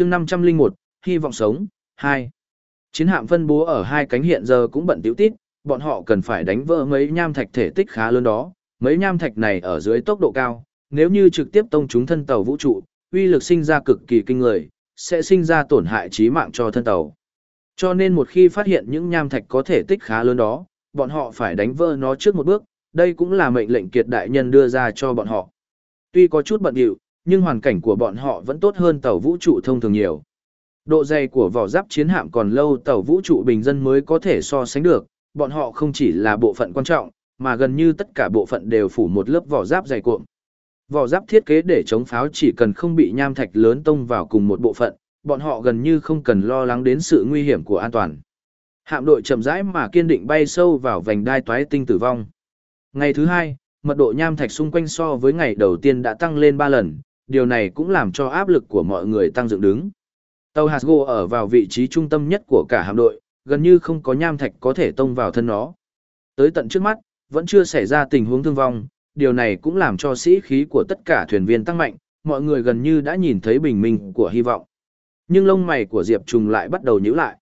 chương 501, hy vọng sống, 2. Chiến hạm phân bố ở hai cánh hiện giờ cũng bận tiểu tít, bọn họ cần phải đánh vỡ mấy nham thạch thể tích khá lớn đó, mấy nham thạch này ở dưới tốc độ cao, nếu như trực tiếp tông chúng thân tàu vũ trụ, uy lực sinh ra cực kỳ kinh người, sẽ sinh ra tổn hại chí mạng cho thân tàu. Cho nên một khi phát hiện những nham thạch có thể tích khá lớn đó, bọn họ phải đánh vỡ nó trước một bước, đây cũng là mệnh lệnh kiệt đại nhân đưa ra cho bọn họ. Tuy có chút bận điệu, nhưng hoàn cảnh của bọn họ vẫn tốt hơn tàu vũ trụ thông thường nhiều. Độ dày của vỏ giáp chiến hạm còn lâu tàu vũ trụ bình dân mới có thể so sánh được, bọn họ không chỉ là bộ phận quan trọng, mà gần như tất cả bộ phận đều phủ một lớp vỏ giáp dày cuộn. Vỏ giáp thiết kế để chống pháo chỉ cần không bị nham thạch lớn tông vào cùng một bộ phận, bọn họ gần như không cần lo lắng đến sự nguy hiểm của an toàn. Hạm đội chậm rãi mà kiên định bay sâu vào vành đai toái tinh tử vong. Ngày thứ hai, mật độ nham thạch xung quanh so với ngày đầu tiên đã tăng lên 3 lần, điều này cũng làm cho áp lực của mọi người tăng dựng đứng. Tàu Hasgo ở vào vị trí trung tâm nhất của cả hạm đội, gần như không có nham thạch có thể tông vào thân nó. Tới tận trước mắt, vẫn chưa xảy ra tình huống thương vong, điều này cũng làm cho sĩ khí của tất cả thuyền viên tăng mạnh, mọi người gần như đã nhìn thấy bình minh của hy vọng. Nhưng lông mày của Diệp Trùng lại bắt đầu nhíu lại.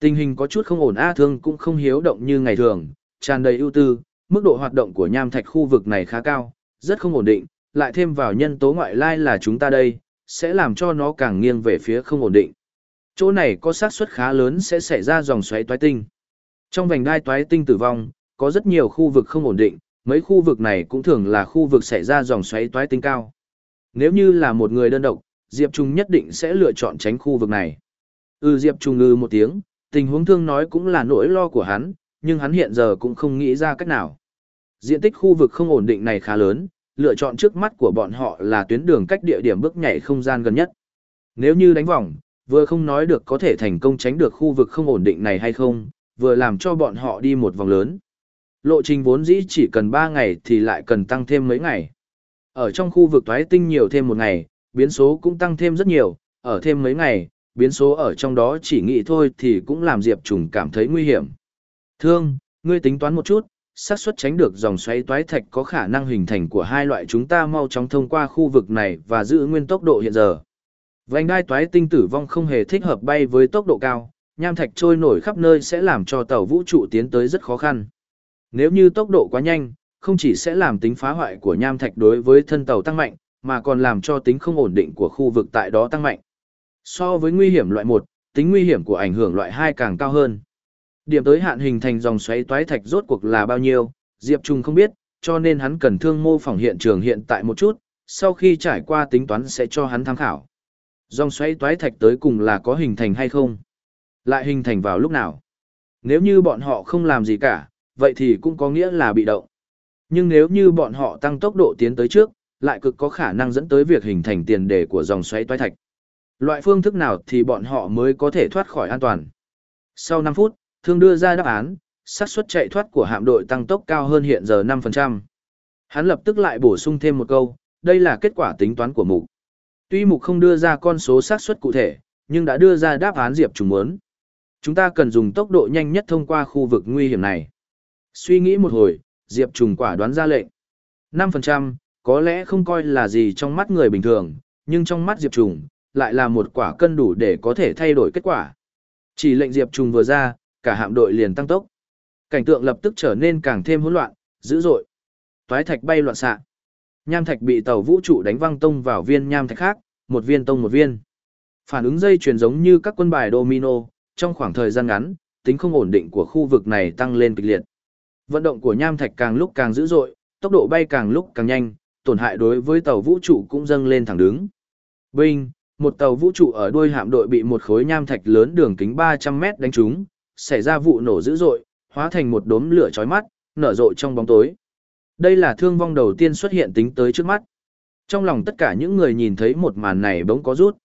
Tình hình có chút không ổn A thương cũng không hiếu động như ngày thường, tràn đầy ưu tư, mức độ hoạt động của nham thạch khu vực này khá cao, rất không ổn định, lại thêm vào nhân tố ngoại lai là chúng ta đây, sẽ làm cho nó càng nghiêng về phía không ổn định. Chỗ này có xác suất khá lớn sẽ xảy ra dòng xoáy toái tinh. Trong vành đai toái tinh tử vong, có rất nhiều khu vực không ổn định, mấy khu vực này cũng thường là khu vực xảy ra dòng xoáy toái tinh cao. Nếu như là một người đơn độc, Diệp Trung nhất định sẽ lựa chọn tránh khu vực này. Ừ Diệp Trung ngư ừ một tiếng, tình huống thương nói cũng là nỗi lo của hắn, nhưng hắn hiện giờ cũng không nghĩ ra cách nào. Diện tích khu vực không ổn định này khá lớn, lựa chọn trước mắt của bọn họ là tuyến đường cách địa điểm bước nhảy không gian gần nhất. Nếu như đánh vòng, vừa không nói được có thể thành công tránh được khu vực không ổn định này hay không, vừa làm cho bọn họ đi một vòng lớn. Lộ trình vốn dĩ chỉ cần 3 ngày thì lại cần tăng thêm mấy ngày. Ở trong khu vực toái tinh nhiều thêm một ngày, biến số cũng tăng thêm rất nhiều, ở thêm mấy ngày, biến số ở trong đó chỉ nghĩ thôi thì cũng làm Diệp Trùng cảm thấy nguy hiểm. Thương, ngươi tính toán một chút, xác suất tránh được dòng xoáy toái thạch có khả năng hình thành của hai loại chúng ta mau chóng thông qua khu vực này và giữ nguyên tốc độ hiện giờ. Vành đai toái tinh tử vong không hề thích hợp bay với tốc độ cao, nham thạch trôi nổi khắp nơi sẽ làm cho tàu vũ trụ tiến tới rất khó khăn. Nếu như tốc độ quá nhanh, không chỉ sẽ làm tính phá hoại của nham thạch đối với thân tàu tăng mạnh, mà còn làm cho tính không ổn định của khu vực tại đó tăng mạnh. So với nguy hiểm loại 1, tính nguy hiểm của ảnh hưởng loại 2 càng cao hơn. Điểm tới hạn hình thành dòng xoáy toái thạch rốt cuộc là bao nhiêu, Diệp Trung không biết, cho nên hắn cần thương mô phỏng hiện trường hiện tại một chút, sau khi trải qua tính toán sẽ cho hắn tham khảo. Dòng xoáy toái thạch tới cùng là có hình thành hay không? Lại hình thành vào lúc nào? Nếu như bọn họ không làm gì cả, vậy thì cũng có nghĩa là bị động. Nhưng nếu như bọn họ tăng tốc độ tiến tới trước, lại cực có khả năng dẫn tới việc hình thành tiền đề của dòng xoáy toái thạch. Loại phương thức nào thì bọn họ mới có thể thoát khỏi an toàn. Sau 5 phút, thương đưa ra đáp án, xác suất chạy thoát của hạm đội tăng tốc cao hơn hiện giờ 5%. Hắn lập tức lại bổ sung thêm một câu, đây là kết quả tính toán của mục. Tuy mục không đưa ra con số xác suất cụ thể, nhưng đã đưa ra đáp án Diệp Trùng muốn. Chúng ta cần dùng tốc độ nhanh nhất thông qua khu vực nguy hiểm này. Suy nghĩ một hồi, Diệp Trùng quả đoán ra lệnh. 5%, có lẽ không coi là gì trong mắt người bình thường, nhưng trong mắt Diệp Trùng, lại là một quả cân đủ để có thể thay đổi kết quả. Chỉ lệnh Diệp Trùng vừa ra, cả hạm đội liền tăng tốc. Cảnh tượng lập tức trở nên càng thêm hỗn loạn, dữ dội. Toái thạch bay loạn xạ. Nham thạch bị tàu vũ trụ đánh văng tông vào viên nham thạch khác, một viên tông một viên. Phản ứng dây chuyền giống như các quân bài domino, trong khoảng thời gian ngắn, tính không ổn định của khu vực này tăng lên kịch liệt. Vận động của nham thạch càng lúc càng dữ dội, tốc độ bay càng lúc càng nhanh, tổn hại đối với tàu vũ trụ cũng dâng lên thẳng đứng. Binh, một tàu vũ trụ ở đuôi hạm đội bị một khối nham thạch lớn đường kính 300 mét đánh trúng, xảy ra vụ nổ dữ dội, hóa thành một đốm lửa chói mắt, nở rộ trong bóng tối. Đây là thương vong đầu tiên xuất hiện tính tới trước mắt. Trong lòng tất cả những người nhìn thấy một màn này bỗng có rút.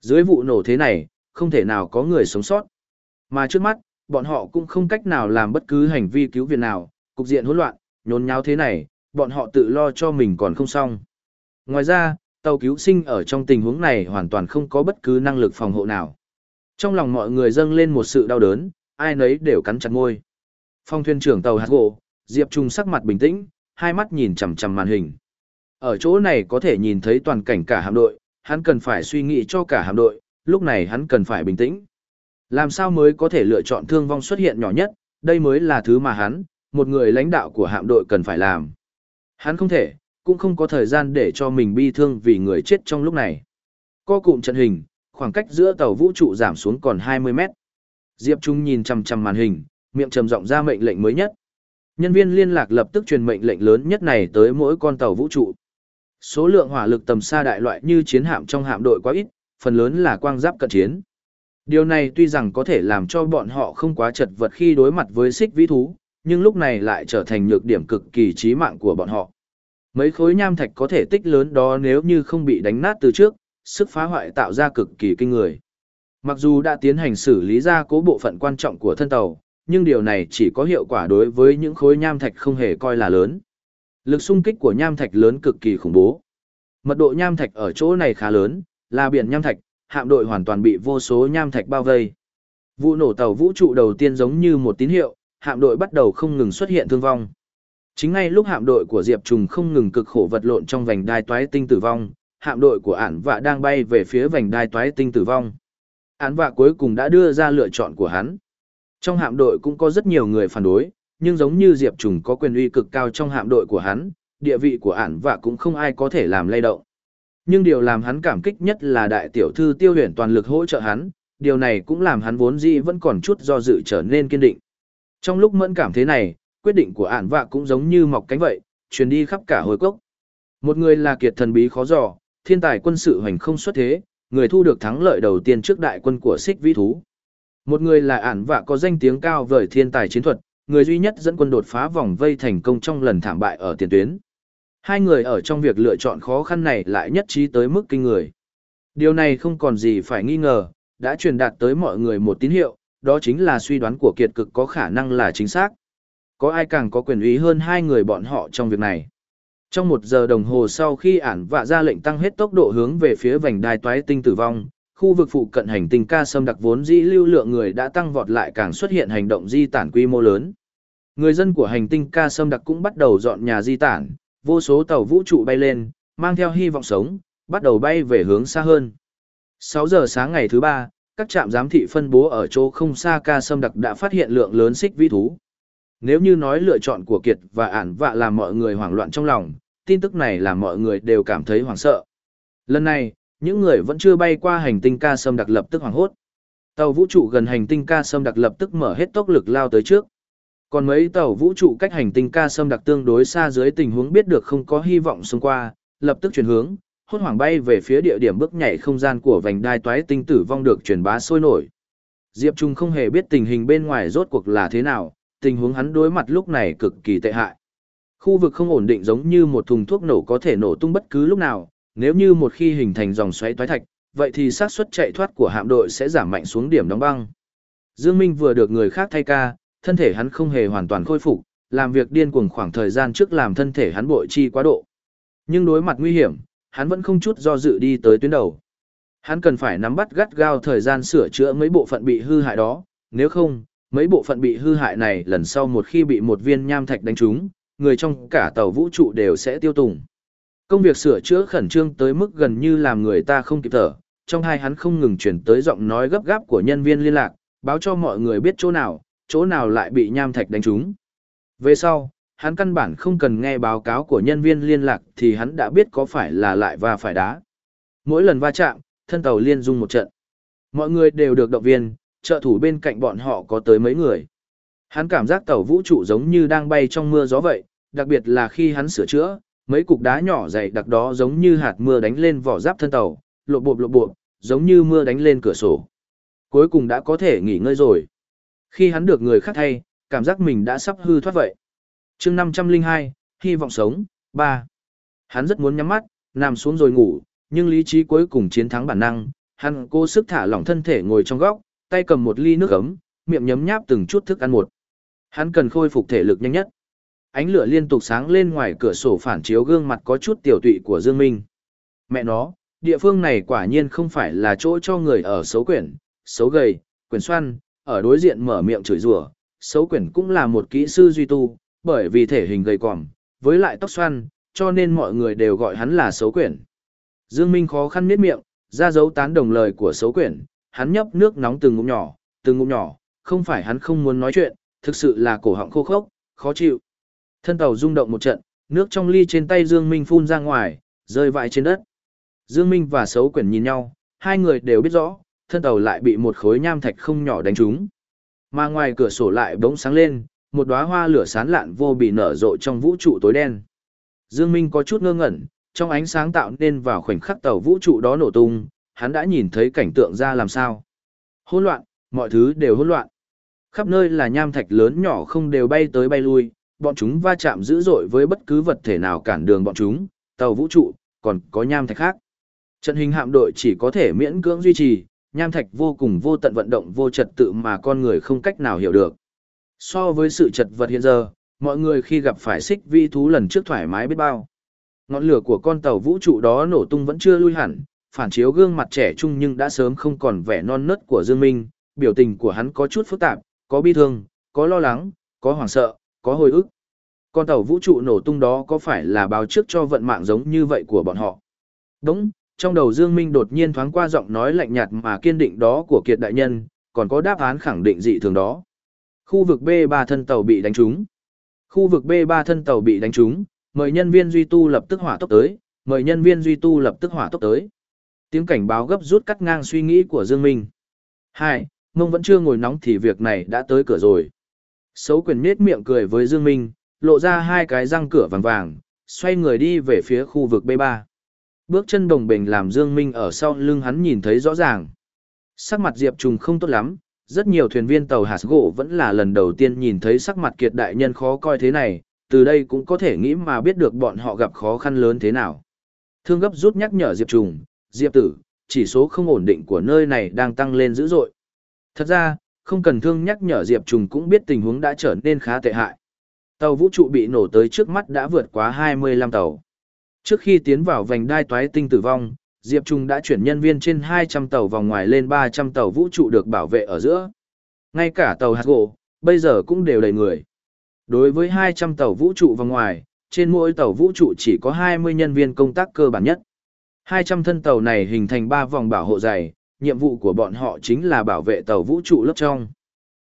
Dưới vụ nổ thế này, không thể nào có người sống sót. Mà trước mắt, bọn họ cũng không cách nào làm bất cứ hành vi cứu viện nào, cục diện hỗn loạn, nhốn nháo thế này, bọn họ tự lo cho mình còn không xong. Ngoài ra, tàu cứu sinh ở trong tình huống này hoàn toàn không có bất cứ năng lực phòng hộ nào. Trong lòng mọi người dâng lên một sự đau đớn, ai nấy đều cắn chặt môi. Phong thuyền trưởng tàu hạt gỗ, Diệp Trung sắc mặt bình tĩnh, hai mắt nhìn chằm chằm màn hình. Ở chỗ này có thể nhìn thấy toàn cảnh cả hạm đội, hắn cần phải suy nghĩ cho cả hạm đội, lúc này hắn cần phải bình tĩnh. Làm sao mới có thể lựa chọn thương vong xuất hiện nhỏ nhất, đây mới là thứ mà hắn, một người lãnh đạo của hạm đội cần phải làm. Hắn không thể, cũng không có thời gian để cho mình bi thương vì người chết trong lúc này. Co cụm trận hình, khoảng cách giữa tàu vũ trụ giảm xuống còn 20 mét. Diệp Trung nhìn chằm chằm màn hình, miệng trầm giọng ra mệnh lệnh mới nhất. Nhân viên liên lạc lập tức truyền mệnh lệnh lớn nhất này tới mỗi con tàu vũ trụ. Số lượng hỏa lực tầm xa đại loại như chiến hạm trong hạm đội quá ít, phần lớn là quang giáp cận chiến. Điều này tuy rằng có thể làm cho bọn họ không quá chật vật khi đối mặt với xích vĩ thú, nhưng lúc này lại trở thành nhược điểm cực kỳ chí mạng của bọn họ. Mấy khối nham thạch có thể tích lớn đó nếu như không bị đánh nát từ trước, sức phá hoại tạo ra cực kỳ kinh người. Mặc dù đã tiến hành xử lý ra cố bộ phận quan trọng của thân tàu, nhưng điều này chỉ có hiệu quả đối với những khối nham thạch không hề coi là lớn. Lực xung kích của nham thạch lớn cực kỳ khủng bố. Mật độ nham thạch ở chỗ này khá lớn, là biển nham thạch, hạm đội hoàn toàn bị vô số nham thạch bao vây. Vụ nổ tàu vũ trụ đầu tiên giống như một tín hiệu, hạm đội bắt đầu không ngừng xuất hiện thương vong. Chính ngay lúc hạm đội của Diệp Trùng không ngừng cực khổ vật lộn trong vành đai toái tinh tử vong, hạm đội của ản vạ đang bay về phía vành đai toái tinh tử vong. Án vạ cuối cùng đã đưa ra lựa chọn của hắn. Trong hạm đội cũng có rất nhiều người phản đối, nhưng giống như Diệp Trùng có quyền uy cực cao trong hạm đội của hắn, địa vị của ản vạ cũng không ai có thể làm lay động. Nhưng điều làm hắn cảm kích nhất là đại tiểu thư tiêu huyền toàn lực hỗ trợ hắn, điều này cũng làm hắn vốn dĩ vẫn còn chút do dự trở nên kiên định. Trong lúc mẫn cảm thế này, quyết định của ản vạ cũng giống như mọc cánh vậy, truyền đi khắp cả hồi cốc. Một người là kiệt thần bí khó dò, thiên tài quân sự hoành không xuất thế, người thu được thắng lợi đầu tiên trước đại quân của xích vĩ thú. Một người là ản vạ có danh tiếng cao vời thiên tài chiến thuật, người duy nhất dẫn quân đột phá vòng vây thành công trong lần thảm bại ở tiền tuyến. Hai người ở trong việc lựa chọn khó khăn này lại nhất trí tới mức kinh người. Điều này không còn gì phải nghi ngờ, đã truyền đạt tới mọi người một tín hiệu, đó chính là suy đoán của kiệt cực có khả năng là chính xác. Có ai càng có quyền ý hơn hai người bọn họ trong việc này. Trong một giờ đồng hồ sau khi ản vạ ra lệnh tăng hết tốc độ hướng về phía vành đai toái tinh tử vong, khu vực phụ cận hành tinh ca sâm đặc vốn dĩ lưu lượng người đã tăng vọt lại càng xuất hiện hành động di tản quy mô lớn. Người dân của hành tinh ca sâm đặc cũng bắt đầu dọn nhà di tản, vô số tàu vũ trụ bay lên, mang theo hy vọng sống, bắt đầu bay về hướng xa hơn. 6 giờ sáng ngày thứ ba, các trạm giám thị phân bố ở chỗ không xa ca sâm đặc đã phát hiện lượng lớn xích vĩ thú. Nếu như nói lựa chọn của Kiệt và ản vạ làm mọi người hoảng loạn trong lòng, tin tức này làm mọi người đều cảm thấy hoảng sợ. Lần này, những người vẫn chưa bay qua hành tinh ca sâm đặc lập tức hoảng hốt. Tàu vũ trụ gần hành tinh ca sâm đặc lập tức mở hết tốc lực lao tới trước. Còn mấy tàu vũ trụ cách hành tinh ca sâm đặc tương đối xa dưới tình huống biết được không có hy vọng xông qua, lập tức chuyển hướng, hốt hoảng bay về phía địa điểm bước nhảy không gian của vành đai toái tinh tử vong được truyền bá sôi nổi. Diệp Trung không hề biết tình hình bên ngoài rốt cuộc là thế nào, tình huống hắn đối mặt lúc này cực kỳ tệ hại. Khu vực không ổn định giống như một thùng thuốc nổ có thể nổ tung bất cứ lúc nào, nếu như một khi hình thành dòng xoáy toái thạch, vậy thì xác suất chạy thoát của hạm đội sẽ giảm mạnh xuống điểm đóng băng. Dương Minh vừa được người khác thay ca, thân thể hắn không hề hoàn toàn khôi phục, làm việc điên cuồng khoảng thời gian trước làm thân thể hắn bội chi quá độ. Nhưng đối mặt nguy hiểm, hắn vẫn không chút do dự đi tới tuyến đầu. Hắn cần phải nắm bắt gắt gao thời gian sửa chữa mấy bộ phận bị hư hại đó, nếu không, mấy bộ phận bị hư hại này lần sau một khi bị một viên nham thạch đánh trúng, người trong cả tàu vũ trụ đều sẽ tiêu tùng. Công việc sửa chữa khẩn trương tới mức gần như làm người ta không kịp thở, trong hai hắn không ngừng chuyển tới giọng nói gấp gáp của nhân viên liên lạc, báo cho mọi người biết chỗ nào, chỗ nào lại bị nham thạch đánh trúng. Về sau, hắn căn bản không cần nghe báo cáo của nhân viên liên lạc thì hắn đã biết có phải là lại và phải đá. Mỗi lần va chạm, thân tàu liên dung một trận. Mọi người đều được động viên, trợ thủ bên cạnh bọn họ có tới mấy người. Hắn cảm giác tàu vũ trụ giống như đang bay trong mưa gió vậy, đặc biệt là khi hắn sửa chữa, mấy cục đá nhỏ dày đặc đó giống như hạt mưa đánh lên vỏ giáp thân tàu, lộ bộp lộ bộp, giống như mưa đánh lên cửa sổ. Cuối cùng đã có thể nghỉ ngơi rồi. Khi hắn được người khác thay, cảm giác mình đã sắp hư thoát vậy. chương 502, hy vọng sống, 3. Hắn rất muốn nhắm mắt, nằm xuống rồi ngủ, nhưng lý trí cuối cùng chiến thắng bản năng, hắn cố sức thả lỏng thân thể ngồi trong góc, tay cầm một ly nước ấm, miệng nhấm nháp từng chút thức ăn một. Hắn cần khôi phục thể lực nhanh nhất. Ánh lửa liên tục sáng lên ngoài cửa sổ phản chiếu gương mặt có chút tiểu tụy của Dương Minh. Mẹ nó, địa phương này quả nhiên không phải là chỗ cho người ở xấu quyển, xấu gầy, quyển xoan, ở đối diện mở miệng chửi rủa, xấu quyển cũng là một kỹ sư duy tu, bởi vì thể hình gầy còm, với lại tóc xoăn, cho nên mọi người đều gọi hắn là xấu quyển. Dương Minh khó khăn miết miệng, ra dấu tán đồng lời của xấu quyển, hắn nhấp nước nóng từng ngụm nhỏ, từng ngụm nhỏ, không phải hắn không muốn nói chuyện, thực sự là cổ họng khô khốc, khó chịu. Thân tàu rung động một trận, nước trong ly trên tay Dương Minh phun ra ngoài, rơi vãi trên đất. Dương Minh và Sấu quyển nhìn nhau, hai người đều biết rõ, thân tàu lại bị một khối nham thạch không nhỏ đánh trúng. Mà ngoài cửa sổ lại bỗng sáng lên, một đóa hoa lửa sán lạn vô bị nở rộ trong vũ trụ tối đen. Dương Minh có chút ngơ ngẩn, trong ánh sáng tạo nên vào khoảnh khắc tàu vũ trụ đó nổ tung, hắn đã nhìn thấy cảnh tượng ra làm sao. Hỗn loạn, mọi thứ đều hỗn loạn. Khắp nơi là nham thạch lớn nhỏ không đều bay tới bay lui, bọn chúng va chạm dữ dội với bất cứ vật thể nào cản đường bọn chúng, tàu vũ trụ, còn có nham thạch khác. Trận hình hạm đội chỉ có thể miễn cưỡng duy trì, nham thạch vô cùng vô tận vận động vô trật tự mà con người không cách nào hiểu được. So với sự trật vật hiện giờ, mọi người khi gặp phải xích vi thú lần trước thoải mái biết bao. Ngọn lửa của con tàu vũ trụ đó nổ tung vẫn chưa lui hẳn, phản chiếu gương mặt trẻ trung nhưng đã sớm không còn vẻ non nớt của Dương Minh, biểu tình của hắn có chút phức tạp, có bi thương, có lo lắng, có hoảng sợ, có hồi ức. Con tàu vũ trụ nổ tung đó có phải là báo trước cho vận mạng giống như vậy của bọn họ? Đúng, trong đầu Dương Minh đột nhiên thoáng qua giọng nói lạnh nhạt mà kiên định đó của kiệt đại nhân, còn có đáp án khẳng định dị thường đó. Khu vực B3 thân tàu bị đánh trúng. Khu vực B3 thân tàu bị đánh trúng, mời nhân viên duy tu lập tức hỏa tốc tới, mời nhân viên duy tu lập tức hỏa tốc tới. Tiếng cảnh báo gấp rút cắt ngang suy nghĩ của Dương Minh. Hai, mông vẫn chưa ngồi nóng thì việc này đã tới cửa rồi. Xấu quyền nết miệng cười với Dương Minh, lộ ra hai cái răng cửa vàng vàng, xoay người đi về phía khu vực B3. Bước chân đồng bình làm Dương Minh ở sau lưng hắn nhìn thấy rõ ràng. Sắc mặt Diệp Trùng không tốt lắm, rất nhiều thuyền viên tàu hạt gỗ vẫn là lần đầu tiên nhìn thấy sắc mặt kiệt đại nhân khó coi thế này, từ đây cũng có thể nghĩ mà biết được bọn họ gặp khó khăn lớn thế nào. Thương gấp rút nhắc nhở Diệp Trùng, Diệp Tử, chỉ số không ổn định của nơi này đang tăng lên dữ dội. Thật ra, không cần thương nhắc nhở Diệp Trùng cũng biết tình huống đã trở nên khá tệ hại. Tàu vũ trụ bị nổ tới trước mắt đã vượt quá 25 tàu. Trước khi tiến vào vành đai toái tinh tử vong, Diệp Trung đã chuyển nhân viên trên 200 tàu vòng ngoài lên 300 tàu vũ trụ được bảo vệ ở giữa. Ngay cả tàu hạt gỗ, bây giờ cũng đều đầy người. Đối với 200 tàu vũ trụ vòng ngoài, trên mỗi tàu vũ trụ chỉ có 20 nhân viên công tác cơ bản nhất. 200 thân tàu này hình thành 3 vòng bảo hộ dày, nhiệm vụ của bọn họ chính là bảo vệ tàu vũ trụ lớp trong.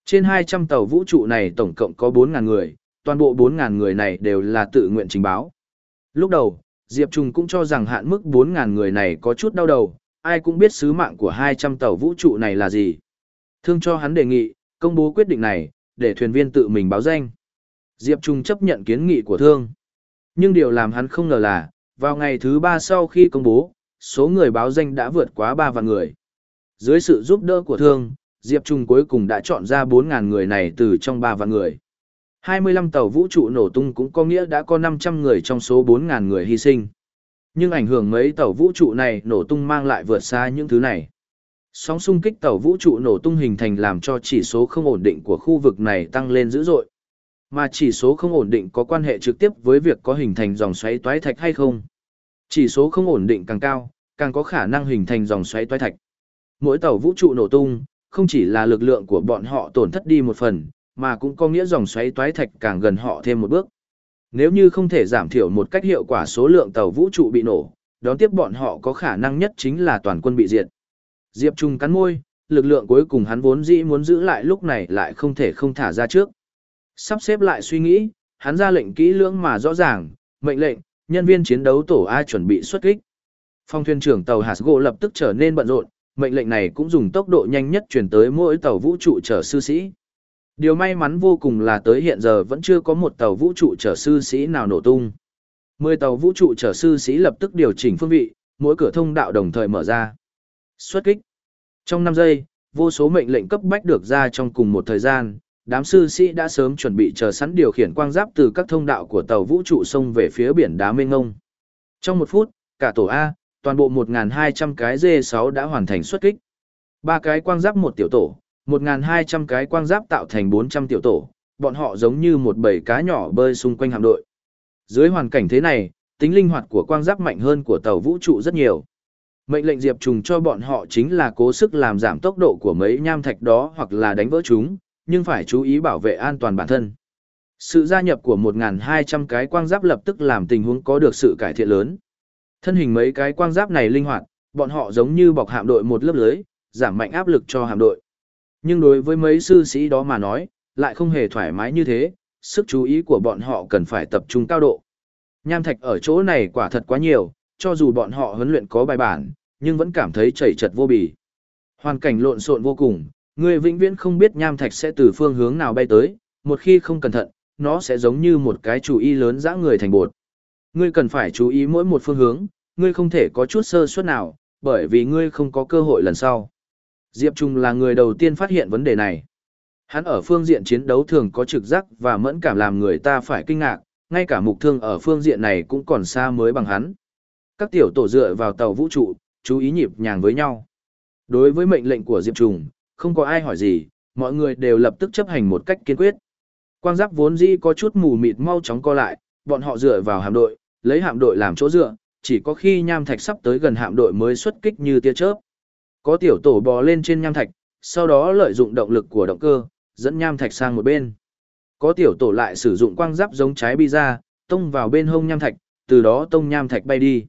Trên 200 tàu vũ trụ này tổng cộng có 4.000 người, toàn bộ 4.000 người này đều là tự nguyện trình báo. Lúc đầu, Diệp Trùng cũng cho rằng hạn mức 4.000 người này có chút đau đầu, ai cũng biết sứ mạng của 200 tàu vũ trụ này là gì. Thương cho hắn đề nghị, công bố quyết định này, để thuyền viên tự mình báo danh. Diệp Trung chấp nhận kiến nghị của thương. Nhưng điều làm hắn không ngờ là, vào ngày thứ 3 sau khi công bố, số người báo danh đã vượt quá 3 vạn người. Dưới sự giúp đỡ của thương, Diệp Trung cuối cùng đã chọn ra 4.000 người này từ trong 3 vạn người. 25 tàu vũ trụ nổ tung cũng có nghĩa đã có 500 người trong số 4.000 người hy sinh. Nhưng ảnh hưởng mấy tàu vũ trụ này nổ tung mang lại vượt xa những thứ này. Sóng xung kích tàu vũ trụ nổ tung hình thành làm cho chỉ số không ổn định của khu vực này tăng lên dữ dội. Mà chỉ số không ổn định có quan hệ trực tiếp với việc có hình thành dòng xoáy toái thạch hay không. Chỉ số không ổn định càng cao, càng có khả năng hình thành dòng xoáy toái thạch. Mỗi tàu vũ trụ nổ tung, không chỉ là lực lượng của bọn họ tổn thất đi một phần, mà cũng có nghĩa dòng xoáy toái thạch càng gần họ thêm một bước. Nếu như không thể giảm thiểu một cách hiệu quả số lượng tàu vũ trụ bị nổ, đón tiếp bọn họ có khả năng nhất chính là toàn quân bị diệt. Diệp Trung cắn môi, lực lượng cuối cùng hắn vốn dĩ muốn giữ lại lúc này lại không thể không thả ra trước. Sắp xếp lại suy nghĩ, hắn ra lệnh kỹ lưỡng mà rõ ràng, mệnh lệnh, nhân viên chiến đấu tổ A chuẩn bị xuất kích. Phong thuyền trưởng tàu Hasgo lập tức trở nên bận rộn, mệnh lệnh này cũng dùng tốc độ nhanh nhất truyền tới mỗi tàu vũ trụ chở sư sĩ. Điều may mắn vô cùng là tới hiện giờ vẫn chưa có một tàu vũ trụ chở sư sĩ nào nổ tung. Mười tàu vũ trụ chở sư sĩ lập tức điều chỉnh phương vị, mỗi cửa thông đạo đồng thời mở ra. Xuất kích. Trong 5 giây, vô số mệnh lệnh cấp bách được ra trong cùng một thời gian, đám sư sĩ đã sớm chuẩn bị chờ sẵn điều khiển quang giáp từ các thông đạo của tàu vũ trụ xông về phía biển đá mênh ngông. Trong một phút, cả tổ A, toàn bộ 1.200 cái D6 đã hoàn thành xuất kích. Ba cái quang giáp một tiểu tổ, 1.200 cái quang giáp tạo thành 400 tiểu tổ, bọn họ giống như một bầy cá nhỏ bơi xung quanh hạm đội. Dưới hoàn cảnh thế này, tính linh hoạt của quang giáp mạnh hơn của tàu vũ trụ rất nhiều. Mệnh lệnh Diệp Trùng cho bọn họ chính là cố sức làm giảm tốc độ của mấy nham thạch đó hoặc là đánh vỡ chúng, nhưng phải chú ý bảo vệ an toàn bản thân. Sự gia nhập của 1.200 cái quang giáp lập tức làm tình huống có được sự cải thiện lớn. Thân hình mấy cái quang giáp này linh hoạt, bọn họ giống như bọc hạm đội một lớp lưới, giảm mạnh áp lực cho hạm đội. Nhưng đối với mấy sư sĩ đó mà nói, lại không hề thoải mái như thế, sức chú ý của bọn họ cần phải tập trung cao độ. Nham thạch ở chỗ này quả thật quá nhiều, cho dù bọn họ huấn luyện có bài bản, nhưng vẫn cảm thấy chảy chật vô bì. Hoàn cảnh lộn xộn vô cùng, người vĩnh viễn không biết nham thạch sẽ từ phương hướng nào bay tới, một khi không cẩn thận, nó sẽ giống như một cái chủ ý lớn dã người thành bột. Ngươi cần phải chú ý mỗi một phương hướng, ngươi không thể có chút sơ suất nào, bởi vì ngươi không có cơ hội lần sau. Diệp Trung là người đầu tiên phát hiện vấn đề này. Hắn ở phương diện chiến đấu thường có trực giác và mẫn cảm làm người ta phải kinh ngạc, ngay cả mục thương ở phương diện này cũng còn xa mới bằng hắn. Các tiểu tổ dựa vào tàu vũ trụ, chú ý nhịp nhàng với nhau. Đối với mệnh lệnh của Diệp Trùng, không có ai hỏi gì, mọi người đều lập tức chấp hành một cách kiên quyết. Quang giáp vốn dĩ có chút mù mịt mau chóng co lại, bọn họ dựa vào hạm đội, lấy hạm đội làm chỗ dựa, chỉ có khi nham thạch sắp tới gần hạm đội mới xuất kích như tia chớp. Có tiểu tổ bò lên trên nham thạch, sau đó lợi dụng động lực của động cơ, dẫn nham thạch sang một bên. Có tiểu tổ lại sử dụng quang giáp giống trái bi ra, tông vào bên hông nham thạch, từ đó tông nham thạch bay đi.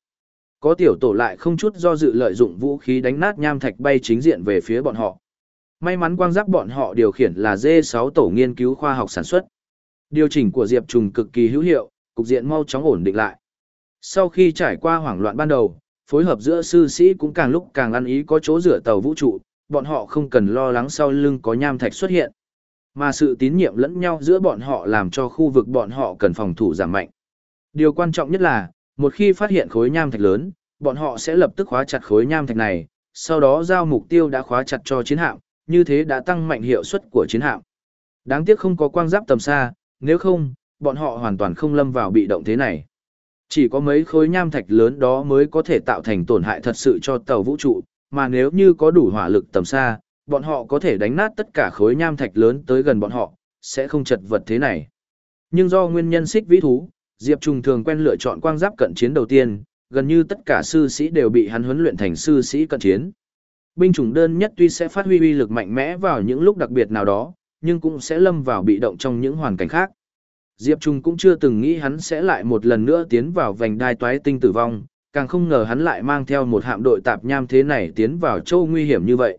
Có tiểu tổ lại không chút do dự lợi dụng vũ khí đánh nát nham thạch bay chính diện về phía bọn họ. May mắn quang giáp bọn họ điều khiển là D6 tổ nghiên cứu khoa học sản xuất. Điều chỉnh của Diệp Trùng cực kỳ hữu hiệu, cục diện mau chóng ổn định lại. Sau khi trải qua hoảng loạn ban đầu, phối hợp giữa sư sĩ cũng càng lúc càng ăn ý có chỗ rửa tàu vũ trụ, bọn họ không cần lo lắng sau lưng có nham thạch xuất hiện. Mà sự tín nhiệm lẫn nhau giữa bọn họ làm cho khu vực bọn họ cần phòng thủ giảm mạnh. Điều quan trọng nhất là, một khi phát hiện khối nham thạch lớn, bọn họ sẽ lập tức khóa chặt khối nham thạch này, sau đó giao mục tiêu đã khóa chặt cho chiến hạm, như thế đã tăng mạnh hiệu suất của chiến hạm. Đáng tiếc không có quang giáp tầm xa, nếu không, bọn họ hoàn toàn không lâm vào bị động thế này. Chỉ có mấy khối nham thạch lớn đó mới có thể tạo thành tổn hại thật sự cho tàu vũ trụ, mà nếu như có đủ hỏa lực tầm xa, bọn họ có thể đánh nát tất cả khối nham thạch lớn tới gần bọn họ, sẽ không chật vật thế này. Nhưng do nguyên nhân xích vĩ thú, Diệp Trùng thường quen lựa chọn quang giáp cận chiến đầu tiên, gần như tất cả sư sĩ đều bị hắn huấn luyện thành sư sĩ cận chiến. Binh chủng đơn nhất tuy sẽ phát huy uy lực mạnh mẽ vào những lúc đặc biệt nào đó, nhưng cũng sẽ lâm vào bị động trong những hoàn cảnh khác. Diệp Trung cũng chưa từng nghĩ hắn sẽ lại một lần nữa tiến vào vành đai toái tinh tử vong, càng không ngờ hắn lại mang theo một hạm đội tạp nham thế này tiến vào châu nguy hiểm như vậy.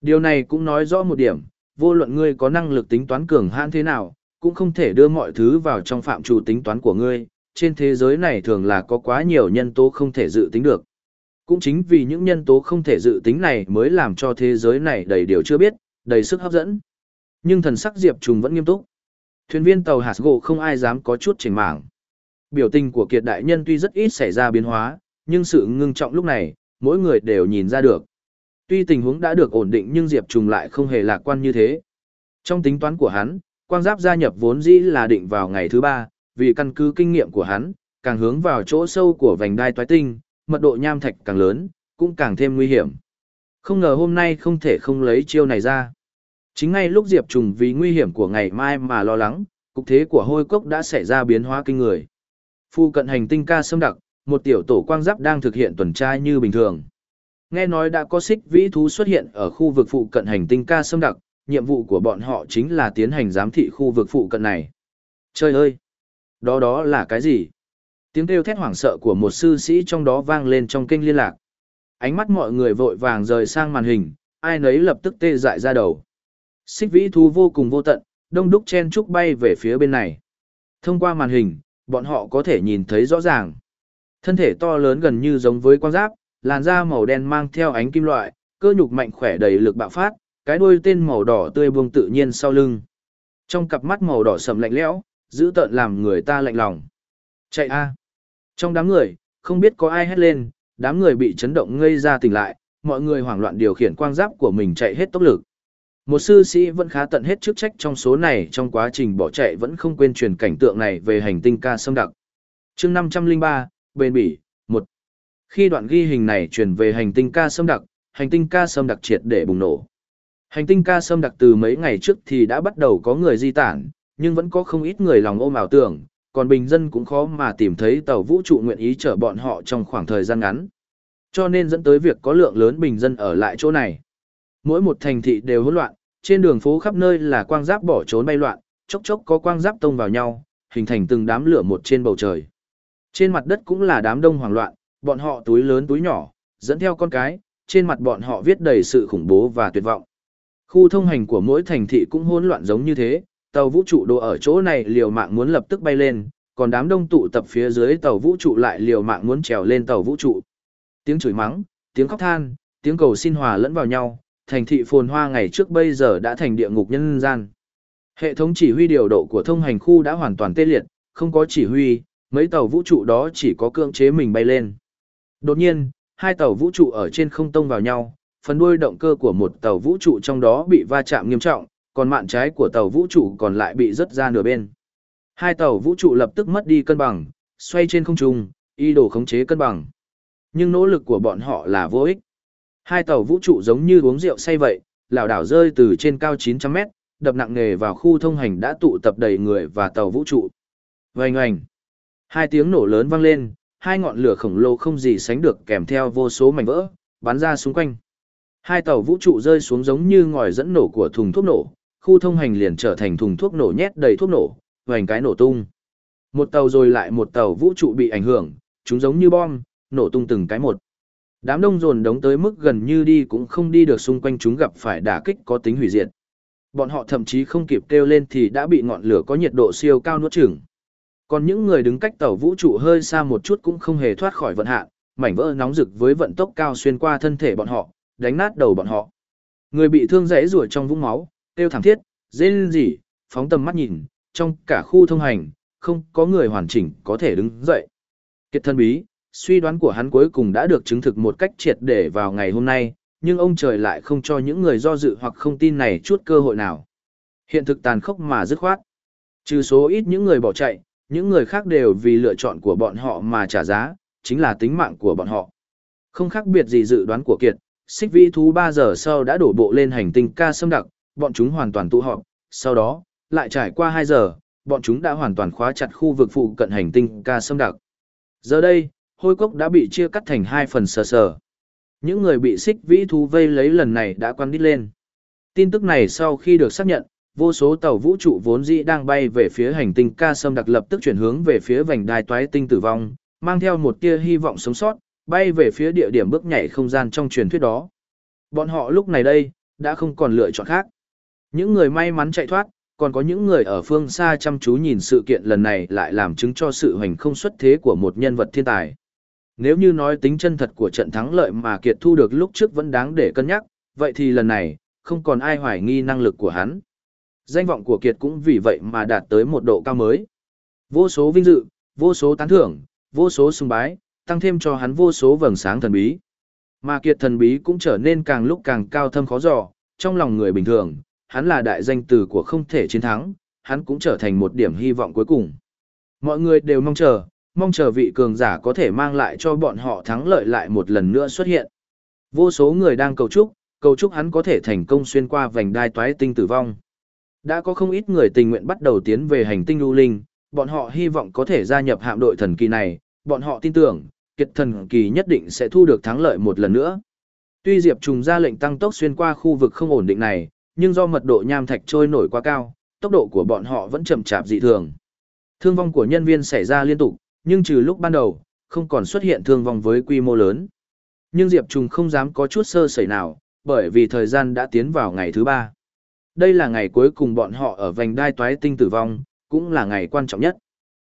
Điều này cũng nói rõ một điểm, vô luận ngươi có năng lực tính toán cường hãn thế nào, cũng không thể đưa mọi thứ vào trong phạm trù tính toán của ngươi, trên thế giới này thường là có quá nhiều nhân tố không thể dự tính được. Cũng chính vì những nhân tố không thể dự tính này mới làm cho thế giới này đầy điều chưa biết, đầy sức hấp dẫn. Nhưng thần sắc Diệp Trùng vẫn nghiêm túc. Thuyền viên tàu hạt gỗ không ai dám có chút chỉnh mảng. Biểu tình của kiệt đại nhân tuy rất ít xảy ra biến hóa, nhưng sự ngưng trọng lúc này, mỗi người đều nhìn ra được. Tuy tình huống đã được ổn định nhưng Diệp Trùng lại không hề lạc quan như thế. Trong tính toán của hắn, quang giáp gia nhập vốn dĩ là định vào ngày thứ ba, vì căn cứ kinh nghiệm của hắn, càng hướng vào chỗ sâu của vành đai toái tinh, mật độ nham thạch càng lớn, cũng càng thêm nguy hiểm. Không ngờ hôm nay không thể không lấy chiêu này ra. Chính ngay lúc Diệp Trùng vì nguy hiểm của ngày mai mà lo lắng, cục thế của hôi cốc đã xảy ra biến hóa kinh người. Phu cận hành tinh ca xâm đặc, một tiểu tổ quang giáp đang thực hiện tuần tra như bình thường. Nghe nói đã có xích vĩ thú xuất hiện ở khu vực phụ cận hành tinh ca xâm đặc, nhiệm vụ của bọn họ chính là tiến hành giám thị khu vực phụ cận này. Trời ơi! Đó đó là cái gì? Tiếng kêu thét hoảng sợ của một sư sĩ trong đó vang lên trong kênh liên lạc. Ánh mắt mọi người vội vàng rời sang màn hình, ai nấy lập tức tê dại ra đầu. Xích vĩ thú vô cùng vô tận, đông đúc chen trúc bay về phía bên này. Thông qua màn hình, bọn họ có thể nhìn thấy rõ ràng. Thân thể to lớn gần như giống với quan giáp, làn da màu đen mang theo ánh kim loại, cơ nhục mạnh khỏe đầy lực bạo phát, cái đuôi tên màu đỏ tươi buông tự nhiên sau lưng. Trong cặp mắt màu đỏ sầm lạnh lẽo, giữ tợn làm người ta lạnh lòng. Chạy a! Trong đám người, không biết có ai hét lên, đám người bị chấn động ngây ra tỉnh lại, mọi người hoảng loạn điều khiển quang giáp của mình chạy hết tốc lực. Một sư sĩ vẫn khá tận hết chức trách trong số này trong quá trình bỏ chạy vẫn không quên truyền cảnh tượng này về hành tinh ca sâm đặc. chương 503, bền bỉ, 1. Khi đoạn ghi hình này truyền về hành tinh ca sâm đặc, hành tinh ca sâm đặc triệt để bùng nổ. Hành tinh ca sâm đặc từ mấy ngày trước thì đã bắt đầu có người di tản, nhưng vẫn có không ít người lòng ôm ảo tưởng, còn bình dân cũng khó mà tìm thấy tàu vũ trụ nguyện ý chở bọn họ trong khoảng thời gian ngắn. Cho nên dẫn tới việc có lượng lớn bình dân ở lại chỗ này. Mỗi một thành thị đều hỗn loạn, trên đường phố khắp nơi là quang giáp bỏ trốn bay loạn, chốc chốc có quang giáp tông vào nhau, hình thành từng đám lửa một trên bầu trời. Trên mặt đất cũng là đám đông hoảng loạn, bọn họ túi lớn túi nhỏ, dẫn theo con cái, trên mặt bọn họ viết đầy sự khủng bố và tuyệt vọng. Khu thông hành của mỗi thành thị cũng hỗn loạn giống như thế, tàu vũ trụ đồ ở chỗ này liều mạng muốn lập tức bay lên, còn đám đông tụ tập phía dưới tàu vũ trụ lại liều mạng muốn trèo lên tàu vũ trụ. Tiếng chửi mắng, tiếng khóc than, tiếng cầu xin hòa lẫn vào nhau, thành thị phồn hoa ngày trước bây giờ đã thành địa ngục nhân gian. Hệ thống chỉ huy điều độ của thông hành khu đã hoàn toàn tê liệt, không có chỉ huy, mấy tàu vũ trụ đó chỉ có cưỡng chế mình bay lên. Đột nhiên, hai tàu vũ trụ ở trên không tông vào nhau, phần đuôi động cơ của một tàu vũ trụ trong đó bị va chạm nghiêm trọng, còn mạn trái của tàu vũ trụ còn lại bị rớt ra nửa bên. Hai tàu vũ trụ lập tức mất đi cân bằng, xoay trên không trung, y đồ khống chế cân bằng. Nhưng nỗ lực của bọn họ là vô ích. Hai tàu vũ trụ giống như uống rượu say vậy, lảo đảo rơi từ trên cao 900 mét, đập nặng nề vào khu thông hành đã tụ tập đầy người và tàu vũ trụ. Vành oành. Hai tiếng nổ lớn vang lên, hai ngọn lửa khổng lồ không gì sánh được kèm theo vô số mảnh vỡ, bắn ra xung quanh. Hai tàu vũ trụ rơi xuống giống như ngòi dẫn nổ của thùng thuốc nổ, khu thông hành liền trở thành thùng thuốc nổ nhét đầy thuốc nổ, hoành cái nổ tung. Một tàu rồi lại một tàu vũ trụ bị ảnh hưởng, chúng giống như bom, nổ tung từng cái một. Đám đông dồn đống tới mức gần như đi cũng không đi được xung quanh chúng gặp phải đả kích có tính hủy diệt. Bọn họ thậm chí không kịp kêu lên thì đã bị ngọn lửa có nhiệt độ siêu cao nuốt chửng. Còn những người đứng cách tàu vũ trụ hơi xa một chút cũng không hề thoát khỏi vận hạn, mảnh vỡ nóng rực với vận tốc cao xuyên qua thân thể bọn họ, đánh nát đầu bọn họ. Người bị thương rẽ rủa trong vũng máu, tiêu thảm thiết, rên rỉ, phóng tầm mắt nhìn, trong cả khu thông hành, không có người hoàn chỉnh có thể đứng dậy. Kiệt thân bí, suy đoán của hắn cuối cùng đã được chứng thực một cách triệt để vào ngày hôm nay, nhưng ông trời lại không cho những người do dự hoặc không tin này chút cơ hội nào. Hiện thực tàn khốc mà dứt khoát. Trừ số ít những người bỏ chạy, những người khác đều vì lựa chọn của bọn họ mà trả giá, chính là tính mạng của bọn họ. Không khác biệt gì dự đoán của Kiệt, xích vĩ thú 3 giờ sau đã đổ bộ lên hành tinh ca sâm đặc, bọn chúng hoàn toàn tụ họp, sau đó, lại trải qua 2 giờ, bọn chúng đã hoàn toàn khóa chặt khu vực phụ cận hành tinh ca sâm đặc. Giờ đây, hôi cốc đã bị chia cắt thành hai phần sờ sờ. Những người bị xích vĩ thú vây lấy lần này đã quăng đít lên. Tin tức này sau khi được xác nhận, vô số tàu vũ trụ vốn dĩ đang bay về phía hành tinh ca sâm đặc lập tức chuyển hướng về phía vành đai toái tinh tử vong, mang theo một tia hy vọng sống sót, bay về phía địa điểm bước nhảy không gian trong truyền thuyết đó. Bọn họ lúc này đây, đã không còn lựa chọn khác. Những người may mắn chạy thoát, còn có những người ở phương xa chăm chú nhìn sự kiện lần này lại làm chứng cho sự hoành không xuất thế của một nhân vật thiên tài. Nếu như nói tính chân thật của trận thắng lợi mà Kiệt thu được lúc trước vẫn đáng để cân nhắc, vậy thì lần này, không còn ai hoài nghi năng lực của hắn. Danh vọng của Kiệt cũng vì vậy mà đạt tới một độ cao mới. Vô số vinh dự, vô số tán thưởng, vô số sùng bái, tăng thêm cho hắn vô số vầng sáng thần bí. Mà Kiệt thần bí cũng trở nên càng lúc càng cao thâm khó dò, trong lòng người bình thường, hắn là đại danh từ của không thể chiến thắng, hắn cũng trở thành một điểm hy vọng cuối cùng. Mọi người đều mong chờ, mong chờ vị cường giả có thể mang lại cho bọn họ thắng lợi lại một lần nữa xuất hiện. Vô số người đang cầu chúc, cầu chúc hắn có thể thành công xuyên qua vành đai toái tinh tử vong. Đã có không ít người tình nguyện bắt đầu tiến về hành tinh lưu linh, bọn họ hy vọng có thể gia nhập hạm đội thần kỳ này, bọn họ tin tưởng, kiệt thần kỳ nhất định sẽ thu được thắng lợi một lần nữa. Tuy Diệp Trùng ra lệnh tăng tốc xuyên qua khu vực không ổn định này, nhưng do mật độ nham thạch trôi nổi quá cao, tốc độ của bọn họ vẫn chậm chạp dị thường. Thương vong của nhân viên xảy ra liên tục, nhưng trừ lúc ban đầu, không còn xuất hiện thương vong với quy mô lớn. Nhưng Diệp Trùng không dám có chút sơ sẩy nào, bởi vì thời gian đã tiến vào ngày thứ ba. Đây là ngày cuối cùng bọn họ ở vành đai toái tinh tử vong, cũng là ngày quan trọng nhất.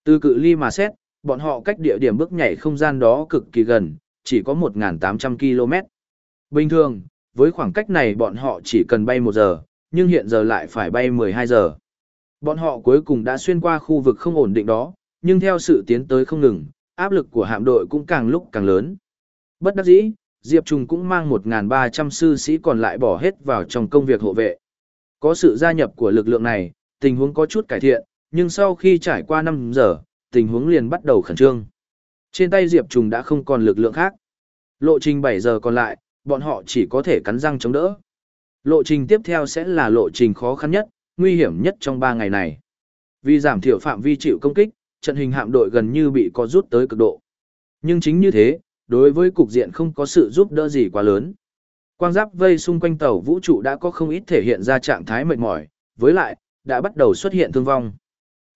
Từ cự ly mà xét, bọn họ cách địa điểm bước nhảy không gian đó cực kỳ gần, chỉ có 1.800 km. Bình thường, với khoảng cách này bọn họ chỉ cần bay một giờ, nhưng hiện giờ lại phải bay 12 giờ. Bọn họ cuối cùng đã xuyên qua khu vực không ổn định đó, nhưng theo sự tiến tới không ngừng, áp lực của hạm đội cũng càng lúc càng lớn. Bất đắc dĩ, Diệp Trùng cũng mang 1.300 sư sĩ còn lại bỏ hết vào trong công việc hộ vệ. Có sự gia nhập của lực lượng này, tình huống có chút cải thiện, nhưng sau khi trải qua 5 giờ, tình huống liền bắt đầu khẩn trương. Trên tay Diệp Trùng đã không còn lực lượng khác. Lộ trình 7 giờ còn lại, bọn họ chỉ có thể cắn răng chống đỡ. Lộ trình tiếp theo sẽ là lộ trình khó khăn nhất, nguy hiểm nhất trong 3 ngày này. Vì giảm thiểu phạm vi chịu công kích, trận hình hạm đội gần như bị có rút tới cực độ. Nhưng chính như thế, đối với cục diện không có sự giúp đỡ gì quá lớn. Quang giáp vây xung quanh tàu vũ trụ đã có không ít thể hiện ra trạng thái mệt mỏi, với lại, đã bắt đầu xuất hiện thương vong.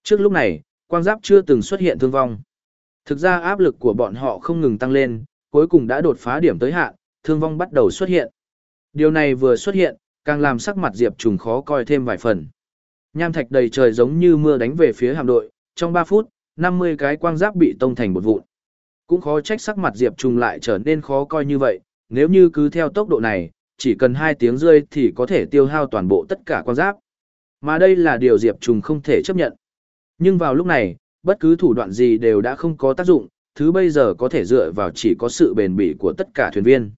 Trước lúc này, quang giáp chưa từng xuất hiện thương vong. Thực ra áp lực của bọn họ không ngừng tăng lên, cuối cùng đã đột phá điểm tới hạn, thương vong bắt đầu xuất hiện. Điều này vừa xuất hiện, càng làm sắc mặt Diệp Trùng khó coi thêm vài phần. Nham thạch đầy trời giống như mưa đánh về phía hạm đội, trong 3 phút, 50 cái quang giáp bị tông thành một vụn. Cũng khó trách sắc mặt Diệp Trùng lại trở nên khó coi như vậy, nếu như cứ theo tốc độ này, chỉ cần 2 tiếng rơi thì có thể tiêu hao toàn bộ tất cả quang giáp. Mà đây là điều Diệp Trùng không thể chấp nhận. Nhưng vào lúc này, bất cứ thủ đoạn gì đều đã không có tác dụng, thứ bây giờ có thể dựa vào chỉ có sự bền bỉ của tất cả thuyền viên.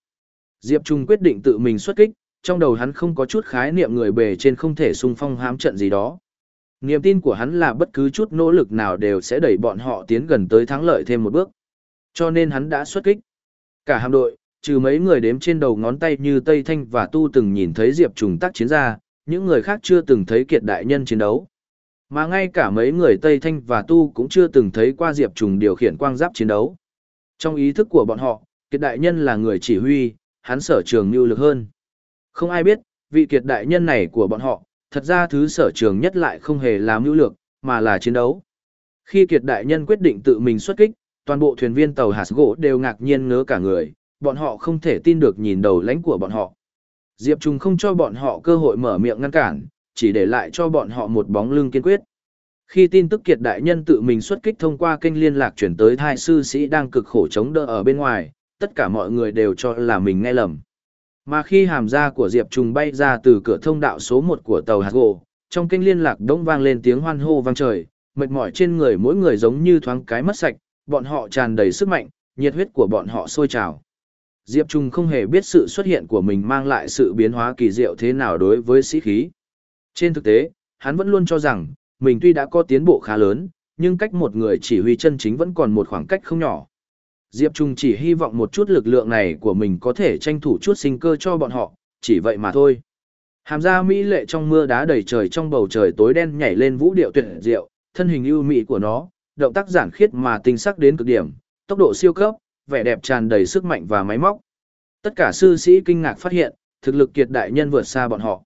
Diệp Trung quyết định tự mình xuất kích, trong đầu hắn không có chút khái niệm người bề trên không thể xung phong hám trận gì đó. Niềm tin của hắn là bất cứ chút nỗ lực nào đều sẽ đẩy bọn họ tiến gần tới thắng lợi thêm một bước. Cho nên hắn đã xuất kích. Cả hạm đội, trừ mấy người đếm trên đầu ngón tay như Tây Thanh và Tu từng nhìn thấy Diệp Trùng tác chiến ra, những người khác chưa từng thấy kiệt đại nhân chiến đấu. Mà ngay cả mấy người Tây Thanh và Tu cũng chưa từng thấy qua Diệp Trùng điều khiển quang giáp chiến đấu. Trong ý thức của bọn họ, kiệt đại nhân là người chỉ huy, hắn sở trường mưu lực hơn. Không ai biết, vị kiệt đại nhân này của bọn họ, thật ra thứ sở trường nhất lại không hề là mưu lược, mà là chiến đấu. Khi kiệt đại nhân quyết định tự mình xuất kích, toàn bộ thuyền viên tàu hạt gỗ đều ngạc nhiên ngớ cả người, bọn họ không thể tin được nhìn đầu lãnh của bọn họ. Diệp Trùng không cho bọn họ cơ hội mở miệng ngăn cản, chỉ để lại cho bọn họ một bóng lưng kiên quyết. Khi tin tức kiệt đại nhân tự mình xuất kích thông qua kênh liên lạc chuyển tới thai sư sĩ đang cực khổ chống đỡ ở bên ngoài, tất cả mọi người đều cho là mình nghe lầm. Mà khi hàm da của Diệp Trùng bay ra từ cửa thông đạo số 1 của tàu hạt gỗ, trong kênh liên lạc đông vang lên tiếng hoan hô vang trời, mệt mỏi trên người mỗi người giống như thoáng cái mất sạch, bọn họ tràn đầy sức mạnh, nhiệt huyết của bọn họ sôi trào. Diệp Trung không hề biết sự xuất hiện của mình mang lại sự biến hóa kỳ diệu thế nào đối với sĩ khí. Trên thực tế, hắn vẫn luôn cho rằng, mình tuy đã có tiến bộ khá lớn, nhưng cách một người chỉ huy chân chính vẫn còn một khoảng cách không nhỏ. Diệp Trung chỉ hy vọng một chút lực lượng này của mình có thể tranh thủ chút sinh cơ cho bọn họ, chỉ vậy mà thôi. Hàm ra mỹ lệ trong mưa đá đầy trời trong bầu trời tối đen nhảy lên vũ điệu tuyệt diệu, thân hình ưu mỹ của nó, động tác giản khiết mà tinh sắc đến cực điểm, tốc độ siêu cấp, vẻ đẹp tràn đầy sức mạnh và máy móc. Tất cả sư sĩ kinh ngạc phát hiện, thực lực kiệt đại nhân vượt xa bọn họ.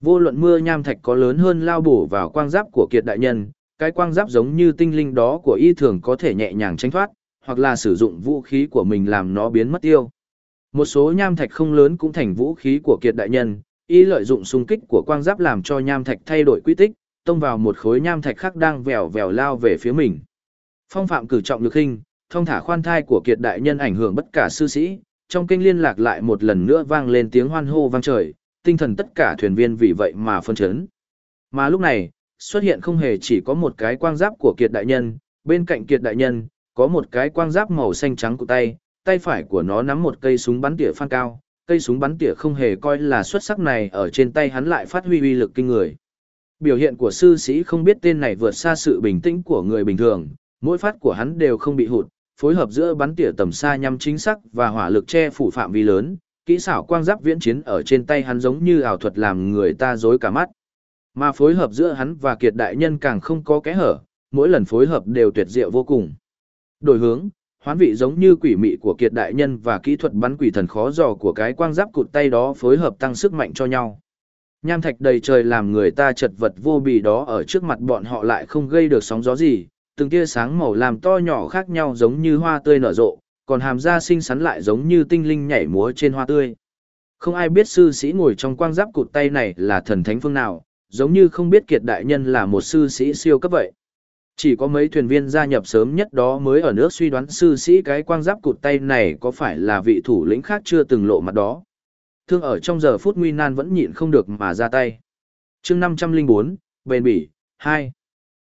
Vô luận mưa nham thạch có lớn hơn lao bổ vào quang giáp của kiệt đại nhân, cái quang giáp giống như tinh linh đó của y thường có thể nhẹ nhàng tránh thoát, hoặc là sử dụng vũ khí của mình làm nó biến mất tiêu. Một số nham thạch không lớn cũng thành vũ khí của kiệt đại nhân, y lợi dụng xung kích của quang giáp làm cho nham thạch thay đổi quy tích, tông vào một khối nham thạch khác đang vèo vèo lao về phía mình. Phong phạm cử trọng lực hình, thông thả khoan thai của kiệt đại nhân ảnh hưởng bất cả sư sĩ, trong kênh liên lạc lại một lần nữa vang lên tiếng hoan hô vang trời, tinh thần tất cả thuyền viên vì vậy mà phân chấn. Mà lúc này, xuất hiện không hề chỉ có một cái quang giáp của kiệt đại nhân, bên cạnh kiệt đại nhân, có một cái quang giáp màu xanh trắng của tay, tay phải của nó nắm một cây súng bắn tỉa phan cao, cây súng bắn tỉa không hề coi là xuất sắc này ở trên tay hắn lại phát huy uy lực kinh người. Biểu hiện của sư sĩ không biết tên này vượt xa sự bình tĩnh của người bình thường, mỗi phát của hắn đều không bị hụt, phối hợp giữa bắn tỉa tầm xa nhắm chính xác và hỏa lực che phủ phạm vi lớn, kỹ xảo quang giáp viễn chiến ở trên tay hắn giống như ảo thuật làm người ta rối cả mắt. Mà phối hợp giữa hắn và kiệt đại nhân càng không có kẽ hở, mỗi lần phối hợp đều tuyệt diệu vô cùng. Đổi hướng, hoán vị giống như quỷ mị của kiệt đại nhân và kỹ thuật bắn quỷ thần khó dò của cái quang giáp cụt tay đó phối hợp tăng sức mạnh cho nhau. Nham thạch đầy trời làm người ta chật vật vô bì đó ở trước mặt bọn họ lại không gây được sóng gió gì, từng tia sáng màu làm to nhỏ khác nhau giống như hoa tươi nở rộ, còn hàm da xinh xắn lại giống như tinh linh nhảy múa trên hoa tươi. Không ai biết sư sĩ ngồi trong quang giáp cụt tay này là thần thánh phương nào, giống như không biết kiệt đại nhân là một sư sĩ siêu cấp vậy. Chỉ có mấy thuyền viên gia nhập sớm nhất đó mới ở nước suy đoán sư sĩ cái quang giáp cụt tay này có phải là vị thủ lĩnh khác chưa từng lộ mặt đó. Thương ở trong giờ phút nguy nan vẫn nhịn không được mà ra tay. chương 504, bền bỉ, 2.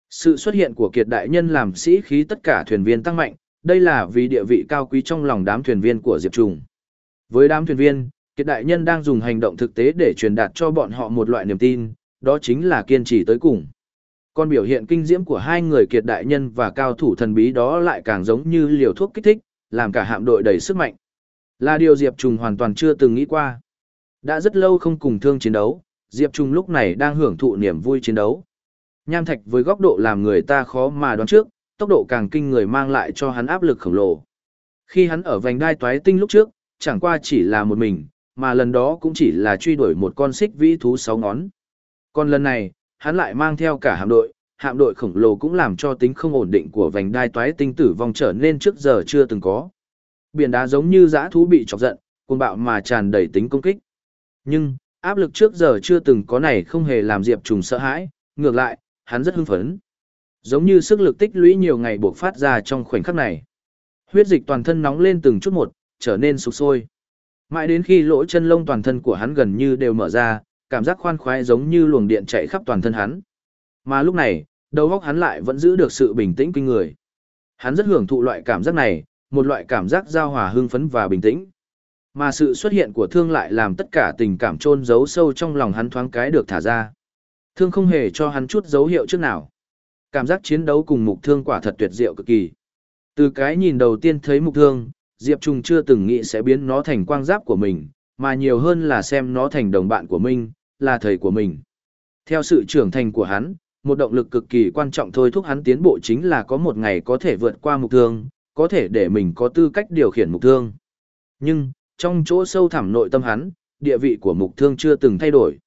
Sự xuất hiện của kiệt đại nhân làm sĩ khí tất cả thuyền viên tăng mạnh, đây là vì địa vị cao quý trong lòng đám thuyền viên của Diệp Trùng. Với đám thuyền viên, kiệt đại nhân đang dùng hành động thực tế để truyền đạt cho bọn họ một loại niềm tin, đó chính là kiên trì tới cùng. Còn biểu hiện kinh diễm của hai người kiệt đại nhân và cao thủ thần bí đó lại càng giống như liều thuốc kích thích, làm cả hạm đội đầy sức mạnh. Là điều Diệp Trùng hoàn toàn chưa từng nghĩ qua. Đã rất lâu không cùng thương chiến đấu, Diệp Trùng lúc này đang hưởng thụ niềm vui chiến đấu. Nham thạch với góc độ làm người ta khó mà đoán trước, tốc độ càng kinh người mang lại cho hắn áp lực khổng lồ. Khi hắn ở vành đai toái tinh lúc trước, chẳng qua chỉ là một mình, mà lần đó cũng chỉ là truy đuổi một con xích vĩ thú sáu ngón. Còn lần này, hắn lại mang theo cả hạm đội, hạm đội khổng lồ cũng làm cho tính không ổn định của vành đai toái tinh tử vong trở nên trước giờ chưa từng có. Biển đá giống như dã thú bị chọc giận, cuồng bạo mà tràn đầy tính công kích. Nhưng, áp lực trước giờ chưa từng có này không hề làm Diệp Trùng sợ hãi, ngược lại, hắn rất hưng phấn. Giống như sức lực tích lũy nhiều ngày buộc phát ra trong khoảnh khắc này. Huyết dịch toàn thân nóng lên từng chút một, trở nên sục sôi. Mãi đến khi lỗ chân lông toàn thân của hắn gần như đều mở ra, cảm giác khoan khoái giống như luồng điện chạy khắp toàn thân hắn. Mà lúc này, đầu óc hắn lại vẫn giữ được sự bình tĩnh kinh người. Hắn rất hưởng thụ loại cảm giác này, một loại cảm giác giao hòa hưng phấn và bình tĩnh. Mà sự xuất hiện của thương lại làm tất cả tình cảm chôn giấu sâu trong lòng hắn thoáng cái được thả ra. Thương không hề cho hắn chút dấu hiệu trước nào. Cảm giác chiến đấu cùng mục thương quả thật tuyệt diệu cực kỳ. Từ cái nhìn đầu tiên thấy mục thương, Diệp Trung chưa từng nghĩ sẽ biến nó thành quang giáp của mình, mà nhiều hơn là xem nó thành đồng bạn của mình, là thầy của mình. Theo sự trưởng thành của hắn, một động lực cực kỳ quan trọng thôi thúc hắn tiến bộ chính là có một ngày có thể vượt qua mục thương, có thể để mình có tư cách điều khiển mục thương. Nhưng, trong chỗ sâu thẳm nội tâm hắn, địa vị của mục thương chưa từng thay đổi.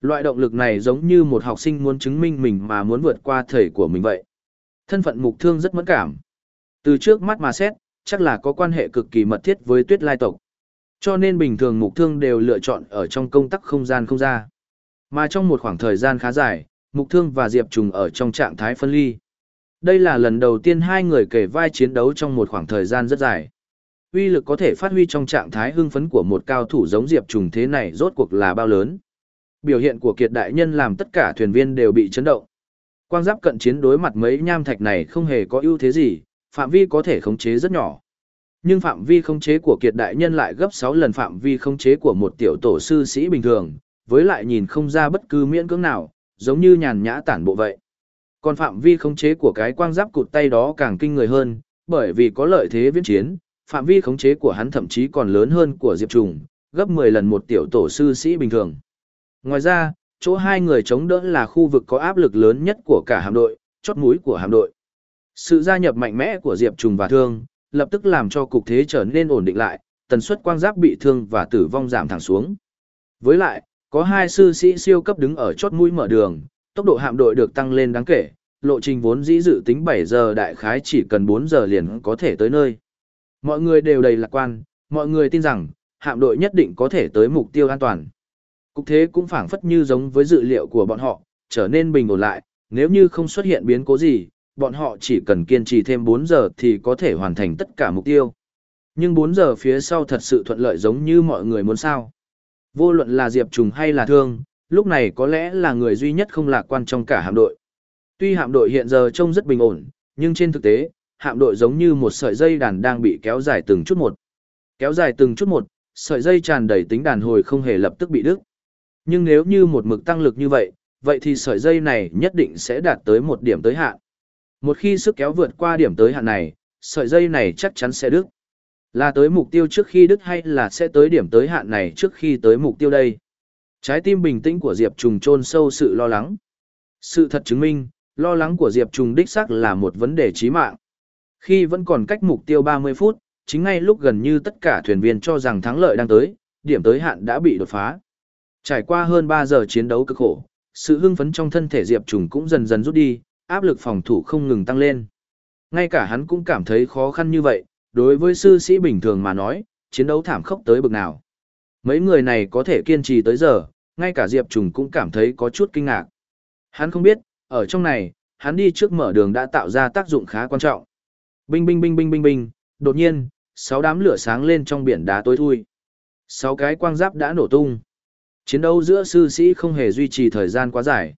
Loại động lực này giống như một học sinh muốn chứng minh mình mà muốn vượt qua thầy của mình vậy. Thân phận mục thương rất mẫn cảm. Từ trước mắt mà xét, chắc là có quan hệ cực kỳ mật thiết với tuyết lai tộc. Cho nên bình thường mục thương đều lựa chọn ở trong công tắc không gian không ra. Mà trong một khoảng thời gian khá dài, mục thương và Diệp Trùng ở trong trạng thái phân ly. Đây là lần đầu tiên hai người kể vai chiến đấu trong một khoảng thời gian rất dài. Uy lực có thể phát huy trong trạng thái hưng phấn của một cao thủ giống Diệp Trùng thế này rốt cuộc là bao lớn. Biểu hiện của kiệt đại nhân làm tất cả thuyền viên đều bị chấn động. Quang giáp cận chiến đối mặt mấy nham thạch này không hề có ưu thế gì, phạm vi có thể khống chế rất nhỏ. Nhưng phạm vi khống chế của kiệt đại nhân lại gấp 6 lần phạm vi khống chế của một tiểu tổ sư sĩ bình thường, với lại nhìn không ra bất cứ miễn cưỡng nào, giống như nhàn nhã tản bộ vậy. Còn phạm vi khống chế của cái quang giáp cụt tay đó càng kinh người hơn, bởi vì có lợi thế viễn chiến, phạm vi khống chế của hắn thậm chí còn lớn hơn của Diệp Trùng, gấp 10 lần một tiểu tổ sư sĩ bình thường. Ngoài ra, chỗ hai người chống đỡ là khu vực có áp lực lớn nhất của cả hạm đội, chót mũi của hạm đội. Sự gia nhập mạnh mẽ của Diệp Trùng và Thương, lập tức làm cho cục thế trở nên ổn định lại, tần suất quang giáp bị thương và tử vong giảm thẳng xuống. Với lại, có hai sư sĩ siêu cấp đứng ở chốt mũi mở đường, tốc độ hạm đội được tăng lên đáng kể, lộ trình vốn dĩ dự tính 7 giờ đại khái chỉ cần 4 giờ liền có thể tới nơi. Mọi người đều đầy lạc quan, mọi người tin rằng, hạm đội nhất định có thể tới mục tiêu an toàn. Cục thế cũng phảng phất như giống với dự liệu của bọn họ, trở nên bình ổn lại, nếu như không xuất hiện biến cố gì, bọn họ chỉ cần kiên trì thêm 4 giờ thì có thể hoàn thành tất cả mục tiêu. Nhưng 4 giờ phía sau thật sự thuận lợi giống như mọi người muốn sao. Vô luận là Diệp Trùng hay là Thương, lúc này có lẽ là người duy nhất không lạc quan trong cả hạm đội. Tuy hạm đội hiện giờ trông rất bình ổn, nhưng trên thực tế, hạm đội giống như một sợi dây đàn đang bị kéo dài từng chút một. Kéo dài từng chút một, sợi dây tràn đầy tính đàn hồi không hề lập tức bị đứt. Nhưng nếu như một mực tăng lực như vậy, vậy thì sợi dây này nhất định sẽ đạt tới một điểm tới hạn. Một khi sức kéo vượt qua điểm tới hạn này, sợi dây này chắc chắn sẽ đứt. Là tới mục tiêu trước khi đứt hay là sẽ tới điểm tới hạn này trước khi tới mục tiêu đây? Trái tim bình tĩnh của Diệp Trùng chôn sâu sự lo lắng. Sự thật chứng minh, lo lắng của Diệp Trùng đích xác là một vấn đề chí mạng. Khi vẫn còn cách mục tiêu 30 phút, chính ngay lúc gần như tất cả thuyền viên cho rằng thắng lợi đang tới, điểm tới hạn đã bị đột phá. Trải qua hơn 3 giờ chiến đấu cực khổ, sự hưng phấn trong thân thể Diệp Trùng cũng dần dần rút đi, áp lực phòng thủ không ngừng tăng lên. Ngay cả hắn cũng cảm thấy khó khăn như vậy, đối với sư sĩ bình thường mà nói, chiến đấu thảm khốc tới bực nào. Mấy người này có thể kiên trì tới giờ, ngay cả Diệp Trùng cũng cảm thấy có chút kinh ngạc. Hắn không biết, ở trong này, hắn đi trước mở đường đã tạo ra tác dụng khá quan trọng. Binh binh binh binh binh binh, đột nhiên, sáu đám lửa sáng lên trong biển đá tối thui. Sáu cái quang giáp đã nổ tung. Chiến đấu giữa sư sĩ không hề duy trì thời gian quá dài.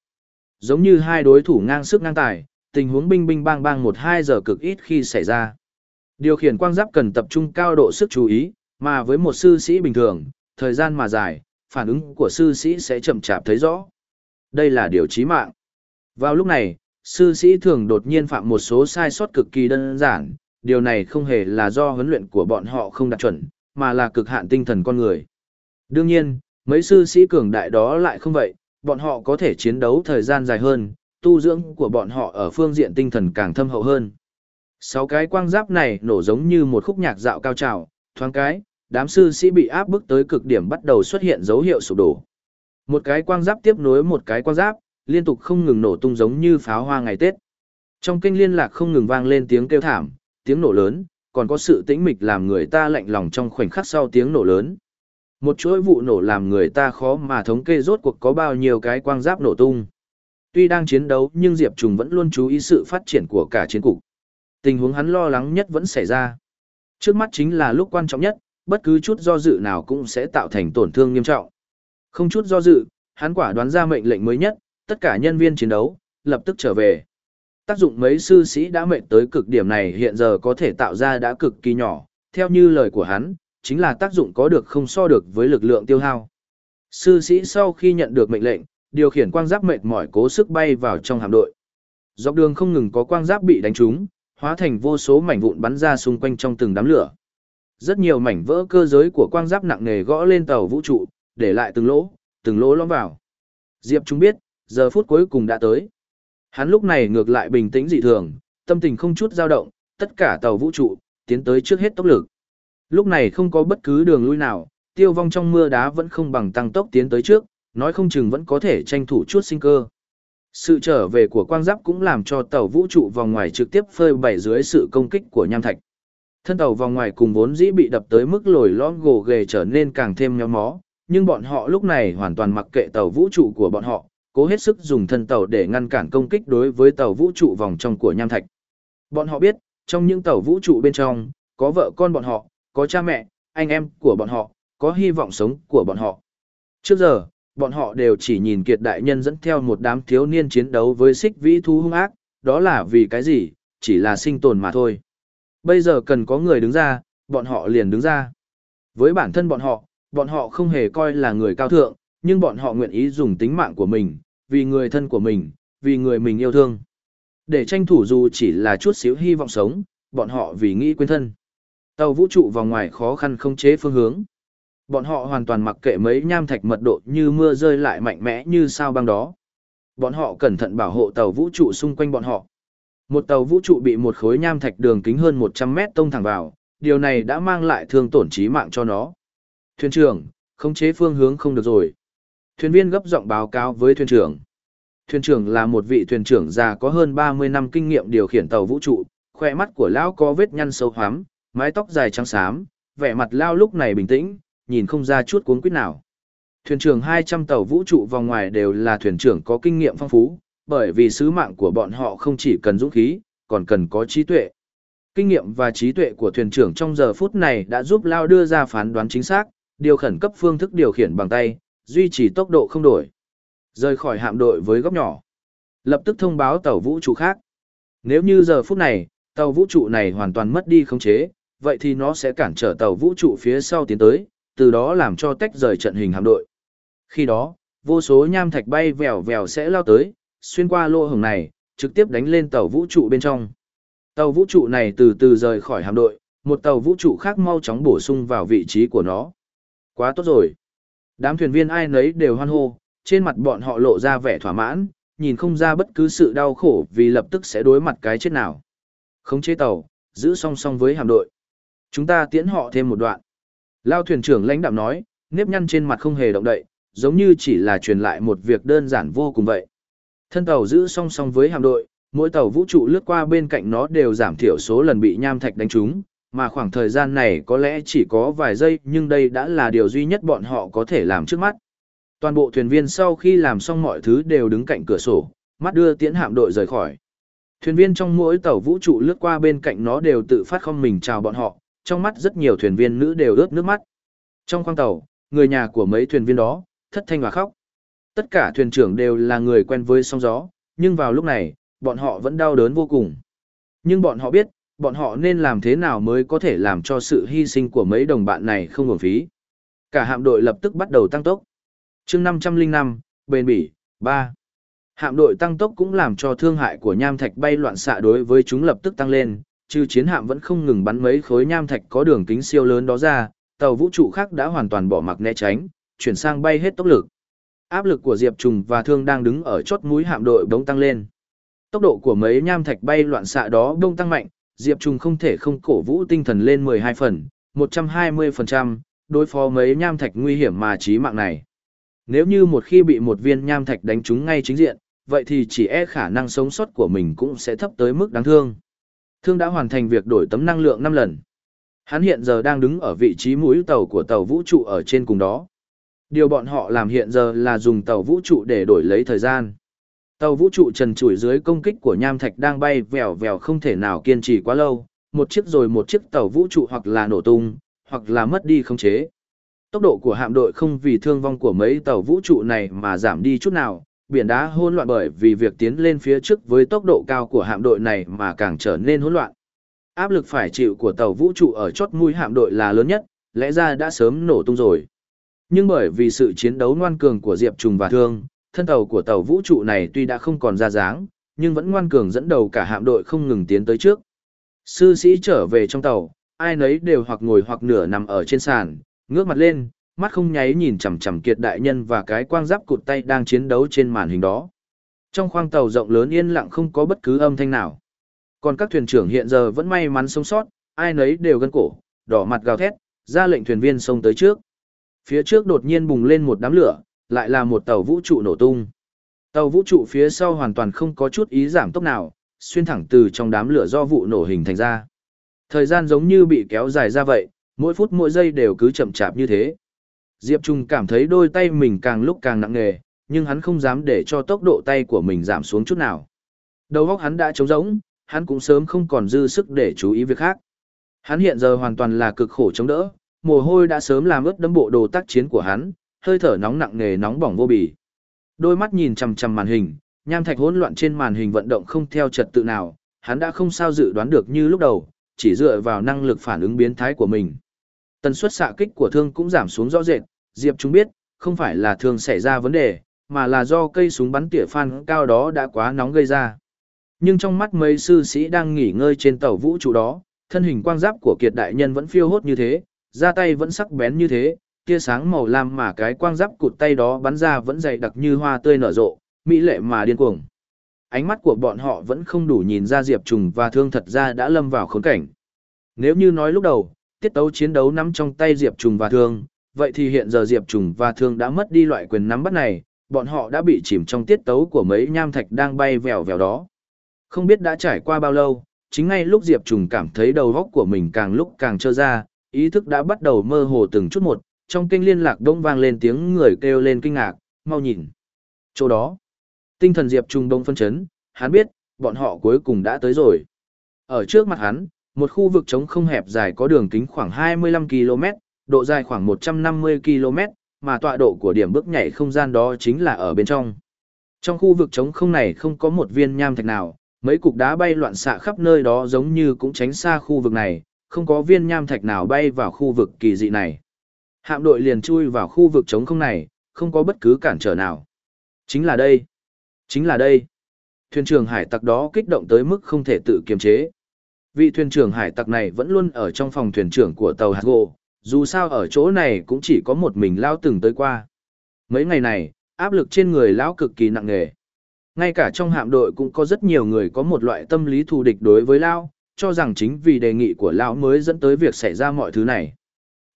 Giống như hai đối thủ ngang sức ngang tài, tình huống binh binh bang bang một hai giờ cực ít khi xảy ra. Điều khiển quang giáp cần tập trung cao độ sức chú ý, mà với một sư sĩ bình thường, thời gian mà dài, phản ứng của sư sĩ sẽ chậm chạp thấy rõ. Đây là điều chí mạng. Vào lúc này, sư sĩ thường đột nhiên phạm một số sai sót cực kỳ đơn giản, điều này không hề là do huấn luyện của bọn họ không đạt chuẩn, mà là cực hạn tinh thần con người. Đương nhiên, mấy sư sĩ cường đại đó lại không vậy, bọn họ có thể chiến đấu thời gian dài hơn, tu dưỡng của bọn họ ở phương diện tinh thần càng thâm hậu hơn. Sáu cái quang giáp này nổ giống như một khúc nhạc dạo cao trào, thoáng cái, đám sư sĩ bị áp bức tới cực điểm bắt đầu xuất hiện dấu hiệu sụp đổ. Một cái quang giáp tiếp nối một cái quang giáp, liên tục không ngừng nổ tung giống như pháo hoa ngày Tết. Trong kênh liên lạc không ngừng vang lên tiếng kêu thảm, tiếng nổ lớn, còn có sự tĩnh mịch làm người ta lạnh lòng trong khoảnh khắc sau tiếng nổ lớn. Một chuỗi vụ nổ làm người ta khó mà thống kê rốt cuộc có bao nhiêu cái quang giáp nổ tung. Tuy đang chiến đấu nhưng Diệp Trùng vẫn luôn chú ý sự phát triển của cả chiến cục. Tình huống hắn lo lắng nhất vẫn xảy ra. Trước mắt chính là lúc quan trọng nhất, bất cứ chút do dự nào cũng sẽ tạo thành tổn thương nghiêm trọng. Không chút do dự, hắn quả đoán ra mệnh lệnh mới nhất, tất cả nhân viên chiến đấu, lập tức trở về. Tác dụng mấy sư sĩ đã mệnh tới cực điểm này hiện giờ có thể tạo ra đã cực kỳ nhỏ, theo như lời của hắn, chính là tác dụng có được không so được với lực lượng tiêu hao. Sư sĩ sau khi nhận được mệnh lệnh, điều khiển quang giáp mệt mỏi cố sức bay vào trong hạm đội. Dọc đường không ngừng có quang giáp bị đánh trúng, hóa thành vô số mảnh vụn bắn ra xung quanh trong từng đám lửa. Rất nhiều mảnh vỡ cơ giới của quang giáp nặng nề gõ lên tàu vũ trụ, để lại từng lỗ, từng lỗ lõm vào. Diệp chúng biết, giờ phút cuối cùng đã tới. Hắn lúc này ngược lại bình tĩnh dị thường, tâm tình không chút dao động, tất cả tàu vũ trụ, tiến tới trước hết tốc lực. Lúc này không có bất cứ đường lui nào, tiêu vong trong mưa đá vẫn không bằng tăng tốc tiến tới trước, nói không chừng vẫn có thể tranh thủ chút sinh cơ. Sự trở về của quang giáp cũng làm cho tàu vũ trụ vòng ngoài trực tiếp phơi bày dưới sự công kích của nham thạch. Thân tàu vòng ngoài cùng vốn dĩ bị đập tới mức lồi lõm gồ ghề trở nên càng thêm nhóm mó, nhưng bọn họ lúc này hoàn toàn mặc kệ tàu vũ trụ của bọn họ, cố hết sức dùng thân tàu để ngăn cản công kích đối với tàu vũ trụ vòng trong của nham thạch. Bọn họ biết, trong những tàu vũ trụ bên trong, có vợ con bọn họ, có cha mẹ, anh em của bọn họ, có hy vọng sống của bọn họ. Trước giờ, bọn họ đều chỉ nhìn kiệt đại nhân dẫn theo một đám thiếu niên chiến đấu với xích vĩ thú hung ác, đó là vì cái gì, chỉ là sinh tồn mà thôi. Bây giờ cần có người đứng ra, bọn họ liền đứng ra. Với bản thân bọn họ, bọn họ không hề coi là người cao thượng, nhưng bọn họ nguyện ý dùng tính mạng của mình, vì người thân của mình, vì người mình yêu thương. Để tranh thủ dù chỉ là chút xíu hy vọng sống, bọn họ vì nghĩ quên thân. Tàu vũ trụ vào ngoài khó khăn không chế phương hướng. Bọn họ hoàn toàn mặc kệ mấy nham thạch mật độ như mưa rơi lại mạnh mẽ như sao băng đó. Bọn họ cẩn thận bảo hộ tàu vũ trụ xung quanh bọn họ. Một tàu vũ trụ bị một khối nham thạch đường kính hơn 100 mét tông thẳng vào, điều này đã mang lại thương tổn chí mạng cho nó. Thuyền trưởng, khống chế phương hướng không được rồi. Thuyền viên gấp giọng báo cáo với thuyền trưởng. Thuyền trưởng là một vị thuyền trưởng già có hơn 30 năm kinh nghiệm điều khiển tàu vũ trụ, khoe mắt của lão có vết nhăn sâu hoắm, mái tóc dài trắng xám, vẻ mặt lao lúc này bình tĩnh, nhìn không ra chút cuốn quýt nào. Thuyền trưởng 200 tàu vũ trụ vòng ngoài đều là thuyền trưởng có kinh nghiệm phong phú, bởi vì sứ mạng của bọn họ không chỉ cần dũng khí, còn cần có trí tuệ. Kinh nghiệm và trí tuệ của thuyền trưởng trong giờ phút này đã giúp Lao đưa ra phán đoán chính xác, điều khẩn cấp phương thức điều khiển bằng tay, duy trì tốc độ không đổi. Rời khỏi hạm đội với góc nhỏ. Lập tức thông báo tàu vũ trụ khác. Nếu như giờ phút này, tàu vũ trụ này hoàn toàn mất đi khống chế, vậy thì nó sẽ cản trở tàu vũ trụ phía sau tiến tới, từ đó làm cho tách rời trận hình hạm đội. Khi đó, vô số nham thạch bay vèo vèo sẽ lao tới, xuyên qua lỗ hổng này, trực tiếp đánh lên tàu vũ trụ bên trong. Tàu vũ trụ này từ từ rời khỏi hạm đội, một tàu vũ trụ khác mau chóng bổ sung vào vị trí của nó. Quá tốt rồi. Đám thuyền viên ai nấy đều hoan hô, trên mặt bọn họ lộ ra vẻ thỏa mãn, nhìn không ra bất cứ sự đau khổ vì lập tức sẽ đối mặt cái chết nào. Khống chế tàu, giữ song song với hạm đội. Chúng ta tiễn họ thêm một đoạn. Lao thuyền trưởng lãnh đạm nói, nếp nhăn trên mặt không hề động đậy, giống như chỉ là truyền lại một việc đơn giản vô cùng vậy. Thân tàu giữ song song với hạm đội, mỗi tàu vũ trụ lướt qua bên cạnh nó đều giảm thiểu số lần bị nham thạch đánh trúng, mà khoảng thời gian này có lẽ chỉ có vài giây nhưng đây đã là điều duy nhất bọn họ có thể làm trước mắt. Toàn bộ thuyền viên sau khi làm xong mọi thứ đều đứng cạnh cửa sổ, mắt đưa tiễn hạm đội rời khỏi. Thuyền viên trong mỗi tàu vũ trụ lướt qua bên cạnh nó đều tự phát không mình chào bọn họ, trong mắt rất nhiều thuyền viên nữ đều ướt nước mắt. Trong khoang tàu, người nhà của mấy thuyền viên đó, thất thanh và khóc. Tất cả thuyền trưởng đều là người quen với sóng gió, nhưng vào lúc này, bọn họ vẫn đau đớn vô cùng. Nhưng bọn họ biết, bọn họ nên làm thế nào mới có thể làm cho sự hy sinh của mấy đồng bạn này không uổng phí. Cả hạm đội lập tức bắt đầu tăng tốc. chương 505, bền bỉ, 3. Hạm đội tăng tốc cũng làm cho thương hại của nham thạch bay loạn xạ đối với chúng lập tức tăng lên, trừ chiến hạm vẫn không ngừng bắn mấy khối nham thạch có đường kính siêu lớn đó ra, tàu vũ trụ khác đã hoàn toàn bỏ mặc né tránh, chuyển sang bay hết tốc lực. Áp lực của Diệp Trùng và Thương đang đứng ở chốt mũi hạm đội bỗng tăng lên. Tốc độ của mấy nham thạch bay loạn xạ đó bỗng tăng mạnh, Diệp Trùng không thể không cổ vũ tinh thần lên 12 phần, 120%, đối phó mấy nham thạch nguy hiểm mà chí mạng này. Nếu như một khi bị một viên nham thạch đánh trúng ngay chính diện, vậy thì chỉ e khả năng sống sót của mình cũng sẽ thấp tới mức đáng thương. Thương đã hoàn thành việc đổi tấm năng lượng 5 lần. Hắn hiện giờ đang đứng ở vị trí mũi tàu của tàu vũ trụ ở trên cùng đó. Điều bọn họ làm hiện giờ là dùng tàu vũ trụ để đổi lấy thời gian. Tàu vũ trụ trần trụi dưới công kích của nham thạch đang bay vèo vèo không thể nào kiên trì quá lâu, một chiếc rồi một chiếc tàu vũ trụ hoặc là nổ tung, hoặc là mất đi khống chế. Tốc độ của hạm đội không vì thương vong của mấy tàu vũ trụ này mà giảm đi chút nào, biển đá hỗn loạn bởi vì việc tiến lên phía trước với tốc độ cao của hạm đội này mà càng trở nên hỗn loạn. Áp lực phải chịu của tàu vũ trụ ở chót mũi hạm đội là lớn nhất, lẽ ra đã sớm nổ tung rồi. Nhưng bởi vì sự chiến đấu ngoan cường của Diệp Trùng và Thương, thân tàu của tàu vũ trụ này tuy đã không còn ra dáng, nhưng vẫn ngoan cường dẫn đầu cả hạm đội không ngừng tiến tới trước. Sư sĩ trở về trong tàu, ai nấy đều hoặc ngồi hoặc nửa nằm ở trên sàn, ngước mặt lên, mắt không nháy nhìn chằm chằm kiệt đại nhân và cái quang giáp cụt tay đang chiến đấu trên màn hình đó. Trong khoang tàu rộng lớn yên lặng không có bất cứ âm thanh nào. Còn các thuyền trưởng hiện giờ vẫn may mắn sống sót, ai nấy đều gân cổ, đỏ mặt gào thét, ra lệnh thuyền viên xông tới trước. Phía trước đột nhiên bùng lên một đám lửa, lại là một tàu vũ trụ nổ tung. Tàu vũ trụ phía sau hoàn toàn không có chút ý giảm tốc nào, xuyên thẳng từ trong đám lửa do vụ nổ hình thành ra. Thời gian giống như bị kéo dài ra vậy, mỗi phút mỗi giây đều cứ chậm chạp như thế. Diệp Trung cảm thấy đôi tay mình càng lúc càng nặng nề, nhưng hắn không dám để cho tốc độ tay của mình giảm xuống chút nào. Đầu óc hắn đã trống rỗng, hắn cũng sớm không còn dư sức để chú ý việc khác. Hắn hiện giờ hoàn toàn là cực khổ chống đỡ, mồ hôi đã sớm làm ướt đẫm bộ đồ tác chiến của hắn, hơi thở nóng nặng nề nóng bỏng vô bì. Đôi mắt nhìn chằm chằm màn hình, nham thạch hỗn loạn trên màn hình vận động không theo trật tự nào, hắn đã không sao dự đoán được như lúc đầu, chỉ dựa vào năng lực phản ứng biến thái của mình. Tần suất xạ kích của thương cũng giảm xuống rõ rệt, Diệp chúng biết, không phải là thường xảy ra vấn đề, mà là do cây súng bắn tỉa phan cao đó đã quá nóng gây ra. Nhưng trong mắt mấy sư sĩ đang nghỉ ngơi trên tàu vũ trụ đó, thân hình quang giáp của kiệt đại nhân vẫn phiêu hốt như thế, ra tay vẫn sắc bén như thế, tia sáng màu lam mà cái quang giáp cụt tay đó bắn ra vẫn dày đặc như hoa tươi nở rộ, mỹ lệ mà điên cuồng. Ánh mắt của bọn họ vẫn không đủ nhìn ra Diệp Trùng và Thương thật ra đã lâm vào khốn cảnh. Nếu như nói lúc đầu, tiết tấu chiến đấu nắm trong tay Diệp Trùng và Thương, vậy thì hiện giờ Diệp Trùng và Thương đã mất đi loại quyền nắm bắt này, bọn họ đã bị chìm trong tiết tấu của mấy nham thạch đang bay vèo vèo đó. Không biết đã trải qua bao lâu, chính ngay lúc Diệp Trùng cảm thấy đầu óc của mình càng lúc càng trơ ra, ý thức đã bắt đầu mơ hồ từng chút một, trong kênh liên lạc đông vang lên tiếng người kêu lên kinh ngạc, mau nhìn. Chỗ đó, tinh thần Diệp Trùng đông phân chấn, hắn biết, bọn họ cuối cùng đã tới rồi. Ở trước mặt hắn, một khu vực trống không hẹp dài có đường kính khoảng 25 km, độ dài khoảng 150 km, mà tọa độ của điểm bước nhảy không gian đó chính là ở bên trong. Trong khu vực trống không này không có một viên nham thạch nào, mấy cục đá bay loạn xạ khắp nơi đó giống như cũng tránh xa khu vực này, không có viên nham thạch nào bay vào khu vực kỳ dị này. Hạm đội liền chui vào khu vực trống không này, không có bất cứ cản trở nào. Chính là đây. Chính là đây. Thuyền trưởng hải tặc đó kích động tới mức không thể tự kiềm chế. Vị thuyền trưởng hải tặc này vẫn luôn ở trong phòng thuyền trưởng của tàu hạt Gộ, dù sao ở chỗ này cũng chỉ có một mình Lão từng tới qua. Mấy ngày này, áp lực trên người Lão cực kỳ nặng nề. Ngay cả trong hạm đội cũng có rất nhiều người có một loại tâm lý thù địch đối với Lão, cho rằng chính vì đề nghị của Lão mới dẫn tới việc xảy ra mọi thứ này.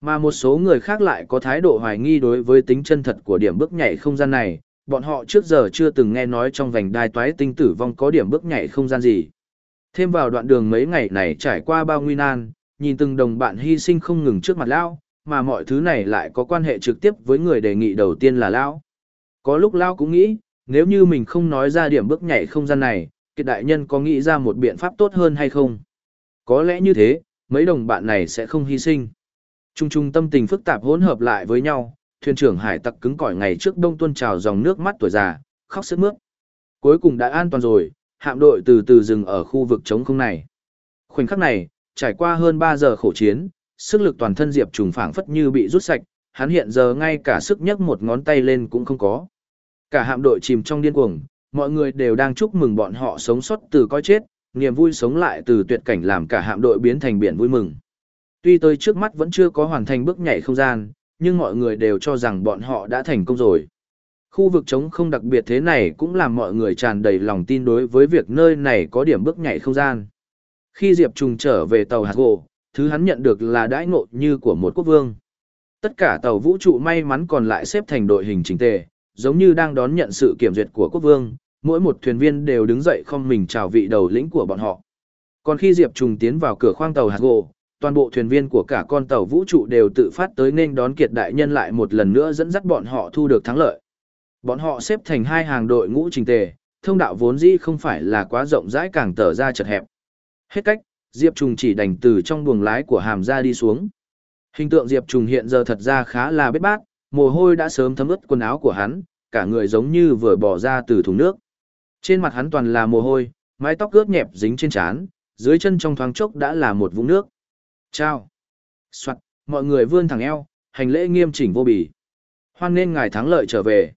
Mà một số người khác lại có thái độ hoài nghi đối với tính chân thật của điểm bước nhảy không gian này, bọn họ trước giờ chưa từng nghe nói trong vành đai toái tinh tử vong có điểm bước nhảy không gian gì. Thêm vào đoạn đường mấy ngày này trải qua bao nguy nan, nhìn từng đồng bạn hy sinh không ngừng trước mặt Lão, mà mọi thứ này lại có quan hệ trực tiếp với người đề nghị đầu tiên là Lão. Có lúc Lão cũng nghĩ, nếu như mình không nói ra điểm bước nhảy không gian này, kiệt đại nhân có nghĩ ra một biện pháp tốt hơn hay không? Có lẽ như thế, mấy đồng bạn này sẽ không hy sinh. Trung trung tâm tình phức tạp hỗn hợp lại với nhau, thuyền trưởng hải tặc cứng cỏi ngày trước đông tuôn trào dòng nước mắt tuổi già, khóc sướt mướt. Cuối cùng đã an toàn rồi, hạm đội từ từ dừng ở khu vực trống không này. Khoảnh khắc này, trải qua hơn 3 giờ khổ chiến, sức lực toàn thân Diệp Trùng phảng phất như bị rút sạch, hắn hiện giờ ngay cả sức nhấc một ngón tay lên cũng không có. Cả hạm đội chìm trong điên cuồng, mọi người đều đang chúc mừng bọn họ sống sót từ coi chết, niềm vui sống lại từ tuyệt cảnh làm cả hạm đội biến thành biển vui mừng. Tuy tôi trước mắt vẫn chưa có hoàn thành bước nhảy không gian, nhưng mọi người đều cho rằng bọn họ đã thành công rồi. Khu vực trống không đặc biệt thế này cũng làm mọi người tràn đầy lòng tin đối với việc nơi này có điểm bước nhảy không gian. Khi Diệp Trùng trở về tàu hạt gỗ, thứ hắn nhận được là đãi ngộ như của một quốc vương. Tất cả tàu vũ trụ may mắn còn lại xếp thành đội hình chỉnh tề, giống như đang đón nhận sự kiểm duyệt của quốc vương, mỗi một thuyền viên đều đứng dậy không mình chào vị đầu lĩnh của bọn họ. Còn khi Diệp Trùng tiến vào cửa khoang tàu hạt gỗ, toàn bộ thuyền viên của cả con tàu vũ trụ đều tự phát tới nên đón kiệt đại nhân lại một lần nữa dẫn dắt bọn họ thu được thắng lợi. Bọn họ xếp thành hai hàng đội ngũ trình tề, thông đạo vốn dĩ không phải là quá rộng rãi càng tở ra chật hẹp. Hết cách, Diệp Trùng chỉ đành từ trong buồng lái của hàm ra đi xuống. Hình tượng Diệp Trùng hiện giờ thật ra khá là bết bát, mồ hôi đã sớm thấm ướt quần áo của hắn, cả người giống như vừa bỏ ra từ thùng nước. Trên mặt hắn toàn là mồ hôi, mái tóc ướt nhẹp dính trên trán, dưới chân trong thoáng chốc đã là một vũng nước. Chào. Soạn, mọi người vươn thẳng eo, hành lễ nghiêm chỉnh vô bì. Hoan nên ngài thắng lợi trở về.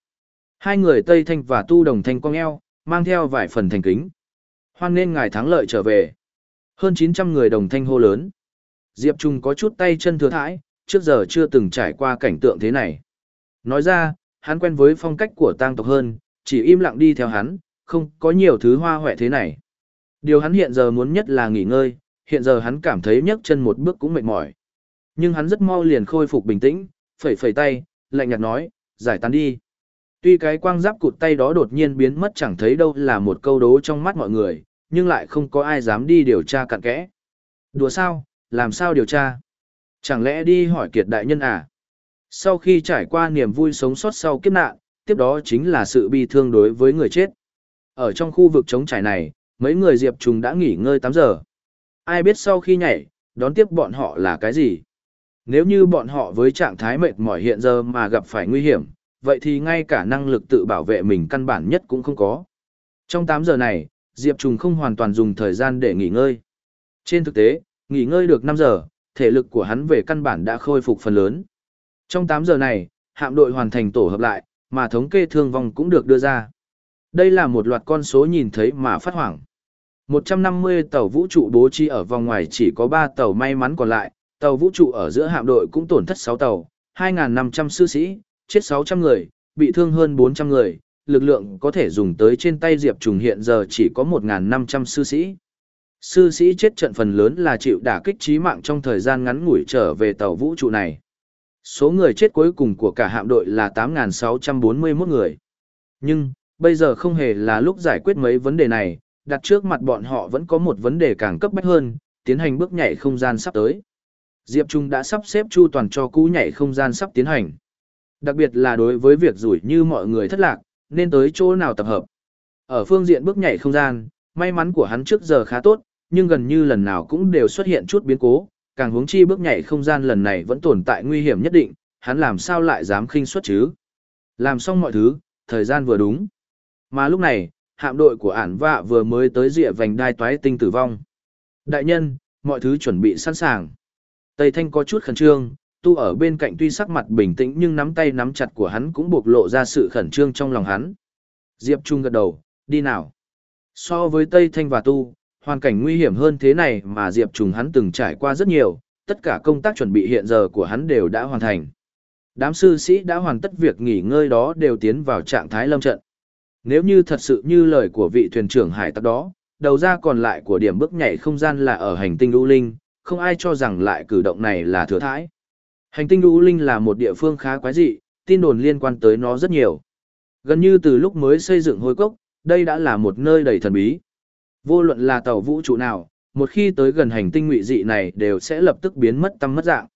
Hai người Tây Thanh và Tu Đồng Thanh cong eo, mang theo vài phần thành kính. Hoan nên ngài thắng lợi trở về. Hơn 900 người đồng thanh hô lớn. Diệp Trung có chút tay chân thừa thãi, trước giờ chưa từng trải qua cảnh tượng thế này. Nói ra, hắn quen với phong cách của tang tộc hơn, chỉ im lặng đi theo hắn, không có nhiều thứ hoa hoẹ thế này. Điều hắn hiện giờ muốn nhất là nghỉ ngơi, hiện giờ hắn cảm thấy nhấc chân một bước cũng mệt mỏi. Nhưng hắn rất mau liền khôi phục bình tĩnh, phẩy phẩy tay, lạnh nhạt nói, giải tán đi. Tuy cái quang giáp cụt tay đó đột nhiên biến mất chẳng thấy đâu là một câu đố trong mắt mọi người, nhưng lại không có ai dám đi điều tra cặn kẽ. Đùa sao, làm sao điều tra? Chẳng lẽ đi hỏi kiệt đại nhân à? Sau khi trải qua niềm vui sống sót sau kiếp nạn, tiếp đó chính là sự bi thương đối với người chết. Ở trong khu vực trống trải này, mấy người Diệp Trùng đã nghỉ ngơi 8 giờ. Ai biết sau khi nhảy, đón tiếp bọn họ là cái gì? Nếu như bọn họ với trạng thái mệt mỏi hiện giờ mà gặp phải nguy hiểm, vậy thì ngay cả năng lực tự bảo vệ mình căn bản nhất cũng không có. Trong 8 giờ này, Diệp Trùng không hoàn toàn dùng thời gian để nghỉ ngơi. Trên thực tế, nghỉ ngơi được 5 giờ, thể lực của hắn về căn bản đã khôi phục phần lớn. Trong 8 giờ này, hạm đội hoàn thành tổ hợp lại, mà thống kê thương vong cũng được đưa ra. Đây là một loạt con số nhìn thấy mà phát hoảng. 150 tàu vũ trụ bố trí ở vòng ngoài chỉ có 3 tàu may mắn còn lại, tàu vũ trụ ở giữa hạm đội cũng tổn thất 6 tàu, 2.500 sư sĩ, chết 600 người, bị thương hơn 400 người, lực lượng có thể dùng tới trên tay Diệp Trùng hiện giờ chỉ có 1.500 sư sĩ. Sư sĩ chết trận phần lớn là chịu đả kích trí mạng trong thời gian ngắn ngủi trở về tàu vũ trụ này. Số người chết cuối cùng của cả hạm đội là 8.641 người. Nhưng, bây giờ không hề là lúc giải quyết mấy vấn đề này, đặt trước mặt bọn họ vẫn có một vấn đề càng cấp bách hơn, tiến hành bước nhảy không gian sắp tới. Diệp Trung đã sắp xếp chu toàn cho cú nhảy không gian sắp tiến hành. Đặc biệt là đối với việc rủi như mọi người thất lạc, nên tới chỗ nào tập hợp. Ở phương diện bước nhảy không gian, may mắn của hắn trước giờ khá tốt, nhưng gần như lần nào cũng đều xuất hiện chút biến cố, càng hướng chi bước nhảy không gian lần này vẫn tồn tại nguy hiểm nhất định, hắn làm sao lại dám khinh suất chứ. Làm xong mọi thứ, thời gian vừa đúng. Mà lúc này, hạm đội của ản vạ vừa mới tới rìa vành đai toái tinh tử vong. Đại nhân, mọi thứ chuẩn bị sẵn sàng. Tây Thanh có chút khẩn trương, tu ở bên cạnh tuy sắc mặt bình tĩnh nhưng nắm tay nắm chặt của hắn cũng bộc lộ ra sự khẩn trương trong lòng hắn. Diệp Trung gật đầu, đi nào. So với Tây Thanh và tu, hoàn cảnh nguy hiểm hơn thế này mà Diệp Trung hắn từng trải qua rất nhiều, tất cả công tác chuẩn bị hiện giờ của hắn đều đã hoàn thành. Đám sư sĩ đã hoàn tất việc nghỉ ngơi đó đều tiến vào trạng thái lâm trận. Nếu như thật sự như lời của vị thuyền trưởng hải tặc đó, đầu ra còn lại của điểm bước nhảy không gian là ở hành tinh U Linh, không ai cho rằng lại cử động này là thừa thãi. Hành tinh U Linh là một địa phương khá quái dị, tin đồn liên quan tới nó rất nhiều. Gần như từ lúc mới xây dựng hồi cốc, đây đã là một nơi đầy thần bí. Vô luận là tàu vũ trụ nào, một khi tới gần hành tinh ngụy dị này đều sẽ lập tức biến mất tâm mất dạng.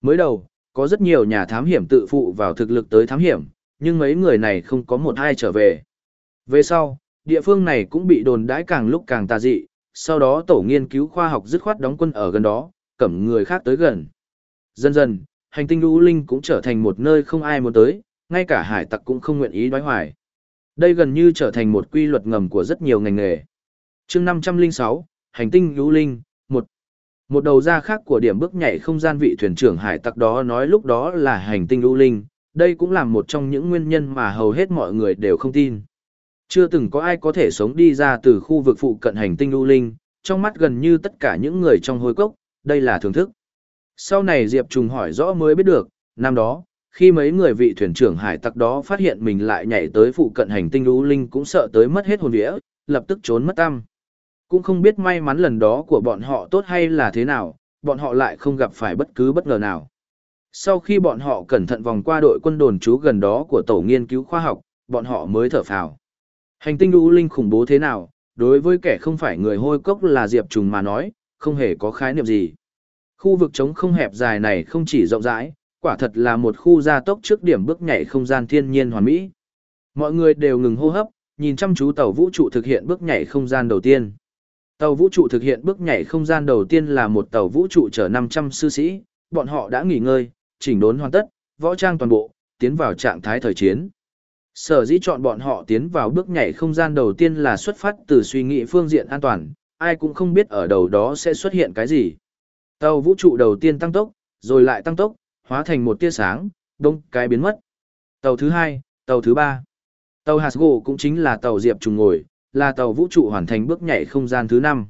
Mới đầu, có rất nhiều nhà thám hiểm tự phụ vào thực lực tới thám hiểm, nhưng mấy người này không có một ai trở về. Về sau, địa phương này cũng bị đồn đãi càng lúc càng tà dị, sau đó tổ nghiên cứu khoa học dứt khoát đóng quân ở gần đó, cẩm người khác tới gần. Dần dần, hành tinh lũ linh cũng trở thành một nơi không ai muốn tới, ngay cả hải tặc cũng không nguyện ý đoái hoài. Đây gần như trở thành một quy luật ngầm của rất nhiều ngành nghề. chương 506, hành tinh lũ linh, một Một đầu ra khác của điểm bước nhảy không gian vị thuyền trưởng hải tặc đó nói lúc đó là hành tinh lũ linh, đây cũng là một trong những nguyên nhân mà hầu hết mọi người đều không tin. Chưa từng có ai có thể sống đi ra từ khu vực phụ cận hành tinh lũ linh, trong mắt gần như tất cả những người trong hôi cốc, đây là thưởng thức. Sau này Diệp Trùng hỏi rõ mới biết được, năm đó, khi mấy người vị thuyền trưởng hải tặc đó phát hiện mình lại nhảy tới phụ cận hành tinh lũ linh cũng sợ tới mất hết hồn vía, lập tức trốn mất tăm. Cũng không biết may mắn lần đó của bọn họ tốt hay là thế nào, bọn họ lại không gặp phải bất cứ bất ngờ nào. Sau khi bọn họ cẩn thận vòng qua đội quân đồn trú gần đó của tổ nghiên cứu khoa học, bọn họ mới thở phào. Hành tinh lũ linh khủng bố thế nào, đối với kẻ không phải người hôi cốc là Diệp Trùng mà nói, không hề có khái niệm gì. Khu vực trống không hẹp dài này không chỉ rộng rãi, quả thật là một khu gia tốc trước điểm bước nhảy không gian thiên nhiên hoàn mỹ. Mọi người đều ngừng hô hấp, nhìn chăm chú tàu vũ trụ thực hiện bước nhảy không gian đầu tiên. Tàu vũ trụ thực hiện bước nhảy không gian đầu tiên là một tàu vũ trụ chở 500 sư sĩ, bọn họ đã nghỉ ngơi, chỉnh đốn hoàn tất, võ trang toàn bộ, tiến vào trạng thái thời chiến. Sở dĩ chọn bọn họ tiến vào bước nhảy không gian đầu tiên là xuất phát từ suy nghĩ phương diện an toàn, ai cũng không biết ở đầu đó sẽ xuất hiện cái gì. Tàu vũ trụ đầu tiên tăng tốc, rồi lại tăng tốc, hóa thành một tia sáng, đông cái biến mất. Tàu thứ hai, tàu thứ ba. Tàu Hasgo cũng chính là tàu Diệp trùng ngồi, là tàu vũ trụ hoàn thành bước nhảy không gian thứ năm.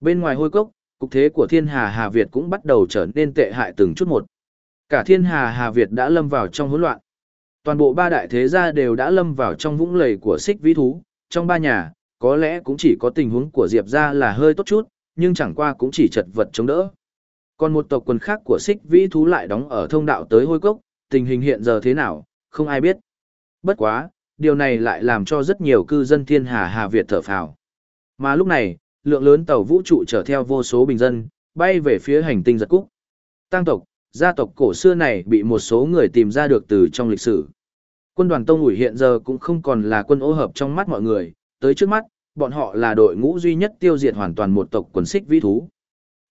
Bên ngoài hôi cốc, cục thế của thiên hà Hà Việt cũng bắt đầu trở nên tệ hại từng chút một. Cả thiên hà Hà Việt đã lâm vào trong hỗn loạn. Toàn bộ ba đại thế gia đều đã lâm vào trong vũng lầy của xích vĩ thú, trong ba nhà, có lẽ cũng chỉ có tình huống của Diệp gia là hơi tốt chút, nhưng chẳng qua cũng chỉ chật vật chống đỡ. Còn một tộc quần khác của xích vĩ thú lại đóng ở thông đạo tới hôi cốc, tình hình hiện giờ thế nào, không ai biết. Bất quá, điều này lại làm cho rất nhiều cư dân thiên hà Hà Việt thở phào. Mà lúc này, lượng lớn tàu vũ trụ chở theo vô số bình dân, bay về phía hành tinh giật cúc. Tăng tộc, gia tộc cổ xưa này bị một số người tìm ra được từ trong lịch sử. Quân đoàn Tông ủi hiện giờ cũng không còn là quân ô hợp trong mắt mọi người, tới trước mắt, bọn họ là đội ngũ duy nhất tiêu diệt hoàn toàn một tộc quần xích vĩ thú.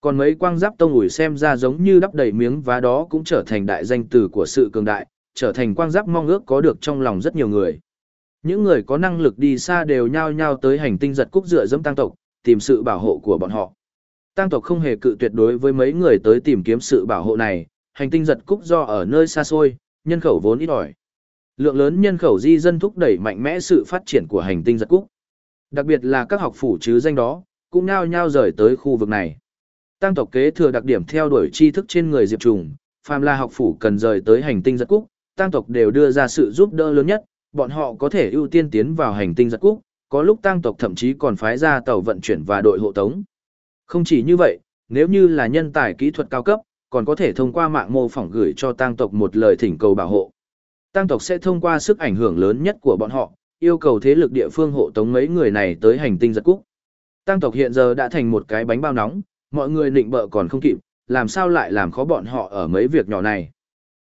Còn mấy quang giáp Tông ủi xem ra giống như đắp đầy miếng và đó cũng trở thành đại danh từ của sự cường đại, trở thành quang giáp mong ước có được trong lòng rất nhiều người. Những người có năng lực đi xa đều nhao nhao tới hành tinh giật cúc dựa dẫm tăng tộc, tìm sự bảo hộ của bọn họ. Tăng tộc không hề cự tuyệt đối với mấy người tới tìm kiếm sự bảo hộ này, hành tinh giật cúc do ở nơi xa xôi, nhân khẩu vốn ít ỏi. Lượng lớn nhân khẩu di dân thúc đẩy mạnh mẽ sự phát triển của hành tinh giật cúc. Đặc biệt là các học phủ chứ danh đó, cũng nhao nhao rời tới khu vực này. Tăng tộc kế thừa đặc điểm theo đuổi tri thức trên người Diệp Trùng, phàm là học phủ cần rời tới hành tinh giật cúc, tăng tộc đều đưa ra sự giúp đỡ lớn nhất, bọn họ có thể ưu tiên tiến vào hành tinh giật cúc, có lúc tăng tộc thậm chí còn phái ra tàu vận chuyển và đội hộ tống. Không chỉ như vậy, nếu như là nhân tài kỹ thuật cao cấp, còn có thể thông qua mạng mô phỏng gửi cho tăng tộc một lời thỉnh cầu bảo hộ. Tăng tộc sẽ thông qua sức ảnh hưởng lớn nhất của bọn họ, yêu cầu thế lực địa phương hộ tống mấy người này tới hành tinh giật cúc. Tăng tộc hiện giờ đã thành một cái bánh bao nóng, mọi người nịnh bợ còn không kịp, làm sao lại làm khó bọn họ ở mấy việc nhỏ này.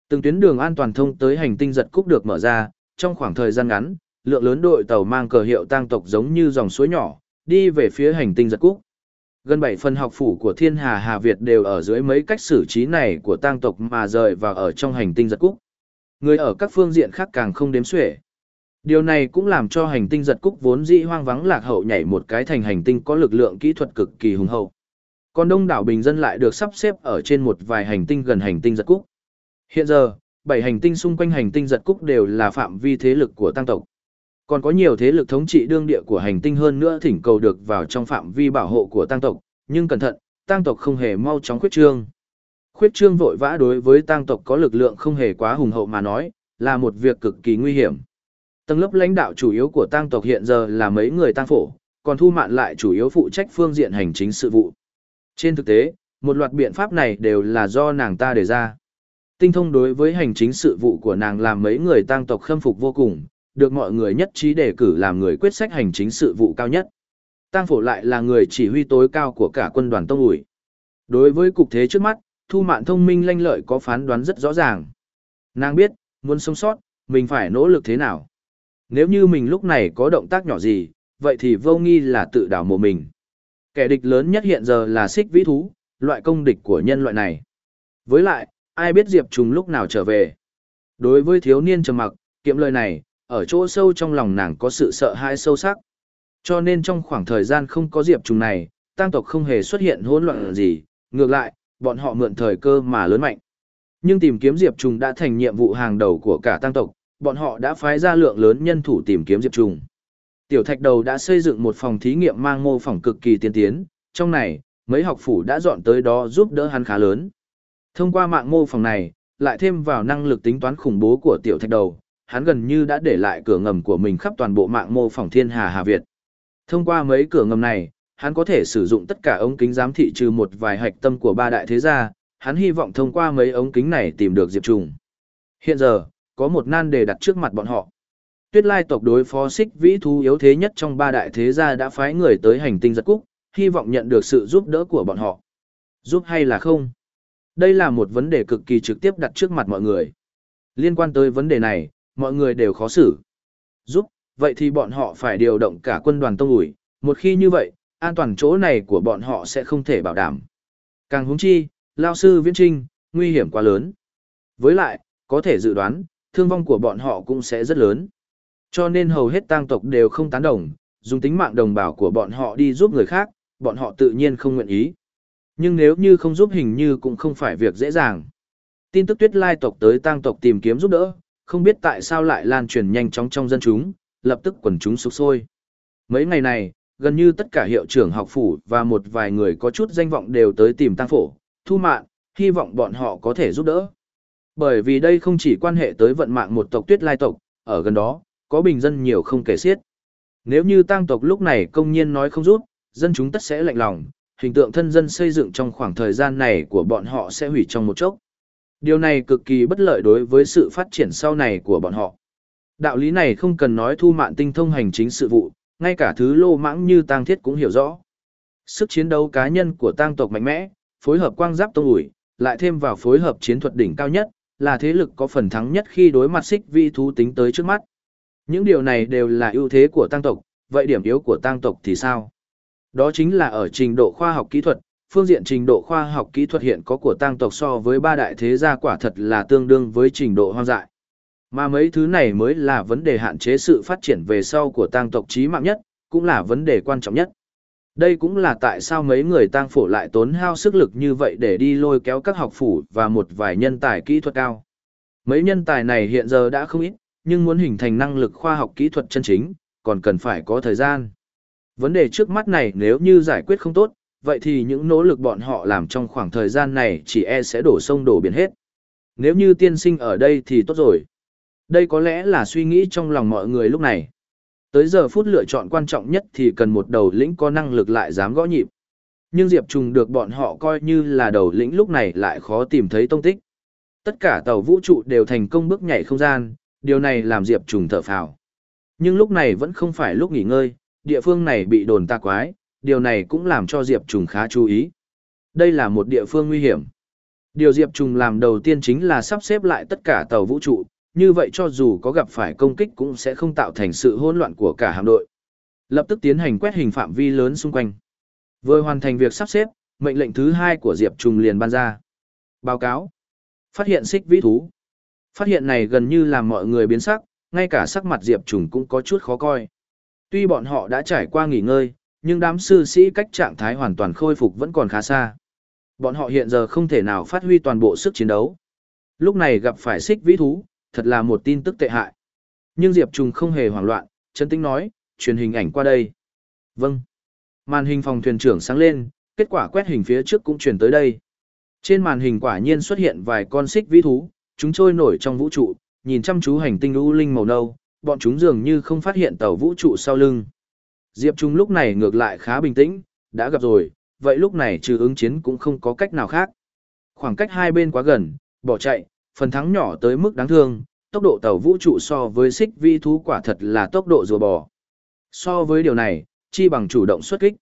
Từng tuyến đường an toàn thông tới hành tinh giật cúc được mở ra, trong khoảng thời gian ngắn, lượng lớn đội tàu mang cờ hiệu tăng tộc giống như dòng suối nhỏ, đi về phía hành tinh giật cúc. Gần 7 phần học phủ của thiên hà Hà Việt đều ở dưới mấy cách xử trí này của tăng tộc mà rời và ở trong hành tinh giật cúc. Người ở các phương diện khác càng không đếm xuể. Điều này cũng làm cho hành tinh giật cúc vốn dĩ hoang vắng lạc hậu nhảy một cái thành hành tinh có lực lượng kỹ thuật cực kỳ hùng hậu. Còn đông đảo bình dân lại được sắp xếp ở trên một vài hành tinh gần hành tinh giật cúc. Hiện giờ, bảy hành tinh xung quanh hành tinh giật cúc đều là phạm vi thế lực của tăng tộc. Còn có nhiều thế lực thống trị đương địa của hành tinh hơn nữa thỉnh cầu được vào trong phạm vi bảo hộ của tăng tộc, nhưng cẩn thận, tăng tộc không hề mau chóng khuyết trương. Khuyết trương vội vã đối với tăng tộc có lực lượng không hề quá hùng hậu mà nói, là một việc cực kỳ nguy hiểm. Tầng lớp lãnh đạo chủ yếu của tăng tộc hiện giờ là mấy người tăng phổ, còn thu mạn lại chủ yếu phụ trách phương diện hành chính sự vụ. Trên thực tế, một loạt biện pháp này đều là do nàng ta đề ra. Tinh thông đối với hành chính sự vụ của nàng làm mấy người tăng tộc khâm phục vô cùng, được mọi người nhất trí đề cử làm người quyết sách hành chính sự vụ cao nhất. Tăng phổ lại là người chỉ huy tối cao của cả quân đoàn tông ủi. Đối với cục thế trước mắt, thu mạn thông minh lanh lợi có phán đoán rất rõ ràng. Nàng biết, muốn sống sót, mình phải nỗ lực thế nào. Nếu như mình lúc này có động tác nhỏ gì, vậy thì vô nghi là tự đảo mộ mình. Kẻ địch lớn nhất hiện giờ là xích vĩ thú, loại công địch của nhân loại này. Với lại, ai biết Diệp Trùng lúc nào trở về. Đối với thiếu niên trầm mặc, kiệm lời này, ở chỗ sâu trong lòng nàng có sự sợ hãi sâu sắc. Cho nên trong khoảng thời gian không có Diệp Trùng này, tăng tộc không hề xuất hiện hỗn loạn gì, ngược lại, bọn họ mượn thời cơ mà lớn mạnh. Nhưng tìm kiếm Diệp Trùng đã thành nhiệm vụ hàng đầu của cả tăng tộc, bọn họ đã phái ra lượng lớn nhân thủ tìm kiếm Diệp Trùng. Tiểu Thạch Đầu đã xây dựng một phòng thí nghiệm mang mô phỏng cực kỳ tiên tiến, trong này, mấy học phủ đã dọn tới đó giúp đỡ hắn khá lớn. Thông qua mạng mô phỏng này, lại thêm vào năng lực tính toán khủng bố của Tiểu Thạch Đầu, hắn gần như đã để lại cửa ngầm của mình khắp toàn bộ mạng mô phỏng thiên hà Hà Việt. Thông qua mấy cửa ngầm này, hắn có thể sử dụng tất cả ống kính giám thị trừ một vài hạch tâm của ba đại thế gia, hắn hy vọng thông qua mấy ống kính này tìm được Diệp Trùng. Hiện giờ, có một nan đề đặt trước mặt bọn họ. Tuyết lai tộc đối phó xích vĩ thú yếu thế nhất trong ba đại thế gia đã phái người tới hành tinh giật cúc, hy vọng nhận được sự giúp đỡ của bọn họ. Giúp hay là không? Đây là một vấn đề cực kỳ trực tiếp đặt trước mặt mọi người. Liên quan tới vấn đề này, mọi người đều khó xử. Giúp, vậy thì bọn họ phải điều động cả quân đoàn tông ủi, một khi như vậy, an toàn chỗ này của bọn họ sẽ không thể bảo đảm. Càng húng chi, lao sư viễn trinh, nguy hiểm quá lớn. Với lại, có thể dự đoán, thương vong của bọn họ cũng sẽ rất lớn. Cho nên hầu hết tang tộc đều không tán đồng, dùng tính mạng đồng bào của bọn họ đi giúp người khác, bọn họ tự nhiên không nguyện ý. Nhưng nếu như không giúp hình như cũng không phải việc dễ dàng. Tin tức tuyết lai tộc tới tang tộc tìm kiếm giúp đỡ, không biết tại sao lại lan truyền nhanh chóng trong dân chúng, lập tức quần chúng sục sôi. Mấy ngày này, gần như tất cả hiệu trưởng học phủ và một vài người có chút danh vọng đều tới tìm tăng phổ, thu mạng, hy vọng bọn họ có thể giúp đỡ. Bởi vì đây không chỉ quan hệ tới vận mạng một tộc tuyết lai tộc, ở gần đó, có bình dân nhiều không kể xiết. Nếu như tăng tộc lúc này công nhiên nói không rút, dân chúng tất sẽ lạnh lòng, hình tượng thân dân xây dựng trong khoảng thời gian này của bọn họ sẽ hủy trong một chốc. Điều này cực kỳ bất lợi đối với sự phát triển sau này của bọn họ. Đạo lý này không cần nói thu mạn tinh thông hành chính sự vụ, ngay cả thứ lô mãng như tang thiết cũng hiểu rõ. Sức chiến đấu cá nhân của tang tộc mạnh mẽ, phối hợp quang giáp tông ủi, lại thêm vào phối hợp chiến thuật đỉnh cao nhất, là thế lực có phần thắng nhất khi đối mặt xích vi thú tính tới trước mắt. Những điều này đều là ưu thế của tăng tộc, vậy điểm yếu của tăng tộc thì sao? Đó chính là ở trình độ khoa học kỹ thuật, phương diện trình độ khoa học kỹ thuật hiện có của tăng tộc so với ba đại thế gia quả thật là tương đương với trình độ hoang dại. Mà mấy thứ này mới là vấn đề hạn chế sự phát triển về sau của tăng tộc trí mạng nhất, cũng là vấn đề quan trọng nhất. Đây cũng là tại sao mấy người tăng phổ lại tốn hao sức lực như vậy để đi lôi kéo các học phủ và một vài nhân tài kỹ thuật cao. Mấy nhân tài này hiện giờ đã không ít, nhưng muốn hình thành năng lực khoa học kỹ thuật chân chính, còn cần phải có thời gian. Vấn đề trước mắt này nếu như giải quyết không tốt, vậy thì những nỗ lực bọn họ làm trong khoảng thời gian này chỉ e sẽ đổ sông đổ biển hết. Nếu như tiên sinh ở đây thì tốt rồi. Đây có lẽ là suy nghĩ trong lòng mọi người lúc này. Tới giờ phút lựa chọn quan trọng nhất thì cần một đầu lĩnh có năng lực lại dám gõ nhịp. Nhưng Diệp Trùng được bọn họ coi như là đầu lĩnh lúc này lại khó tìm thấy tông tích. Tất cả tàu vũ trụ đều thành công bước nhảy không gian, điều này làm Diệp Trùng thở phào. Nhưng lúc này vẫn không phải lúc nghỉ ngơi, địa phương này bị đồn ta quái, điều này cũng làm cho Diệp Trùng khá chú ý. Đây là một địa phương nguy hiểm. Điều Diệp Trùng làm đầu tiên chính là sắp xếp lại tất cả tàu vũ trụ, như vậy cho dù có gặp phải công kích cũng sẽ không tạo thành sự hỗn loạn của cả hạm đội. Lập tức tiến hành quét hình phạm vi lớn xung quanh. Vừa hoàn thành việc sắp xếp, mệnh lệnh thứ hai của Diệp Trùng liền ban ra. Báo cáo. Phát hiện xích vĩ thú. Phát hiện này gần như làm mọi người biến sắc, ngay cả sắc mặt Diệp Trùng cũng có chút khó coi. Tuy bọn họ đã trải qua nghỉ ngơi, nhưng đám sư sĩ cách trạng thái hoàn toàn khôi phục vẫn còn khá xa. Bọn họ hiện giờ không thể nào phát huy toàn bộ sức chiến đấu. Lúc này gặp phải xích vĩ thú, thật là một tin tức tệ hại. Nhưng Diệp Trùng không hề hoảng loạn, chân tính nói, truyền hình ảnh qua đây. Vâng. Màn hình phòng thuyền trưởng sáng lên, kết quả quét hình phía trước cũng truyền tới đây. Trên màn hình quả nhiên xuất hiện vài con xích vĩ thú, chúng trôi nổi trong vũ trụ, nhìn chăm chú hành tinh u linh màu nâu, bọn chúng dường như không phát hiện tàu vũ trụ sau lưng. Diệp Trung lúc này ngược lại khá bình tĩnh, đã gặp rồi, vậy lúc này trừ ứng chiến cũng không có cách nào khác. Khoảng cách hai bên quá gần, bỏ chạy, phần thắng nhỏ tới mức đáng thương, tốc độ tàu vũ trụ so với xích vi thú quả thật là tốc độ rùa bò. So với điều này, chi bằng chủ động xuất kích.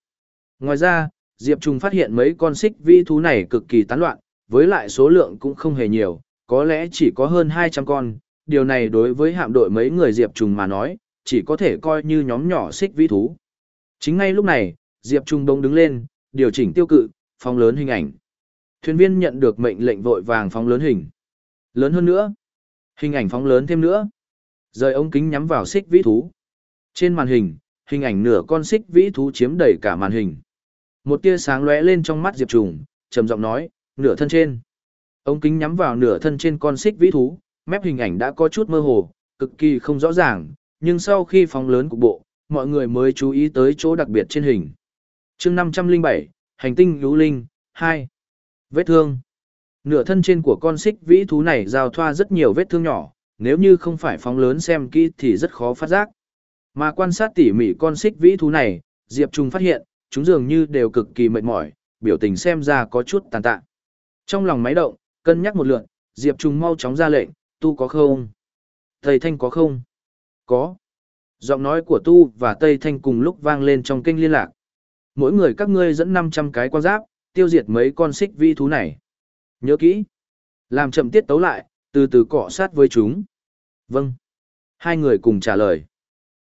Ngoài ra, Diệp Trung phát hiện mấy con xích vi thú này cực kỳ tán loạn, với lại số lượng cũng không hề nhiều, có lẽ chỉ có hơn 200 con, điều này đối với hạm đội mấy người Diệp Trùng mà nói, chỉ có thể coi như nhóm nhỏ xích vĩ thú. Chính ngay lúc này, Diệp Trùng đông đứng lên, điều chỉnh tiêu cự, phóng lớn hình ảnh. Thuyền viên nhận được mệnh lệnh vội vàng phóng lớn hình. Lớn hơn nữa. Hình ảnh phóng lớn thêm nữa. Rời ống kính nhắm vào xích vĩ thú. Trên màn hình, hình ảnh nửa con xích vĩ thú chiếm đầy cả màn hình. Một tia sáng lóe lên trong mắt Diệp Trùng, trầm giọng nói, nửa thân trên. Ống kính nhắm vào nửa thân trên con xích vĩ thú, mép hình ảnh đã có chút mơ hồ, cực kỳ không rõ ràng, nhưng sau khi phóng lớn cục bộ, mọi người mới chú ý tới chỗ đặc biệt trên hình. chương 507, Hành tinh lũ linh, 2. Vết thương. Nửa thân trên của con xích vĩ thú này giao thoa rất nhiều vết thương nhỏ, nếu như không phải phóng lớn xem kỹ thì rất khó phát giác. Mà quan sát tỉ mỉ con xích vĩ thú này, Diệp Trung phát hiện, chúng dường như đều cực kỳ mệt mỏi, biểu tình xem ra có chút tàn tạ. Trong lòng máy động, cân nhắc một lượt, Diệp Trung mau chóng ra lệnh, tu có không? Thầy Thanh có không? Có. Giọng nói của Tu và Tây Thanh cùng lúc vang lên trong kênh liên lạc. Mỗi người các ngươi dẫn 500 cái quan giáp, tiêu diệt mấy con xích vi thú này. Nhớ kỹ. Làm chậm tiết tấu lại, từ từ cọ sát với chúng. Vâng. Hai người cùng trả lời.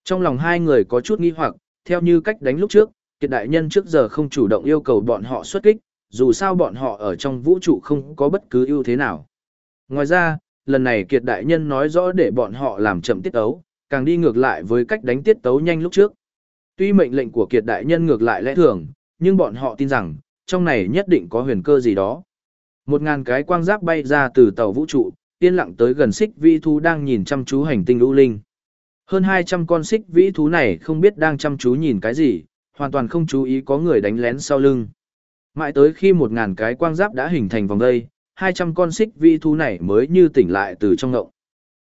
Trong lòng hai người có chút nghi hoặc, theo như cách đánh lúc trước, kiệt đại nhân trước giờ không chủ động yêu cầu bọn họ xuất kích, dù sao bọn họ ở trong vũ trụ không có bất cứ ưu thế nào. Ngoài ra, lần này kiệt đại nhân nói rõ để bọn họ làm chậm tiết tấu, càng đi ngược lại với cách đánh tiết tấu nhanh lúc trước. Tuy mệnh lệnh của kiệt đại nhân ngược lại lẽ thường, nhưng bọn họ tin rằng, trong này nhất định có huyền cơ gì đó. Một ngàn cái quang giáp bay ra từ tàu vũ trụ, yên lặng tới gần xích vĩ thú đang nhìn chăm chú hành tinh lũ linh. Hơn 200 con xích vĩ thú này không biết đang chăm chú nhìn cái gì, hoàn toàn không chú ý có người đánh lén sau lưng. Mãi tới khi một ngàn cái quang giáp đã hình thành vòng đây, 200 con xích vĩ thú này mới như tỉnh lại từ trong ngộng.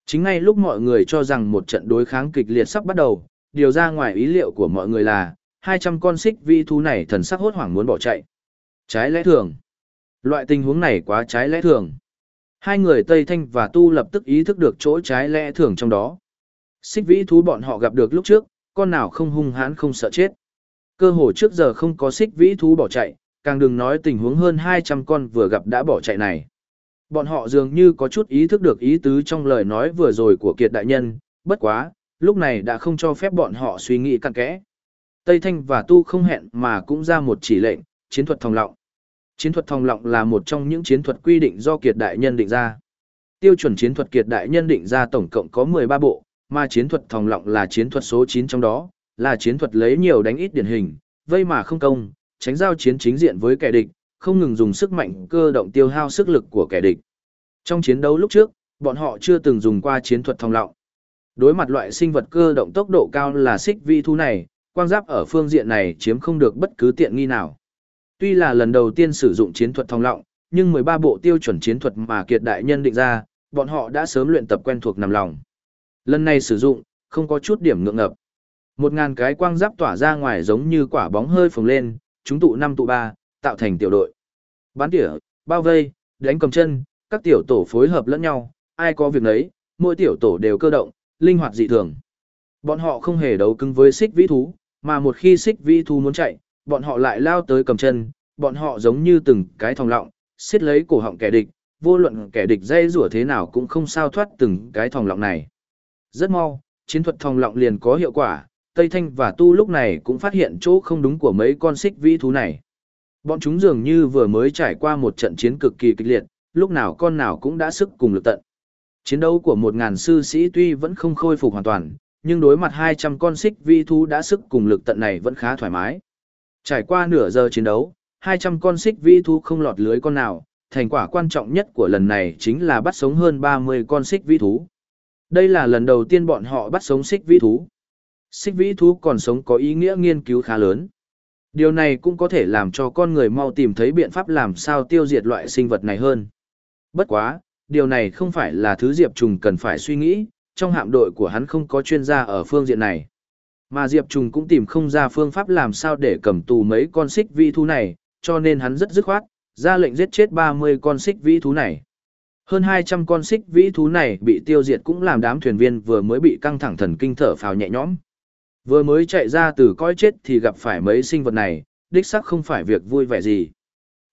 Chính ngay lúc mọi người cho rằng một trận đối kháng kịch liệt sắp bắt đầu, điều ra ngoài ý liệu của mọi người là, 200 con xích vĩ thú này thần sắc hốt hoảng muốn bỏ chạy. Trái lẽ thường. Loại tình huống này quá trái lẽ thường. Hai người Tây Thanh và Tu lập tức ý thức được chỗ trái lẽ thường trong đó. Xích vĩ thú bọn họ gặp được lúc trước, con nào không hung hãn không sợ chết. Cơ hồ trước giờ không có xích vĩ thú bỏ chạy, càng đừng nói tình huống hơn 200 con vừa gặp đã bỏ chạy này. Bọn họ dường như có chút ý thức được ý tứ trong lời nói vừa rồi của Kiệt Đại Nhân, bất quá, lúc này đã không cho phép bọn họ suy nghĩ cặn kẽ. Tây Thanh và Tu không hẹn mà cũng ra một chỉ lệnh, chiến thuật thòng lọng. Chiến thuật thòng lọng là một trong những chiến thuật quy định do Kiệt Đại Nhân định ra. Tiêu chuẩn chiến thuật Kiệt Đại Nhân định ra tổng cộng có 13 bộ, mà chiến thuật thòng lọng là chiến thuật số 9 trong đó, là chiến thuật lấy nhiều đánh ít điển hình, vây mà không công, tránh giao chiến chính diện với kẻ địch, không ngừng dùng sức mạnh cơ động tiêu hao sức lực của kẻ địch. Trong chiến đấu lúc trước, bọn họ chưa từng dùng qua chiến thuật thông lọng. Đối mặt loại sinh vật cơ động tốc độ cao là xích vi thú này, quang giáp ở phương diện này chiếm không được bất cứ tiện nghi nào. Tuy là lần đầu tiên sử dụng chiến thuật thông lọng, nhưng 13 bộ tiêu chuẩn chiến thuật mà kiệt đại nhân định ra, bọn họ đã sớm luyện tập quen thuộc nằm lòng. Lần này sử dụng, không có chút điểm ngượng ngập. Một ngàn cái quang giáp tỏa ra ngoài giống như quả bóng hơi phồng lên, chúng tụ năm tụ ba, tạo thành tiểu đội. Bán tỉa, bao vây, đánh cầm chân, các tiểu tổ phối hợp lẫn nhau, ai có việc nấy, mỗi tiểu tổ đều cơ động, linh hoạt dị thường. Bọn họ không hề đấu cứng với xích vĩ thú, mà một khi xích vĩ thú muốn chạy, bọn họ lại lao tới cầm chân, bọn họ giống như từng cái thòng lọng, xiết lấy cổ họng kẻ địch, vô luận kẻ địch dây rủa thế nào cũng không sao thoát từng cái thòng lọng này. Rất mau, chiến thuật thòng lọng liền có hiệu quả, Tây Thanh và Tu lúc này cũng phát hiện chỗ không đúng của mấy con xích vĩ thú này. Bọn chúng dường như vừa mới trải qua một trận chiến cực kỳ kịch liệt, lúc nào con nào cũng đã sức cùng lực tận. Chiến đấu của một ngàn sư sĩ tuy vẫn không khôi phục hoàn toàn, nhưng đối mặt 200 con xích vĩ thú đã sức cùng lực tận này vẫn khá thoải mái. Trải qua nửa giờ chiến đấu, 200 con xích vĩ thú không lọt lưới con nào, thành quả quan trọng nhất của lần này chính là bắt sống hơn 30 con xích vĩ thú. Đây là lần đầu tiên bọn họ bắt sống xích vĩ thú. Xích vĩ thú còn sống có ý nghĩa nghiên cứu khá lớn. Điều này cũng có thể làm cho con người mau tìm thấy biện pháp làm sao tiêu diệt loại sinh vật này hơn. Bất quá, điều này không phải là thứ Diệp Trùng cần phải suy nghĩ, trong hạm đội của hắn không có chuyên gia ở phương diện này. Mà Diệp Trùng cũng tìm không ra phương pháp làm sao để cầm tù mấy con xích vĩ thú này, cho nên hắn rất dứt khoát, ra lệnh giết chết 30 con xích vĩ thú này. Hơn 200 con xích vĩ thú này bị tiêu diệt cũng làm đám thuyền viên vừa mới bị căng thẳng thần kinh thở phào nhẹ nhõm. Vừa mới chạy ra từ coi chết thì gặp phải mấy sinh vật này, đích xác không phải việc vui vẻ gì.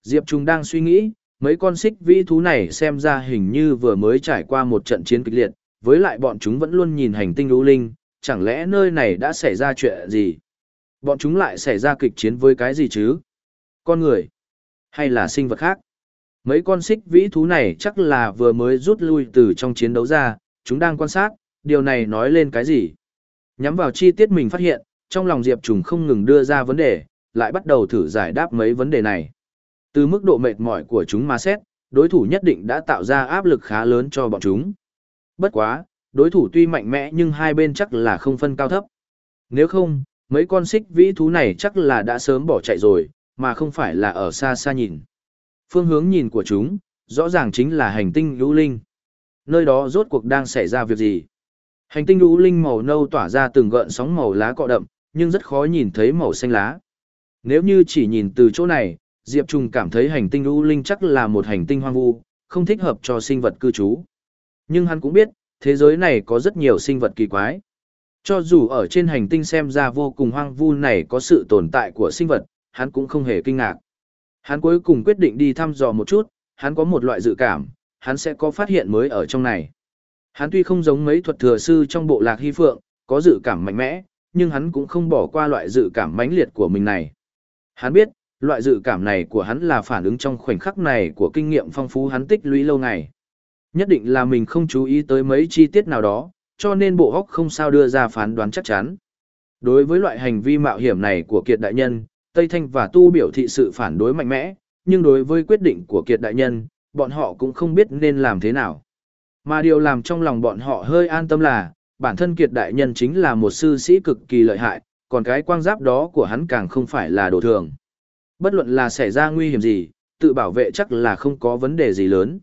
Diệp Trung đang suy nghĩ, mấy con xích vĩ thú này xem ra hình như vừa mới trải qua một trận chiến kịch liệt, với lại bọn chúng vẫn luôn nhìn hành tinh lũ linh, chẳng lẽ nơi này đã xảy ra chuyện gì? Bọn chúng lại xảy ra kịch chiến với cái gì chứ? Con người? Hay là sinh vật khác? Mấy con xích vĩ thú này chắc là vừa mới rút lui từ trong chiến đấu ra, chúng đang quan sát, điều này nói lên cái gì? Nhắm vào chi tiết mình phát hiện, trong lòng Diệp Trùng không ngừng đưa ra vấn đề, lại bắt đầu thử giải đáp mấy vấn đề này. Từ mức độ mệt mỏi của chúng mà xét, đối thủ nhất định đã tạo ra áp lực khá lớn cho bọn chúng. Bất quá, đối thủ tuy mạnh mẽ nhưng hai bên chắc là không phân cao thấp. Nếu không, mấy con xích vĩ thú này chắc là đã sớm bỏ chạy rồi, mà không phải là ở xa xa nhìn. Phương hướng nhìn của chúng, rõ ràng chính là hành tinh lũ linh. Nơi đó rốt cuộc đang xảy ra việc gì? Hành tinh lũ linh màu nâu tỏa ra từng gợn sóng màu lá cọ đậm, nhưng rất khó nhìn thấy màu xanh lá. Nếu như chỉ nhìn từ chỗ này, Diệp Trung cảm thấy hành tinh lũ linh chắc là một hành tinh hoang vu, không thích hợp cho sinh vật cư trú. Nhưng hắn cũng biết, thế giới này có rất nhiều sinh vật kỳ quái. Cho dù ở trên hành tinh xem ra vô cùng hoang vu này có sự tồn tại của sinh vật, hắn cũng không hề kinh ngạc. Hắn cuối cùng quyết định đi thăm dò một chút, hắn có một loại dự cảm, hắn sẽ có phát hiện mới ở trong này. Hắn tuy không giống mấy thuật thừa sư trong bộ lạc hy phượng, có dự cảm mạnh mẽ, nhưng hắn cũng không bỏ qua loại dự cảm mãnh liệt của mình này. Hắn biết, loại dự cảm này của hắn là phản ứng trong khoảnh khắc này của kinh nghiệm phong phú hắn tích lũy lâu ngày. Nhất định là mình không chú ý tới mấy chi tiết nào đó, cho nên bộ hóc không sao đưa ra phán đoán chắc chắn. Đối với loại hành vi mạo hiểm này của Kiệt Đại Nhân, Tây Thanh và Tu biểu thị sự phản đối mạnh mẽ, nhưng đối với quyết định của Kiệt Đại Nhân, bọn họ cũng không biết nên làm thế nào. Mà điều làm trong lòng bọn họ hơi an tâm là, bản thân Kiệt Đại Nhân chính là một sư sĩ cực kỳ lợi hại, còn cái quang giáp đó của hắn càng không phải là đồ thường. Bất luận là xảy ra nguy hiểm gì, tự bảo vệ chắc là không có vấn đề gì lớn.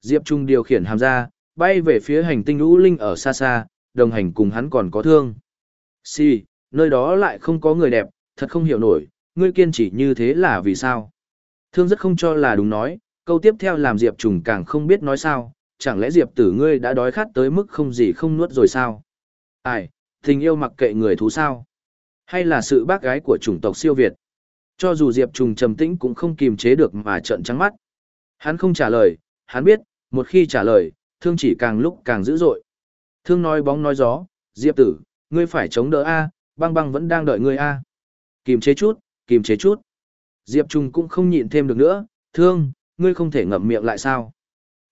Diệp Trung điều khiển hàm ra, bay về phía hành tinh lũ linh ở xa xa, đồng hành cùng hắn còn có thương. Si, nơi đó lại không có người đẹp, thật không hiểu nổi, ngươi kiên trì như thế là vì sao? Thương rất không cho là đúng nói, câu tiếp theo làm Diệp Trùng càng không biết nói sao, chẳng lẽ Diệp tử ngươi đã đói khát tới mức không gì không nuốt rồi sao? Ai, tình yêu mặc kệ người thú sao? Hay là sự bác gái của chủng tộc siêu Việt? Cho dù Diệp Trùng trầm tĩnh cũng không kìm chế được mà trợn trắng mắt. Hắn không trả lời, hắn biết, một khi trả lời, thương chỉ càng lúc càng dữ dội. Thương nói bóng nói gió, Diệp tử, ngươi phải chống đỡ A, băng băng vẫn đang đợi ngươi A. Kìm chế chút, kìm chế chút. Diệp Trùng cũng không nhịn thêm được nữa, thương, ngươi không thể ngậm miệng lại sao?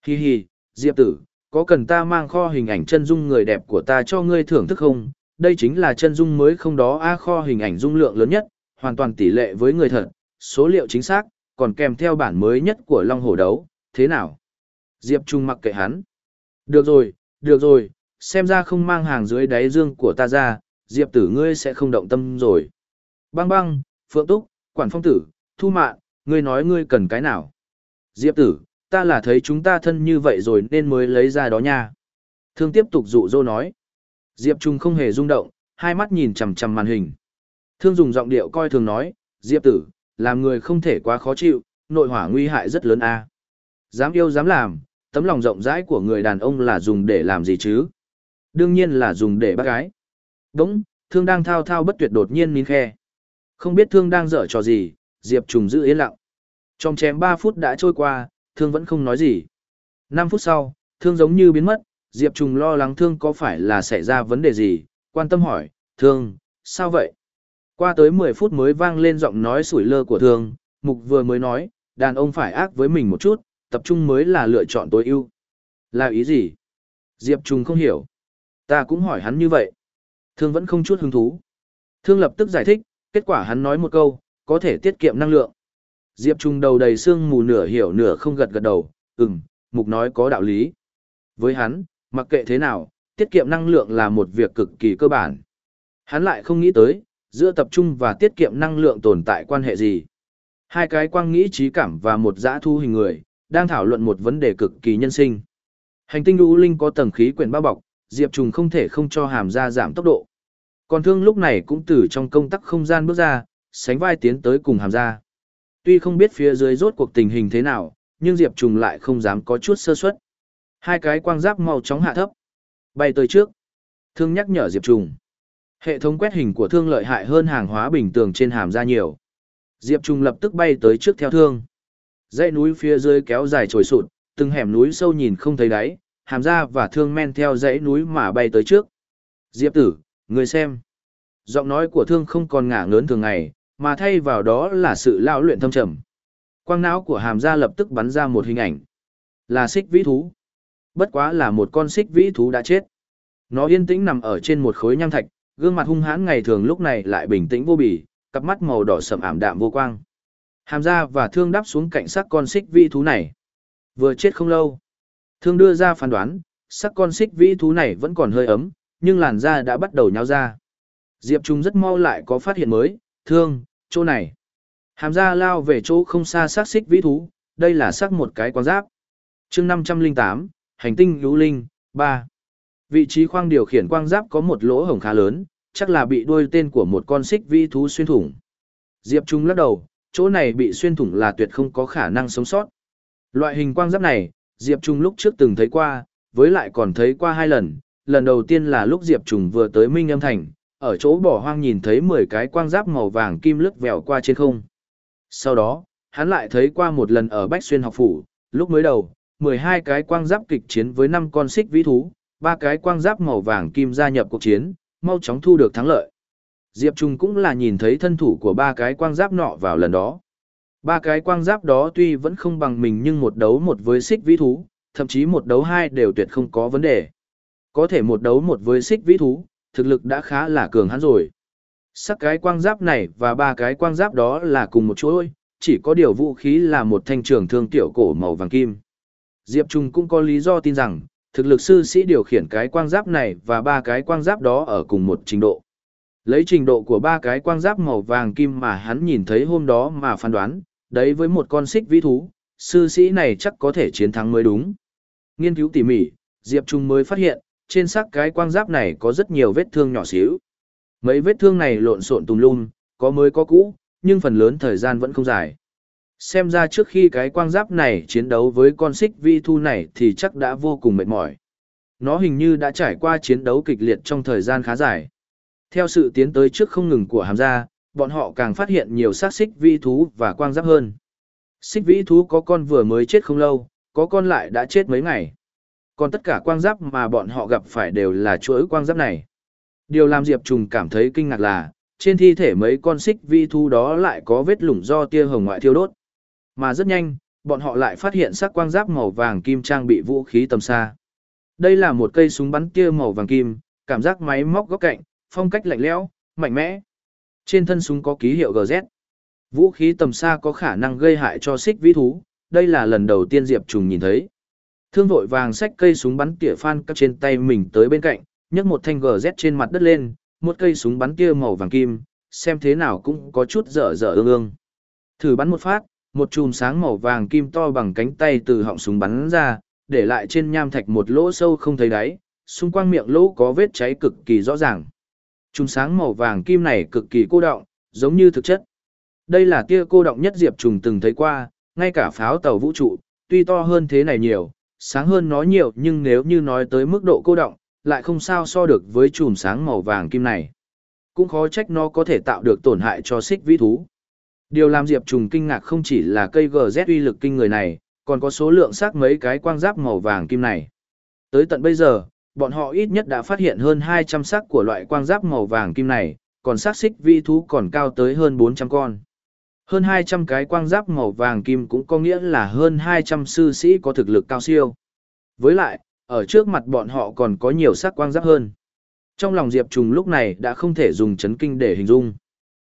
Hi hi, Diệp tử, có cần ta mang kho hình ảnh chân dung người đẹp của ta cho ngươi thưởng thức không? Đây chính là chân dung mới không đó A kho hình ảnh dung lượng lớn nhất, hoàn toàn tỷ lệ với người thật, số liệu chính xác, còn kèm theo bản mới nhất của Long Hổ Đấu, thế nào? Diệp Trung mặc kệ hắn. Được rồi, được rồi, xem ra không mang hàng dưới đáy dương của ta ra, Diệp tử ngươi sẽ không động tâm rồi. Băng băng, Phượng Túc, Quản Phong Tử, Thu Mạn, ngươi nói ngươi cần cái nào? Diệp tử, ta là thấy chúng ta thân như vậy rồi nên mới lấy ra đó nha. Thương tiếp tục dụ dỗ nói. Diệp Trung không hề rung động, hai mắt nhìn chằm chằm màn hình. Thương dùng giọng điệu coi thường nói, Diệp tử, làm người không thể quá khó chịu, nội hỏa nguy hại rất lớn a. Dám yêu dám làm, tấm lòng rộng rãi của người đàn ông là dùng để làm gì chứ? Đương nhiên là dùng để bắt gái. Đúng, thương đang thao thao bất tuyệt đột nhiên nín khe. Không biết thương đang dở trò gì, Diệp Trùng giữ yên lặng. Trong chém 3 phút đã trôi qua, thương vẫn không nói gì. 5 phút sau, thương giống như biến mất, Diệp Trùng lo lắng thương có phải là xảy ra vấn đề gì, quan tâm hỏi, thương, sao vậy? Qua tới 10 phút mới vang lên giọng nói sủi lơ của thương, mục vừa mới nói, đàn ông phải ác với mình một chút, tập trung mới là lựa chọn tối ưu. Là ý gì? Diệp Trùng không hiểu. Ta cũng hỏi hắn như vậy. Thương vẫn không chút hứng thú. Thương lập tức giải thích, kết quả hắn nói một câu, có thể tiết kiệm năng lượng. Diệp Trung đầu đầy xương mù nửa hiểu nửa không gật gật đầu, ừm, mục nói có đạo lý. Với hắn, mặc kệ thế nào, tiết kiệm năng lượng là một việc cực kỳ cơ bản. Hắn lại không nghĩ tới, giữa tập trung và tiết kiệm năng lượng tồn tại quan hệ gì. Hai cái quang nghĩ trí cảm và một dã thu hình người, đang thảo luận một vấn đề cực kỳ nhân sinh. Hành tinh U linh có tầng khí quyển bao bọc, Diệp Trùng không thể không cho hàm ra giảm tốc độ. Còn thương lúc này cũng từ trong công tắc không gian bước ra, sánh vai tiến tới cùng hàm ra. Tuy không biết phía dưới rốt cuộc tình hình thế nào, nhưng Diệp Trùng lại không dám có chút sơ suất. Hai cái quang giáp màu chóng hạ thấp. Bay tới trước. Thương nhắc nhở Diệp Trùng. Hệ thống quét hình của thương lợi hại hơn hàng hóa bình thường trên hàm ra nhiều. Diệp Trùng lập tức bay tới trước theo thương. Dãy núi phía dưới kéo dài trồi sụt, từng hẻm núi sâu nhìn không thấy đáy, hàm ra và thương men theo dãy núi mà bay tới trước. Diệp tử, người xem. Giọng nói của thương không còn ngả ngớn thường ngày, mà thay vào đó là sự lao luyện thâm trầm. Quang não của hàm Gia lập tức bắn ra một hình ảnh. Là xích vĩ thú. Bất quá là một con xích vĩ thú đã chết. Nó yên tĩnh nằm ở trên một khối nham thạch, gương mặt hung hãn ngày thường lúc này lại bình tĩnh vô bì, cặp mắt màu đỏ sậm ảm đạm vô quang. Hàm ra và thương đáp xuống cạnh xác con xích vĩ thú này. Vừa chết không lâu. Thương đưa ra phán đoán, sắc con xích vĩ thú này vẫn còn hơi ấm, nhưng làn da đã bắt đầu nháo ra. Diệp Trung rất mau lại có phát hiện mới, thương, chỗ này. Hàm ra lao về chỗ không xa xác xích vĩ thú, đây là xác một cái quang giáp. chương 508, hành tinh lũ linh, 3. Vị trí khoang điều khiển quang giáp có một lỗ hổng khá lớn, chắc là bị đuôi tên của một con xích vĩ thú xuyên thủng. Diệp Trung lắc đầu, chỗ này bị xuyên thủng là tuyệt không có khả năng sống sót. Loại hình quang giáp này, Diệp Trung lúc trước từng thấy qua, với lại còn thấy qua hai lần, lần đầu tiên là lúc Diệp Trung vừa tới Minh Âm Thành, ở chỗ bỏ hoang nhìn thấy 10 cái quang giáp màu vàng kim lướt vèo qua trên không. Sau đó, hắn lại thấy qua một lần ở Bách Xuyên học phủ, lúc mới đầu, 12 cái quang giáp kịch chiến với 5 con xích vĩ thú, ba cái quang giáp màu vàng kim gia nhập cuộc chiến, mau chóng thu được thắng lợi. Diệp Trung cũng là nhìn thấy thân thủ của ba cái quang giáp nọ vào lần đó. Ba cái quang giáp đó tuy vẫn không bằng mình nhưng một đấu một với xích vĩ thú, thậm chí một đấu hai đều tuyệt không có vấn đề. Có thể một đấu một với xích vĩ thú, thực lực đã khá là cường hắn rồi. Sắc cái quang giáp này và ba cái quang giáp đó là cùng một chuỗi, chỉ có điều vũ khí là một thanh trường thương tiểu cổ màu vàng kim. Diệp Trung cũng có lý do tin rằng, thực lực sư sĩ điều khiển cái quang giáp này và ba cái quang giáp đó ở cùng một trình độ. Lấy trình độ của ba cái quang giáp màu vàng kim mà hắn nhìn thấy hôm đó mà phán đoán, đấy với một con xích vĩ thú, sư sĩ này chắc có thể chiến thắng mới đúng. Nghiên cứu tỉ mỉ, Diệp Trung mới phát hiện, trên xác cái quang giáp này có rất nhiều vết thương nhỏ xíu. Mấy vết thương này lộn xộn tùm lum, có mới có cũ, nhưng phần lớn thời gian vẫn không dài. Xem ra trước khi cái quang giáp này chiến đấu với con xích vi thu này thì chắc đã vô cùng mệt mỏi. Nó hình như đã trải qua chiến đấu kịch liệt trong thời gian khá dài. Theo sự tiến tới trước không ngừng của hàm gia, bọn họ càng phát hiện nhiều xác xích vi thú và quang giáp hơn. Xích vĩ thú có con vừa mới chết không lâu, có con lại đã chết mấy ngày. Còn tất cả quang giáp mà bọn họ gặp phải đều là chuỗi quang giáp này. Điều làm Diệp Trùng cảm thấy kinh ngạc là, trên thi thể mấy con xích vi thú đó lại có vết lủng do tia hồng ngoại thiêu đốt. Mà rất nhanh, bọn họ lại phát hiện sắc quang giáp màu vàng kim trang bị vũ khí tầm xa. Đây là một cây súng bắn tia màu vàng kim, cảm giác máy móc góc cạnh, phong cách lạnh lẽo, mạnh mẽ. Trên thân súng có ký hiệu GZ. Vũ khí tầm xa có khả năng gây hại cho xích vĩ thú, đây là lần đầu tiên Diệp Trùng nhìn thấy. Thương vội vàng xách cây súng bắn tỉa phan các trên tay mình tới bên cạnh, nhấc một thanh GZ trên mặt đất lên, một cây súng bắn tia màu vàng kim, xem thế nào cũng có chút dở dở ương ương. Thử bắn một phát, một chùm sáng màu vàng kim to bằng cánh tay từ họng súng bắn ra, để lại trên nham thạch một lỗ sâu không thấy đáy, xung quanh miệng lỗ có vết cháy cực kỳ rõ ràng. Chùm sáng màu vàng kim này cực kỳ cô động, giống như thực chất. Đây là tia cô động nhất Diệp Trùng từng thấy qua, ngay cả pháo tàu vũ trụ, tuy to hơn thế này nhiều, sáng hơn nó nhiều nhưng nếu như nói tới mức độ cô động, lại không sao so được với chùm sáng màu vàng kim này. Cũng khó trách nó có thể tạo được tổn hại cho xích vĩ thú. Điều làm Diệp Trùng kinh ngạc không chỉ là cây GZ uy lực kinh người này, còn có số lượng xác mấy cái quang giáp màu vàng kim này. Tới tận bây giờ, bọn họ ít nhất đã phát hiện hơn 200 xác của loại quang giáp màu vàng kim này, còn xác xích vĩ thú còn cao tới hơn 400 con. Hơn 200 cái quang giáp màu vàng kim cũng có nghĩa là hơn 200 sư sĩ có thực lực cao siêu. Với lại, ở trước mặt bọn họ còn có nhiều sắc quang giáp hơn. Trong lòng Diệp Trùng lúc này đã không thể dùng chấn kinh để hình dung.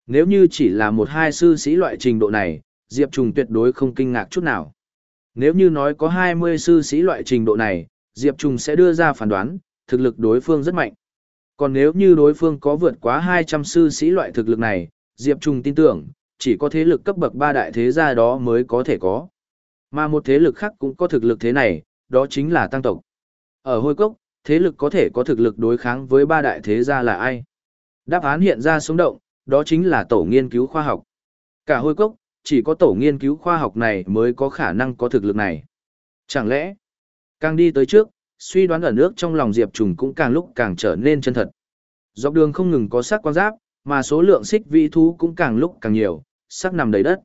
Nếu như chỉ là một hai sư sĩ loại trình độ này, Diệp Trùng tuyệt đối không kinh ngạc chút nào. Nếu như nói có 20 sư sĩ loại trình độ này, Diệp Trùng sẽ đưa ra phán đoán, thực lực đối phương rất mạnh. Còn nếu như đối phương có vượt quá 200 sư sĩ loại thực lực này, Diệp Trùng tin tưởng, chỉ có thế lực cấp bậc ba đại thế gia đó mới có thể có. Mà một thế lực khác cũng có thực lực thế này, đó chính là tăng tộc. Ở hôi cốc, thế lực có thể có thực lực đối kháng với ba đại thế gia là ai? Đáp án hiện ra sống động, đó chính là tổ nghiên cứu khoa học. Cả hôi cốc, chỉ có tổ nghiên cứu khoa học này mới có khả năng có thực lực này. Chẳng lẽ, càng đi tới trước, suy đoán ở nước trong lòng Diệp Trùng cũng càng lúc càng trở nên chân thật. Dọc đường không ngừng có sắc quan giáp, mà số lượng xích vị thú cũng càng lúc càng nhiều, sắc nằm đầy đất.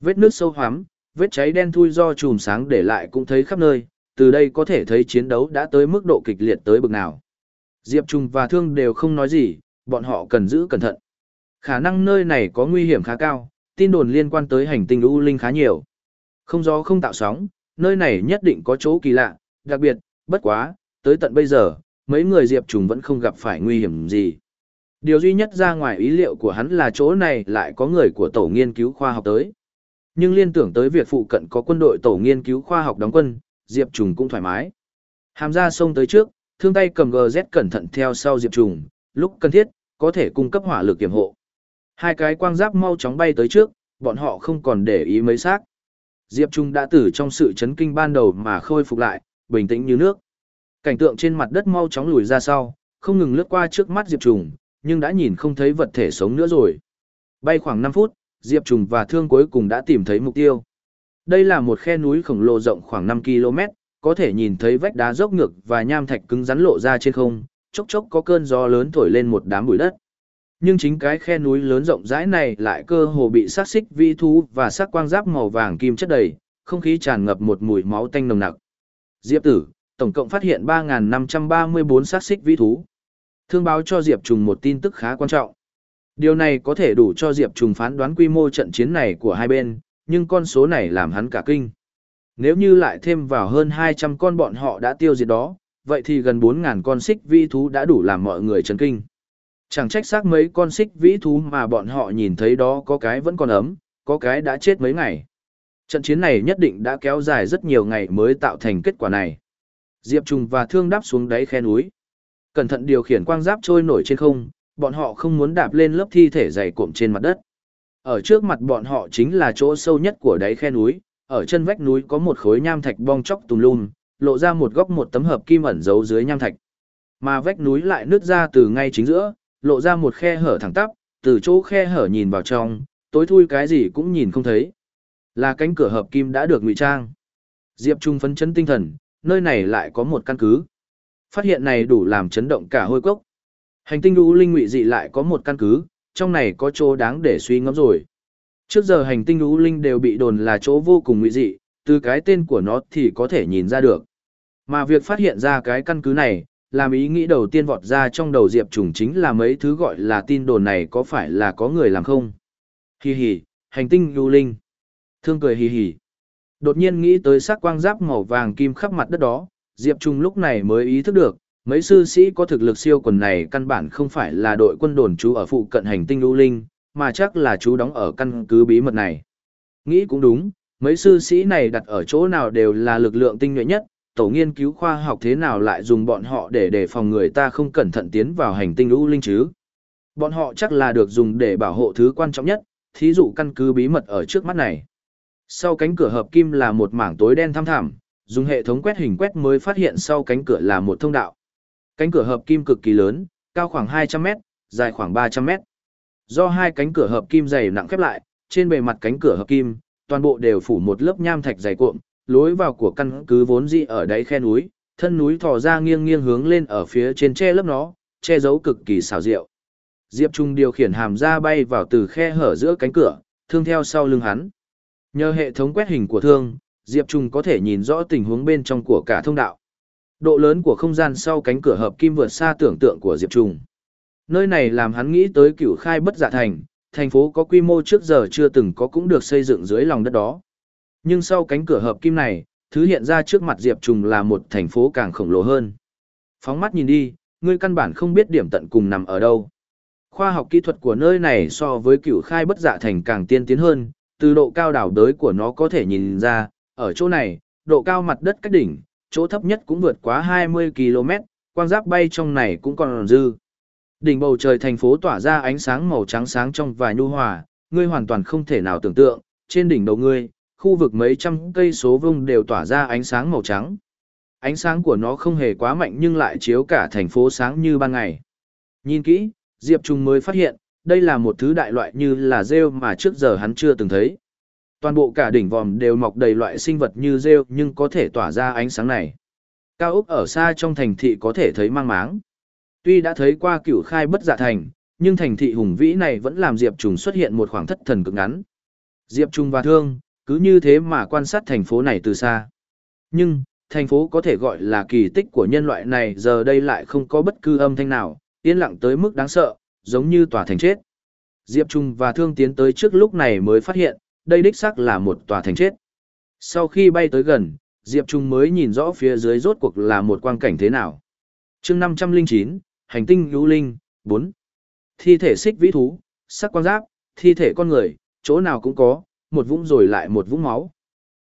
Vết nước sâu hoắm, vết cháy đen thui do chùm sáng để lại cũng thấy khắp nơi, từ đây có thể thấy chiến đấu đã tới mức độ kịch liệt tới bực nào. Diệp Trung và Thương đều không nói gì, bọn họ cần giữ cẩn thận. Khả năng nơi này có nguy hiểm khá cao, tin đồn liên quan tới hành tinh U Linh khá nhiều. Không gió không tạo sóng, nơi này nhất định có chỗ kỳ lạ, đặc biệt, bất quá, tới tận bây giờ, mấy người Diệp Trung vẫn không gặp phải nguy hiểm gì. Điều duy nhất ra ngoài ý liệu của hắn là chỗ này lại có người của tổ nghiên cứu khoa học tới. Nhưng liên tưởng tới việc phụ cận có quân đội tổ nghiên cứu khoa học đóng quân, Diệp Trùng cũng thoải mái. Hàm ra sông tới trước, thương tay cầm GZ cẩn thận theo sau Diệp Trùng, lúc cần thiết, có thể cung cấp hỏa lực kiểm hộ. Hai cái quang giáp mau chóng bay tới trước, bọn họ không còn để ý mấy xác. Diệp Trung đã tử trong sự chấn kinh ban đầu mà khôi phục lại, bình tĩnh như nước. Cảnh tượng trên mặt đất mau chóng lùi ra sau, không ngừng lướt qua trước mắt Diệp Trung, nhưng đã nhìn không thấy vật thể sống nữa rồi. Bay khoảng 5 phút, Diệp Trùng và Thương cuối cùng đã tìm thấy mục tiêu. Đây là một khe núi khổng lồ rộng khoảng 5 km, có thể nhìn thấy vách đá dốc ngược và nham thạch cứng rắn lộ ra trên không, chốc chốc có cơn gió lớn thổi lên một đám bụi đất. Nhưng chính cái khe núi lớn rộng rãi này lại cơ hồ bị sát xích vi thú và sắc quang giáp màu vàng kim chất đầy, không khí tràn ngập một mùi máu tanh nồng nặc. Diệp Tử, tổng cộng phát hiện 3.534 sát xích vi thú. Thương báo cho Diệp Trùng một tin tức khá quan trọng. Điều này có thể đủ cho Diệp Trùng phán đoán quy mô trận chiến này của hai bên, nhưng con số này làm hắn cả kinh. Nếu như lại thêm vào hơn 200 con bọn họ đã tiêu diệt đó, vậy thì gần 4.000 con xích vĩ thú đã đủ làm mọi người chấn kinh. Chẳng trách xác mấy con xích vĩ thú mà bọn họ nhìn thấy đó có cái vẫn còn ấm, có cái đã chết mấy ngày. Trận chiến này nhất định đã kéo dài rất nhiều ngày mới tạo thành kết quả này. Diệp Trùng và Thương đáp xuống đáy khe núi. Cẩn thận điều khiển quang giáp trôi nổi trên không, bọn họ không muốn đạp lên lớp thi thể dày cuộn trên mặt đất. Ở trước mặt bọn họ chính là chỗ sâu nhất của đáy khe núi, ở chân vách núi có một khối nham thạch bong chóc tùm lum, lộ ra một góc một tấm hợp kim ẩn giấu dưới nham thạch. Mà vách núi lại nứt ra từ ngay chính giữa, lộ ra một khe hở thẳng tắp, từ chỗ khe hở nhìn vào trong, tối thui cái gì cũng nhìn không thấy. Là cánh cửa hợp kim đã được ngụy trang. Diệp Trung phấn chấn tinh thần, nơi này lại có một căn cứ. Phát hiện này đủ làm chấn động cả hôi cốc. Hành tinh U linh ngụy dị lại có một căn cứ, trong này có chỗ đáng để suy ngẫm rồi. Trước giờ hành tinh U linh đều bị đồn là chỗ vô cùng ngụy dị, từ cái tên của nó thì có thể nhìn ra được. Mà việc phát hiện ra cái căn cứ này, làm ý nghĩ đầu tiên vọt ra trong đầu Diệp Trùng chính là mấy thứ gọi là tin đồn này có phải là có người làm không? Hì hì, hành tinh U linh. Thương cười hì hì. Đột nhiên nghĩ tới sắc quang giáp màu vàng kim khắp mặt đất đó, Diệp Trung lúc này mới ý thức được, mấy sư sĩ có thực lực siêu quần này căn bản không phải là đội quân đồn trú ở phụ cận hành tinh lưu linh, mà chắc là chú đóng ở căn cứ bí mật này. Nghĩ cũng đúng, mấy sư sĩ này đặt ở chỗ nào đều là lực lượng tinh nhuệ nhất, tổ nghiên cứu khoa học thế nào lại dùng bọn họ để đề phòng người ta không cẩn thận tiến vào hành tinh lưu linh chứ. Bọn họ chắc là được dùng để bảo hộ thứ quan trọng nhất, thí dụ căn cứ bí mật ở trước mắt này. Sau cánh cửa hợp kim là một mảng tối đen thăm thẳm, dùng hệ thống quét hình quét mới phát hiện sau cánh cửa là một thông đạo. Cánh cửa hợp kim cực kỳ lớn, cao khoảng 200 mét, dài khoảng 300 mét. Do hai cánh cửa hợp kim dày nặng khép lại, trên bề mặt cánh cửa hợp kim, toàn bộ đều phủ một lớp nham thạch dày cuộn, lối vào của căn cứ vốn dị ở đáy khe núi, thân núi thò ra nghiêng nghiêng hướng lên ở phía trên che lớp nó, che giấu cực kỳ xảo diệu. Diệp Trung điều khiển hàm ra bay vào từ khe hở giữa cánh cửa, thương theo sau lưng hắn. Nhờ hệ thống quét hình của thương, Diệp Trung có thể nhìn rõ tình huống bên trong của cả thông đạo. Độ lớn của không gian sau cánh cửa hợp kim vượt xa tưởng tượng của Diệp Trung. Nơi này làm hắn nghĩ tới cửu khai bất dạ thành, thành phố có quy mô trước giờ chưa từng có cũng được xây dựng dưới lòng đất đó. Nhưng sau cánh cửa hợp kim này, thứ hiện ra trước mặt Diệp Trung là một thành phố càng khổng lồ hơn. Phóng mắt nhìn đi, ngươi căn bản không biết điểm tận cùng nằm ở đâu. Khoa học kỹ thuật của nơi này so với cửu khai bất dạ thành càng tiên tiến hơn, từ độ cao đảo đới của nó có thể nhìn ra, ở chỗ này, độ cao mặt đất cách đỉnh, chỗ thấp nhất cũng vượt quá 20 km, quang giáp bay trong này cũng còn dư. Đỉnh bầu trời thành phố tỏa ra ánh sáng màu trắng sáng trong và nhu hòa, ngươi hoàn toàn không thể nào tưởng tượng, trên đỉnh đầu ngươi, khu vực mấy trăm cây số vung đều tỏa ra ánh sáng màu trắng. Ánh sáng của nó không hề quá mạnh nhưng lại chiếu cả thành phố sáng như ban ngày. Nhìn kỹ, Diệp Trung mới phát hiện, đây là một thứ đại loại như là rêu mà trước giờ hắn chưa từng thấy. Toàn bộ cả đỉnh vòm đều mọc đầy loại sinh vật như rêu nhưng có thể tỏa ra ánh sáng này. Cao ốc ở xa trong thành thị có thể thấy mang máng. Tuy đã thấy qua cửu khai bất dạ thành, nhưng thành thị hùng vĩ này vẫn làm Diệp Trùng xuất hiện một khoảng thất thần cực ngắn. Diệp Trùng và Thương, cứ như thế mà quan sát thành phố này từ xa. Nhưng, thành phố có thể gọi là kỳ tích của nhân loại này giờ đây lại không có bất cứ âm thanh nào, yên lặng tới mức đáng sợ, giống như tòa thành chết. Diệp Trung và Thương tiến tới trước lúc này mới phát hiện, đây đích xác là một tòa thành chết. Sau khi bay tới gần, Diệp Trung mới nhìn rõ phía dưới rốt cuộc là một quang cảnh thế nào. chương 509, Hành tinh Lũ Linh, 4. Thi thể xích vĩ thú, sắc quang giáp, thi thể con người, chỗ nào cũng có, một vũng rồi lại một vũng máu.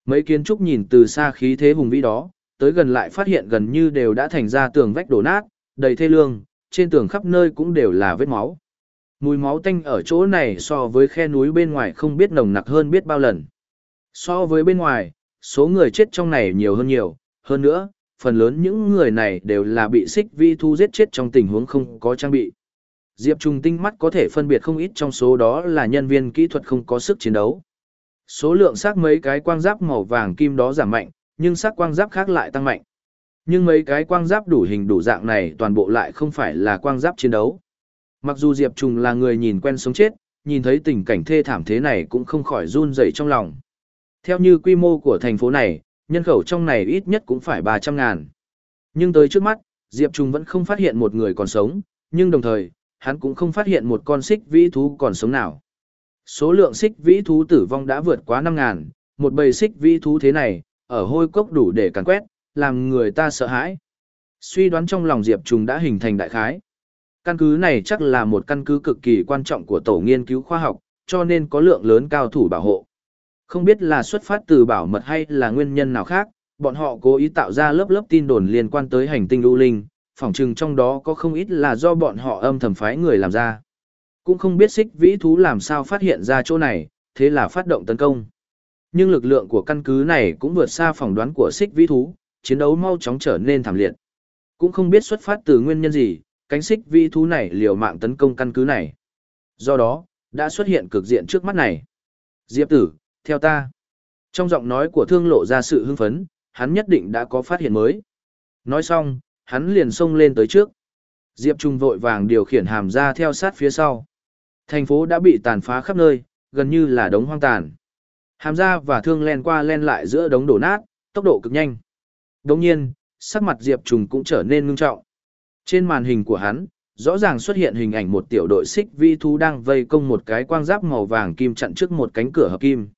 Mấy kiến trúc nhìn từ xa khí thế hùng vĩ đó, tới gần lại phát hiện gần như đều đã thành ra tường vách đổ nát, đầy thê lương, trên tường khắp nơi cũng đều là vết máu. Mùi máu tanh ở chỗ này so với khe núi bên ngoài không biết nồng nặc hơn biết bao lần. So với bên ngoài, số người chết trong này nhiều hơn nhiều, hơn nữa, phần lớn những người này đều là bị xích vi thu giết chết trong tình huống không có trang bị. Diệp Trung tinh mắt có thể phân biệt không ít trong số đó là nhân viên kỹ thuật không có sức chiến đấu. Số lượng xác mấy cái quang giáp màu vàng kim đó giảm mạnh, nhưng xác quang giáp khác lại tăng mạnh. Nhưng mấy cái quang giáp đủ hình đủ dạng này toàn bộ lại không phải là quang giáp chiến đấu. Mặc dù Diệp Trùng là người nhìn quen sống chết, nhìn thấy tình cảnh thê thảm thế này cũng không khỏi run rẩy trong lòng. Theo như quy mô của thành phố này, nhân khẩu trong này ít nhất cũng phải 300 ngàn. Nhưng tới trước mắt, Diệp Trùng vẫn không phát hiện một người còn sống, nhưng đồng thời, hắn cũng không phát hiện một con xích vĩ thú còn sống nào. Số lượng xích vĩ thú tử vong đã vượt quá 5 ngàn, một bầy xích vĩ thú thế này, ở hôi cốc đủ để càn quét, làm người ta sợ hãi. Suy đoán trong lòng Diệp Trùng đã hình thành đại khái. Căn cứ này chắc là một căn cứ cực kỳ quan trọng của tổ nghiên cứu khoa học, cho nên có lượng lớn cao thủ bảo hộ. Không biết là xuất phát từ bảo mật hay là nguyên nhân nào khác, bọn họ cố ý tạo ra lớp lớp tin đồn liên quan tới hành tinh lưu Linh, phỏng chừng trong đó có không ít là do bọn họ âm thầm phái người làm ra. Cũng không biết xích vĩ thú làm sao phát hiện ra chỗ này, thế là phát động tấn công. Nhưng lực lượng của căn cứ này cũng vượt xa phỏng đoán của xích vĩ thú, chiến đấu mau chóng trở nên thảm liệt. Cũng không biết xuất phát từ nguyên nhân gì, cánh xích vi thú này liều mạng tấn công căn cứ này. Do đó, đã xuất hiện cực diện trước mắt này. Diệp tử, theo ta. Trong giọng nói của thương lộ ra sự hưng phấn, hắn nhất định đã có phát hiện mới. Nói xong, hắn liền xông lên tới trước. Diệp Trung vội vàng điều khiển hàm ra theo sát phía sau. Thành phố đã bị tàn phá khắp nơi, gần như là đống hoang tàn. Hàm ra và thương len qua len lại giữa đống đổ nát, tốc độ cực nhanh. Đồng nhiên, sắc mặt Diệp Trùng cũng trở nên ngưng trọng. Trên màn hình của hắn, rõ ràng xuất hiện hình ảnh một tiểu đội xích vi thú đang vây công một cái quang giáp màu vàng kim chặn trước một cánh cửa hợp kim.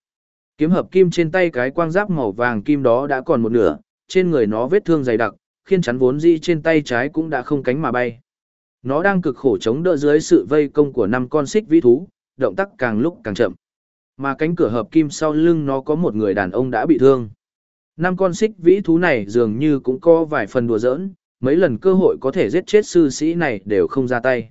Kiếm hợp kim trên tay cái quang giáp màu vàng kim đó đã còn một nửa, trên người nó vết thương dày đặc, khiên chắn vốn di trên tay trái cũng đã không cánh mà bay. Nó đang cực khổ chống đỡ dưới sự vây công của năm con xích vĩ thú, động tác càng lúc càng chậm. Mà cánh cửa hợp kim sau lưng nó có một người đàn ông đã bị thương. Năm con xích vĩ thú này dường như cũng có vài phần đùa giỡn, mấy lần cơ hội có thể giết chết sư sĩ này đều không ra tay.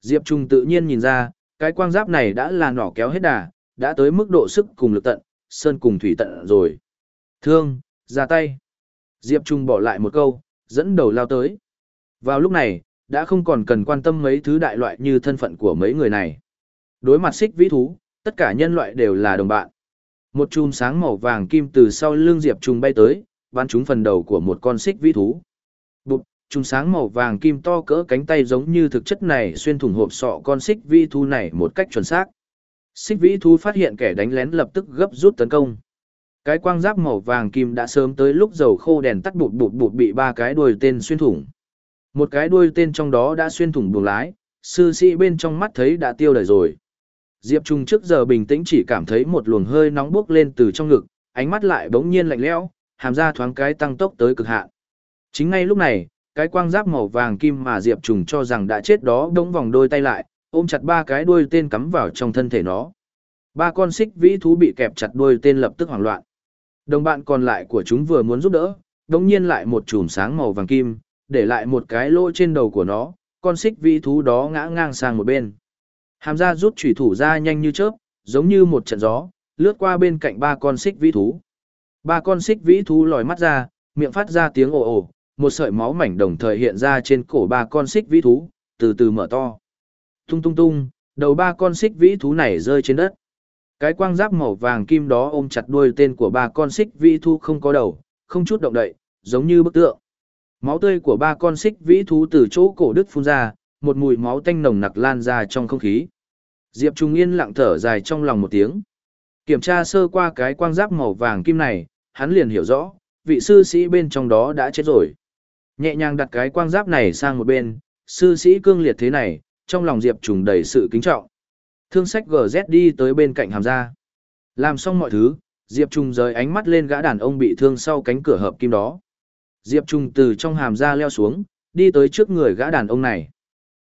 Diệp Trung tự nhiên nhìn ra, cái quang giáp này đã là nỏ kéo hết đà, đã tới mức độ sức cùng lực tận, sơn cùng thủy tận rồi. Thương, ra tay. Diệp Trung bỏ lại một câu, dẫn đầu lao tới. Vào lúc này, đã không còn cần quan tâm mấy thứ đại loại như thân phận của mấy người này. Đối mặt xích vĩ thú, tất cả nhân loại đều là đồng bạn. Một chùm sáng màu vàng kim từ sau lưng Diệp Trung bay tới, bắn trúng phần đầu của một con xích vĩ thú. Bụp, chùm sáng màu vàng kim to cỡ cánh tay giống như thực chất này xuyên thủng hộp sọ con xích vĩ thú này một cách chuẩn xác. Xích vĩ thú phát hiện kẻ đánh lén lập tức gấp rút tấn công. Cái quang giáp màu vàng kim đã sớm tới lúc dầu khô đèn tắt bụt bụt bụt bị ba cái đuôi tên xuyên thủng. Một cái đuôi tên trong đó đã xuyên thủng buồng lái, sư sĩ bên trong mắt thấy đã tiêu đời rồi. Diệp Trung trước giờ bình tĩnh chỉ cảm thấy một luồng hơi nóng bốc lên từ trong ngực, ánh mắt lại bỗng nhiên lạnh lẽo, hàm ra thoáng cái tăng tốc tới cực hạn. Chính ngay lúc này, cái quang giáp màu vàng kim mà Diệp Trùng cho rằng đã chết đó đống vòng đôi tay lại, ôm chặt ba cái đuôi tên cắm vào trong thân thể nó. Ba con xích vĩ thú bị kẹp chặt đuôi tên lập tức hoảng loạn. Đồng bạn còn lại của chúng vừa muốn giúp đỡ, đồng nhiên lại một chùm sáng màu vàng kim, để lại một cái lỗ trên đầu của nó, con xích vĩ thú đó ngã ngang sang một bên. Hàm ra rút chủy thủ ra nhanh như chớp, giống như một trận gió, lướt qua bên cạnh ba con xích vĩ thú. Ba con xích vĩ thú lòi mắt ra, miệng phát ra tiếng ồ ồ, một sợi máu mảnh đồng thời hiện ra trên cổ ba con xích vĩ thú, từ từ mở to. Tung tung tung, đầu ba con xích vĩ thú này rơi trên đất. Cái quang giáp màu vàng kim đó ôm chặt đuôi tên của ba con xích vĩ thú không có đầu, không chút động đậy, giống như bức tượng. Máu tươi của ba con xích vĩ thú từ chỗ cổ đứt phun ra, một mùi máu tanh nồng nặc lan ra trong không khí. Diệp Trung Yên lặng thở dài trong lòng một tiếng. Kiểm tra sơ qua cái quang giáp màu vàng kim này, hắn liền hiểu rõ, vị sư sĩ bên trong đó đã chết rồi. Nhẹ nhàng đặt cái quang giáp này sang một bên, sư sĩ cương liệt thế này, trong lòng Diệp Trùng đầy sự kính trọng. Thương sách GZ đi tới bên cạnh hàm ra. Làm xong mọi thứ, Diệp Trùng rời ánh mắt lên gã đàn ông bị thương sau cánh cửa hợp kim đó. Diệp Trùng từ trong hàm ra leo xuống, đi tới trước người gã đàn ông này.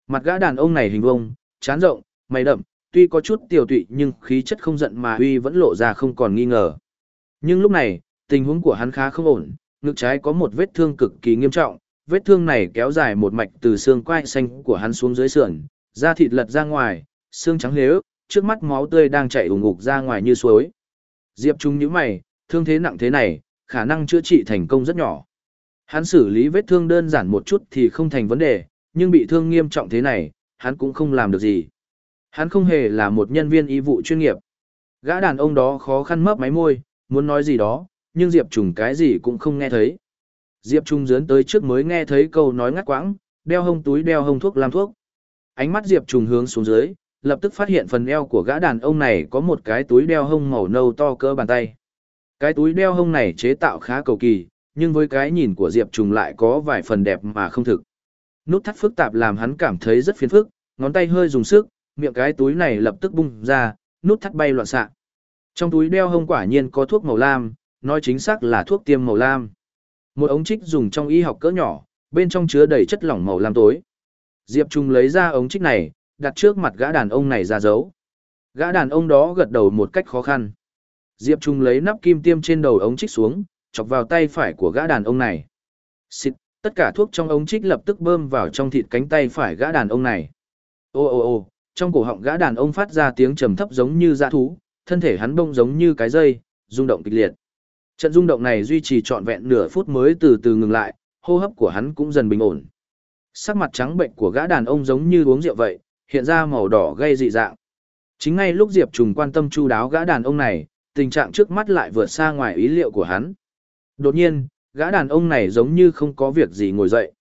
Mặt gã đàn ông này hình vông, chán rộng, mày đậm, tuy có chút tiểu tụy nhưng khí chất không giận mà uy vẫn lộ ra không còn nghi ngờ. Nhưng lúc này, tình huống của hắn khá không ổn, ngực trái có một vết thương cực kỳ nghiêm trọng, vết thương này kéo dài một mạch từ xương quai xanh của hắn xuống dưới sườn, da thịt lật ra ngoài, xương trắng lếu, trước mắt máu tươi đang chảy ủng ngục ra ngoài như suối. Diệp Trung nhíu mày, thương thế nặng thế này, khả năng chữa trị thành công rất nhỏ. Hắn xử lý vết thương đơn giản một chút thì không thành vấn đề, nhưng bị thương nghiêm trọng thế này, hắn cũng không làm được gì. Hắn không hề là một nhân viên y vụ chuyên nghiệp. Gã đàn ông đó khó khăn mấp máy môi, muốn nói gì đó, nhưng Diệp Trùng cái gì cũng không nghe thấy. Diệp Trung dướn tới trước mới nghe thấy câu nói ngắt quãng, đeo hông túi đeo hông thuốc làm thuốc. Ánh mắt Diệp Trùng hướng xuống dưới, lập tức phát hiện phần eo của gã đàn ông này có một cái túi đeo hông màu nâu to cỡ bàn tay. Cái túi đeo hông này chế tạo khá cầu kỳ, nhưng với cái nhìn của Diệp Trùng lại có vài phần đẹp mà không thực. Nút thắt phức tạp làm hắn cảm thấy rất phiền phức, ngón tay hơi dùng sức, miệng cái túi này lập tức bung ra, nút thắt bay loạn xạ. Trong túi đeo hông quả nhiên có thuốc màu lam, nói chính xác là thuốc tiêm màu lam. Một ống trích dùng trong y học cỡ nhỏ, bên trong chứa đầy chất lỏng màu lam tối. Diệp Trung lấy ra ống trích này, đặt trước mặt gã đàn ông này ra dấu. Gã đàn ông đó gật đầu một cách khó khăn. Diệp Trung lấy nắp kim tiêm trên đầu ống trích xuống, chọc vào tay phải của gã đàn ông này. Xịt, tất cả thuốc trong ống trích lập tức bơm vào trong thịt cánh tay phải gã đàn ông này. Ô ô ô, trong cổ họng gã đàn ông phát ra tiếng trầm thấp giống như dã thú, thân thể hắn bông giống như cái dây, rung động kịch liệt. Trận rung động này duy trì trọn vẹn nửa phút mới từ từ ngừng lại, hô hấp của hắn cũng dần bình ổn. Sắc mặt trắng bệnh của gã đàn ông giống như uống rượu vậy, hiện ra màu đỏ gây dị dạng. Chính ngay lúc Diệp Trùng quan tâm chu đáo gã đàn ông này, tình trạng trước mắt lại vượt xa ngoài ý liệu của hắn. Đột nhiên, gã đàn ông này giống như không có việc gì ngồi dậy.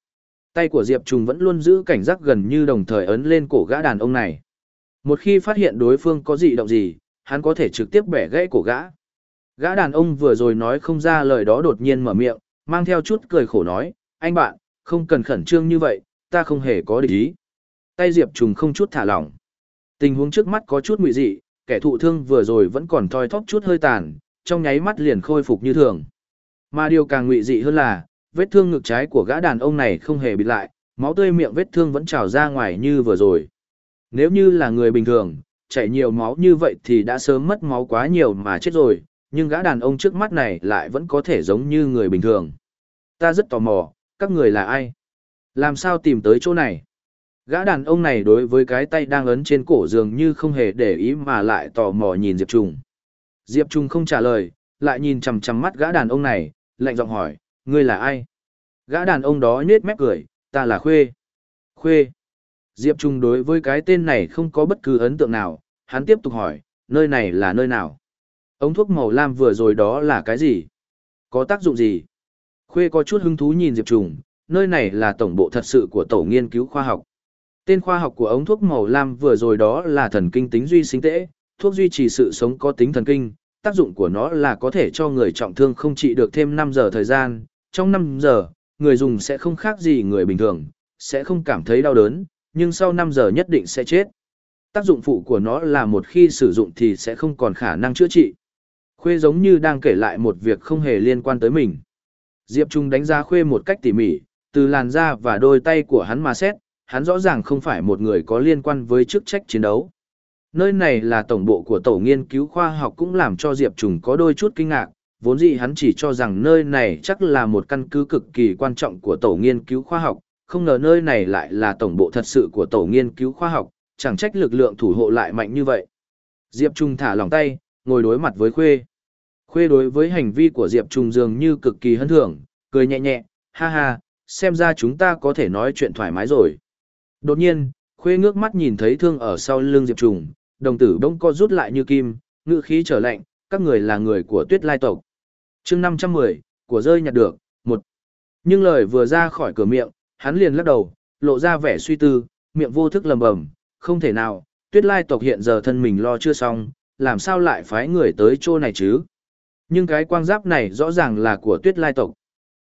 Tay của Diệp Trùng vẫn luôn giữ cảnh giác gần như đồng thời ấn lên cổ gã đàn ông này. Một khi phát hiện đối phương có dị động gì, hắn có thể trực tiếp bẻ gãy cổ gã. Gã đàn ông vừa rồi nói không ra lời đó đột nhiên mở miệng, mang theo chút cười khổ nói, anh bạn, không cần khẩn trương như vậy, ta không hề có địch ý. Tay Diệp Trùng không chút thả lỏng. Tình huống trước mắt có chút nguy dị, kẻ thụ thương vừa rồi vẫn còn thoi thóp chút hơi tàn, trong nháy mắt liền khôi phục như thường. Mà điều càng nguy dị hơn là, vết thương ngực trái của gã đàn ông này không hề bị lại, máu tươi miệng vết thương vẫn trào ra ngoài như vừa rồi. Nếu như là người bình thường, chảy nhiều máu như vậy thì đã sớm mất máu quá nhiều mà chết rồi, nhưng gã đàn ông trước mắt này lại vẫn có thể giống như người bình thường. Ta rất tò mò, các người là ai? Làm sao tìm tới chỗ này? Gã đàn ông này đối với cái tay đang ấn trên cổ dường như không hề để ý mà lại tò mò nhìn Diệp Trung. Diệp Trung không trả lời, lại nhìn chằm chằm mắt gã đàn ông này, lạnh giọng hỏi, ngươi là ai? Gã đàn ông đó nhếch mép cười, ta là Khuê. Khuê. Diệp Trung đối với cái tên này không có bất cứ ấn tượng nào, hắn tiếp tục hỏi, nơi này là nơi nào? Ống thuốc màu lam vừa rồi đó là cái gì? Có tác dụng gì? Khuê có chút hứng thú nhìn Diệp Trùng, nơi này là tổng bộ thật sự của tổ nghiên cứu khoa học. Tên khoa học của ống thuốc màu lam vừa rồi đó là thần kinh tính duy sinh tễ, thuốc duy trì sự sống có tính thần kinh, tác dụng của nó là có thể cho người trọng thương không trị được thêm 5 giờ thời gian, trong 5 giờ, người dùng sẽ không khác gì người bình thường, sẽ không cảm thấy đau đớn, nhưng sau 5 giờ nhất định sẽ chết. Tác dụng phụ của nó là một khi sử dụng thì sẽ không còn khả năng chữa trị. Khuê giống như đang kể lại một việc không hề liên quan tới mình. Diệp Trung đánh giá Khuê một cách tỉ mỉ, từ làn da và đôi tay của hắn mà xét, hắn rõ ràng không phải một người có liên quan với chức trách chiến đấu. Nơi này là tổng bộ của tổ nghiên cứu khoa học cũng làm cho Diệp Trung có đôi chút kinh ngạc, vốn dĩ hắn chỉ cho rằng nơi này chắc là một căn cứ cực kỳ quan trọng của tổ nghiên cứu khoa học, không ngờ nơi này lại là tổng bộ thật sự của tổ nghiên cứu khoa học, chẳng trách lực lượng thủ hộ lại mạnh như vậy. Diệp Trung thả lòng tay, ngồi đối mặt với Khuê. Khuê đối với hành vi của Diệp Trùng dường như cực kỳ hân thưởng, cười nhẹ nhẹ, ha ha, xem ra chúng ta có thể nói chuyện thoải mái rồi. Đột nhiên, Khuê ngước mắt nhìn thấy thương ở sau lưng Diệp Trùng, đồng tử bỗng co rút lại như kim, ngự khí trở lạnh, các người là người của tuyết lai tộc. chương 510, của rơi nhặt được, một. Nhưng lời vừa ra khỏi cửa miệng, hắn liền lắc đầu, lộ ra vẻ suy tư, miệng vô thức lầm bầm, không thể nào, tuyết lai tộc hiện giờ thân mình lo chưa xong, làm sao lại phái người tới chỗ này chứ? Nhưng cái quang giáp này rõ ràng là của tuyết lai tộc.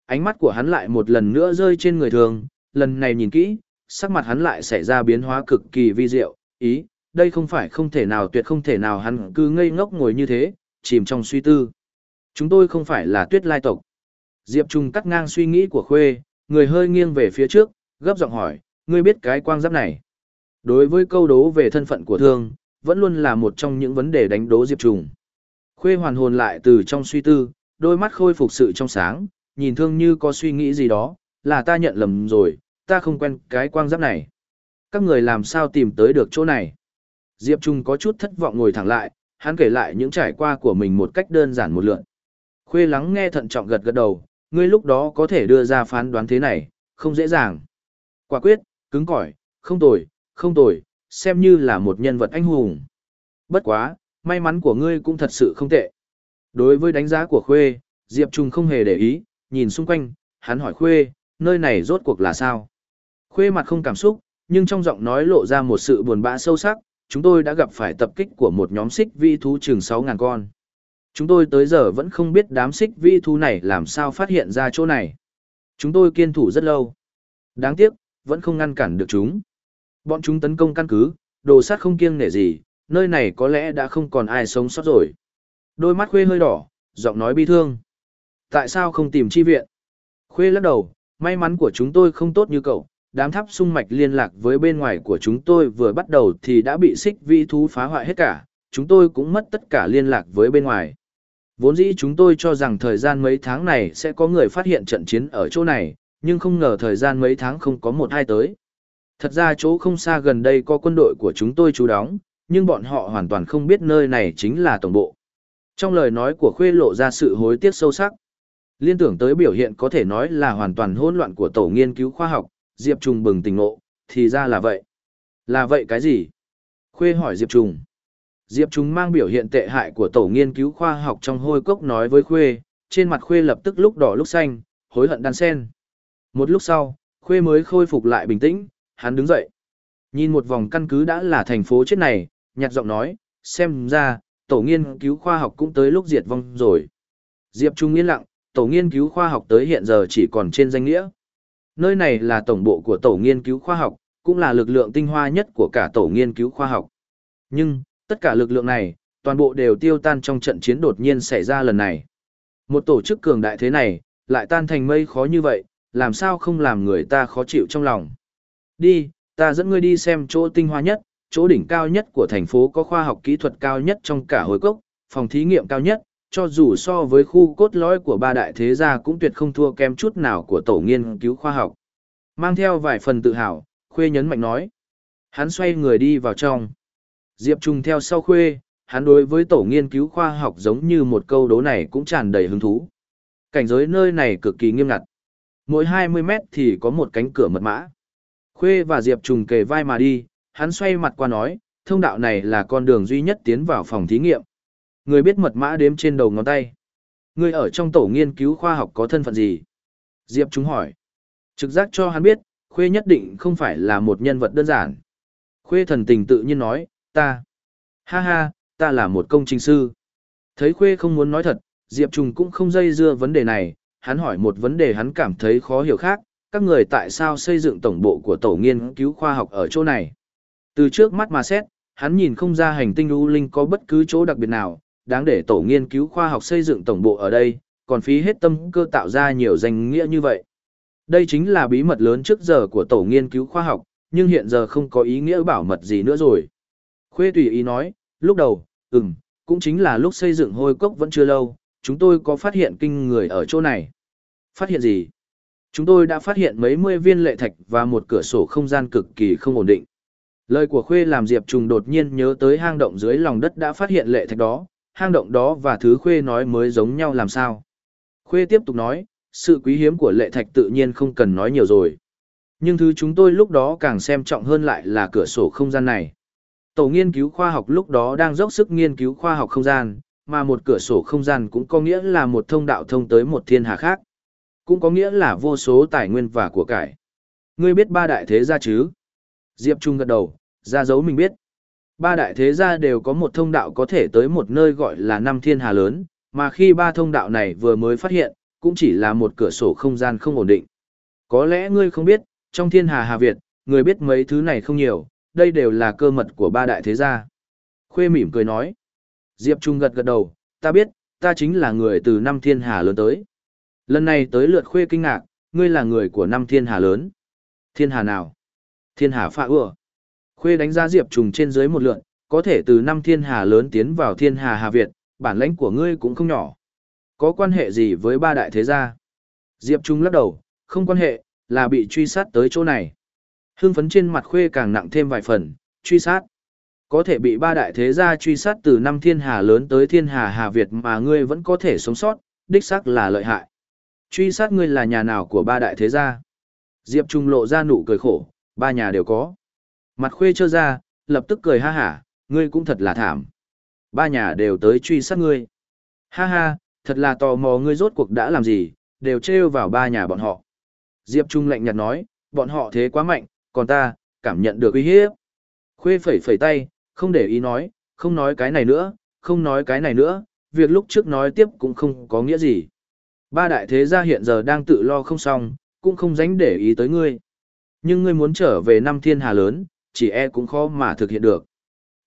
Ánh mắt của hắn lại một lần nữa rơi trên người thường, lần này nhìn kỹ, sắc mặt hắn lại xảy ra biến hóa cực kỳ vi diệu, ý, đây không phải không thể nào tuyệt không thể nào hắn cứ ngây ngốc ngồi như thế, chìm trong suy tư. Chúng tôi không phải là tuyết lai tộc. Diệp Trung cắt ngang suy nghĩ của Khuê, người hơi nghiêng về phía trước, gấp giọng hỏi, ngươi biết cái quang giáp này. Đối với câu đố về thân phận của thương, vẫn luôn là một trong những vấn đề đánh đố Diệp Trung. Khuê hoàn hồn lại từ trong suy tư, đôi mắt khôi phục sự trong sáng, nhìn thương như có suy nghĩ gì đó, là ta nhận lầm rồi, ta không quen cái quang giáp này. Các người làm sao tìm tới được chỗ này? Diệp Trung có chút thất vọng ngồi thẳng lại, hắn kể lại những trải qua của mình một cách đơn giản một lượn. Khuê lắng nghe thận trọng gật gật đầu, ngươi lúc đó có thể đưa ra phán đoán thế này, không dễ dàng. Quả quyết, cứng cỏi, không tồi, không tồi, xem như là một nhân vật anh hùng. Bất quá, may mắn của ngươi cũng thật sự không tệ. Đối với đánh giá của Khuê, Diệp Trung không hề để ý, nhìn xung quanh, hắn hỏi Khuê, nơi này rốt cuộc là sao? Khuê mặt không cảm xúc, nhưng trong giọng nói lộ ra một sự buồn bã sâu sắc, chúng tôi đã gặp phải tập kích của một nhóm xích vi thú chừng 6.000 con. Chúng tôi tới giờ vẫn không biết đám xích vi thú này làm sao phát hiện ra chỗ này. Chúng tôi kiên thủ rất lâu. Đáng tiếc, vẫn không ngăn cản được chúng. Bọn chúng tấn công căn cứ, đồ sát không kiêng nể gì, nơi này có lẽ đã không còn ai sống sót rồi. Đôi mắt khuê hơi đỏ, giọng nói bi thương. Tại sao không tìm chi viện? Khuê lắc đầu, may mắn của chúng tôi không tốt như cậu. Đám tháp sung mạch liên lạc với bên ngoài của chúng tôi vừa bắt đầu thì đã bị xích vi thú phá hoại hết cả, chúng tôi cũng mất tất cả liên lạc với bên ngoài. Vốn dĩ chúng tôi cho rằng thời gian mấy tháng này sẽ có người phát hiện trận chiến ở chỗ này, nhưng không ngờ thời gian mấy tháng không có một ai tới. Thật ra chỗ không xa gần đây có quân đội của chúng tôi trú đóng, nhưng bọn họ hoàn toàn không biết nơi này chính là tổng bộ. Trong lời nói của Khuê lộ ra sự hối tiếc sâu sắc. Liên tưởng tới biểu hiện có thể nói là hoàn toàn hỗn loạn của tổ nghiên cứu khoa học, Diệp Trùng bừng tỉnh ngộ, thì ra là vậy. Là vậy cái gì? Khuê hỏi Diệp Trùng. Diệp Trùng mang biểu hiện tệ hại của tổ nghiên cứu khoa học trong hôi cốc nói với Khuê, trên mặt Khuê lập tức lúc đỏ lúc xanh, hối hận đan sen. Một lúc sau, Khuê mới khôi phục lại bình tĩnh, hắn đứng dậy. Nhìn một vòng căn cứ đã là thành phố chết này, nhạt giọng nói, xem ra, tổ nghiên cứu khoa học cũng tới lúc diệt vong rồi. Diệp Trung yên lặng, tổ nghiên cứu khoa học tới hiện giờ chỉ còn trên danh nghĩa. Nơi này là tổng bộ của tổ nghiên cứu khoa học, cũng là lực lượng tinh hoa nhất của cả tổ nghiên cứu khoa học. Nhưng, tất cả lực lượng này, toàn bộ đều tiêu tan trong trận chiến đột nhiên xảy ra lần này. Một tổ chức cường đại thế này, lại tan thành mây khó như vậy, làm sao không làm người ta khó chịu trong lòng. Đi, ta dẫn ngươi đi xem chỗ tinh hoa nhất, chỗ đỉnh cao nhất của thành phố có khoa học kỹ thuật cao nhất trong cả hồi cốc, phòng thí nghiệm cao nhất, cho dù so với khu cốt lõi của ba đại thế gia cũng tuyệt không thua kém chút nào của tổ nghiên cứu khoa học. Mang theo vài phần tự hào, Khuê nhấn mạnh nói. Hắn xoay người đi vào trong. Diệp Trung theo sau Khuê, hắn đối với tổ nghiên cứu khoa học giống như một câu đố này cũng tràn đầy hứng thú. Cảnh giới nơi này cực kỳ nghiêm ngặt. Mỗi 20 mét thì có một cánh cửa mật mã. Khuê và Diệp Trùng kề vai mà đi, hắn xoay mặt qua nói, thông đạo này là con đường duy nhất tiến vào phòng thí nghiệm. Người biết mật mã đếm trên đầu ngón tay. Người ở trong tổ nghiên cứu khoa học có thân phận gì? Diệp chúng hỏi. Trực giác cho hắn biết, Khuê nhất định không phải là một nhân vật đơn giản. Khuê thần tình tự nhiên nói, ta. Ha ha, ta là một công trình sư. Thấy Khuê không muốn nói thật, Diệp Trùng cũng không dây dưa vấn đề này, hắn hỏi một vấn đề hắn cảm thấy khó hiểu khác, các người tại sao xây dựng tổng bộ của tổ nghiên cứu khoa học ở chỗ này. Từ trước mắt mà xét, hắn nhìn không ra hành tinh U Linh có bất cứ chỗ đặc biệt nào, đáng để tổ nghiên cứu khoa học xây dựng tổng bộ ở đây, còn phí hết tâm cơ tạo ra nhiều danh nghĩa như vậy. Đây chính là bí mật lớn trước giờ của tổ nghiên cứu khoa học, nhưng hiện giờ không có ý nghĩa bảo mật gì nữa rồi. Khuê tùy ý nói, lúc đầu, ừm, cũng chính là lúc xây dựng hôi cốc vẫn chưa lâu, chúng tôi có phát hiện kinh người ở chỗ này. Phát hiện gì? Chúng tôi đã phát hiện mấy mươi viên lệ thạch và một cửa sổ không gian cực kỳ không ổn định. Lời của Khuê làm Diệp Trùng đột nhiên nhớ tới hang động dưới lòng đất đã phát hiện lệ thạch đó, hang động đó và thứ Khuê nói mới giống nhau làm sao. Khuê tiếp tục nói, sự quý hiếm của lệ thạch tự nhiên không cần nói nhiều rồi. Nhưng thứ chúng tôi lúc đó càng xem trọng hơn lại là cửa sổ không gian này. Tổ nghiên cứu khoa học lúc đó đang dốc sức nghiên cứu khoa học không gian, mà một cửa sổ không gian cũng có nghĩa là một thông đạo thông tới một thiên hà khác. Cũng có nghĩa là vô số tài nguyên và của cải. Ngươi biết ba đại thế gia chứ? Diệp Trung gật đầu, ra dấu mình biết. Ba đại thế gia đều có một thông đạo có thể tới một nơi gọi là năm thiên hà lớn, mà khi ba thông đạo này vừa mới phát hiện, cũng chỉ là một cửa sổ không gian không ổn định. Có lẽ ngươi không biết, trong thiên hà Hà Việt, người biết mấy thứ này không nhiều, đây đều là cơ mật của ba đại thế gia. Khuê mỉm cười nói. Diệp Trung gật gật đầu, ta biết, ta chính là người từ năm thiên hà lớn tới. Lần này tới lượt khuê kinh ngạc, ngươi là người của năm thiên hà lớn. Thiên hà nào? Thiên hà phạ ưa. Khuê đánh giá Diệp Trùng trên dưới một lượn, có thể từ năm thiên hà lớn tiến vào thiên hà Hà Việt, bản lãnh của ngươi cũng không nhỏ. Có quan hệ gì với ba đại thế gia? Diệp Trung lắc đầu, không quan hệ, là bị truy sát tới chỗ này. Hương phấn trên mặt khuê càng nặng thêm vài phần, truy sát. Có thể bị ba đại thế gia truy sát từ năm thiên hà lớn tới thiên hà Hà Việt mà ngươi vẫn có thể sống sót, đích xác là lợi hại. Truy sát ngươi là nhà nào của ba đại thế gia? Diệp Trung lộ ra nụ cười khổ, ba nhà đều có. Mặt khuê trơ ra, lập tức cười ha hả, ngươi cũng thật là thảm. Ba nhà đều tới truy sát ngươi. Ha ha, thật là tò mò ngươi rốt cuộc đã làm gì, đều trêu vào ba nhà bọn họ. Diệp Trung lạnh nhạt nói, bọn họ thế quá mạnh, còn ta, cảm nhận được uy hiếp. Khuê phẩy phẩy tay, không để ý nói, không nói cái này nữa, không nói cái này nữa, việc lúc trước nói tiếp cũng không có nghĩa gì. Ba đại thế gia hiện giờ đang tự lo không xong, cũng không dánh để ý tới ngươi. Nhưng ngươi muốn trở về năm thiên hà lớn, chỉ e cũng khó mà thực hiện được.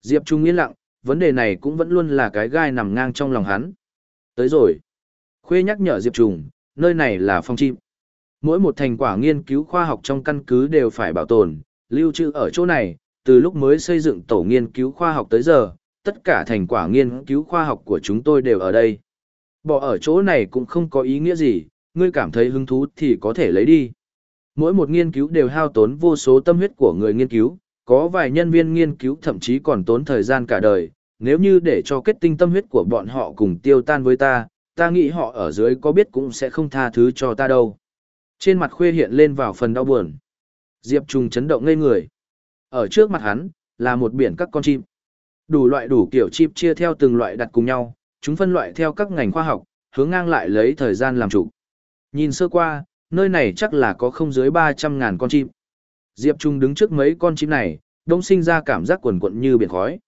Diệp Trung yên lặng, vấn đề này cũng vẫn luôn là cái gai nằm ngang trong lòng hắn. Tới rồi. Khuê nhắc nhở Diệp Trung, nơi này là phong chim. Mỗi một thành quả nghiên cứu khoa học trong căn cứ đều phải bảo tồn, lưu trữ ở chỗ này, từ lúc mới xây dựng tổ nghiên cứu khoa học tới giờ, tất cả thành quả nghiên cứu khoa học của chúng tôi đều ở đây. Bỏ ở chỗ này cũng không có ý nghĩa gì, ngươi cảm thấy hứng thú thì có thể lấy đi. Mỗi một nghiên cứu đều hao tốn vô số tâm huyết của người nghiên cứu, có vài nhân viên nghiên cứu thậm chí còn tốn thời gian cả đời, nếu như để cho kết tinh tâm huyết của bọn họ cùng tiêu tan với ta, ta nghĩ họ ở dưới có biết cũng sẽ không tha thứ cho ta đâu. Trên mặt khuê hiện lên vào phần đau buồn. Diệp Trung chấn động ngây người. Ở trước mặt hắn, là một biển các con chim. Đủ loại đủ kiểu chim chia theo từng loại đặt cùng nhau, chúng phân loại theo các ngành khoa học, hướng ngang lại lấy thời gian làm chủ. Nhìn sơ qua, nơi này chắc là có không dưới 300.000 con chim. Diệp Trung đứng trước mấy con chim này, đông sinh ra cảm giác quần quận như biển khói.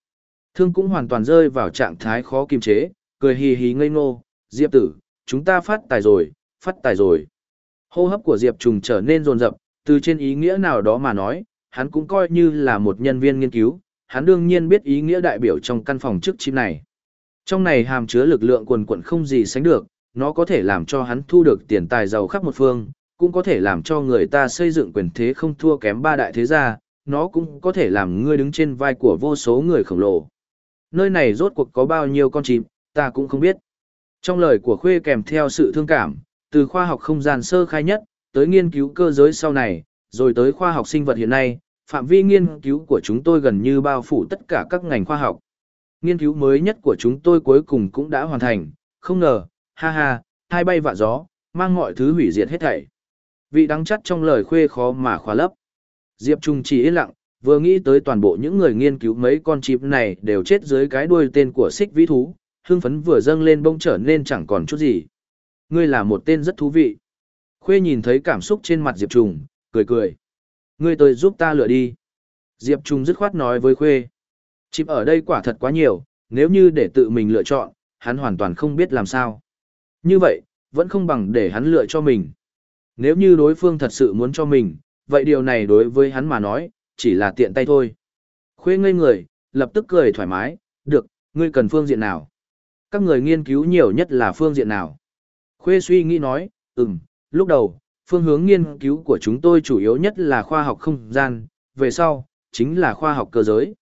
Thương cũng hoàn toàn rơi vào trạng thái khó kiềm chế, cười hì hì ngây ngô, Diệp tử, chúng ta phát tài rồi, phát tài rồi. Hô hấp của Diệp Trùng trở nên rồn rập, từ trên ý nghĩa nào đó mà nói, hắn cũng coi như là một nhân viên nghiên cứu, hắn đương nhiên biết ý nghĩa đại biểu trong căn phòng trước chim này. Trong này hàm chứa lực lượng quần quận không gì sánh được, nó có thể làm cho hắn thu được tiền tài giàu khắp một phương, cũng có thể làm cho người ta xây dựng quyền thế không thua kém ba đại thế gia, nó cũng có thể làm ngươi đứng trên vai của vô số người khổng lồ. Nơi này rốt cuộc có bao nhiêu con chim, ta cũng không biết. Trong lời của Khuê kèm theo sự thương cảm, từ khoa học không gian sơ khai nhất, tới nghiên cứu cơ giới sau này, rồi tới khoa học sinh vật hiện nay, phạm vi nghiên cứu của chúng tôi gần như bao phủ tất cả các ngành khoa học. Nghiên cứu mới nhất của chúng tôi cuối cùng cũng đã hoàn thành, không ngờ, ha ha, hai bay vạ gió, mang mọi thứ hủy diệt hết thảy. Vị đắng chắt trong lời khuê khó mà khóa lấp. Diệp Trung chỉ yên lặng, vừa nghĩ tới toàn bộ những người nghiên cứu mấy con chim này đều chết dưới cái đuôi tên của xích vĩ thú, hương phấn vừa dâng lên bông trở nên chẳng còn chút gì. Ngươi là một tên rất thú vị. Khuê nhìn thấy cảm xúc trên mặt Diệp Trung, cười cười. Ngươi tới giúp ta lựa đi. Diệp Trung dứt khoát nói với Khuê. Chip ở đây quả thật quá nhiều, nếu như để tự mình lựa chọn, hắn hoàn toàn không biết làm sao. Như vậy, vẫn không bằng để hắn lựa cho mình. Nếu như đối phương thật sự muốn cho mình, vậy điều này đối với hắn mà nói, chỉ là tiện tay thôi. Khuê ngây người, lập tức cười thoải mái, được, ngươi cần phương diện nào? Các người nghiên cứu nhiều nhất là phương diện nào? Khuê suy nghĩ nói, ừm, lúc đầu, phương hướng nghiên cứu của chúng tôi chủ yếu nhất là khoa học không gian, về sau, chính là khoa học cơ giới.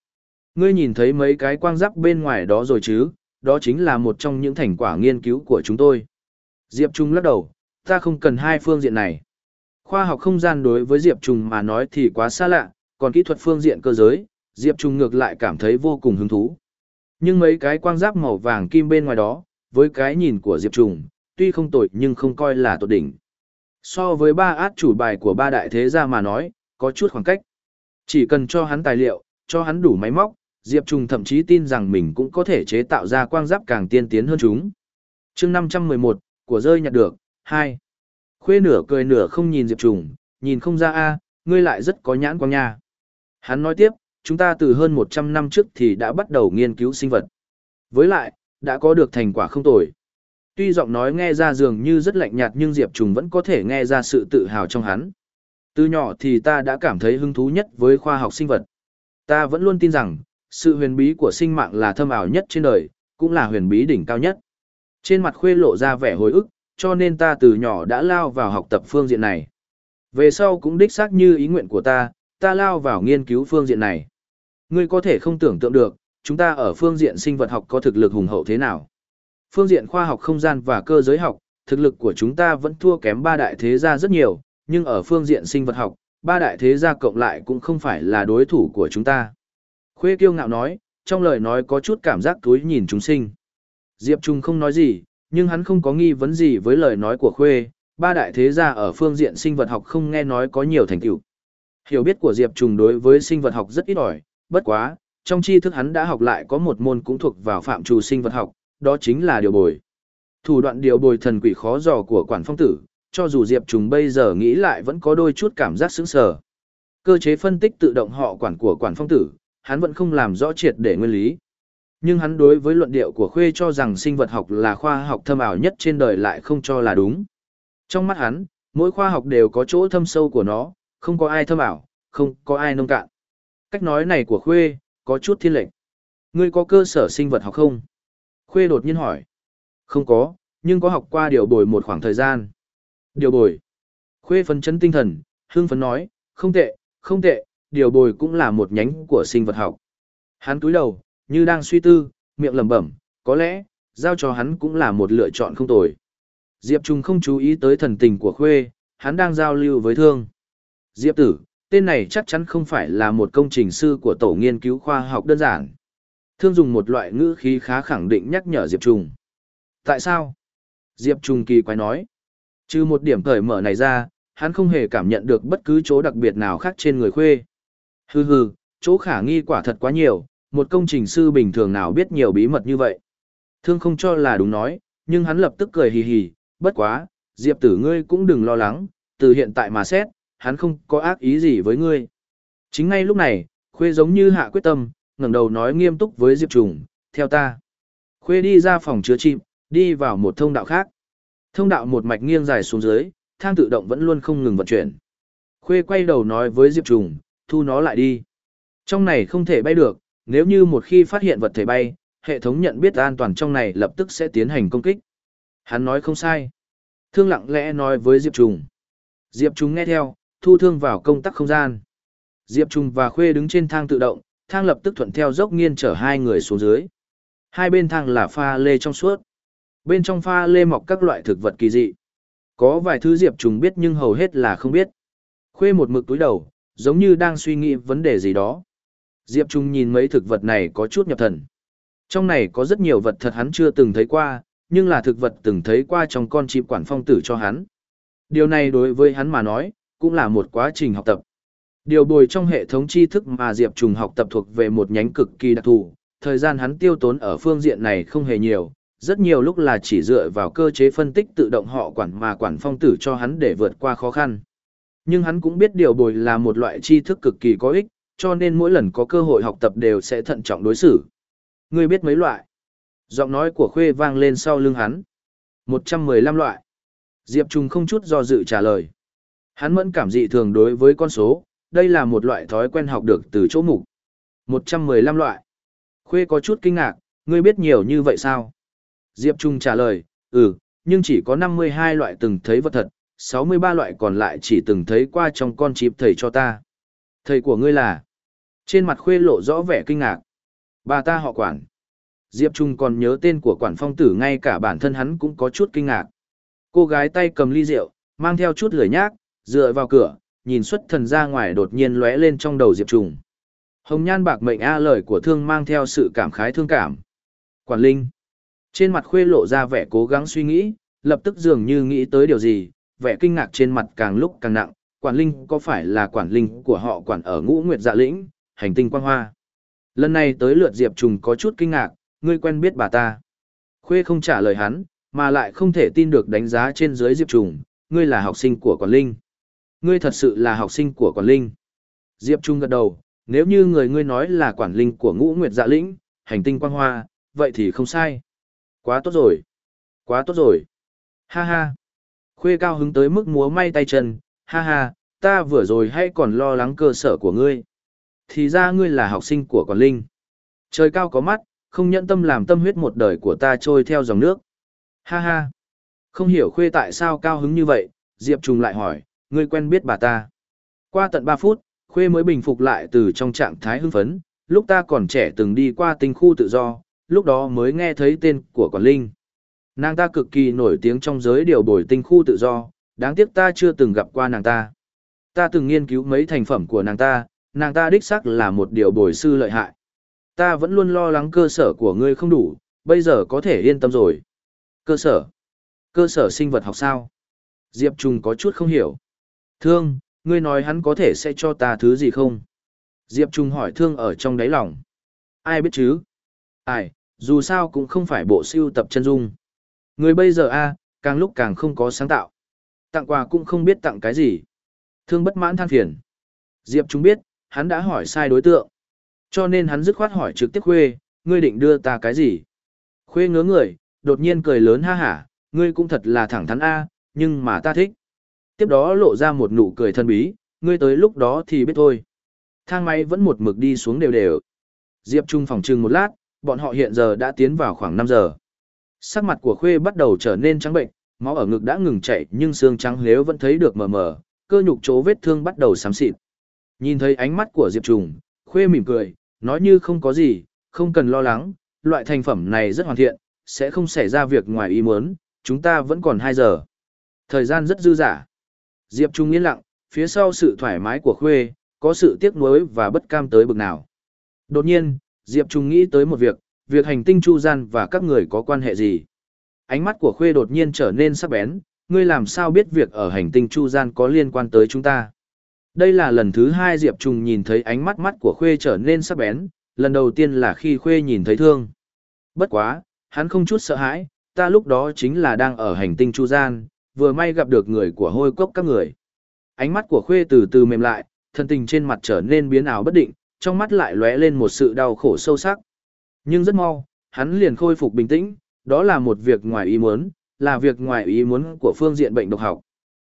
Ngươi nhìn thấy mấy cái quang giáp bên ngoài đó rồi chứ, đó chính là một trong những thành quả nghiên cứu của chúng tôi. Diệp Trung lắc đầu, ta không cần hai phương diện này. Khoa học không gian đối với Diệp Trung mà nói thì quá xa lạ, còn kỹ thuật phương diện cơ giới, Diệp Trung ngược lại cảm thấy vô cùng hứng thú. Nhưng mấy cái quang giáp màu vàng kim bên ngoài đó, với cái nhìn của Diệp Trung, tuy không tội nhưng không coi là tột đỉnh. So với ba át chủ bài của ba đại thế gia mà nói, có chút khoảng cách. Chỉ cần cho hắn tài liệu, cho hắn đủ máy móc, Diệp Trung thậm chí tin rằng mình cũng có thể chế tạo ra quang giáp càng tiên tiến hơn chúng. chương 511, của rơi nhặt được, hai, Khuê nửa cười nửa không nhìn Diệp Trùng, nhìn không ra a ngươi lại rất có nhãn quang nha. Hắn nói tiếp, chúng ta từ hơn 100 năm trước thì đã bắt đầu nghiên cứu sinh vật. Với lại, đã có được thành quả không tồi. Tuy giọng nói nghe ra dường như rất lạnh nhạt nhưng Diệp Trùng vẫn có thể nghe ra sự tự hào trong hắn. Từ nhỏ thì ta đã cảm thấy hứng thú nhất với khoa học sinh vật. Ta vẫn luôn tin rằng, sự huyền bí của sinh mạng là thâm ảo nhất trên đời, cũng là huyền bí đỉnh cao nhất. Trên mặt khuê lộ ra vẻ hồi ức, cho nên ta từ nhỏ đã lao vào học tập phương diện này. Về sau cũng đích xác như ý nguyện của ta, ta lao vào nghiên cứu phương diện này. Ngươi có thể không tưởng tượng được, chúng ta ở phương diện sinh vật học có thực lực hùng hậu thế nào. Phương diện khoa học không gian và cơ giới học, thực lực của chúng ta vẫn thua kém ba đại thế gia rất nhiều, nhưng ở phương diện sinh vật học, ba đại thế gia cộng lại cũng không phải là đối thủ của chúng ta. Khuê kiêu ngạo nói, trong lời nói có chút cảm giác túi nhìn chúng sinh. Diệp Trung không nói gì, nhưng hắn không có nghi vấn gì với lời nói của Khuê, ba đại thế gia ở phương diện sinh vật học không nghe nói có nhiều thành tựu. Hiểu biết của Diệp Trùng đối với sinh vật học rất ít ỏi, bất quá, trong tri thức hắn đã học lại có một môn cũng thuộc vào phạm trù sinh vật học, đó chính là điều bồi. Thủ đoạn điều bồi thần quỷ khó dò của quản phong tử, cho dù Diệp Trùng bây giờ nghĩ lại vẫn có đôi chút cảm giác sững sờ. Cơ chế phân tích tự động họ quản của quản phong tử, hắn vẫn không làm rõ triệt để nguyên lý. Nhưng hắn đối với luận điệu của Khuê cho rằng sinh vật học là khoa học thâm ảo nhất trên đời lại không cho là đúng. Trong mắt hắn, mỗi khoa học đều có chỗ thâm sâu của nó, không có ai thâm ảo, không có ai nông cạn. Cách nói này của Khuê, có chút thiên lệnh. Ngươi có cơ sở sinh vật học không? Khuê đột nhiên hỏi. Không có, nhưng có học qua điều bồi một khoảng thời gian. Điều bồi. Khuê phấn chấn tinh thần, hương phấn nói, không tệ, không tệ, điều bồi cũng là một nhánh của sinh vật học. Hắn túi đầu, như đang suy tư, miệng lẩm bẩm, có lẽ, giao cho hắn cũng là một lựa chọn không tồi. Diệp Trung không chú ý tới thần tình của Khuê, hắn đang giao lưu với thương. Diệp tử, tên này chắc chắn không phải là một công trình sư của tổ nghiên cứu khoa học đơn giản. Thương dùng một loại ngữ khí khá khẳng định nhắc nhở Diệp Trung. Tại sao? Diệp Trung kỳ quái nói. Trừ một điểm cởi mở này ra, hắn không hề cảm nhận được bất cứ chỗ đặc biệt nào khác trên người khuê. Hừ hừ, chỗ khả nghi quả thật quá nhiều, một công trình sư bình thường nào biết nhiều bí mật như vậy. Thương không cho là đúng nói, nhưng hắn lập tức cười hì hì, bất quá, Diệp tử ngươi cũng đừng lo lắng, từ hiện tại mà xét, hắn không có ác ý gì với ngươi. Chính ngay lúc này, Khuê giống như hạ quyết tâm, ngẩng đầu nói nghiêm túc với Diệp Trùng, theo ta. Khuê đi ra phòng chứa chim, đi vào một thông đạo khác. Thông đạo một mạch nghiêng dài xuống dưới, thang tự động vẫn luôn không ngừng vận chuyển. Khuê quay đầu nói với Diệp Trùng, thu nó lại đi. Trong này không thể bay được, nếu như một khi phát hiện vật thể bay, hệ thống nhận biết an toàn trong này lập tức sẽ tiến hành công kích. Hắn nói không sai. Thương lặng lẽ nói với Diệp Trùng. Diệp Trùng nghe theo, thu thương vào công tắc không gian. Diệp Trùng và Khuê đứng trên thang tự động, thang lập tức thuận theo dốc nghiên chở hai người xuống dưới. Hai bên thang là pha lê trong suốt. Bên trong pha lê mọc các loại thực vật kỳ dị. Có vài thứ Diệp Trùng biết nhưng hầu hết là không biết. Khuê một mực túi đầu, giống như đang suy nghĩ vấn đề gì đó. Diệp Trung nhìn mấy thực vật này có chút nhập thần. Trong này có rất nhiều vật thật hắn chưa từng thấy qua, nhưng là thực vật từng thấy qua trong con chim quản phong tử cho hắn. Điều này đối với hắn mà nói, cũng là một quá trình học tập. Điều bồi trong hệ thống tri thức mà Diệp Trùng học tập thuộc về một nhánh cực kỳ đặc thù, thời gian hắn tiêu tốn ở phương diện này không hề nhiều, rất nhiều lúc là chỉ dựa vào cơ chế phân tích tự động họ quản mà quản phong tử cho hắn để vượt qua khó khăn. Nhưng hắn cũng biết điều bồi là một loại tri thức cực kỳ có ích, cho nên mỗi lần có cơ hội học tập đều sẽ thận trọng đối xử. Ngươi biết mấy loại? Giọng nói của Khuê vang lên sau lưng hắn. 115 loại. Diệp Trung không chút do dự trả lời. Hắn mẫn cảm dị thường đối với con số, đây là một loại thói quen học được từ chỗ mục. 115 loại. Khuê có chút kinh ngạc, ngươi biết nhiều như vậy sao? Diệp Trung trả lời, ừ, nhưng chỉ có 52 loại từng thấy vật thật, 63 loại còn lại chỉ từng thấy qua trong con chip thầy cho ta. Thầy của ngươi là? Trên mặt khuê lộ rõ vẻ kinh ngạc. Bà ta họ quản. Diệp Trung còn nhớ tên của quản phong tử ngay cả bản thân hắn cũng có chút kinh ngạc. Cô gái tay cầm ly rượu, mang theo chút lười nhác, dựa vào cửa, nhìn xuất thần ra ngoài đột nhiên lóe lên trong đầu Diệp Trung. Hồng nhan bạc mệnh A lời của thương mang theo sự cảm khái thương cảm. Quản Linh. Trên mặt khuê lộ ra vẻ cố gắng suy nghĩ, lập tức dường như nghĩ tới điều gì, vẻ kinh ngạc trên mặt càng lúc càng nặng, quản linh có phải là quản linh của họ quản ở ngũ nguyệt dạ lĩnh, hành tinh quang hoa. Lần này tới lượt Diệp Trùng có chút kinh ngạc, ngươi quen biết bà ta. Khuê không trả lời hắn, mà lại không thể tin được đánh giá trên dưới Diệp Trùng, ngươi là học sinh của quản linh. Ngươi thật sự là học sinh của quản linh. Diệp Trung gật đầu, nếu như người ngươi nói là quản linh của ngũ nguyệt dạ lĩnh, hành tinh quang hoa, vậy thì không sai. Quá tốt rồi. Quá tốt rồi. Ha ha. Khuê cao hứng tới mức múa may tay chân, ha ha, ta vừa rồi hay còn lo lắng cơ sở của ngươi. Thì ra ngươi là học sinh của quản linh. Trời cao có mắt, không nhẫn tâm làm tâm huyết một đời của ta trôi theo dòng nước. Ha ha. Không hiểu khuê tại sao cao hứng như vậy, Diệp Trùng lại hỏi, ngươi quen biết bà ta. Qua tận 3 phút, khuê mới bình phục lại từ trong trạng thái hưng phấn, lúc ta còn trẻ từng đi qua tinh khu tự do, lúc đó mới nghe thấy tên của quản linh. Nàng ta cực kỳ nổi tiếng trong giới điều bồi tinh khu tự do, đáng tiếc ta chưa từng gặp qua nàng ta. Ta từng nghiên cứu mấy thành phẩm của nàng ta, nàng ta đích xác là một điều bồi sư lợi hại. Ta vẫn luôn lo lắng cơ sở của ngươi không đủ, bây giờ có thể yên tâm rồi. Cơ sở? Cơ sở sinh vật học sao? Diệp Trung có chút không hiểu. Thương, ngươi nói hắn có thể sẽ cho ta thứ gì không? Diệp Trung hỏi thương ở trong đáy lòng. Ai biết chứ? Ai, dù sao cũng không phải bộ siêu tập chân dung. Người bây giờ a, càng lúc càng không có sáng tạo. Tặng quà cũng không biết tặng cái gì. Thương bất mãn than phiền. Diệp Trung biết, hắn đã hỏi sai đối tượng. Cho nên hắn dứt khoát hỏi trực tiếp Khuê, ngươi định đưa ta cái gì? Khuê ngớ người, đột nhiên cười lớn ha hả, ngươi cũng thật là thẳng thắn A, nhưng mà ta thích. Tiếp đó lộ ra một nụ cười thân bí, ngươi tới lúc đó thì biết thôi. Thang máy vẫn một mực đi xuống đều đều. Diệp Trung phòng trừng một lát, bọn họ hiện giờ đã tiến vào khoảng 5 giờ. Sắc mặt của Khuê bắt đầu trở nên trắng bệnh, máu ở ngực đã ngừng chảy nhưng xương trắng nếu vẫn thấy được mờ mờ, cơ nhục chỗ vết thương bắt đầu xám xịt. Nhìn thấy ánh mắt của Diệp Trung, Khuê mỉm cười, nói như không có gì, không cần lo lắng, loại thành phẩm này rất hoàn thiện, sẽ không xảy ra việc ngoài ý muốn, chúng ta vẫn còn 2 giờ. Thời gian rất dư giả. Diệp Trung yên lặng, phía sau sự thoải mái của Khuê, có sự tiếc nuối và bất cam tới bực nào. Đột nhiên, Diệp Trung nghĩ tới một việc, việc hành tinh Chu Gian và các người có quan hệ gì. Ánh mắt của Khuê đột nhiên trở nên sắc bén, ngươi làm sao biết việc ở hành tinh Chu Gian có liên quan tới chúng ta. Đây là lần thứ hai Diệp Trùng nhìn thấy ánh mắt mắt của Khuê trở nên sắc bén, lần đầu tiên là khi Khuê nhìn thấy thương. Bất quá, hắn không chút sợ hãi, ta lúc đó chính là đang ở hành tinh Chu Gian, vừa may gặp được người của hôi cốc các người. Ánh mắt của Khuê từ từ mềm lại, thân tình trên mặt trở nên biến ảo bất định, trong mắt lại lóe lên một sự đau khổ sâu sắc. Nhưng rất mau, hắn liền khôi phục bình tĩnh, đó là một việc ngoài ý muốn, là việc ngoài ý muốn của phương diện bệnh độc học.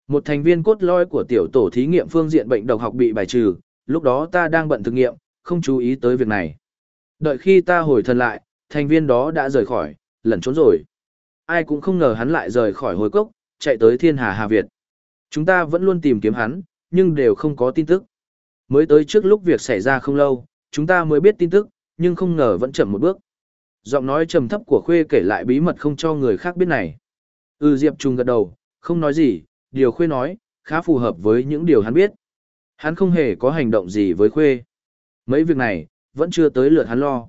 Một thành viên cốt lõi của tiểu tổ thí nghiệm phương diện bệnh độc học bị bài trừ, lúc đó ta đang bận thực nghiệm, không chú ý tới việc này. Đợi khi ta hồi thần lại, thành viên đó đã rời khỏi, lẩn trốn rồi. Ai cũng không ngờ hắn lại rời khỏi hồi cốc, chạy tới thiên hà Hà Việt. Chúng ta vẫn luôn tìm kiếm hắn, nhưng đều không có tin tức. Mới tới trước lúc việc xảy ra không lâu, chúng ta mới biết tin tức, nhưng không ngờ vẫn chậm một bước. Giọng nói trầm thấp của Khuê kể lại bí mật không cho người khác biết này. Ừ Diệp Trung gật đầu, không nói gì, điều Khuê nói, khá phù hợp với những điều hắn biết. Hắn không hề có hành động gì với Khuê. Mấy việc này, vẫn chưa tới lượt hắn lo.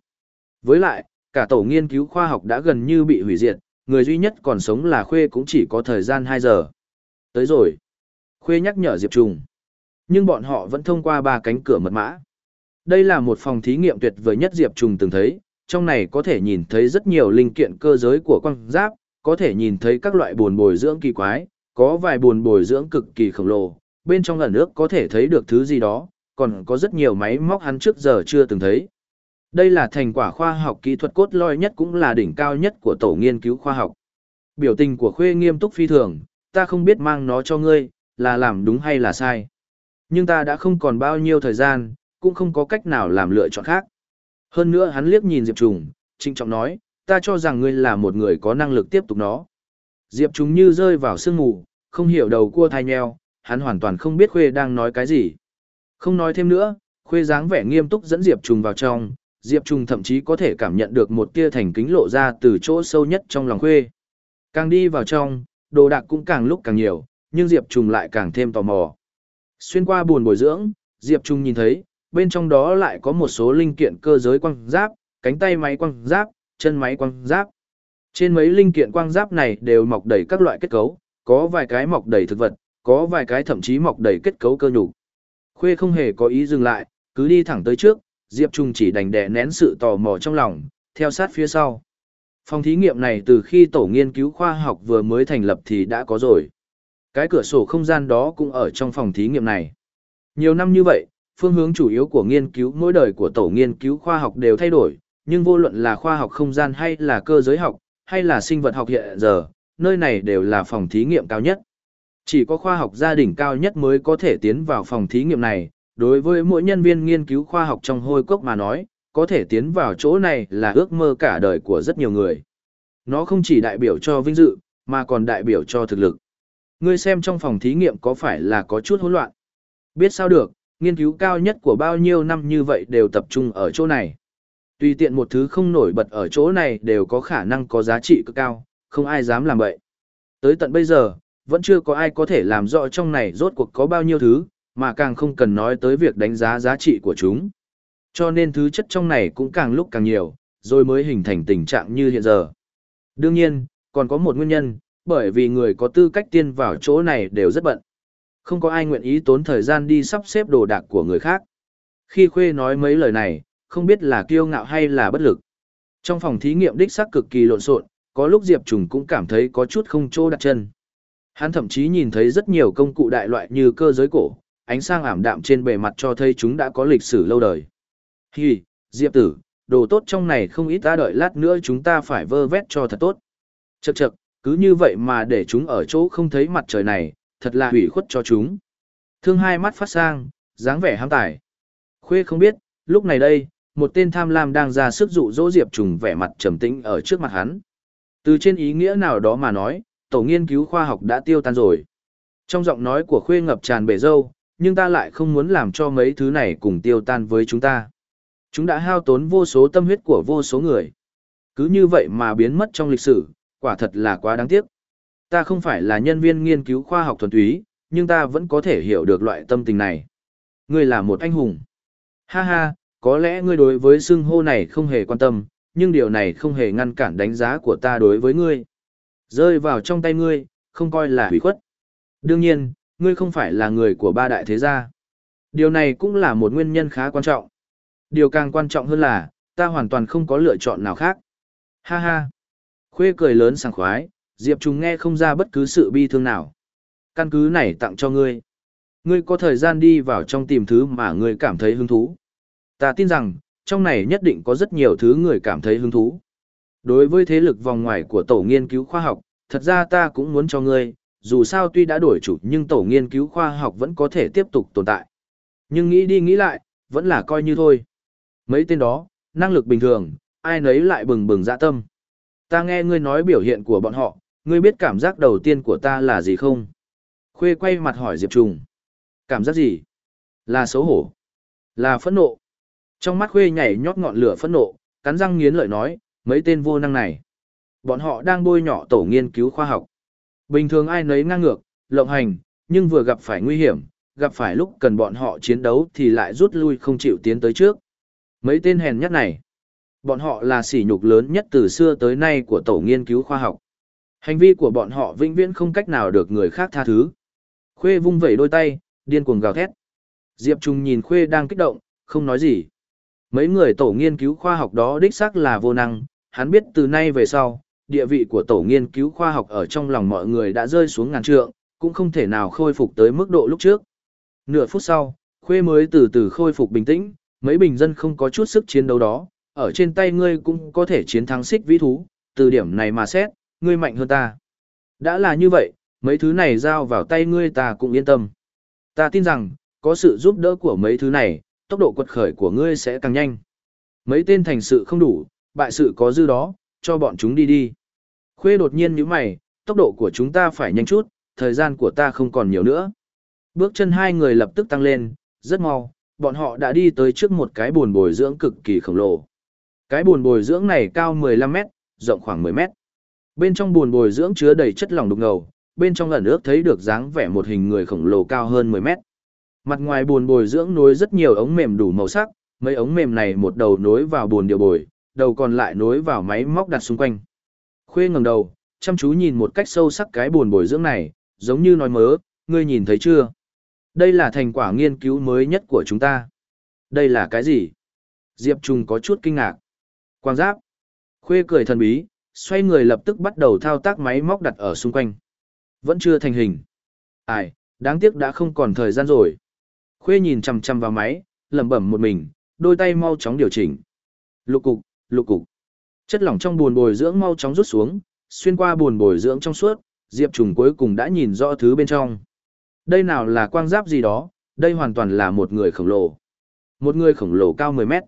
Với lại, cả tổ nghiên cứu khoa học đã gần như bị hủy diệt, người duy nhất còn sống là Khuê cũng chỉ có thời gian 2 giờ. Tới rồi. Khuê nhắc nhở Diệp Trùng. Nhưng bọn họ vẫn thông qua ba cánh cửa mật mã. Đây là một phòng thí nghiệm tuyệt vời nhất Diệp Trùng từng thấy, trong này có thể nhìn thấy rất nhiều linh kiện cơ giới của quang giáp, có thể nhìn thấy các loại buồn bồi dưỡng kỳ quái, có vài buồn bồi dưỡng cực kỳ khổng lồ, bên trong ẩn ước có thể thấy được thứ gì đó, còn có rất nhiều máy móc hắn trước giờ chưa từng thấy. Đây là thành quả khoa học kỹ thuật cốt lõi nhất cũng là đỉnh cao nhất của tổ nghiên cứu khoa học. Biểu tình của Khuê nghiêm túc phi thường, ta không biết mang nó cho ngươi, là làm đúng hay là sai. Nhưng ta đã không còn bao nhiêu thời gian, cũng không có cách nào làm lựa chọn khác. Hơn nữa hắn liếc nhìn Diệp Trùng, trinh trọng nói, ta cho rằng ngươi là một người có năng lực tiếp tục nó. Diệp Trung như rơi vào sương mù, không hiểu đầu cua thai nheo, hắn hoàn toàn không biết Khuê đang nói cái gì. Không nói thêm nữa, Khuê dáng vẻ nghiêm túc dẫn Diệp Trùng vào trong, Diệp Trùng thậm chí có thể cảm nhận được một tia thành kính lộ ra từ chỗ sâu nhất trong lòng Khuê. Càng đi vào trong, đồ đạc cũng càng lúc càng nhiều, nhưng Diệp Trùng lại càng thêm tò mò. Xuyên qua buồn bồi dưỡng, Diệp Trung nhìn thấy, bên trong đó lại có một số linh kiện cơ giới quang giáp, cánh tay máy quang giáp, chân máy quang giáp. Trên mấy linh kiện quang giáp này đều mọc đầy các loại kết cấu, có vài cái mọc đầy thực vật, có vài cái thậm chí mọc đầy kết cấu cơ nhục. Khuê không hề có ý dừng lại, cứ đi thẳng tới trước, Diệp Trung chỉ đành đè nén sự tò mò trong lòng, theo sát phía sau. Phòng thí nghiệm này từ khi tổ nghiên cứu khoa học vừa mới thành lập thì đã có rồi. Cái cửa sổ không gian đó cũng ở trong phòng thí nghiệm này. Nhiều năm như vậy, phương hướng chủ yếu của nghiên cứu mỗi đời của tổ nghiên cứu khoa học đều thay đổi, nhưng vô luận là khoa học không gian hay là cơ giới học, hay là sinh vật học hiện giờ, nơi này đều là phòng thí nghiệm cao nhất. Chỉ có khoa học gia đình cao nhất mới có thể tiến vào phòng thí nghiệm này, đối với mỗi nhân viên nghiên cứu khoa học trong hôi cốc mà nói, có thể tiến vào chỗ này là ước mơ cả đời của rất nhiều người. Nó không chỉ đại biểu cho vinh dự, mà còn đại biểu cho thực lực. Ngươi xem trong phòng thí nghiệm có phải là có chút hỗn loạn? Biết sao được, nghiên cứu cao nhất của bao nhiêu năm như vậy đều tập trung ở chỗ này. Tùy tiện một thứ không nổi bật ở chỗ này đều có khả năng có giá trị cực cao, không ai dám làm vậy. Tới tận bây giờ, vẫn chưa có ai có thể làm rõ trong này rốt cuộc có bao nhiêu thứ, mà càng không cần nói tới việc đánh giá giá trị của chúng. Cho nên thứ chất trong này cũng càng lúc càng nhiều, rồi mới hình thành tình trạng như hiện giờ. Đương nhiên, còn có một nguyên nhân, bởi vì người có tư cách tiên vào chỗ này đều rất bận. Không có ai nguyện ý tốn thời gian đi sắp xếp đồ đạc của người khác. Khi Khuê nói mấy lời này, không biết là kiêu ngạo hay là bất lực. Trong phòng thí nghiệm đích xác cực kỳ lộn xộn, có lúc Diệp Trùng cũng cảm thấy có chút không chỗ đặt chân. Hắn thậm chí nhìn thấy rất nhiều công cụ đại loại như cơ giới cổ, ánh sáng ảm đạm trên bề mặt cho thấy chúng đã có lịch sử lâu đời. Hì, Diệp tử, đồ tốt trong này không ít ta đợi lát nữa chúng ta phải vơ vét cho thật tốt. Chậc chậc, cứ như vậy mà để chúng ở chỗ không thấy mặt trời này, thật là hủy khuất cho chúng. Thương hai mắt phát sang, dáng vẻ ham tài. Khuê không biết, lúc này đây, một tên tham lam đang ra sức dụ dỗ Diệp Trùng vẻ mặt trầm tĩnh ở trước mặt hắn. Từ trên ý nghĩa nào đó mà nói, tổ nghiên cứu khoa học đã tiêu tan rồi. Trong giọng nói của Khuê ngập tràn bể dâu, nhưng ta lại không muốn làm cho mấy thứ này cùng tiêu tan với chúng ta. Chúng đã hao tốn vô số tâm huyết của vô số người. Cứ như vậy mà biến mất trong lịch sử, quả thật là quá đáng tiếc. Ta không phải là nhân viên nghiên cứu khoa học thuần túy, nhưng ta vẫn có thể hiểu được loại tâm tình này. Ngươi là một anh hùng. Ha ha, có lẽ ngươi đối với xưng hô này không hề quan tâm, nhưng điều này không hề ngăn cản đánh giá của ta đối với ngươi. Rơi vào trong tay ngươi, không coi là hủy khuất. Đương nhiên, ngươi không phải là người của ba đại thế gia. Điều này cũng là một nguyên nhân khá quan trọng. Điều càng quan trọng hơn là, ta hoàn toàn không có lựa chọn nào khác. Ha ha. Khuê cười lớn sảng khoái, Diệp Trùng nghe không ra bất cứ sự bi thương nào. Căn cứ này tặng cho ngươi. Ngươi có thời gian đi vào trong tìm thứ mà ngươi cảm thấy hứng thú. Ta tin rằng, trong này nhất định có rất nhiều thứ người cảm thấy hứng thú. Đối với thế lực vòng ngoài của tổ nghiên cứu khoa học, thật ra ta cũng muốn cho ngươi, dù sao tuy đã đổi chủ nhưng tổ nghiên cứu khoa học vẫn có thể tiếp tục tồn tại. Nhưng nghĩ đi nghĩ lại, vẫn là coi như thôi. Mấy tên đó, năng lực bình thường, ai nấy lại bừng bừng dạ tâm. Ta nghe ngươi nói biểu hiện của bọn họ, ngươi biết cảm giác đầu tiên của ta là gì không? Khuê quay mặt hỏi Diệp Trùng. Cảm giác gì? Là xấu hổ. Là phẫn nộ. Trong mắt Khuê nhảy nhót ngọn lửa phẫn nộ, cắn răng nghiến lợi nói, mấy tên vô năng này. Bọn họ đang bôi nhọ tổ nghiên cứu khoa học. Bình thường ai nấy ngang ngược, lộng hành, nhưng vừa gặp phải nguy hiểm, gặp phải lúc cần bọn họ chiến đấu thì lại rút lui không chịu tiến tới trước. Mấy tên hèn nhất này, bọn họ là sỉ nhục lớn nhất từ xưa tới nay của tổ nghiên cứu khoa học. Hành vi của bọn họ vĩnh viễn không cách nào được người khác tha thứ. Khuê vung vẩy đôi tay, điên cuồng gào thét. Diệp Trung nhìn Khuê đang kích động, không nói gì. Mấy người tổ nghiên cứu khoa học đó đích xác là vô năng, hắn biết từ nay về sau, địa vị của tổ nghiên cứu khoa học ở trong lòng mọi người đã rơi xuống ngàn trượng, cũng không thể nào khôi phục tới mức độ lúc trước. Nửa phút sau, Khuê mới từ từ khôi phục bình tĩnh, mấy bình dân không có chút sức chiến đấu đó, ở trên tay ngươi cũng có thể chiến thắng xích vĩ thú, từ điểm này mà xét, ngươi mạnh hơn ta. Đã là như vậy, mấy thứ này giao vào tay ngươi ta cũng yên tâm. Ta tin rằng, có sự giúp đỡ của mấy thứ này, tốc độ quật khởi của ngươi sẽ càng nhanh. Mấy tên thành sự không đủ, bại sự có dư đó, cho bọn chúng đi đi. Khuê đột nhiên như mày, tốc độ của chúng ta phải nhanh chút, thời gian của ta không còn nhiều nữa. Bước chân hai người lập tức tăng lên, rất mau, bọn họ đã đi tới trước một cái buồn bồi dưỡng cực kỳ khổng lồ. Cái buồn bồi dưỡng này cao 15 mét, rộng khoảng 10 mét. Bên trong buồn bồi dưỡng chứa đầy chất lỏng đục ngầu, bên trong ẩn ước thấy được dáng vẻ một hình người khổng lồ cao hơn 10 mét. Mặt ngoài buồn bồi dưỡng nối rất nhiều ống mềm đủ màu sắc, mấy ống mềm này một đầu nối vào buồn điều bồi, đầu còn lại nối vào máy móc đặt xung quanh. Khuê ngẩng đầu, chăm chú nhìn một cách sâu sắc cái buồn bồi dưỡng này, giống như nói mớ, ngươi nhìn thấy chưa? Đây là thành quả nghiên cứu mới nhất của chúng ta. Đây là cái gì? Diệp Trung có chút kinh ngạc. Quang giáp. Khuê cười thần bí, xoay người lập tức bắt đầu thao tác máy móc đặt ở xung quanh. Vẫn chưa thành hình. Ai, đáng tiếc đã không còn thời gian rồi. Khuê nhìn chằm chằm vào máy, lẩm bẩm một mình, đôi tay mau chóng điều chỉnh. Lục cục, lục cục. Chất lỏng trong buồn bồi dưỡng mau chóng rút xuống, xuyên qua buồn bồi dưỡng trong suốt, Diệp Trùng cuối cùng đã nhìn rõ thứ bên trong. Đây nào là quang giáp gì đó, đây hoàn toàn là một người khổng lồ. Một người khổng lồ cao 10 mét.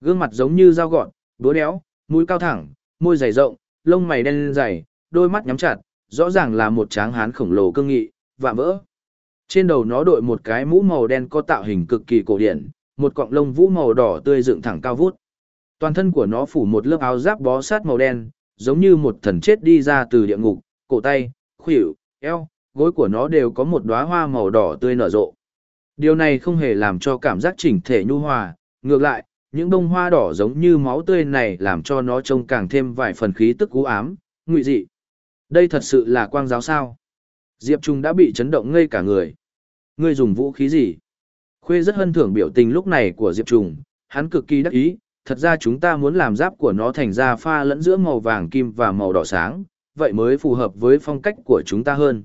Gương mặt giống như dao gọn, búa đéo, mũi cao thẳng, môi dày rộng, lông mày đen dày, đôi mắt nhắm chặt, rõ ràng là một tráng hán khổng lồ cương nghị, vạm vỡ. Trên đầu nó đội một cái mũ màu đen có tạo hình cực kỳ cổ điển, một cọng lông vũ màu đỏ tươi dựng thẳng cao vút. Toàn thân của nó phủ một lớp áo giáp bó sát màu đen, giống như một thần chết đi ra từ địa ngục, cổ tay, khuỷu, eo, gối của nó đều có một đóa hoa màu đỏ tươi nở rộ. Điều này không hề làm cho cảm giác chỉnh thể nhu hòa, ngược lại, những bông hoa đỏ giống như máu tươi này làm cho nó trông càng thêm vài phần khí tức cú ám, ngụy dị. Đây thật sự là quang giáo sao? Diệp Trung đã bị chấn động ngây cả người. Ngươi dùng vũ khí gì? Khuê rất hân thưởng biểu tình lúc này của Diệp Trùng, hắn cực kỳ đắc ý, thật ra chúng ta muốn làm giáp của nó thành ra pha lẫn giữa màu vàng kim và màu đỏ sáng, vậy mới phù hợp với phong cách của chúng ta hơn.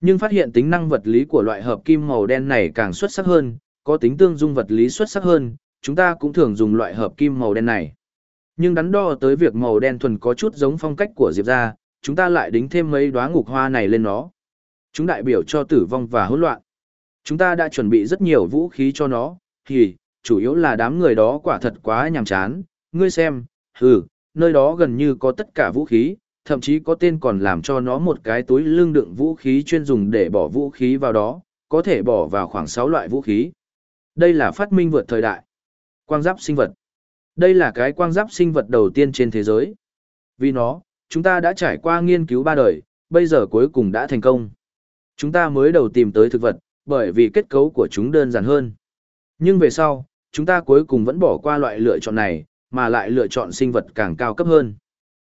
Nhưng phát hiện tính năng vật lý của loại hợp kim màu đen này càng xuất sắc hơn, có tính tương dung vật lý xuất sắc hơn, chúng ta cũng thường dùng loại hợp kim màu đen này. Nhưng đắn đo tới việc màu đen thuần có chút giống phong cách của Diệp gia, chúng ta lại đính thêm mấy đóa ngục hoa này lên nó. Chúng đại biểu cho tử vong và hỗn loạn. Chúng ta đã chuẩn bị rất nhiều vũ khí cho nó, thì, chủ yếu là đám người đó quả thật quá nhàm chán, ngươi xem, hừ, nơi đó gần như có tất cả vũ khí, thậm chí có tên còn làm cho nó một cái túi lưng đựng vũ khí chuyên dùng để bỏ vũ khí vào đó, có thể bỏ vào khoảng 6 loại vũ khí. Đây là phát minh vượt thời đại. Quang giáp sinh vật. Đây là cái quang giáp sinh vật đầu tiên trên thế giới. Vì nó, chúng ta đã trải qua nghiên cứu ba đời, bây giờ cuối cùng đã thành công. Chúng ta mới đầu tìm tới thực vật, bởi vì kết cấu của chúng đơn giản hơn. Nhưng về sau, chúng ta cuối cùng vẫn bỏ qua loại lựa chọn này, mà lại lựa chọn sinh vật càng cao cấp hơn.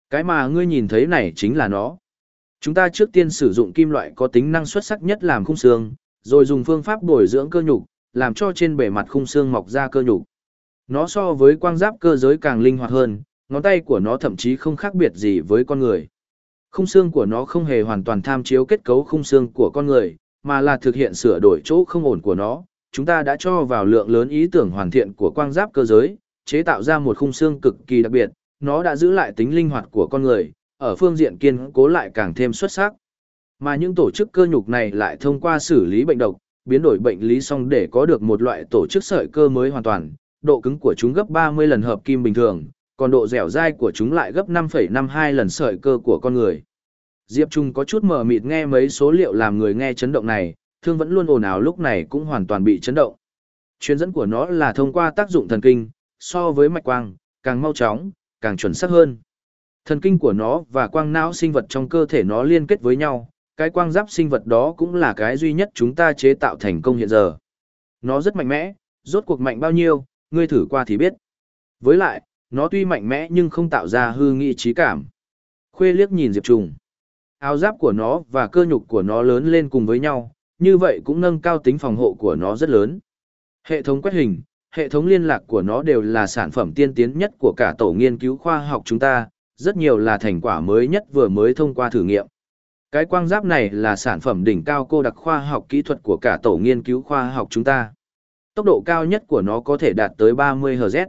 Cái mà ngươi nhìn thấy này chính là nó. Chúng ta trước tiên sử dụng kim loại có tính năng xuất sắc nhất làm khung xương, rồi dùng phương pháp bồi dưỡng cơ nhục, làm cho trên bề mặt khung xương mọc ra cơ nhục. Nó so với quang giáp cơ giới càng linh hoạt hơn, ngón tay của nó thậm chí không khác biệt gì với con người. Khung xương của nó không hề hoàn toàn tham chiếu kết cấu khung xương của con người, mà là thực hiện sửa đổi chỗ không ổn của nó. Chúng ta đã cho vào lượng lớn ý tưởng hoàn thiện của quang giáp cơ giới, chế tạo ra một khung xương cực kỳ đặc biệt, nó đã giữ lại tính linh hoạt của con người, ở phương diện kiên cố lại càng thêm xuất sắc. Mà những tổ chức cơ nhục này lại thông qua xử lý bệnh độc, biến đổi bệnh lý xong để có được một loại tổ chức sợi cơ mới hoàn toàn, độ cứng của chúng gấp 30 lần hợp kim bình thường, còn độ dẻo dai của chúng lại gấp 5,52 lần sợi cơ của con người. Diệp Trung có chút mờ mịt nghe mấy số liệu làm người nghe chấn động này, thương vẫn luôn ồn ào lúc này cũng hoàn toàn bị chấn động. Chuyên dẫn của nó là thông qua tác dụng thần kinh, so với mạch quang, càng mau chóng, càng chuẩn xác hơn. Thần kinh của nó và quang não sinh vật trong cơ thể nó liên kết với nhau, cái quang giáp sinh vật đó cũng là cái duy nhất chúng ta chế tạo thành công hiện giờ. Nó rất mạnh mẽ, rốt cuộc mạnh bao nhiêu, ngươi thử qua thì biết. Với lại, nó tuy mạnh mẽ nhưng không tạo ra hư nghị trí cảm. Khuê liếc nhìn Diệp Trùng. Áo giáp của nó và cơ nhục của nó lớn lên cùng với nhau, như vậy cũng nâng cao tính phòng hộ của nó rất lớn. Hệ thống quét hình, hệ thống liên lạc của nó đều là sản phẩm tiên tiến nhất của cả tổ nghiên cứu khoa học chúng ta, rất nhiều là thành quả mới nhất vừa mới thông qua thử nghiệm. Cái quang giáp này là sản phẩm đỉnh cao cô đặc khoa học kỹ thuật của cả tổ nghiên cứu khoa học chúng ta. Tốc độ cao nhất của nó có thể đạt tới 30 Hz.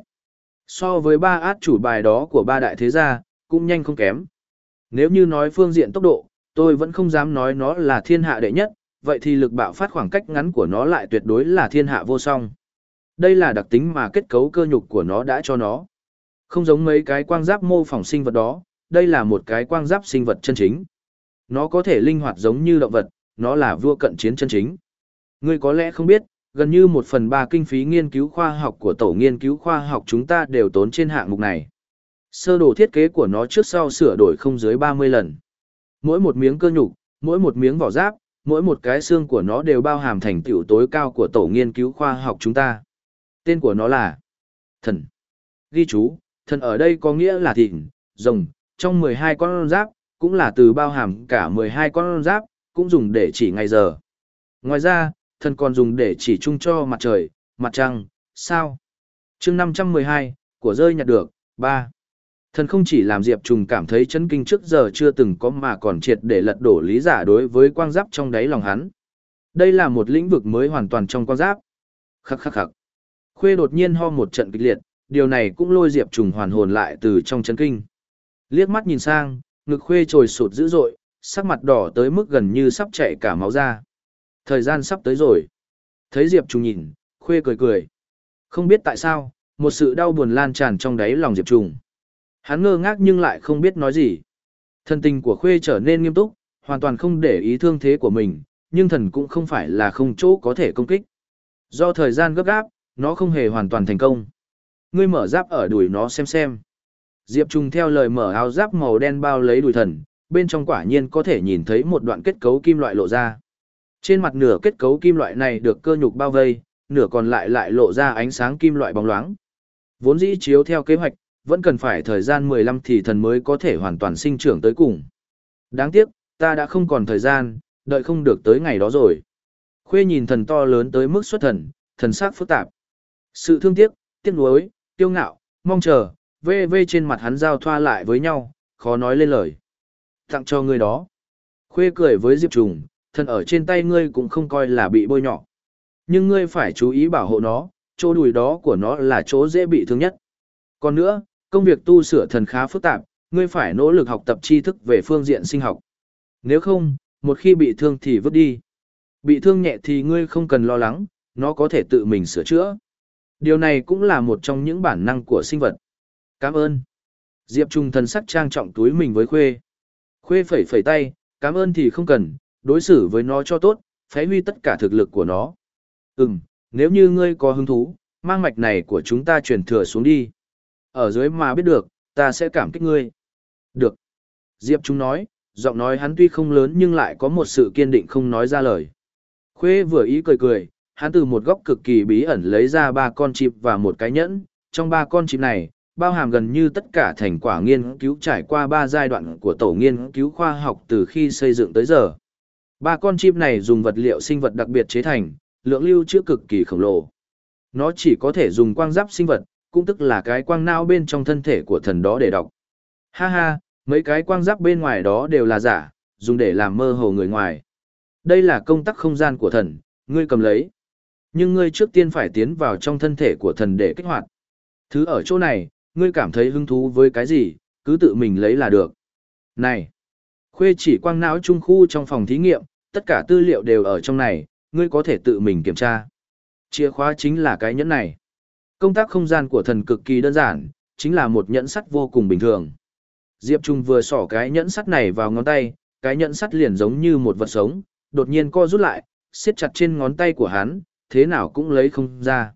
So với ba át chủ bài đó của ba đại thế gia, cũng nhanh không kém. Nếu như nói phương diện tốc độ, tôi vẫn không dám nói nó là thiên hạ đệ nhất, vậy thì lực bạo phát khoảng cách ngắn của nó lại tuyệt đối là thiên hạ vô song. Đây là đặc tính mà kết cấu cơ nhục của nó đã cho nó. Không giống mấy cái quang giáp mô phỏng sinh vật đó, đây là một cái quang giáp sinh vật chân chính. Nó có thể linh hoạt giống như động vật, nó là vua cận chiến chân chính. Ngươi có lẽ không biết, gần như một phần ba kinh phí nghiên cứu khoa học của tổ nghiên cứu khoa học chúng ta đều tốn trên hạng mục này. Sơ đồ thiết kế của nó trước sau sửa đổi không dưới 30 lần. Mỗi một miếng cơ nhục, mỗi một miếng vỏ giáp, mỗi một cái xương của nó đều bao hàm thành tựu tối cao của tổ nghiên cứu khoa học chúng ta. Tên của nó là Thần. Ghi chú, thần ở đây có nghĩa là thịnh, rồng, trong 12 con giáp, cũng là từ bao hàm cả 12 con giáp, cũng dùng để chỉ ngày giờ. Ngoài ra, thần còn dùng để chỉ chung cho mặt trời, mặt trăng, sao. chương 512, của rơi nhặt được, 3. Thần không chỉ làm Diệp Trùng cảm thấy chấn kinh trước giờ chưa từng có mà còn triệt để lật đổ lý giả đối với quang giáp trong đáy lòng hắn. Đây là một lĩnh vực mới hoàn toàn trong quang giáp. Khắc khắc khắc. Khuê đột nhiên ho một trận kịch liệt, điều này cũng lôi Diệp Trùng hoàn hồn lại từ trong chấn kinh. Liếc mắt nhìn sang, ngực Khuê trồi sụt dữ dội, sắc mặt đỏ tới mức gần như sắp chảy cả máu ra. Thời gian sắp tới rồi. Thấy Diệp Trùng nhìn, Khuê cười cười. Không biết tại sao, một sự đau buồn lan tràn trong đáy lòng Diệp Trùng. Hắn ngơ ngác nhưng lại không biết nói gì. Thần tình của Khuê trở nên nghiêm túc, hoàn toàn không để ý thương thế của mình, nhưng thần cũng không phải là không chỗ có thể công kích. Do thời gian gấp gáp, nó không hề hoàn toàn thành công. Ngươi mở giáp ở đuổi nó xem xem. Diệp Trung theo lời mở áo giáp màu đen bao lấy đùi thần, bên trong quả nhiên có thể nhìn thấy một đoạn kết cấu kim loại lộ ra. Trên mặt nửa kết cấu kim loại này được cơ nhục bao vây, nửa còn lại lại lộ ra ánh sáng kim loại bóng loáng. Vốn dĩ chiếu theo kế hoạch, vẫn cần phải thời gian 15 thì thần mới có thể hoàn toàn sinh trưởng tới cùng. Đáng tiếc, ta đã không còn thời gian, đợi không được tới ngày đó rồi. Khuê nhìn thần to lớn tới mức xuất thần, thần sắc phức tạp. Sự thương tiếc, tiếc nuối, tiêu ngạo, mong chờ, vê vê trên mặt hắn giao thoa lại với nhau, khó nói lên lời. Tặng cho ngươi đó. Khuê cười với Diệp Trùng, thần ở trên tay ngươi cũng không coi là bị bôi nhọ. Nhưng ngươi phải chú ý bảo hộ nó, chỗ đùi đó của nó là chỗ dễ bị thương nhất. Còn nữa, công việc tu sửa thần khá phức tạp, ngươi phải nỗ lực học tập tri thức về phương diện sinh học. Nếu không, một khi bị thương thì vứt đi. Bị thương nhẹ thì ngươi không cần lo lắng, nó có thể tự mình sửa chữa. Điều này cũng là một trong những bản năng của sinh vật. Cảm ơn. Diệp Trung thần sắc trang trọng túi mình với Khuê. Khuê phẩy phẩy tay, cảm ơn thì không cần, đối xử với nó cho tốt, phế huy tất cả thực lực của nó. Ừm, nếu như ngươi có hứng thú, mang mạch này của chúng ta truyền thừa xuống đi. Ở dưới mà biết được, ta sẽ cảm kích ngươi. Được. Diệp Trung nói, giọng nói hắn tuy không lớn nhưng lại có một sự kiên định không nói ra lời. Khuê vừa ý cười cười, hắn từ một góc cực kỳ bí ẩn lấy ra ba con chip và một cái nhẫn. Trong ba con chip này, bao hàm gần như tất cả thành quả nghiên cứu trải qua ba giai đoạn của tổ nghiên cứu khoa học từ khi xây dựng tới giờ. Ba con chip này dùng vật liệu sinh vật đặc biệt chế thành, lượng lưu trữ cực kỳ khổng lồ. Nó chỉ có thể dùng quang giáp sinh vật, cũng tức là cái quang não bên trong thân thể của thần đó để đọc. Ha ha, mấy cái quang giáp bên ngoài đó đều là giả, dùng để làm mơ hồ người ngoài. Đây là công tắc không gian của thần, ngươi cầm lấy. Nhưng ngươi trước tiên phải tiến vào trong thân thể của thần để kích hoạt. Thứ ở chỗ này, ngươi cảm thấy hứng thú với cái gì, cứ tự mình lấy là được. Này! Khuê chỉ quang não trung khu trong phòng thí nghiệm, tất cả tư liệu đều ở trong này, ngươi có thể tự mình kiểm tra. Chìa khóa chính là cái nhẫn này. Công tác không gian của thần cực kỳ đơn giản, chính là một nhẫn sắt vô cùng bình thường. Diệp Trung vừa xỏ cái nhẫn sắt này vào ngón tay, cái nhẫn sắt liền giống như một vật sống, đột nhiên co rút lại, siết chặt trên ngón tay của hắn, thế nào cũng lấy không ra.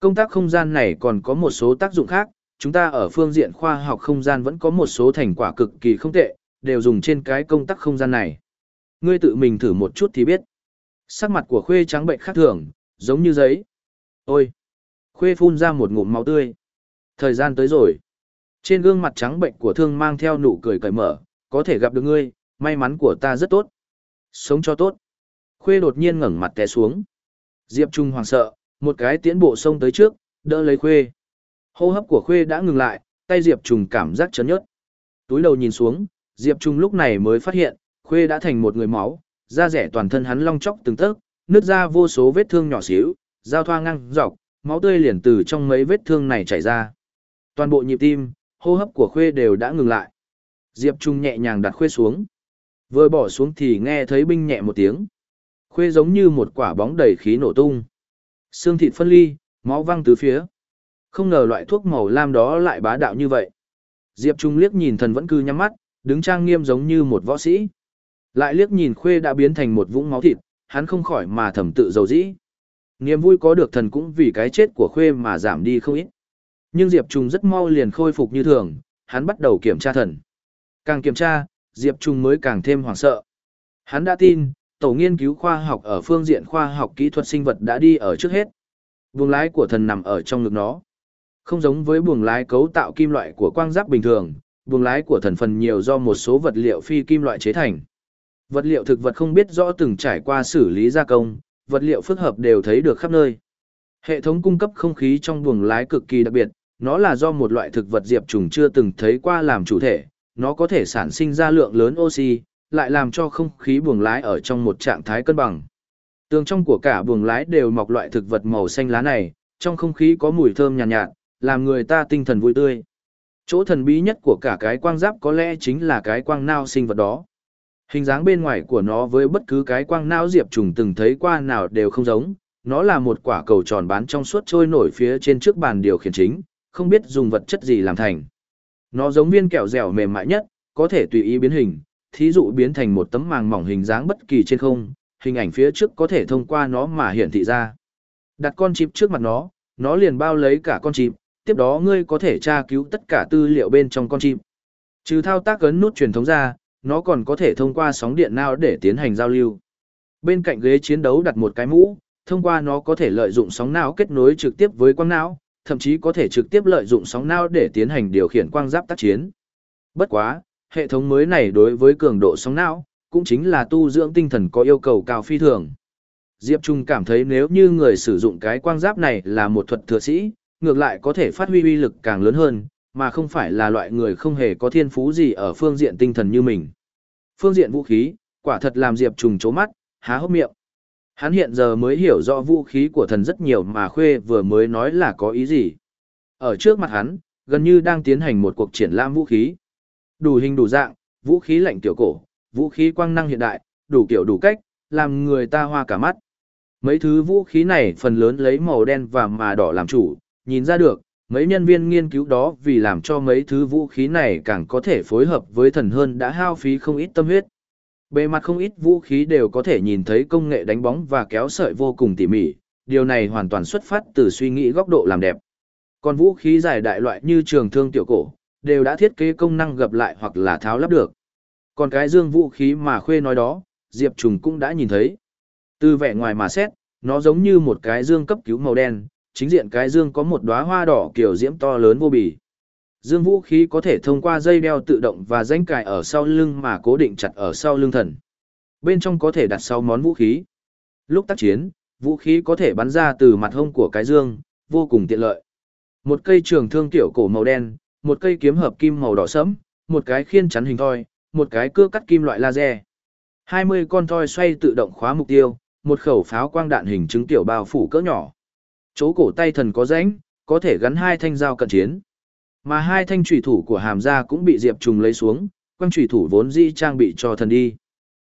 Công tác không gian này còn có một số tác dụng khác, chúng ta ở phương diện khoa học không gian vẫn có một số thành quả cực kỳ không tệ, đều dùng trên cái công tác không gian này. Ngươi tự mình thử một chút thì biết. Sắc mặt của Khuê trắng bệnh khác thường, giống như giấy. Ôi! Khuê phun ra một ngụm máu tươi. Thời gian tới rồi. Trên gương mặt trắng bệnh của thương mang theo nụ cười cởi mở, có thể gặp được ngươi, may mắn của ta rất tốt. Sống cho tốt. Khuê đột nhiên ngẩng mặt té xuống. Diệp Trung hoàng sợ, một cái tiễn bộ xông tới trước, đỡ lấy Khuê. Hô hấp của Khuê đã ngừng lại, tay Diệp Trung cảm giác chấn nhớt. Túi đầu nhìn xuống, Diệp Trung lúc này mới phát hiện, Khuê đã thành một người máu, da rẻ toàn thân hắn long chóc từng tấc, nứt ra vô số vết thương nhỏ xíu, giao thoa ngang dọc, máu tươi liền từ trong mấy vết thương này chảy ra. Toàn bộ nhịp tim, hô hấp của Khuê đều đã ngừng lại. Diệp Trung nhẹ nhàng đặt Khuê xuống. Vừa bỏ xuống thì nghe thấy binh nhẹ một tiếng. Khuê giống như một quả bóng đầy khí nổ tung. Xương thịt phân ly, máu văng tứ phía. Không ngờ loại thuốc màu lam đó lại bá đạo như vậy. Diệp Trung liếc nhìn thần vẫn cứ nhắm mắt, đứng trang nghiêm giống như một võ sĩ. Lại liếc nhìn Khuê đã biến thành một vũng máu thịt, hắn không khỏi mà thầm tự dầu dĩ. Niềm vui có được thần cũng vì cái chết của Khuê mà giảm đi không ít. Nhưng Diệp Trung rất mau liền khôi phục như thường, hắn bắt đầu kiểm tra thần. Càng kiểm tra, Diệp Trung mới càng thêm hoảng sợ. Hắn đã tin, tổ nghiên cứu khoa học ở phương diện khoa học kỹ thuật sinh vật đã đi ở trước hết. Buồng lái của thần nằm ở trong ngực nó. Không giống với buồng lái cấu tạo kim loại của quang giáp bình thường, buồng lái của thần phần nhiều do một số vật liệu phi kim loại chế thành. Vật liệu thực vật không biết rõ từng trải qua xử lý gia công, vật liệu phức hợp đều thấy được khắp nơi. Hệ thống cung cấp không khí trong buồng lái cực kỳ đặc biệt, nó là do một loại thực vật diệp trùng chưa từng thấy qua làm chủ thể, nó có thể sản sinh ra lượng lớn oxy, lại làm cho không khí buồng lái ở trong một trạng thái cân bằng. Tường trong của cả buồng lái đều mọc loại thực vật màu xanh lá này, trong không khí có mùi thơm nhàn nhạt, nhạt, làm người ta tinh thần vui tươi. Chỗ thần bí nhất của cả cái quang giáp có lẽ chính là cái quang nao sinh vật đó. Hình dáng bên ngoài của nó với bất cứ cái quang não diệp trùng từng thấy qua nào đều không giống, nó là một quả cầu tròn bán trong suốt trôi nổi phía trên trước bàn điều khiển chính, không biết dùng vật chất gì làm thành. Nó giống viên kẹo dẻo mềm mại nhất, có thể tùy ý biến hình, thí dụ biến thành một tấm màng mỏng hình dáng bất kỳ trên không, hình ảnh phía trước có thể thông qua nó mà hiển thị ra. Đặt con chip trước mặt nó, nó liền bao lấy cả con chip, tiếp đó ngươi có thể tra cứu tất cả tư liệu bên trong con chip. Trừ thao tác ấn nút truyền thống ra, nó còn có thể thông qua sóng điện não để tiến hành giao lưu. Bên cạnh ghế chiến đấu đặt một cái mũ, thông qua nó có thể lợi dụng sóng não kết nối trực tiếp với quang não, thậm chí có thể trực tiếp lợi dụng sóng não để tiến hành điều khiển quang giáp tác chiến. Bất quá, hệ thống mới này đối với cường độ sóng não, cũng chính là tu dưỡng tinh thần có yêu cầu cao phi thường. Diệp Trung cảm thấy nếu như người sử dụng cái quang giáp này là một thuật thừa sĩ, ngược lại có thể phát huy uy lực càng lớn hơn, mà không phải là loại người không hề có thiên phú gì ở phương diện tinh thần như mình. Phương diện vũ khí, quả thật làm Diệp Trùng chố mắt, há hốc miệng. Hắn hiện giờ mới hiểu rõ vũ khí của thần rất nhiều mà Khuê vừa mới nói là có ý gì. Ở trước mặt hắn, gần như đang tiến hành một cuộc triển lãm vũ khí. Đủ hình đủ dạng, vũ khí lạnh tiểu cổ, vũ khí quang năng hiện đại, đủ kiểu đủ cách, làm người ta hoa cả mắt. Mấy thứ vũ khí này phần lớn lấy màu đen và mà đỏ làm chủ, nhìn ra được, mấy nhân viên nghiên cứu đó vì làm cho mấy thứ vũ khí này càng có thể phối hợp với thần hơn đã hao phí không ít tâm huyết. Bề mặt không ít vũ khí đều có thể nhìn thấy công nghệ đánh bóng và kéo sợi vô cùng tỉ mỉ, điều này hoàn toàn xuất phát từ suy nghĩ góc độ làm đẹp. Còn vũ khí dài đại loại như trường thương tiểu cổ, đều đã thiết kế công năng gập lại hoặc là tháo lắp được. Còn cái dương vũ khí mà Khuê nói đó, Diệp Trùng cũng đã nhìn thấy. Từ vẻ ngoài mà xét, nó giống như một cái dương cấp cứu màu đen, chính diện cái dương có một đóa hoa đỏ kiểu diễm to lớn vô bì. Dương vũ khí có thể thông qua dây đeo tự động và danh cài ở sau lưng mà cố định chặt ở sau lưng thần. Bên trong có thể đặt 6 món vũ khí. Lúc tác chiến, vũ khí có thể bắn ra từ mặt hông của cái dương, vô cùng tiện lợi. Một cây trường thương tiểu cổ màu đen, một cây kiếm hợp kim màu đỏ sẫm, một cái khiên chắn hình thoi, một cái cưa cắt kim loại laser. 20 con thoi xoay tự động khóa mục tiêu, một khẩu pháo quang đạn hình chứng tiểu bao phủ cỡ nhỏ. Chỗ cổ tay thần có rãnh, có thể gắn hai thanh dao cận chiến. Mà hai thanh trùy thủ của hàm gia cũng bị Diệp Trùng lấy xuống, quang trùy thủ vốn dĩ trang bị cho thần đi.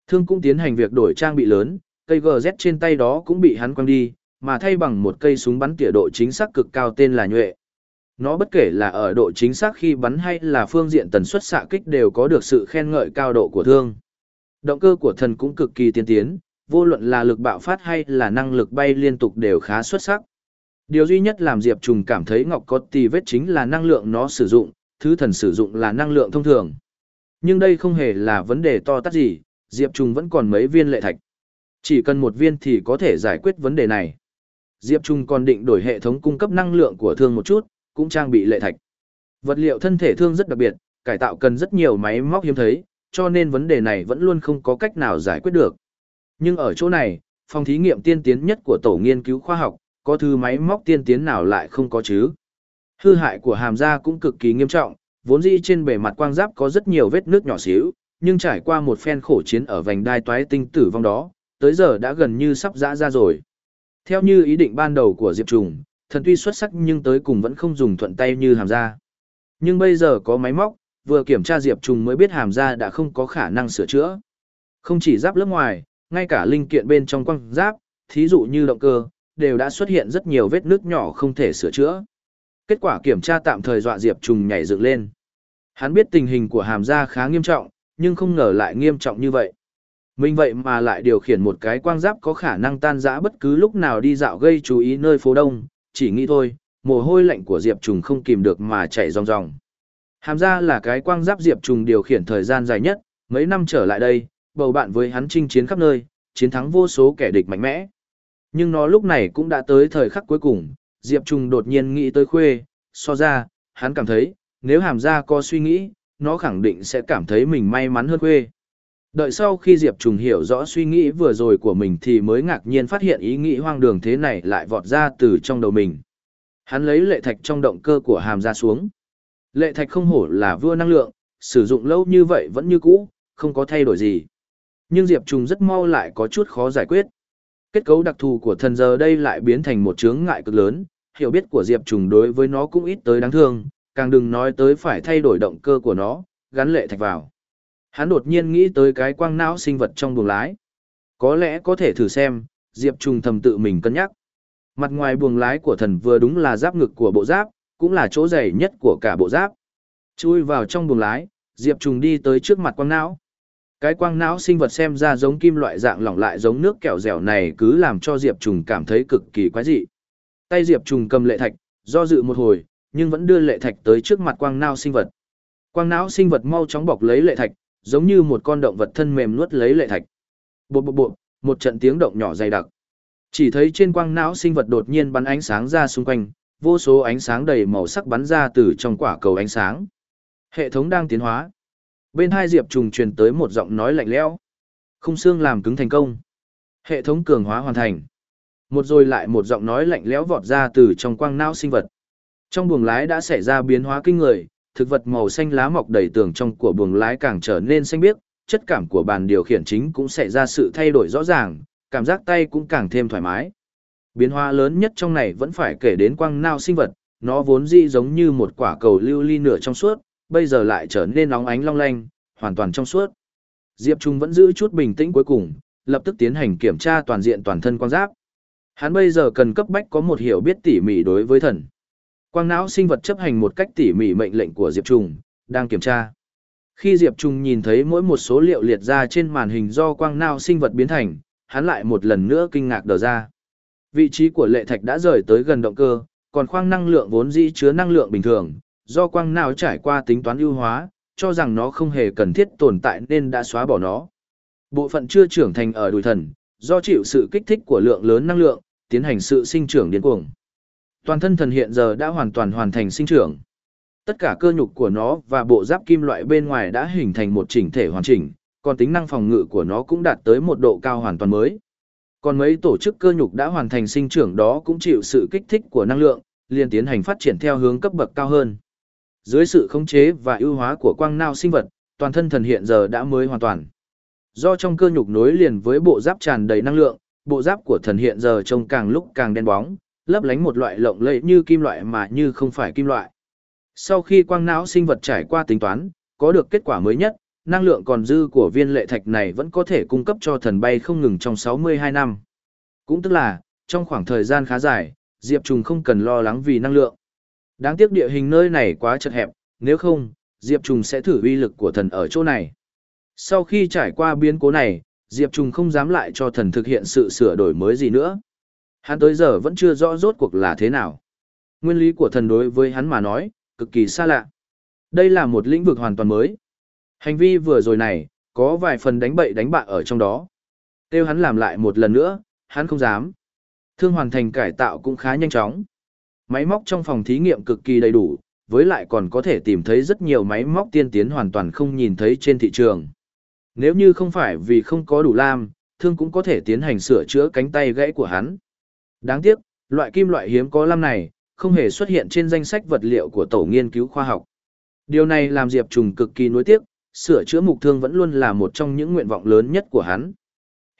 Thương cũng tiến hành việc đổi trang bị lớn, cây GZ trên tay đó cũng bị hắn quăng đi, mà thay bằng một cây súng bắn tỉa độ chính xác cực cao tên là nhuệ. Nó bất kể là ở độ chính xác khi bắn hay là phương diện tần suất xạ kích đều có được sự khen ngợi cao độ của thương. Động cơ của thần cũng cực kỳ tiên tiến, vô luận là lực bạo phát hay là năng lực bay liên tục đều khá xuất sắc. Điều duy nhất làm Diệp Trùng cảm thấy Ngọc có tì vết chính là năng lượng nó sử dụng, thứ thần sử dụng là năng lượng thông thường. Nhưng đây không hề là vấn đề to tát gì, Diệp Trùng vẫn còn mấy viên lệ thạch. Chỉ cần một viên thì có thể giải quyết vấn đề này. Diệp Trung còn định đổi hệ thống cung cấp năng lượng của thương một chút, cũng trang bị lệ thạch. Vật liệu thân thể thương rất đặc biệt, cải tạo cần rất nhiều máy móc hiếm thấy, cho nên vấn đề này vẫn luôn không có cách nào giải quyết được. Nhưng ở chỗ này, phòng thí nghiệm tiên tiến nhất của tổ nghiên cứu khoa học, có thứ máy móc tiên tiến nào lại không có chứ. Hư hại của hàm da cũng cực kỳ nghiêm trọng, vốn dĩ trên bề mặt quang giáp có rất nhiều vết nước nhỏ xíu, nhưng trải qua một phen khổ chiến ở vành đai toái tinh tử vong đó, tới giờ đã gần như sắp dã ra rồi. Theo như ý định ban đầu của Diệp Trùng, thần tuy xuất sắc nhưng tới cùng vẫn không dùng thuận tay như hàm da. Nhưng bây giờ có máy móc, vừa kiểm tra Diệp Trùng mới biết hàm da đã không có khả năng sửa chữa. Không chỉ giáp lớp ngoài, ngay cả linh kiện bên trong quang giáp, thí dụ như động cơ, đều đã xuất hiện rất nhiều vết nước nhỏ không thể sửa chữa. Kết quả kiểm tra tạm thời dọa Diệp Trùng nhảy dựng lên. Hắn biết tình hình của hàm Gia khá nghiêm trọng, nhưng không ngờ lại nghiêm trọng như vậy. Mình vậy mà lại điều khiển một cái quang giáp có khả năng tan rã bất cứ lúc nào đi dạo gây chú ý nơi phố đông, chỉ nghĩ thôi, mồ hôi lạnh của Diệp Trùng không kìm được mà chảy ròng ròng. Hàm ra là cái quang giáp Diệp Trùng điều khiển thời gian dài nhất, mấy năm trở lại đây, bầu bạn với hắn chinh chiến khắp nơi, chiến thắng vô số kẻ địch mạnh mẽ. Nhưng nó lúc này cũng đã tới thời khắc cuối cùng, Diệp Trung đột nhiên nghĩ tới khuê, so ra, hắn cảm thấy, nếu hàm ra có suy nghĩ, nó khẳng định sẽ cảm thấy mình may mắn hơn khuê. Đợi sau khi Diệp Trùng hiểu rõ suy nghĩ vừa rồi của mình thì mới ngạc nhiên phát hiện ý nghĩ hoang đường thế này lại vọt ra từ trong đầu mình. Hắn lấy lệ thạch trong động cơ của hàm ra xuống. Lệ thạch không hổ là vua năng lượng, sử dụng lâu như vậy vẫn như cũ, không có thay đổi gì. Nhưng Diệp Trùng rất mau lại có chút khó giải quyết. Kết cấu đặc thù của thần giờ đây lại biến thành một chướng ngại cực lớn, hiểu biết của Diệp Trùng đối với nó cũng ít tới đáng thương, càng đừng nói tới phải thay đổi động cơ của nó, gắn lệ thạch vào. Hắn đột nhiên nghĩ tới cái quang não sinh vật trong buồng lái. Có lẽ có thể thử xem, Diệp Trùng thầm tự mình cân nhắc. Mặt ngoài buồng lái của thần vừa đúng là giáp ngực của bộ giáp, cũng là chỗ dày nhất của cả bộ giáp. Chui vào trong buồng lái, Diệp Trùng đi tới trước mặt quang não. Cái quang não sinh vật xem ra giống kim loại dạng lỏng lại giống nước kẹo dẻo này cứ làm cho Diệp Trùng cảm thấy cực kỳ quái dị. Tay Diệp Trùng cầm lệ thạch, do dự một hồi, nhưng vẫn đưa lệ thạch tới trước mặt quang não sinh vật. Quang não sinh vật mau chóng bọc lấy lệ thạch, giống như một con động vật thân mềm nuốt lấy lệ thạch. Bộ bộ bộ, một trận tiếng động nhỏ dày đặc. Chỉ thấy trên quang não sinh vật đột nhiên bắn ánh sáng ra xung quanh, vô số ánh sáng đầy màu sắc bắn ra từ trong quả cầu ánh sáng. Hệ thống đang tiến hóa. Bên hai Diệp Trùng truyền tới một giọng nói lạnh lẽo. Khung xương làm cứng thành công. Hệ thống cường hóa hoàn thành. Một rồi lại một giọng nói lạnh lẽo vọt ra từ trong quang não sinh vật. Trong buồng lái đã xảy ra biến hóa kinh người, thực vật màu xanh lá mọc đầy tường trong của buồng lái càng trở nên xanh biếc, chất cảm của bàn điều khiển chính cũng xảy ra sự thay đổi rõ ràng, cảm giác tay cũng càng thêm thoải mái. Biến hóa lớn nhất trong này vẫn phải kể đến quang nao sinh vật, nó vốn dĩ giống như một quả cầu lưu ly nửa trong suốt, bây giờ lại trở nên nóng ánh long lanh, hoàn toàn trong suốt. Diệp Trung vẫn giữ chút bình tĩnh cuối cùng, lập tức tiến hành kiểm tra toàn diện toàn thân quang giáp. Hắn bây giờ cần cấp bách có một hiểu biết tỉ mỉ đối với thần. Quang não sinh vật chấp hành một cách tỉ mỉ mệnh lệnh của Diệp Trung, đang kiểm tra. Khi Diệp Trung nhìn thấy mỗi một số liệu liệt ra trên màn hình do quang não sinh vật biến thành, hắn lại một lần nữa kinh ngạc đờ ra. Vị trí của lệ thạch đã rời tới gần động cơ, còn khoang năng lượng vốn dĩ chứa năng lượng bình thường, do quang não trải qua tính toán ưu hóa, cho rằng nó không hề cần thiết tồn tại nên đã xóa bỏ nó. Bộ phận chưa trưởng thành ở đùi thần, do chịu sự kích thích của lượng lớn năng lượng, tiến hành sự sinh trưởng điên cuồng. Toàn thân thần hiện giờ đã hoàn toàn hoàn thành sinh trưởng. Tất cả cơ nhục của nó và bộ giáp kim loại bên ngoài đã hình thành một chỉnh thể hoàn chỉnh, còn tính năng phòng ngự của nó cũng đạt tới một độ cao hoàn toàn mới. Còn mấy tổ chức cơ nhục đã hoàn thành sinh trưởng đó cũng chịu sự kích thích của năng lượng, liền tiến hành phát triển theo hướng cấp bậc cao hơn. Dưới sự khống chế và ưu hóa của quang nao sinh vật, toàn thân thần hiện giờ đã mới hoàn toàn. Do trong cơ nhục nối liền với bộ giáp tràn đầy năng lượng, bộ giáp của thần hiện giờ trông càng lúc càng đen bóng, lấp lánh một loại lộng lẫy như kim loại mà như không phải kim loại. Sau khi quang não sinh vật trải qua tính toán, có được kết quả mới nhất, năng lượng còn dư của viên lệ thạch này vẫn có thể cung cấp cho thần bay không ngừng trong 62 năm. Cũng tức là, trong khoảng thời gian khá dài, Diệp Trùng không cần lo lắng vì năng lượng. Đáng tiếc địa hình nơi này quá chật hẹp, nếu không, Diệp Trùng sẽ thử uy lực của thần ở chỗ này. Sau khi trải qua biến cố này, Diệp Trùng không dám lại cho thần thực hiện sự sửa đổi mới gì nữa. Hắn tới giờ vẫn chưa rõ rốt cuộc là thế nào. Nguyên lý của thần đối với hắn mà nói, cực kỳ xa lạ. Đây là một lĩnh vực hoàn toàn mới. Hành vi vừa rồi này, có vài phần đánh bậy đánh bạ ở trong đó. Tiêu hắn làm lại một lần nữa, hắn không dám. Thương hoàn thành cải tạo cũng khá nhanh chóng. Máy móc trong phòng thí nghiệm cực kỳ đầy đủ, với lại còn có thể tìm thấy rất nhiều máy móc tiên tiến hoàn toàn không nhìn thấy trên thị trường. Nếu như không phải vì không có đủ lam, thương cũng có thể tiến hành sửa chữa cánh tay gãy của hắn. Đáng tiếc, loại kim loại hiếm có lam này, không hề xuất hiện trên danh sách vật liệu của tổ nghiên cứu khoa học. Điều này làm Diệp Trùng cực kỳ nuối tiếc, sửa chữa mục thương vẫn luôn là một trong những nguyện vọng lớn nhất của hắn.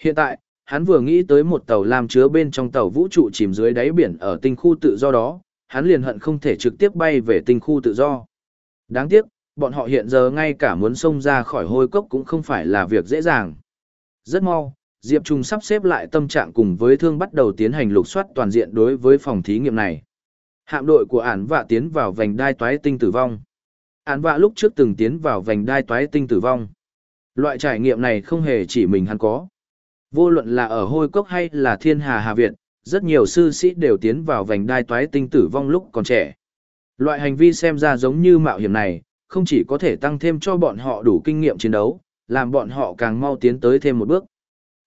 Hiện tại, hắn vừa nghĩ tới một tàu làm chứa bên trong tàu vũ trụ chìm dưới đáy biển ở tinh khu tự do đó, hắn liền hận không thể trực tiếp bay về tinh khu tự do. Đáng tiếc, bọn họ hiện giờ ngay cả muốn xông ra khỏi hôi cốc cũng không phải là việc dễ dàng. Rất mau, Diệp Trung sắp xếp lại tâm trạng cùng với thương bắt đầu tiến hành lục soát toàn diện đối với phòng thí nghiệm này. Hạm đội của án vạ tiến vào vành đai toái tinh tử vong. Án vạ lúc trước từng tiến vào vành đai toái tinh tử vong. Loại trải nghiệm này không hề chỉ mình hắn có. Vô luận là ở hôi cốc hay là thiên hà Hà Việt, rất nhiều sư sĩ đều tiến vào vành đai toái tinh tử vong lúc còn trẻ. Loại hành vi xem ra giống như mạo hiểm này, không chỉ có thể tăng thêm cho bọn họ đủ kinh nghiệm chiến đấu, làm bọn họ càng mau tiến tới thêm một bước.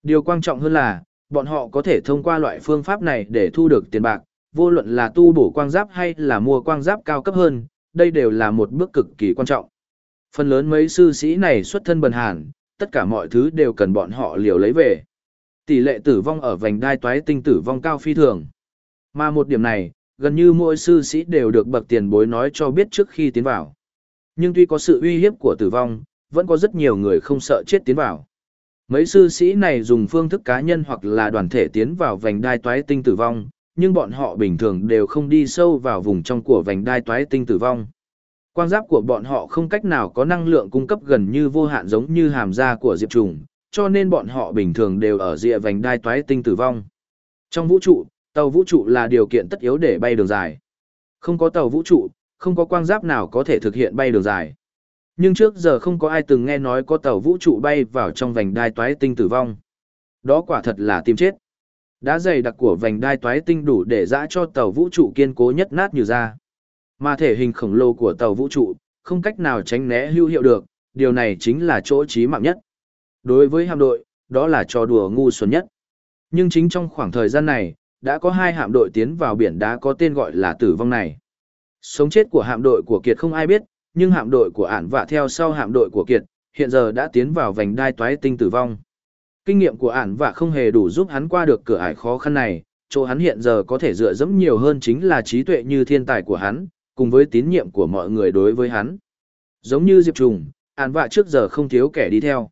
Điều quan trọng hơn là, bọn họ có thể thông qua loại phương pháp này để thu được tiền bạc, vô luận là tu bổ quang giáp hay là mua quang giáp cao cấp hơn, đây đều là một bước cực kỳ quan trọng. Phần lớn mấy sư sĩ này xuất thân bần hàn, tất cả mọi thứ đều cần bọn họ liều lấy về. Tỷ lệ tử vong ở vành đai toái tinh tử vong cao phi thường. Mà một điểm này, gần như mỗi sư sĩ đều được bậc tiền bối nói cho biết trước khi tiến vào. Nhưng tuy có sự uy hiếp của tử vong, vẫn có rất nhiều người không sợ chết tiến vào. Mấy sư sĩ này dùng phương thức cá nhân hoặc là đoàn thể tiến vào vành đai toái tinh tử vong, nhưng bọn họ bình thường đều không đi sâu vào vùng trong của vành đai toái tinh tử vong. Quang giáp của bọn họ không cách nào có năng lượng cung cấp gần như vô hạn giống như hàm da của Diệp Trùng, cho nên bọn họ bình thường đều ở rìa vành đai toái tinh tử vong. Trong vũ trụ, tàu vũ trụ là điều kiện tất yếu để bay đường dài. Không có tàu vũ trụ, không có quang giáp nào có thể thực hiện bay đường dài. Nhưng trước giờ không có ai từng nghe nói có tàu vũ trụ bay vào trong vành đai toái tinh tử vong. Đó quả thật là tìm chết. Đá dày đặc của vành đai toái tinh đủ để dã cho tàu vũ trụ kiên cố nhất nát như ra. Mà thể hình khổng lồ của tàu vũ trụ, không cách nào tránh né hữu hiệu được, điều này chính là chỗ chí mạng nhất. Đối với hạm đội, đó là trò đùa ngu xuẩn nhất. Nhưng chính trong khoảng thời gian này, đã có hai hạm đội tiến vào biển đá có tên gọi là tử vong này. Sống chết của hạm đội của Kiệt không ai biết, nhưng hạm đội của ản vạ theo sau hạm đội của Kiệt, hiện giờ đã tiến vào vành đai toái tinh tử vong. Kinh nghiệm của ản vạ không hề đủ giúp hắn qua được cửa ải khó khăn này, chỗ hắn hiện giờ có thể dựa dẫm nhiều hơn chính là trí tuệ như thiên tài của hắn, cùng với tín nhiệm của mọi người đối với hắn. Giống như Diệp Trùng, ản vạ trước giờ không thiếu kẻ đi theo.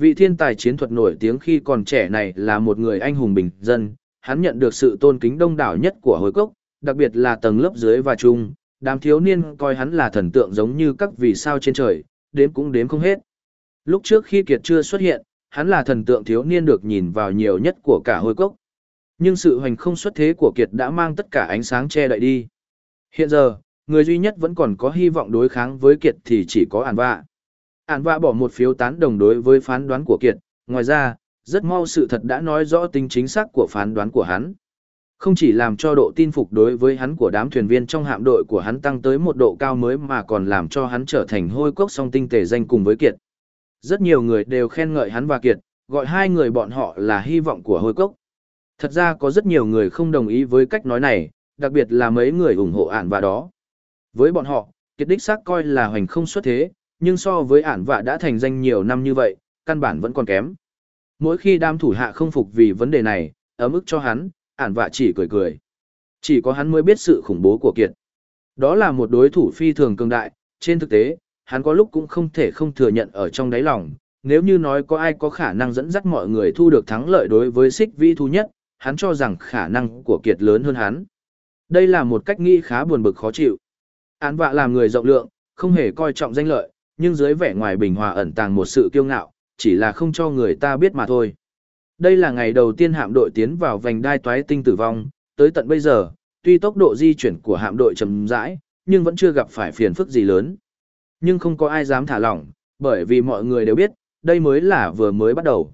Vị thiên tài chiến thuật nổi tiếng khi còn trẻ này là một người anh hùng bình dân, hắn nhận được sự tôn kính đông đảo nhất của hồi cốc, đặc biệt là tầng lớp dưới và trung, đám thiếu niên coi hắn là thần tượng giống như các vì sao trên trời, đếm cũng đếm không hết. Lúc trước khi Kiệt chưa xuất hiện, hắn là thần tượng thiếu niên được nhìn vào nhiều nhất của cả hồi cốc. Nhưng sự hoành không xuất thế của Kiệt đã mang tất cả ánh sáng che đậy đi. Hiện giờ, người duy nhất vẫn còn có hy vọng đối kháng với Kiệt thì chỉ có Ản Vạ. Ản Vạ bỏ một phiếu tán đồng đối với phán đoán của Kiệt, ngoài ra, rất mau sự thật đã nói rõ tính chính xác của phán đoán của hắn. Không chỉ làm cho độ tin phục đối với hắn của đám thuyền viên trong hạm đội của hắn tăng tới một độ cao mới mà còn làm cho hắn trở thành hôi cốc song tinh tề danh cùng với Kiệt. Rất nhiều người đều khen ngợi hắn và Kiệt, gọi hai người bọn họ là hy vọng của hôi cốc. Thật ra có rất nhiều người không đồng ý với cách nói này, đặc biệt là mấy người ủng hộ ản và đó. Với bọn họ, Kiệt đích xác coi là hoành không xuất thế, nhưng so với ản vạ đã thành danh nhiều năm như vậy, căn bản vẫn còn kém. Mỗi khi đám thủ hạ không phục vì vấn đề này, ấm ức cho hắn, ản vạ chỉ cười cười. Chỉ có hắn mới biết sự khủng bố của Kiệt. Đó là một đối thủ phi thường cường đại, trên thực tế, hắn có lúc cũng không thể không thừa nhận ở trong đáy lòng, nếu như nói có ai có khả năng dẫn dắt mọi người thu được thắng lợi đối với xích vĩ thu nhất, hắn cho rằng khả năng của Kiệt lớn hơn hắn. Đây là một cách nghĩ khá buồn bực khó chịu. Án vạ làm người rộng lượng, không hề coi trọng danh lợi, nhưng dưới vẻ ngoài bình hòa ẩn tàng một sự kiêu ngạo, chỉ là không cho người ta biết mà thôi. Đây là ngày đầu tiên hạm đội tiến vào vành đai toái tinh tử vong, tới tận bây giờ, tuy tốc độ di chuyển của hạm đội chậm rãi, nhưng vẫn chưa gặp phải phiền phức gì lớn. Nhưng không có ai dám thả lỏng, bởi vì mọi người đều biết, đây mới là vừa mới bắt đầu.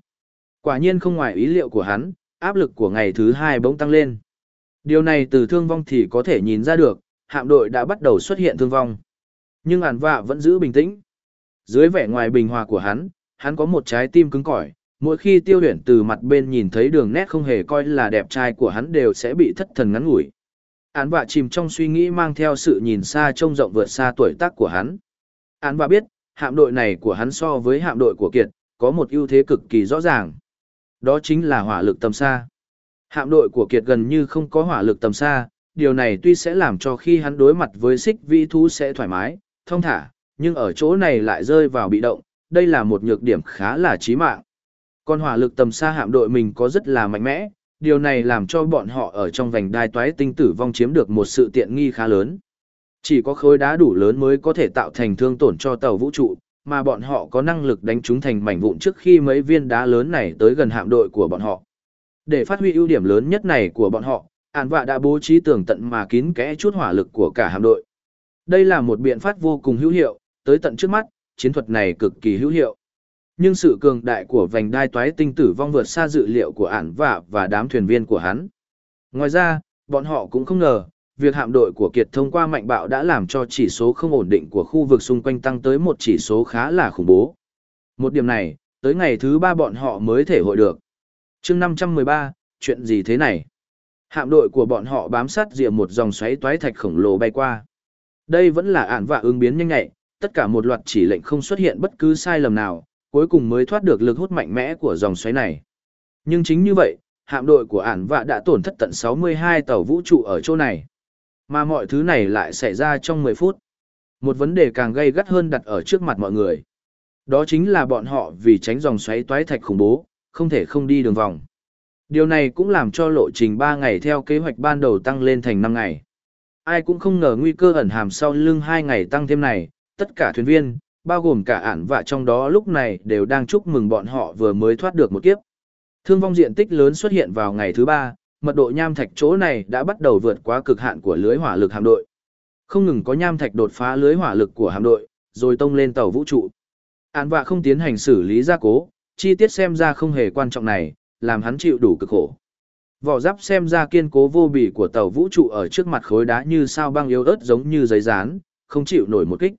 Quả nhiên không ngoài ý liệu của hắn, áp lực của ngày thứ hai bỗng tăng lên. Điều này từ thương vong thì có thể nhìn ra được, hạm đội đã bắt đầu xuất hiện thương vong. Nhưng ản vạ vẫn giữ bình tĩnh. Dưới vẻ ngoài bình hòa của hắn, hắn có một trái tim cứng cỏi. Mỗi khi tiêu luyện từ mặt bên nhìn thấy đường nét không hề coi là đẹp trai của hắn đều sẽ bị thất thần ngắn ngủi. Án vạ chìm trong suy nghĩ mang theo sự nhìn xa trông rộng vượt xa tuổi tác của hắn. Án vạ biết, hạm đội này của hắn so với hạm đội của Kiệt, có một ưu thế cực kỳ rõ ràng. Đó chính là hỏa lực tầm xa. Hạm đội của Kiệt gần như không có hỏa lực tầm xa, điều này tuy sẽ làm cho khi hắn đối mặt với xích vĩ thú sẽ thoải mái, thông thả, nhưng ở chỗ này lại rơi vào bị động, đây là một nhược điểm khá là chí mạng. Còn hỏa lực tầm xa hạm đội mình có rất là mạnh mẽ, điều này làm cho bọn họ ở trong vành đai toái tinh tử vong chiếm được một sự tiện nghi khá lớn. Chỉ có khối đá đủ lớn mới có thể tạo thành thương tổn cho tàu vũ trụ, mà bọn họ có năng lực đánh chúng thành mảnh vụn trước khi mấy viên đá lớn này tới gần hạm đội của bọn họ. Để phát huy ưu điểm lớn nhất này của bọn họ, An Vạ đã bố trí tường tận mà kín kẽ chút hỏa lực của cả hạm đội. Đây là một biện pháp vô cùng hữu hiệu, tới tận trước mắt, chiến thuật này cực kỳ hữu hiệu. Nhưng sự cường đại của vành đai toái tinh tử vong vượt xa dự liệu của ản vạ và đám thuyền viên của hắn. Ngoài ra, bọn họ cũng không ngờ, việc hạm đội của Kiệt thông qua mạnh bạo đã làm cho chỉ số không ổn định của khu vực xung quanh tăng tới một chỉ số khá là khủng bố. Một điểm này, tới ngày thứ ba bọn họ mới thể hội được. chương 513, chuyện gì thế này? Hạm đội của bọn họ bám sát rìa một dòng xoáy toái thạch khổng lồ bay qua. Đây vẫn là ản vạ ứng biến nhanh nhạy, tất cả một loạt chỉ lệnh không xuất hiện bất cứ sai lầm nào, cuối cùng mới thoát được lực hút mạnh mẽ của dòng xoáy này. Nhưng chính như vậy, hạm đội của ản vạ đã tổn thất tận 62 tàu vũ trụ ở chỗ này. Mà mọi thứ này lại xảy ra trong 10 phút. Một vấn đề càng gây gắt hơn đặt ở trước mặt mọi người. Đó chính là bọn họ vì tránh dòng xoáy toái thạch khủng bố, không thể không đi đường vòng. Điều này cũng làm cho lộ trình 3 ngày theo kế hoạch ban đầu tăng lên thành 5 ngày. Ai cũng không ngờ nguy cơ ẩn hàm sau lưng 2 ngày tăng thêm này, tất cả thuyền viên, bao gồm cả ản và trong đó lúc này đều đang chúc mừng bọn họ vừa mới thoát được một kiếp. Thương vong diện tích lớn xuất hiện vào ngày thứ ba, mật độ nham thạch chỗ này đã bắt đầu vượt quá cực hạn của lưới hỏa lực hạm đội. Không ngừng có nham thạch đột phá lưới hỏa lực của hạm đội, rồi tông lên tàu vũ trụ. Án vạ không tiến hành xử lý gia cố, chi tiết xem ra không hề quan trọng này, làm hắn chịu đủ cực khổ. Vỏ giáp xem ra kiên cố vô bì của tàu vũ trụ ở trước mặt khối đá như sao băng yếu ớt giống như giấy dán, không chịu nổi một kích.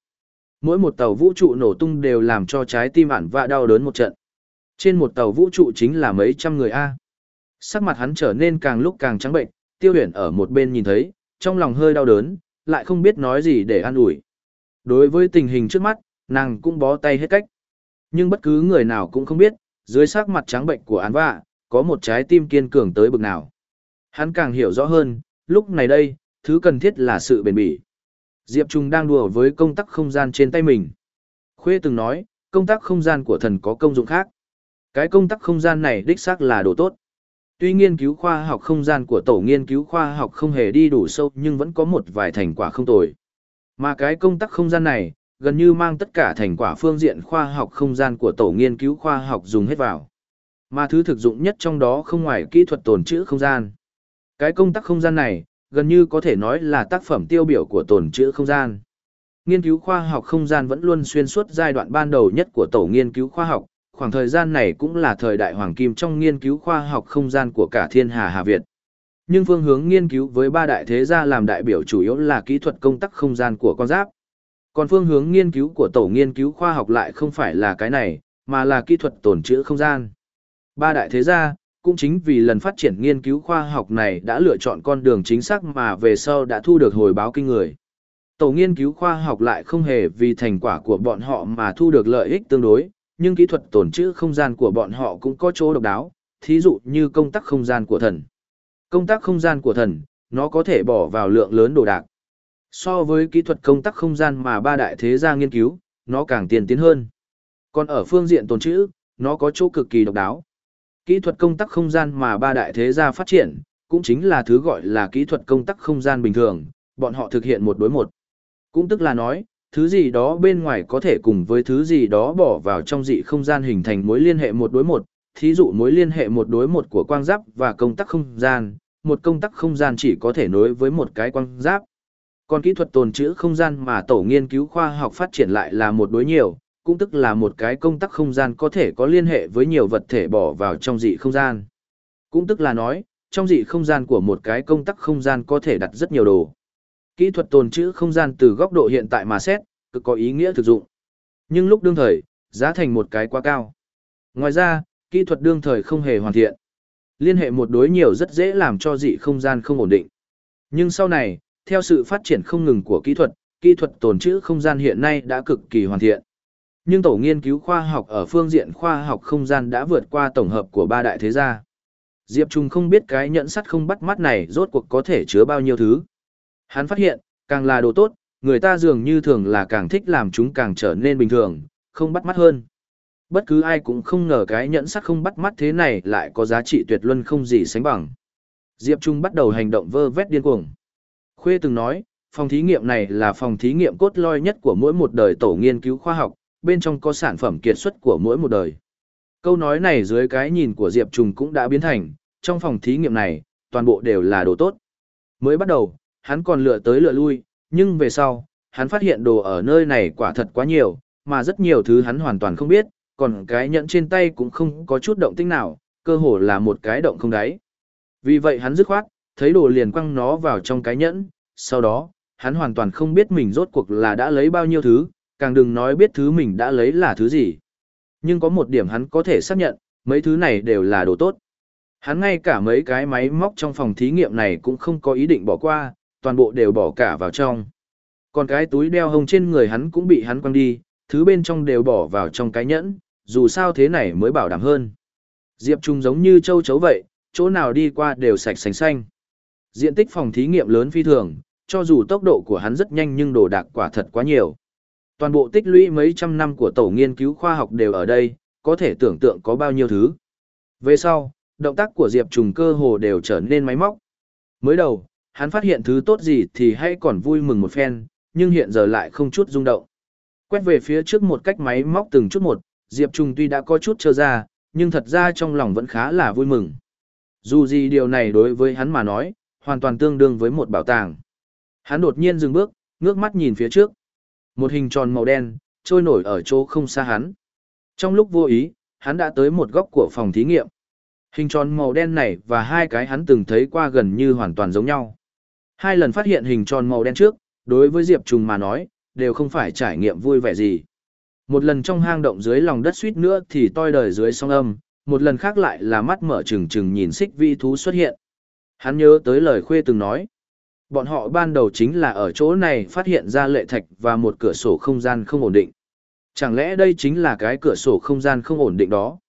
Mỗi một tàu vũ trụ nổ tung đều làm cho trái tim ản vạ đau đớn một trận. Trên một tàu vũ trụ chính là mấy trăm người A. Sắc mặt hắn trở nên càng lúc càng trắng bệnh, tiêu huyền ở một bên nhìn thấy, trong lòng hơi đau đớn, lại không biết nói gì để an ủi. Đối với tình hình trước mắt, nàng cũng bó tay hết cách. Nhưng bất cứ người nào cũng không biết, dưới sắc mặt trắng bệnh của án vạ, có một trái tim kiên cường tới bực nào. Hắn càng hiểu rõ hơn, lúc này đây, thứ cần thiết là sự bền bỉ. Diệp Trung đang đùa với công tắc không gian trên tay mình. Khuê từng nói, công tắc không gian của thần có công dụng khác. Cái công tắc không gian này đích xác là đồ tốt. Tuy nghiên cứu khoa học không gian của tổ nghiên cứu khoa học không hề đi đủ sâu nhưng vẫn có một vài thành quả không tồi. Mà cái công tắc không gian này, gần như mang tất cả thành quả phương diện khoa học không gian của tổ nghiên cứu khoa học dùng hết vào. Mà thứ thực dụng nhất trong đó không ngoài kỹ thuật tồn trữ không gian. Cái công tắc không gian này, gần như có thể nói là tác phẩm tiêu biểu của tồn trữ không gian. Nghiên cứu khoa học không gian vẫn luôn xuyên suốt giai đoạn ban đầu nhất của tổ nghiên cứu khoa học, khoảng thời gian này cũng là thời đại hoàng kim trong nghiên cứu khoa học không gian của cả thiên hà Hà Việt. Nhưng phương hướng nghiên cứu với ba đại thế gia làm đại biểu chủ yếu là kỹ thuật công tắc không gian của con giáp. Còn phương hướng nghiên cứu của tổ nghiên cứu khoa học lại không phải là cái này, mà là kỹ thuật tồn trữ không gian. Ba đại thế gia, cũng chính vì lần phát triển nghiên cứu khoa học này đã lựa chọn con đường chính xác mà về sau đã thu được hồi báo kinh người. Tổ nghiên cứu khoa học lại không hề vì thành quả của bọn họ mà thu được lợi ích tương đối, nhưng kỹ thuật tồn trữ không gian của bọn họ cũng có chỗ độc đáo, thí dụ như công tắc không gian của thần. Công tắc không gian của thần, nó có thể bỏ vào lượng lớn đồ đạc. So với kỹ thuật công tắc không gian mà ba đại thế gia nghiên cứu, nó càng tiên tiến hơn. Còn ở phương diện tồn trữ, nó có chỗ cực kỳ độc đáo. Kỹ thuật công tắc không gian mà ba đại thế gia phát triển, cũng chính là thứ gọi là kỹ thuật công tắc không gian bình thường, bọn họ thực hiện một đối một. Cũng tức là nói, thứ gì đó bên ngoài có thể cùng với thứ gì đó bỏ vào trong dị không gian hình thành mối liên hệ một đối một, thí dụ mối liên hệ một đối một của quang giáp và công tắc không gian, một công tắc không gian chỉ có thể nối với một cái quang giáp. Còn kỹ thuật tồn trữ không gian mà tổ nghiên cứu khoa học phát triển lại là một đối nhiều, cũng tức là một cái công tắc không gian có thể có liên hệ với nhiều vật thể bỏ vào trong dị không gian. Cũng tức là nói, trong dị không gian của một cái công tắc không gian có thể đặt rất nhiều đồ. Kỹ thuật tồn trữ không gian từ góc độ hiện tại mà xét, cực có ý nghĩa thực dụng. Nhưng lúc đương thời, giá thành một cái quá cao. Ngoài ra, kỹ thuật đương thời không hề hoàn thiện. Liên hệ một đối nhiều rất dễ làm cho dị không gian không ổn định. Nhưng sau này, theo sự phát triển không ngừng của kỹ thuật, kỹ thuật tồn trữ không gian hiện nay đã cực kỳ hoàn thiện. Nhưng tổ nghiên cứu khoa học ở phương diện khoa học không gian đã vượt qua tổng hợp của ba đại thế gia. Diệp Trung không biết cái nhẫn sắt không bắt mắt này rốt cuộc có thể chứa bao nhiêu thứ. Hắn phát hiện, càng là đồ tốt, người ta dường như thường là càng thích làm chúng càng trở nên bình thường, không bắt mắt hơn. Bất cứ ai cũng không ngờ cái nhẫn sắt không bắt mắt thế này lại có giá trị tuyệt luân không gì sánh bằng. Diệp Trung bắt đầu hành động vơ vét điên cuồng. Khuê từng nói, phòng thí nghiệm này là phòng thí nghiệm cốt lõi nhất của mỗi một đời tổ nghiên cứu khoa học, bên trong có sản phẩm kiệt xuất của mỗi một đời. Câu nói này dưới cái nhìn của Diệp Trùng cũng đã biến thành, trong phòng thí nghiệm này, toàn bộ đều là đồ tốt. Mới bắt đầu, hắn còn lựa tới lựa lui, nhưng về sau, hắn phát hiện đồ ở nơi này quả thật quá nhiều, mà rất nhiều thứ hắn hoàn toàn không biết, còn cái nhẫn trên tay cũng không có chút động tĩnh nào, cơ hồ là một cái động không đáy. Vì vậy hắn dứt khoát, thấy đồ liền quăng nó vào trong cái nhẫn, sau đó, hắn hoàn toàn không biết mình rốt cuộc là đã lấy bao nhiêu thứ, càng đừng nói biết thứ mình đã lấy là thứ gì. Nhưng có một điểm hắn có thể xác nhận, mấy thứ này đều là đồ tốt. Hắn ngay cả mấy cái máy móc trong phòng thí nghiệm này cũng không có ý định bỏ qua, toàn bộ đều bỏ cả vào trong. Còn cái túi đeo hồng trên người hắn cũng bị hắn quăng đi, thứ bên trong đều bỏ vào trong cái nhẫn, dù sao thế này mới bảo đảm hơn. Diệp Trung giống như châu chấu vậy, chỗ nào đi qua đều sạch sành xanh. Diện tích phòng thí nghiệm lớn phi thường, cho dù tốc độ của hắn rất nhanh nhưng đồ đạc quả thật quá nhiều. Toàn bộ tích lũy mấy trăm năm của tổ nghiên cứu khoa học đều ở đây, có thể tưởng tượng có bao nhiêu thứ. Về sau, động tác của Diệp Trùng cơ hồ đều trở nên máy móc. Mới đầu, hắn phát hiện thứ tốt gì thì hay còn vui mừng một phen, nhưng hiện giờ lại không chút rung động. Quét về phía trước một cách máy móc từng chút một, Diệp Trùng tuy đã có chút trơ ra, nhưng thật ra trong lòng vẫn khá là vui mừng. Dù gì điều này đối với hắn mà nói, hoàn toàn tương đương với một bảo tàng. Hắn đột nhiên dừng bước, ngước mắt nhìn phía trước. Một hình tròn màu đen, trôi nổi ở chỗ không xa hắn. Trong lúc vô ý, hắn đã tới một góc của phòng thí nghiệm. Hình tròn màu đen này và hai cái hắn từng thấy qua gần như hoàn toàn giống nhau. Hai lần phát hiện hình tròn màu đen trước, đối với Diệp Trùng mà nói, đều không phải trải nghiệm vui vẻ gì. Một lần trong hang động dưới lòng đất suýt nữa thì toi đời dưới song âm, một lần khác lại là mắt mở trừng trừng nhìn xích vi thú xuất hiện. Hắn nhớ tới lời khuê từng nói. Bọn họ ban đầu chính là ở chỗ này phát hiện ra lệ thạch và một cửa sổ không gian không ổn định. Chẳng lẽ đây chính là cái cửa sổ không gian không ổn định đó?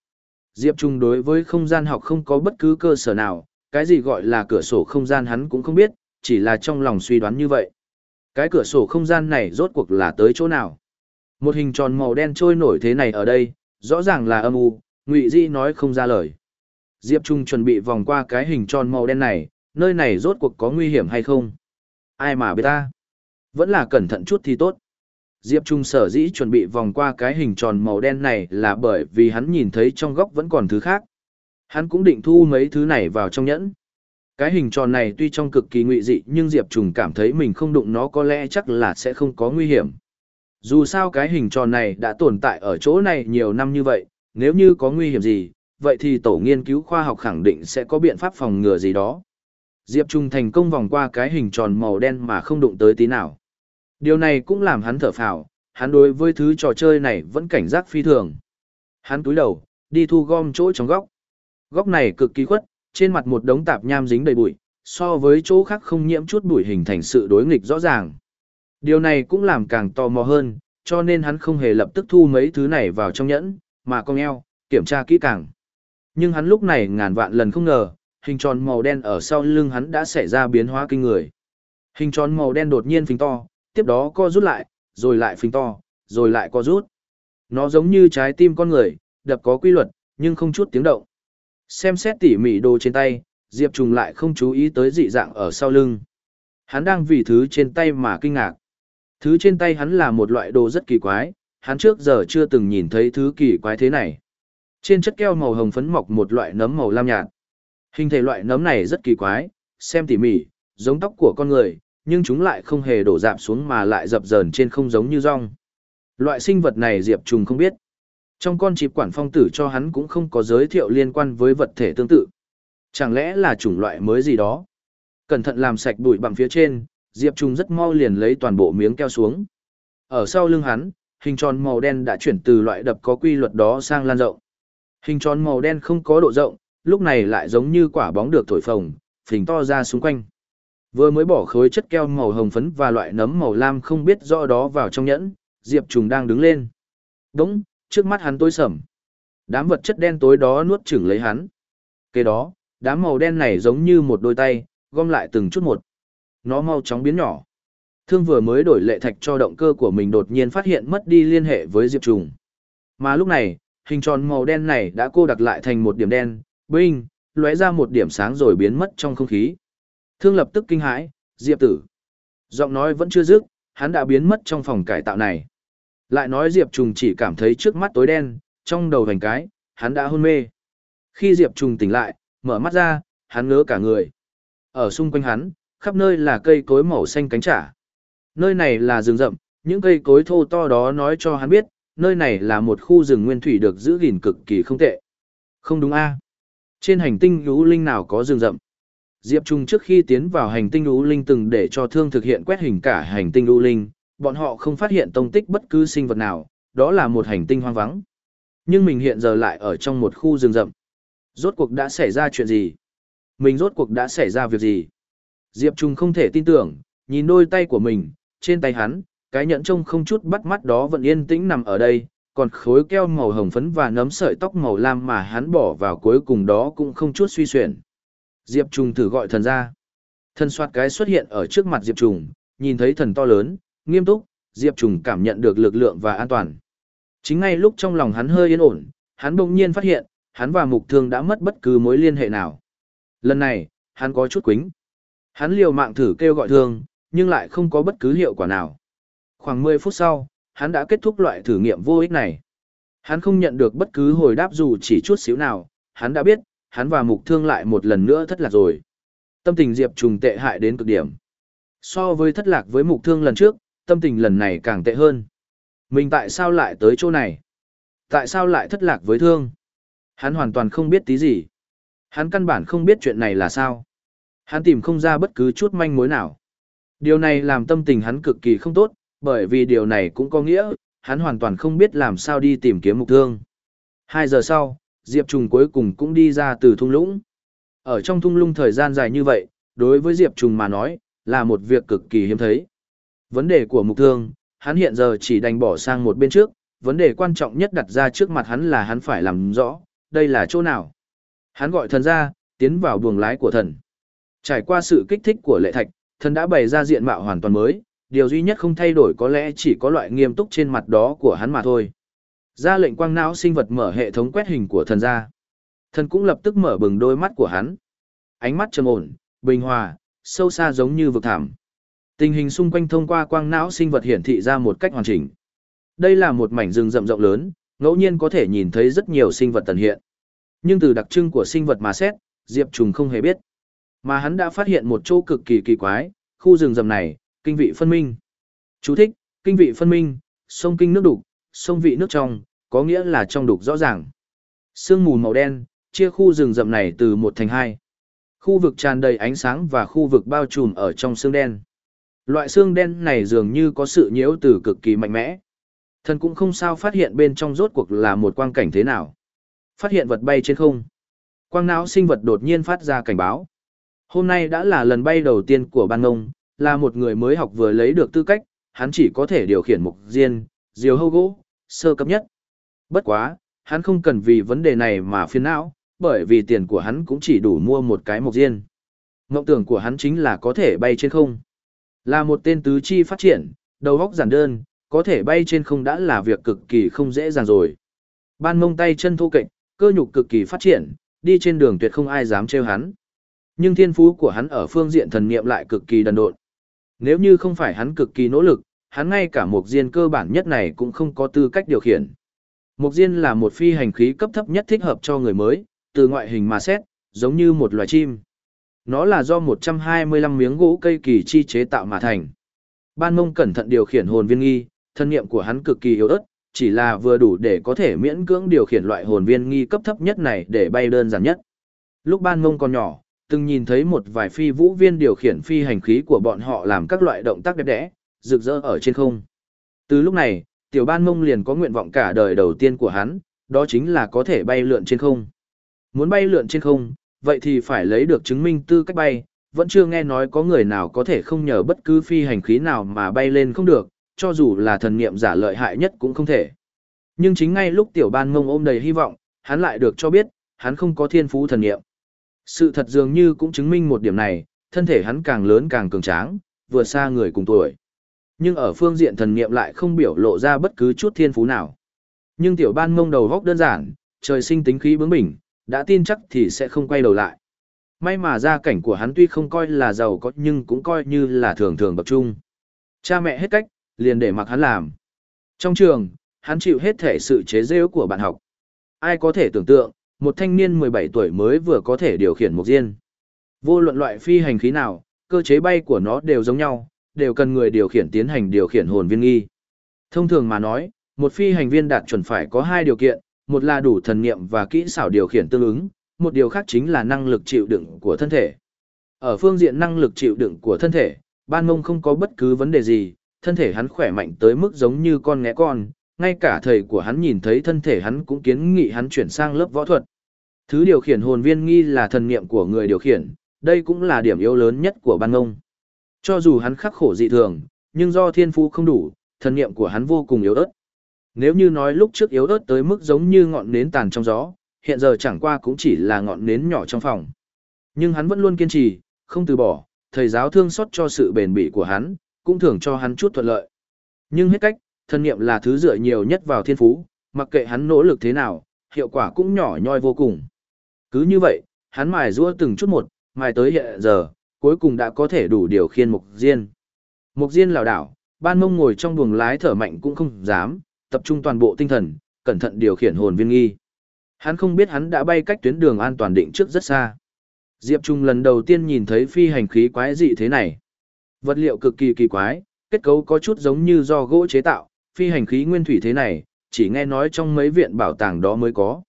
Diệp Trung đối với không gian học không có bất cứ cơ sở nào, cái gì gọi là cửa sổ không gian hắn cũng không biết, chỉ là trong lòng suy đoán như vậy. Cái cửa sổ không gian này rốt cuộc là tới chỗ nào? Một hình tròn màu đen trôi nổi thế này ở đây, rõ ràng là âm u, Ngụy Di nói không ra lời. Diệp Trung chuẩn bị vòng qua cái hình tròn màu đen này, nơi này rốt cuộc có nguy hiểm hay không? Ai mà biết ta? Vẫn là cẩn thận chút thì tốt. Diệp Trung sở dĩ chuẩn bị vòng qua cái hình tròn màu đen này là bởi vì hắn nhìn thấy trong góc vẫn còn thứ khác. Hắn cũng định thu mấy thứ này vào trong nhẫn. Cái hình tròn này tuy trong cực kỳ nguy dị nhưng Diệp Trùng cảm thấy mình không đụng nó có lẽ chắc là sẽ không có nguy hiểm. Dù sao cái hình tròn này đã tồn tại ở chỗ này nhiều năm như vậy, nếu như có nguy hiểm gì, vậy thì tổ nghiên cứu khoa học khẳng định sẽ có biện pháp phòng ngừa gì đó. Diệp Trung thành công vòng qua cái hình tròn màu đen mà không đụng tới tí nào. Điều này cũng làm hắn thở phào, hắn đối với thứ trò chơi này vẫn cảnh giác phi thường. Hắn túi đầu, đi thu gom chỗ trong góc. Góc này cực kỳ khuất, trên mặt một đống tạp nham dính đầy bụi, so với chỗ khác không nhiễm chút bụi hình thành sự đối nghịch rõ ràng. Điều này cũng làm càng tò mò hơn, cho nên hắn không hề lập tức thu mấy thứ này vào trong nhẫn, mà cong eo, kiểm tra kỹ càng. Nhưng hắn lúc này ngàn vạn lần không ngờ, hình tròn màu đen ở sau lưng hắn đã xảy ra biến hóa kinh người. Hình tròn màu đen đột nhiên phình to, tiếp đó co rút lại, rồi lại phình to, rồi lại co rút. Nó giống như trái tim con người, đập có quy luật, nhưng không chút tiếng động. Xem xét tỉ mỉ đồ trên tay, Diệp Trùng lại không chú ý tới dị dạng ở sau lưng. Hắn đang vì thứ trên tay mà kinh ngạc. Thứ trên tay hắn là một loại đồ rất kỳ quái, hắn trước giờ chưa từng nhìn thấy thứ kỳ quái thế này. Trên chất keo màu hồng phấn mọc một loại nấm màu lam nhạt. Hình thể loại nấm này rất kỳ quái, xem tỉ mỉ, giống tóc của con người, nhưng chúng lại không hề đổ dạp xuống mà lại dập dờn trên không giống như rong. Loại sinh vật này Diệp Trùng không biết. Trong con chịp quản phong tử cho hắn cũng không có giới thiệu liên quan với vật thể tương tự. Chẳng lẽ là chủng loại mới gì đó? Cẩn thận làm sạch bụi bằng phía trên, Diệp Trung rất mau liền lấy toàn bộ miếng keo xuống. Ở sau lưng hắn, hình tròn màu đen đã chuyển từ loại đập có quy luật đó sang lan rộng. Hình tròn màu đen không có độ rộng, lúc này lại giống như quả bóng được thổi phồng, phình to ra xung quanh. Vừa mới bỏ khối chất keo màu hồng phấn và loại nấm màu lam không biết rõ đó vào trong nhẫn, Diệp Trùng đang đứng lên. Đúng, trước mắt hắn tối sầm. Đám vật chất đen tối đó nuốt chửng lấy hắn. Kế đó, đám màu đen này giống như một đôi tay, gom lại từng chút một. Nó mau chóng biến nhỏ. Thương vừa mới đổi lệ thạch cho động cơ của mình đột nhiên phát hiện mất đi liên hệ với Diệp Trùng. Mà lúc này, hình tròn màu đen này đã cô đặc lại thành một điểm đen, binh, lóe ra một điểm sáng rồi biến mất trong không khí. Thương lập tức kinh hãi, Diệp tử. Giọng nói vẫn chưa dứt, hắn đã biến mất trong phòng cải tạo này. Lại nói Diệp Trùng chỉ cảm thấy trước mắt tối đen, trong đầu vành cái, hắn đã hôn mê. Khi Diệp Trùng tỉnh lại, mở mắt ra, hắn ngớ cả người. Ở xung quanh hắn, khắp nơi là cây cối màu xanh cánh trả. Nơi này là rừng rậm, những cây cối thô to đó nói cho hắn biết, nơi này là một khu rừng nguyên thủy được giữ gìn cực kỳ không tệ. Không đúng a? Trên hành tinh lũ linh nào có rừng rậm? Diệp Trung trước khi tiến vào hành tinh lũ linh từng để cho thương thực hiện quét hình cả hành tinh lũ linh, bọn họ không phát hiện tông tích bất cứ sinh vật nào, đó là một hành tinh hoang vắng. Nhưng mình hiện giờ lại ở trong một khu rừng rậm. Rốt cuộc đã xảy ra chuyện gì? Mình rốt cuộc đã xảy ra việc gì? Diệp Trung không thể tin tưởng, nhìn đôi tay của mình, trên tay hắn, cái nhẫn trông không chút bắt mắt đó vẫn yên tĩnh nằm ở đây, còn khối keo màu hồng phấn và nấm sợi tóc màu lam mà hắn bỏ vào cuối cùng đó cũng không chút suy xuyển. Diệp Trung thử gọi thần ra. Thần soát cái xuất hiện ở trước mặt Diệp Trung, nhìn thấy thần to lớn, nghiêm túc, Diệp Trùng cảm nhận được lực lượng và an toàn. Chính ngay lúc trong lòng hắn hơi yên ổn, hắn bỗng nhiên phát hiện, hắn và mục thương đã mất bất cứ mối liên hệ nào. Lần này, hắn có chút quính. Hắn liều mạng thử kêu gọi thương, nhưng lại không có bất cứ hiệu quả nào. Khoảng 10 phút sau, hắn đã kết thúc loại thử nghiệm vô ích này. Hắn không nhận được bất cứ hồi đáp dù chỉ chút xíu nào, hắn đã biết, hắn và mục thương lại một lần nữa thất lạc rồi. Tâm tình Diệp Trùng tệ hại đến cực điểm. So với thất lạc với mục thương lần trước, tâm tình lần này càng tệ hơn. Mình tại sao lại tới chỗ này? Tại sao lại thất lạc với thương? Hắn hoàn toàn không biết tí gì. Hắn căn bản không biết chuyện này là sao. Hắn tìm không ra bất cứ chút manh mối nào. Điều này làm tâm tình hắn cực kỳ không tốt, bởi vì điều này cũng có nghĩa, hắn hoàn toàn không biết làm sao đi tìm kiếm mục thương. Hai giờ sau, Diệp Trùng cuối cùng cũng đi ra từ thung lũng. Ở trong thung lũng thời gian dài như vậy, đối với Diệp Trùng mà nói, là một việc cực kỳ hiếm thấy. Vấn đề của mục thương, hắn hiện giờ chỉ đành bỏ sang một bên trước, vấn đề quan trọng nhất đặt ra trước mặt hắn là hắn phải làm rõ, đây là chỗ nào. Hắn gọi thần ra, tiến vào buồng lái của thần. Trải qua sự kích thích của lệ thạch, thần đã bày ra diện mạo hoàn toàn mới, điều duy nhất không thay đổi có lẽ chỉ có loại nghiêm túc trên mặt đó của hắn mà thôi. Ra lệnh quang não sinh vật mở hệ thống quét hình của thần ra. Thần cũng lập tức mở bừng đôi mắt của hắn. Ánh mắt trầm ổn, bình hòa, sâu xa giống như vực thảm. Tình hình xung quanh thông qua quang não sinh vật hiển thị ra một cách hoàn chỉnh. Đây là một mảnh rừng rậm rộng lớn, ngẫu nhiên có thể nhìn thấy rất nhiều sinh vật tần hiện. Nhưng từ đặc trưng của sinh vật mà xét, Diệp Trùng không hề biết. Mà hắn đã phát hiện một chỗ cực kỳ kỳ quái, khu rừng rậm này, kinh vị phân minh. Chú thích, kinh vị phân minh, sông kinh nước đục, sông vị nước trong, có nghĩa là trong đục rõ ràng. Sương mù màu đen, chia khu rừng rậm này từ một thành hai. Khu vực tràn đầy ánh sáng và khu vực bao trùm ở trong sương đen. Loại sương đen này dường như có sự nhiễu từ cực kỳ mạnh mẽ. Thần cũng không sao phát hiện bên trong rốt cuộc là một quang cảnh thế nào. Phát hiện vật bay trên không. Quang não sinh vật đột nhiên phát ra cảnh báo. Hôm nay đã là lần bay đầu tiên của ban ngông, là một người mới học vừa lấy được tư cách, hắn chỉ có thể điều khiển mục diên, diều hâu gỗ, sơ cấp nhất. Bất quá, hắn không cần vì vấn đề này mà phiền não, bởi vì tiền của hắn cũng chỉ đủ mua một cái mục diên. Ngộng tưởng của hắn chính là có thể bay trên không. Là một tên tứ chi phát triển, đầu óc giản đơn, có thể bay trên không đã là việc cực kỳ không dễ dàng rồi. Ban mông tay chân thô kệch, cơ nhục cực kỳ phát triển, đi trên đường tuyệt không ai dám trêu hắn. Nhưng thiên phú của hắn ở phương diện thần niệm lại cực kỳ đần độn. Nếu như không phải hắn cực kỳ nỗ lực, hắn ngay cả một diên cơ bản nhất này cũng không có tư cách điều khiển. Một diên là một phi hành khí cấp thấp nhất thích hợp cho người mới, từ ngoại hình mà xét, giống như một loài chim. Nó là do 125 miếng gỗ cây kỳ chi chế tạo mà thành. Ban mông cẩn thận điều khiển hồn viên nghi, thân niệm của hắn cực kỳ yếu ớt, chỉ là vừa đủ để có thể miễn cưỡng điều khiển loại hồn viên nghi cấp thấp nhất này để bay đơn giản nhất. Lúc ban mông còn nhỏ, từng nhìn thấy một vài phi vũ viên điều khiển phi hành khí của bọn họ làm các loại động tác đẹp đẽ, rực rỡ ở trên không. Từ lúc này, tiểu ban mông liền có nguyện vọng cả đời đầu tiên của hắn, đó chính là có thể bay lượn trên không. Muốn bay lượn trên không, vậy thì phải lấy được chứng minh tư cách bay, vẫn chưa nghe nói có người nào có thể không nhờ bất cứ phi hành khí nào mà bay lên không được, cho dù là thần niệm giả lợi hại nhất cũng không thể. Nhưng chính ngay lúc tiểu ban mông ôm đầy hy vọng, hắn lại được cho biết, hắn không có thiên phú thần niệm. Sự thật dường như cũng chứng minh một điểm này, thân thể hắn càng lớn càng cường tráng, vượt xa người cùng tuổi. Nhưng ở phương diện thần niệm lại không biểu lộ ra bất cứ chút thiên phú nào. Nhưng tiểu ban mông đầu góc đơn giản, trời sinh tính khí bướng bỉnh, đã tin chắc thì sẽ không quay đầu lại. May mà gia cảnh của hắn tuy không coi là giàu có nhưng cũng coi như là thường thường bậc trung. Cha mẹ hết cách, liền để mặc hắn làm. Trong trường, hắn chịu hết thể sự chế giễu của bạn học. Ai có thể tưởng tượng, một thanh niên 17 tuổi mới vừa có thể điều khiển một diên. Vô luận loại phi hành khí nào, cơ chế bay của nó đều giống nhau, đều cần người điều khiển tiến hành điều khiển hồn viên nghi. Thông thường mà nói, một phi hành viên đạt chuẩn phải có hai điều kiện, một là đủ thần niệm và kỹ xảo điều khiển tương ứng, một điều khác chính là năng lực chịu đựng của thân thể. Ở phương diện năng lực chịu đựng của thân thể, ban mông không có bất cứ vấn đề gì, thân thể hắn khỏe mạnh tới mức giống như con ngẽ con, ngay cả thầy của hắn nhìn thấy thân thể hắn cũng kiến nghị hắn chuyển sang lớp võ thuật. Thứ điều khiển hồn viên nghi là thần niệm của người điều khiển, đây cũng là điểm yếu lớn nhất của ban ngông. Cho dù hắn khắc khổ dị thường, nhưng do thiên phú không đủ, thần niệm của hắn vô cùng yếu ớt. Nếu như nói lúc trước yếu ớt tới mức giống như ngọn nến tàn trong gió, hiện giờ chẳng qua cũng chỉ là ngọn nến nhỏ trong phòng. Nhưng hắn vẫn luôn kiên trì, không từ bỏ, thầy giáo thương xót cho sự bền bỉ của hắn, cũng thường cho hắn chút thuận lợi. Nhưng hết cách, thân niệm là thứ dựa nhiều nhất vào thiên phú, mặc kệ hắn nỗ lực thế nào, hiệu quả cũng nhỏ nhoi vô cùng. Cứ như vậy, hắn mài rũa từng chút một, mài tới hiện giờ, cuối cùng đã có thể đủ điều khiên mục diên. Mục diên lảo đảo, ban mông ngồi trong buồng lái thở mạnh cũng không dám, tập trung toàn bộ tinh thần, cẩn thận điều khiển hồn viên nghi. Hắn không biết hắn đã bay cách tuyến đường an toàn định trước rất xa. Diệp Trung lần đầu tiên nhìn thấy phi hành khí quái dị thế này. Vật liệu cực kỳ kỳ quái, kết cấu có chút giống như do gỗ chế tạo, phi hành khí nguyên thủy thế này, chỉ nghe nói trong mấy viện bảo tàng đó mới có.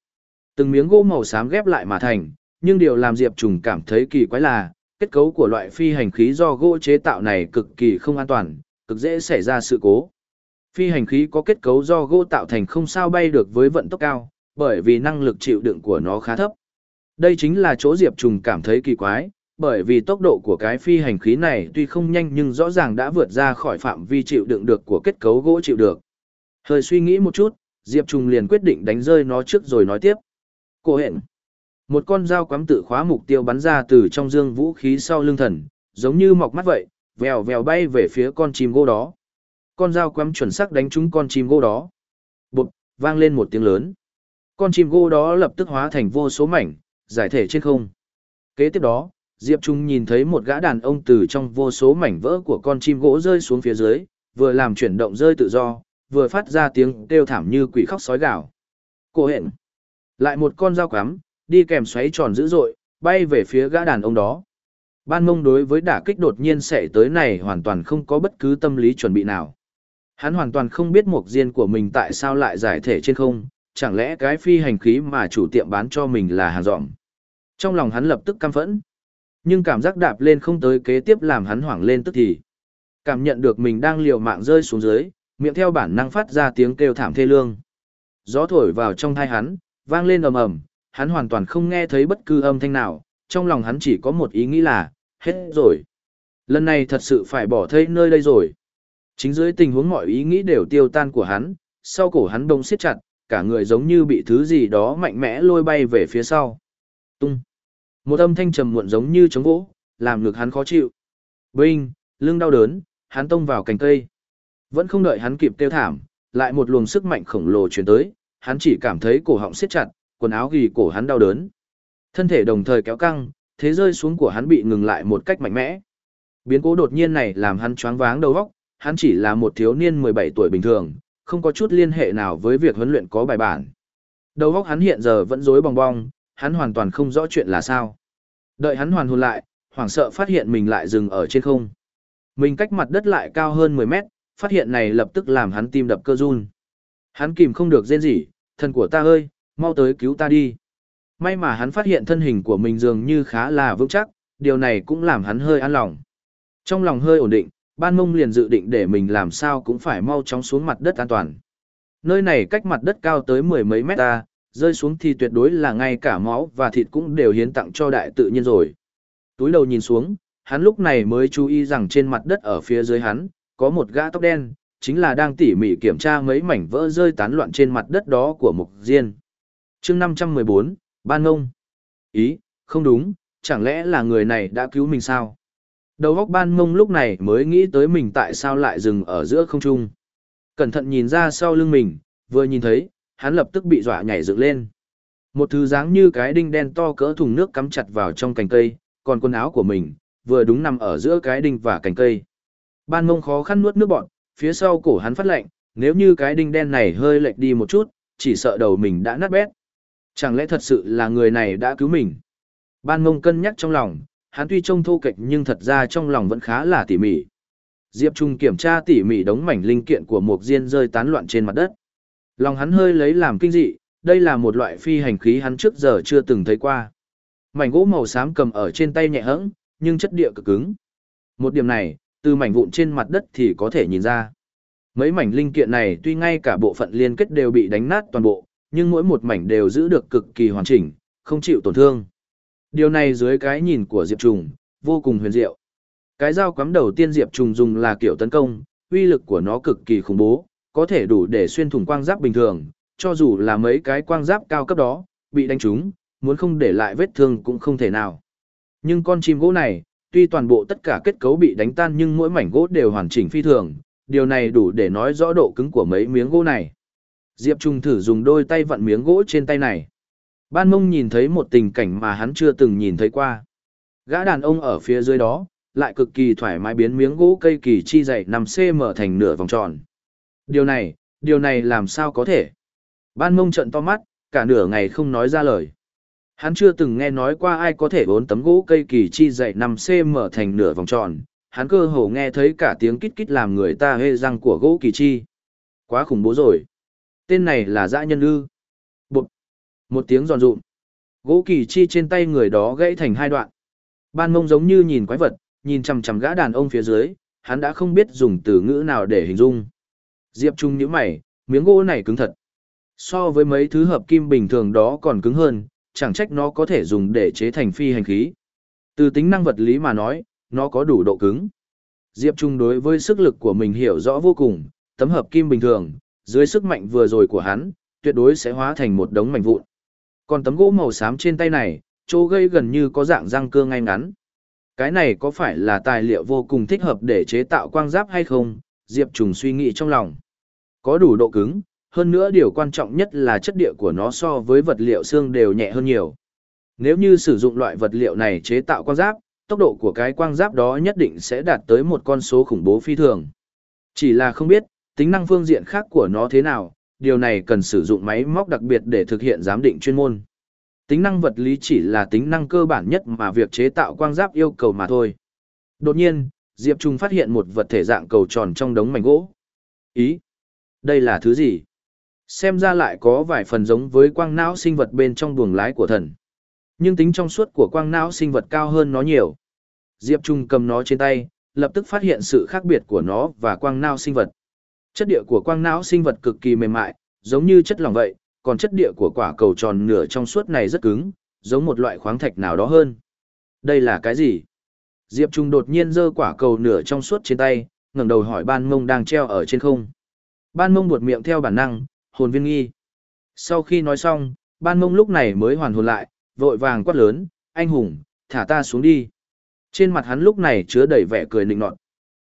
Từng miếng gỗ màu xám ghép lại mà thành, nhưng điều làm Diệp Trùng cảm thấy kỳ quái là, kết cấu của loại phi hành khí do gỗ chế tạo này cực kỳ không an toàn, cực dễ xảy ra sự cố. Phi hành khí có kết cấu do gỗ tạo thành không sao bay được với vận tốc cao, bởi vì năng lực chịu đựng của nó khá thấp. Đây chính là chỗ Diệp Trùng cảm thấy kỳ quái, bởi vì tốc độ của cái phi hành khí này tuy không nhanh nhưng rõ ràng đã vượt ra khỏi phạm vi chịu đựng được của kết cấu gỗ chịu được. Hơi suy nghĩ một chút, Diệp Trùng liền quyết định đánh rơi nó trước rồi nói tiếp. Cô hẹn. Một con dao quắm tự khóa mục tiêu bắn ra từ trong dương vũ khí sau lưng thần, giống như mọc mắt vậy, vèo vèo bay về phía con chim gỗ đó. Con dao quắm chuẩn xác đánh trúng con chim gỗ đó. Bụp, vang lên một tiếng lớn. Con chim gỗ đó lập tức hóa thành vô số mảnh, giải thể trên không. Kế tiếp đó, Diệp Trung nhìn thấy một gã đàn ông từ trong vô số mảnh vỡ của con chim gỗ rơi xuống phía dưới, vừa làm chuyển động rơi tự do, vừa phát ra tiếng kêu thảm như quỷ khóc sói gào. Cô hẹn. Lại một con dao quắm, đi kèm xoáy tròn dữ dội, bay về phía gã đàn ông đó. Ban mông đối với đả kích đột nhiên xảy tới này hoàn toàn không có bất cứ tâm lý chuẩn bị nào. Hắn hoàn toàn không biết mục diên của mình tại sao lại giải thể trên không, chẳng lẽ cái phi hành khí mà chủ tiệm bán cho mình là hàng dọm. Trong lòng hắn lập tức căm phẫn. Nhưng cảm giác đạp lên không tới kế tiếp làm hắn hoảng lên tức thì. Cảm nhận được mình đang liều mạng rơi xuống dưới, miệng theo bản năng phát ra tiếng kêu thảm thê lương. Gió thổi vào trong thai hắn, vang lên ầm ầm, hắn hoàn toàn không nghe thấy bất cứ âm thanh nào, trong lòng hắn chỉ có một ý nghĩ là, hết rồi. Lần này thật sự phải bỏ thây nơi đây rồi. Chính dưới tình huống mọi ý nghĩ đều tiêu tan của hắn, sau cổ hắn đông siết chặt, cả người giống như bị thứ gì đó mạnh mẽ lôi bay về phía sau. Tung. Một âm thanh trầm muộn giống như chống gỗ, làm ngực hắn khó chịu. Binh, lưng đau đớn, hắn tông vào cành cây. Vẫn không đợi hắn kịp tiêu thảm, lại một luồng sức mạnh khổng lồ truyền tới, hắn chỉ cảm thấy cổ họng siết chặt, quần áo ghi cổ hắn đau đớn. Thân thể đồng thời kéo căng, thế rơi xuống của hắn bị ngừng lại một cách mạnh mẽ. Biến cố đột nhiên này làm hắn choáng váng đầu óc, hắn chỉ là một thiếu niên 17 tuổi bình thường, không có chút liên hệ nào với việc huấn luyện có bài bản. Đầu óc hắn hiện giờ vẫn rối bong bong, hắn hoàn toàn không rõ chuyện là sao. Đợi hắn hoàn hồn lại, hoảng sợ phát hiện mình lại dừng ở trên không. Mình cách mặt đất lại cao hơn 10 mét, phát hiện này lập tức làm hắn tim đập cơ run. Hắn kìm không được rên rỉ, thân của ta ơi, mau tới cứu ta đi. May mà hắn phát hiện thân hình của mình dường như khá là vững chắc, điều này cũng làm hắn hơi an lòng. Trong lòng hơi ổn định, ban mông liền dự định để mình làm sao cũng phải mau chóng xuống mặt đất an toàn. Nơi này cách mặt đất cao tới mười mấy mét ta, rơi xuống thì tuyệt đối là ngay cả máu và thịt cũng đều hiến tặng cho đại tự nhiên rồi. Túi đầu nhìn xuống, hắn lúc này mới chú ý rằng trên mặt đất ở phía dưới hắn, có một gã tóc đen, chính là đang tỉ mỉ kiểm tra mấy mảnh vỡ rơi tán loạn trên mặt đất đó của mục diên. chương 514, Ban Ngông. Ý, không đúng, chẳng lẽ là người này đã cứu mình sao? Đầu góc ban ngông lúc này mới nghĩ tới mình tại sao lại dừng ở giữa không trung. Cẩn thận nhìn ra sau lưng mình, vừa nhìn thấy, hắn lập tức bị dọa nhảy dựng lên. Một thứ dáng như cái đinh đen to cỡ thùng nước cắm chặt vào trong cành cây, còn quần áo của mình, vừa đúng nằm ở giữa cái đinh và cành cây. Ban mông khó khăn nuốt nước bọn, phía sau cổ hắn phát lạnh, nếu như cái đinh đen này hơi lệch đi một chút, chỉ sợ đầu mình đã nát bét. Chẳng lẽ thật sự là người này đã cứu mình? Ban mông cân nhắc trong lòng, hắn tuy trông thô kệch nhưng thật ra trong lòng vẫn khá là tỉ mỉ. Diệp Trung kiểm tra tỉ mỉ đống mảnh linh kiện của một diên rơi tán loạn trên mặt đất. Lòng hắn hơi lấy làm kinh dị, đây là một loại phi hành khí hắn trước giờ chưa từng thấy qua. Mảnh gỗ màu xám cầm ở trên tay nhẹ hẫng, nhưng chất địa cực cứng. Một điểm này, từ mảnh vụn trên mặt đất thì có thể nhìn ra. Mấy mảnh linh kiện này tuy ngay cả bộ phận liên kết đều bị đánh nát toàn bộ, nhưng mỗi một mảnh đều giữ được cực kỳ hoàn chỉnh, không chịu tổn thương. Điều này dưới cái nhìn của Diệp Trùng, vô cùng huyền diệu. Cái dao quắm đầu tiên Diệp Trùng dùng là kiểu tấn công, uy lực của nó cực kỳ khủng bố, có thể đủ để xuyên thủng quang giáp bình thường, cho dù là mấy cái quang giáp cao cấp đó, bị đánh trúng, muốn không để lại vết thương cũng không thể nào. Nhưng con chim gỗ này, tuy toàn bộ tất cả kết cấu bị đánh tan nhưng mỗi mảnh gỗ đều hoàn chỉnh phi thường, điều này đủ để nói rõ độ cứng của mấy miếng gỗ này. Diệp Trung thử dùng đôi tay vặn miếng gỗ trên tay này. Ban mông nhìn thấy một tình cảnh mà hắn chưa từng nhìn thấy qua. Gã đàn ông ở phía dưới đó, lại cực kỳ thoải mái biến miếng gỗ cây kỳ chi dày 5cm thành nửa vòng tròn. Điều này, điều này làm sao có thể? Ban mông trận to mắt, cả nửa ngày không nói ra lời. Hắn chưa từng nghe nói qua ai có thể bốn tấm gỗ cây kỳ chi dày 5cm thành nửa vòng tròn, hắn cơ hồ nghe thấy cả tiếng kít kít làm người ta hê răng của gỗ kỳ chi. Quá khủng bố rồi. Tên này là dã nhân ư. Bụt. Một tiếng giòn rụm. Gỗ kỳ chi trên tay người đó gãy thành hai đoạn. Ban mông giống như nhìn quái vật, nhìn chằm chằm gã đàn ông phía dưới, hắn đã không biết dùng từ ngữ nào để hình dung. Diệp Trung nhíu mày, miếng gỗ này cứng thật. So với mấy thứ hợp kim bình thường đó còn cứng hơn, chẳng trách nó có thể dùng để chế thành phi hành khí. Từ tính năng vật lý mà nói, nó có đủ độ cứng. Diệp Trung đối với sức lực của mình hiểu rõ vô cùng, tấm hợp kim bình thường, dưới sức mạnh vừa rồi của hắn, tuyệt đối sẽ hóa thành một đống mảnh vụn. Còn tấm gỗ màu xám trên tay này, chỗ gây gần như có dạng răng cưa ngay ngắn. Cái này có phải là tài liệu vô cùng thích hợp để chế tạo quang giáp hay không? Diệp Trùng suy nghĩ trong lòng. Có đủ độ cứng, hơn nữa điều quan trọng nhất là chất địa của nó so với vật liệu xương đều nhẹ hơn nhiều. Nếu như sử dụng loại vật liệu này chế tạo quang giáp, tốc độ của cái quang giáp đó nhất định sẽ đạt tới một con số khủng bố phi thường. Chỉ là không biết, tính năng phương diện khác của nó thế nào, điều này cần sử dụng máy móc đặc biệt để thực hiện giám định chuyên môn. Tính năng vật lý chỉ là tính năng cơ bản nhất mà việc chế tạo quang giáp yêu cầu mà thôi. Đột nhiên, Diệp Trung phát hiện một vật thể dạng cầu tròn trong đống mảnh gỗ. Ý? Đây là thứ gì? Xem ra lại có vài phần giống với quang não sinh vật bên trong buồng lái của thần. Nhưng tính trong suốt của quang não sinh vật cao hơn nó nhiều. Diệp Trung cầm nó trên tay, lập tức phát hiện sự khác biệt của nó và quang não sinh vật. Chất địa của quang não sinh vật cực kỳ mềm mại, giống như chất lỏng vậy, còn chất địa của quả cầu tròn nửa trong suốt này rất cứng, giống một loại khoáng thạch nào đó hơn. Đây là cái gì? Diệp Trung đột nhiên giơ quả cầu nửa trong suốt trên tay, ngẩng đầu hỏi ban mông đang treo ở trên không. Ban mông buột miệng theo bản năng, hồn viên nghi. Sau khi nói xong, ban mông lúc này mới hoàn hồn lại, vội vàng quát lớn, anh hùng, thả ta xuống đi. Trên mặt hắn lúc này chứa đầy vẻ cười nịnh nọt.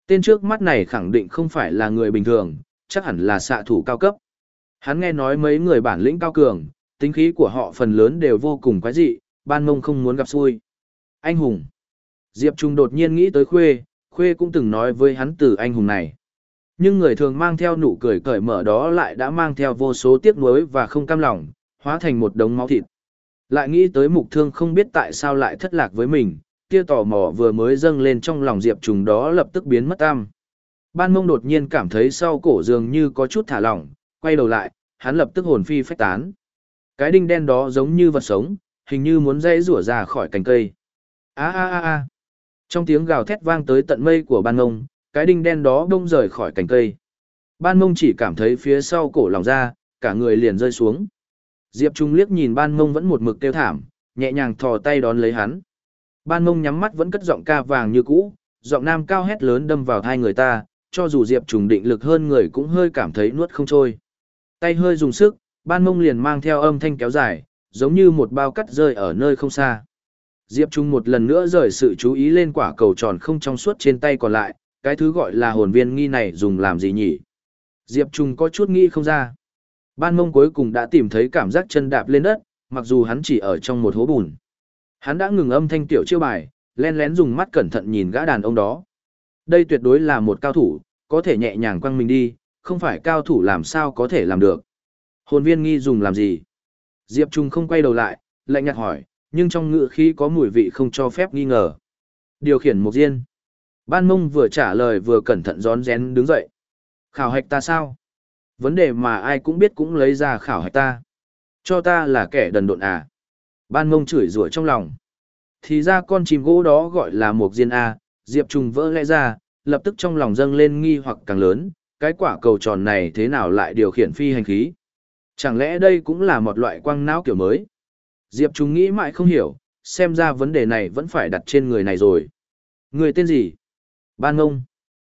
Tên trước mắt này khẳng định không phải là người bình thường, chắc hẳn là xạ thủ cao cấp. Hắn nghe nói mấy người bản lĩnh cao cường, tính khí của họ phần lớn đều vô cùng quái dị, ban mông không muốn gặp xui. Anh hùng. Diệp Trung đột nhiên nghĩ tới Khuê, Khuê cũng từng nói với hắn từ anh hùng này. Nhưng người thường mang theo nụ cười cởi mở đó lại đã mang theo vô số tiếc nuối và không cam lòng, hóa thành một đống máu thịt. Lại nghĩ tới mục thương không biết tại sao lại thất lạc với mình, kia tò mò vừa mới dâng lên trong lòng Diệp Trùng đó lập tức biến mất tam. Ban mông đột nhiên cảm thấy sau cổ dường như có chút thả lỏng, quay đầu lại, hắn lập tức hồn phi phách tán. Cái đinh đen đó giống như vật sống, hình như muốn dây rủa ra khỏi cành cây. A a a a. Trong tiếng gào thét vang tới tận mây của ban mông, cái đinh đen đó bông rời khỏi cành cây. Ban mông chỉ cảm thấy phía sau cổ lòng ra, cả người liền rơi xuống. Diệp Trung liếc nhìn ban mông vẫn một mực kêu thảm, nhẹ nhàng thò tay đón lấy hắn. Ban mông nhắm mắt vẫn cất giọng ca vàng như cũ, giọng nam cao hét lớn đâm vào hai người ta, cho dù Diệp trùng định lực hơn người cũng hơi cảm thấy nuốt không trôi. Tay hơi dùng sức, ban mông liền mang theo âm thanh kéo dài, giống như một bao cắt rơi ở nơi không xa. Diệp Trung một lần nữa rời sự chú ý lên quả cầu tròn không trong suốt trên tay còn lại, cái thứ gọi là hồn viên nghi này dùng làm gì nhỉ? Diệp Trung có chút nghĩ không ra. Ban mông cuối cùng đã tìm thấy cảm giác chân đạp lên đất, mặc dù hắn chỉ ở trong một hố bùn. Hắn đã ngừng âm thanh tiểu chiêu bài, len lén dùng mắt cẩn thận nhìn gã đàn ông đó. Đây tuyệt đối là một cao thủ, có thể nhẹ nhàng quăng mình đi, không phải cao thủ làm sao có thể làm được. Hồn viên nghi dùng làm gì? Diệp Trung không quay đầu lại, lạnh nhạt hỏi, nhưng trong ngự khí có mùi vị không cho phép nghi ngờ. Điều khiển mục diên. Ban mông vừa trả lời vừa cẩn thận rón rén đứng dậy. Khảo hạch ta sao? Vấn đề mà ai cũng biết cũng lấy ra khảo hạch ta. Cho ta là kẻ đần độn à? Ban mông chửi rủa trong lòng. Thì ra con chim gỗ đó gọi là mục diên A, Diệp Trùng vỡ lẽ ra, lập tức trong lòng dâng lên nghi hoặc càng lớn, cái quả cầu tròn này thế nào lại điều khiển phi hành khí? Chẳng lẽ đây cũng là một loại quang não kiểu mới? Diệp Trung nghĩ mãi không hiểu, xem ra vấn đề này vẫn phải đặt trên người này rồi. Người tên gì? Ban ngông.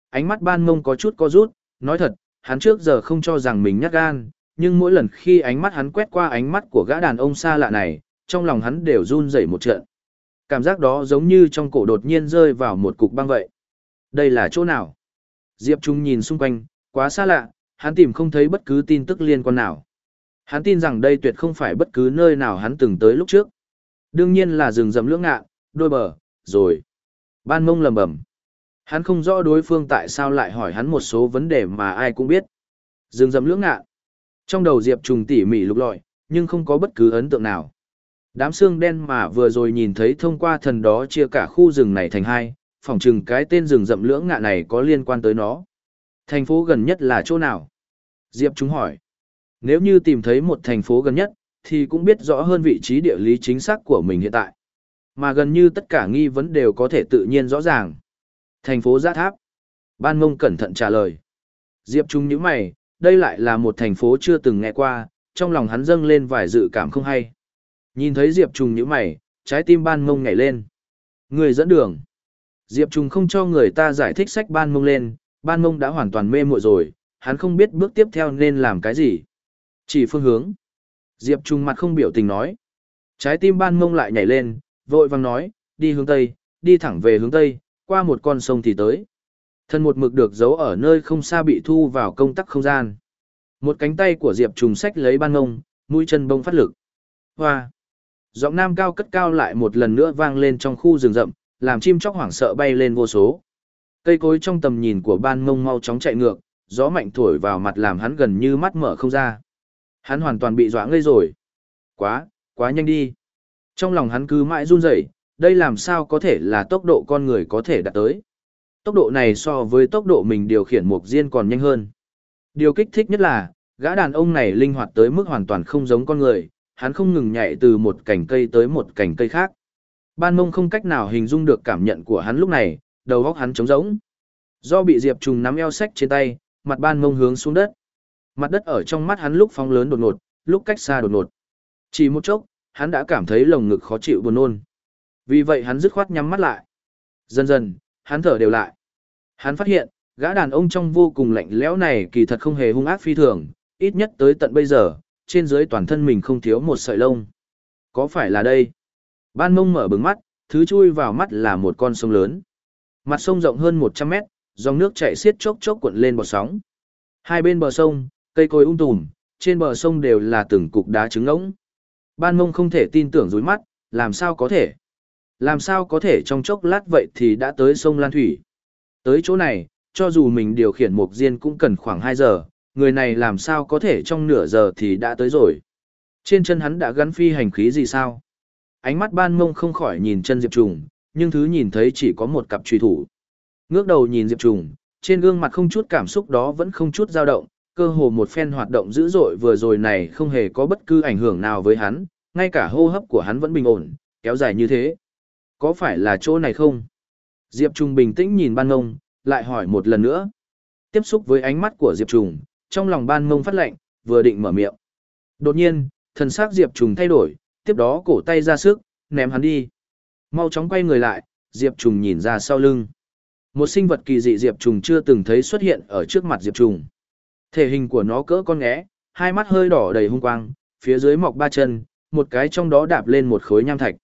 Ánh mắt ban ngông có chút co rút, nói thật, hắn trước giờ không cho rằng mình nhát gan, nhưng mỗi lần khi ánh mắt hắn quét qua ánh mắt của gã đàn ông xa lạ này, trong lòng hắn đều run rẩy một trận. Cảm giác đó giống như trong cổ đột nhiên rơi vào một cục băng vậy. Đây là chỗ nào? Diệp Trung nhìn xung quanh, quá xa lạ, hắn tìm không thấy bất cứ tin tức liên quan nào. Hắn tin rằng đây tuyệt không phải bất cứ nơi nào hắn từng tới lúc trước. Đương nhiên là rừng rậm lưỡng ngạ, đôi bờ, rồi. Ban mông lầm bầm. Hắn không rõ đối phương tại sao lại hỏi hắn một số vấn đề mà ai cũng biết. Rừng rậm lưỡng ngạ. Trong đầu Diệp Trùng tỉ mỉ lục lọi, nhưng không có bất cứ ấn tượng nào. Đám xương đen mà vừa rồi nhìn thấy thông qua thần đó chia cả khu rừng này thành hai, phỏng chừng cái tên rừng rậm lưỡng ngạ này có liên quan tới nó. Thành phố gần nhất là chỗ nào? Diệp chúng hỏi. Nếu như tìm thấy một thành phố gần nhất, thì cũng biết rõ hơn vị trí địa lý chính xác của mình hiện tại. Mà gần như tất cả nghi vấn đều có thể tự nhiên rõ ràng. Thành phố Giã Tháp. Ban Mông cẩn thận trả lời. Diệp Trung nhíu mày, đây lại là một thành phố chưa từng nghe qua, trong lòng hắn dâng lên vài dự cảm không hay. Nhìn thấy Diệp Trung nhíu mày, trái tim Ban Mông nhảy lên. Người dẫn đường. Diệp Trung không cho người ta giải thích sách Ban Mông lên, Ban Mông đã hoàn toàn mê muội rồi, hắn không biết bước tiếp theo nên làm cái gì. Chỉ phương hướng. Diệp Trung mặt không biểu tình nói. Trái tim Ban Mông lại nhảy lên, vội vàng nói, đi hướng Tây, đi thẳng về hướng tây, qua một con sông thì tới. Thân một mực được giấu ở nơi không xa bị thu vào công tắc không gian. Một cánh tay của Diệp Trùng sách lấy ban ngông, mũi chân bông phát lực. Hoa! Giọng nam cao cất cao lại một lần nữa vang lên trong khu rừng rậm, làm chim chóc hoảng sợ bay lên vô số. Cây cối trong tầm nhìn của ban ngông mau chóng chạy ngược, gió mạnh thổi vào mặt làm hắn gần như mắt mở không ra. Hắn hoàn toàn bị dọa ngây rồi. Quá, quá nhanh đi. Trong lòng hắn cứ mãi run rẩy, đây làm sao có thể là tốc độ con người có thể đạt tới. Tốc độ này so với tốc độ mình điều khiển mục diên còn nhanh hơn. Điều kích thích nhất là, gã đàn ông này linh hoạt tới mức hoàn toàn không giống con người, hắn không ngừng nhảy từ một cành cây tới một cành cây khác. Ban mông không cách nào hình dung được cảm nhận của hắn lúc này, đầu óc hắn trống rỗng. Do bị Diệp Trùng nắm eo sách trên tay, mặt ban mông hướng xuống đất. Mặt đất ở trong mắt hắn lúc phóng lớn đột ngột, lúc cách xa đột ngột. Chỉ một chốc, hắn đã cảm thấy lồng ngực khó chịu buồn nôn. Vì vậy hắn dứt khoát nhắm mắt lại. Dần dần, hắn thở đều lại. Hắn phát hiện, gã đàn ông trong vô cùng lạnh lẽo này kỳ thật không hề hung ác phi thường, ít nhất tới tận bây giờ, trên dưới toàn thân mình không thiếu một sợi lông. Có phải là đây? Ban mông mở bừng mắt, thứ chui vào mắt là một con sông lớn. Mặt sông rộng hơn 100 mét, dòng nước chảy xiết chốc chốc cuộn lên bọt sóng. Hai bên bờ sông, cây cối um tùm, trên bờ sông đều là từng cục đá trứng ngỗng. Ban mông không thể tin tưởng dối mắt, làm sao có thể? Làm sao có thể trong chốc lát vậy thì đã tới sông Lan Thủy? Tới chỗ này, cho dù mình điều khiển mục diên cũng cần khoảng 2 giờ, người này làm sao có thể trong nửa giờ thì đã tới rồi. Trên chân hắn đã gắn phi hành khí gì sao? Ánh mắt ban mông không khỏi nhìn chân Diệp Trùng, nhưng thứ nhìn thấy chỉ có một cặp truy thủ. Ngước đầu nhìn Diệp Trùng, trên gương mặt không chút cảm xúc đó vẫn không chút dao động, cơ hồ một phen hoạt động dữ dội vừa rồi này không hề có bất cứ ảnh hưởng nào với hắn, ngay cả hô hấp của hắn vẫn bình ổn, kéo dài như thế. Có phải là chỗ này không? Diệp Trung bình tĩnh nhìn ban ngông, lại hỏi một lần nữa. Tiếp xúc với ánh mắt của Diệp Trung, trong lòng ban ngông phát lệnh, vừa định mở miệng. Đột nhiên, thần sắc Diệp Trung thay đổi, tiếp đó cổ tay ra sức, ném hắn đi. Mau chóng quay người lại, Diệp Trung nhìn ra sau lưng. Một sinh vật kỳ dị Diệp Trùng chưa từng thấy xuất hiện ở trước mặt Diệp Trùng. Thể hình của nó cỡ con ngẽ, hai mắt hơi đỏ đầy hung quang, phía dưới mọc ba chân, một cái trong đó đạp lên một khối nham thạch.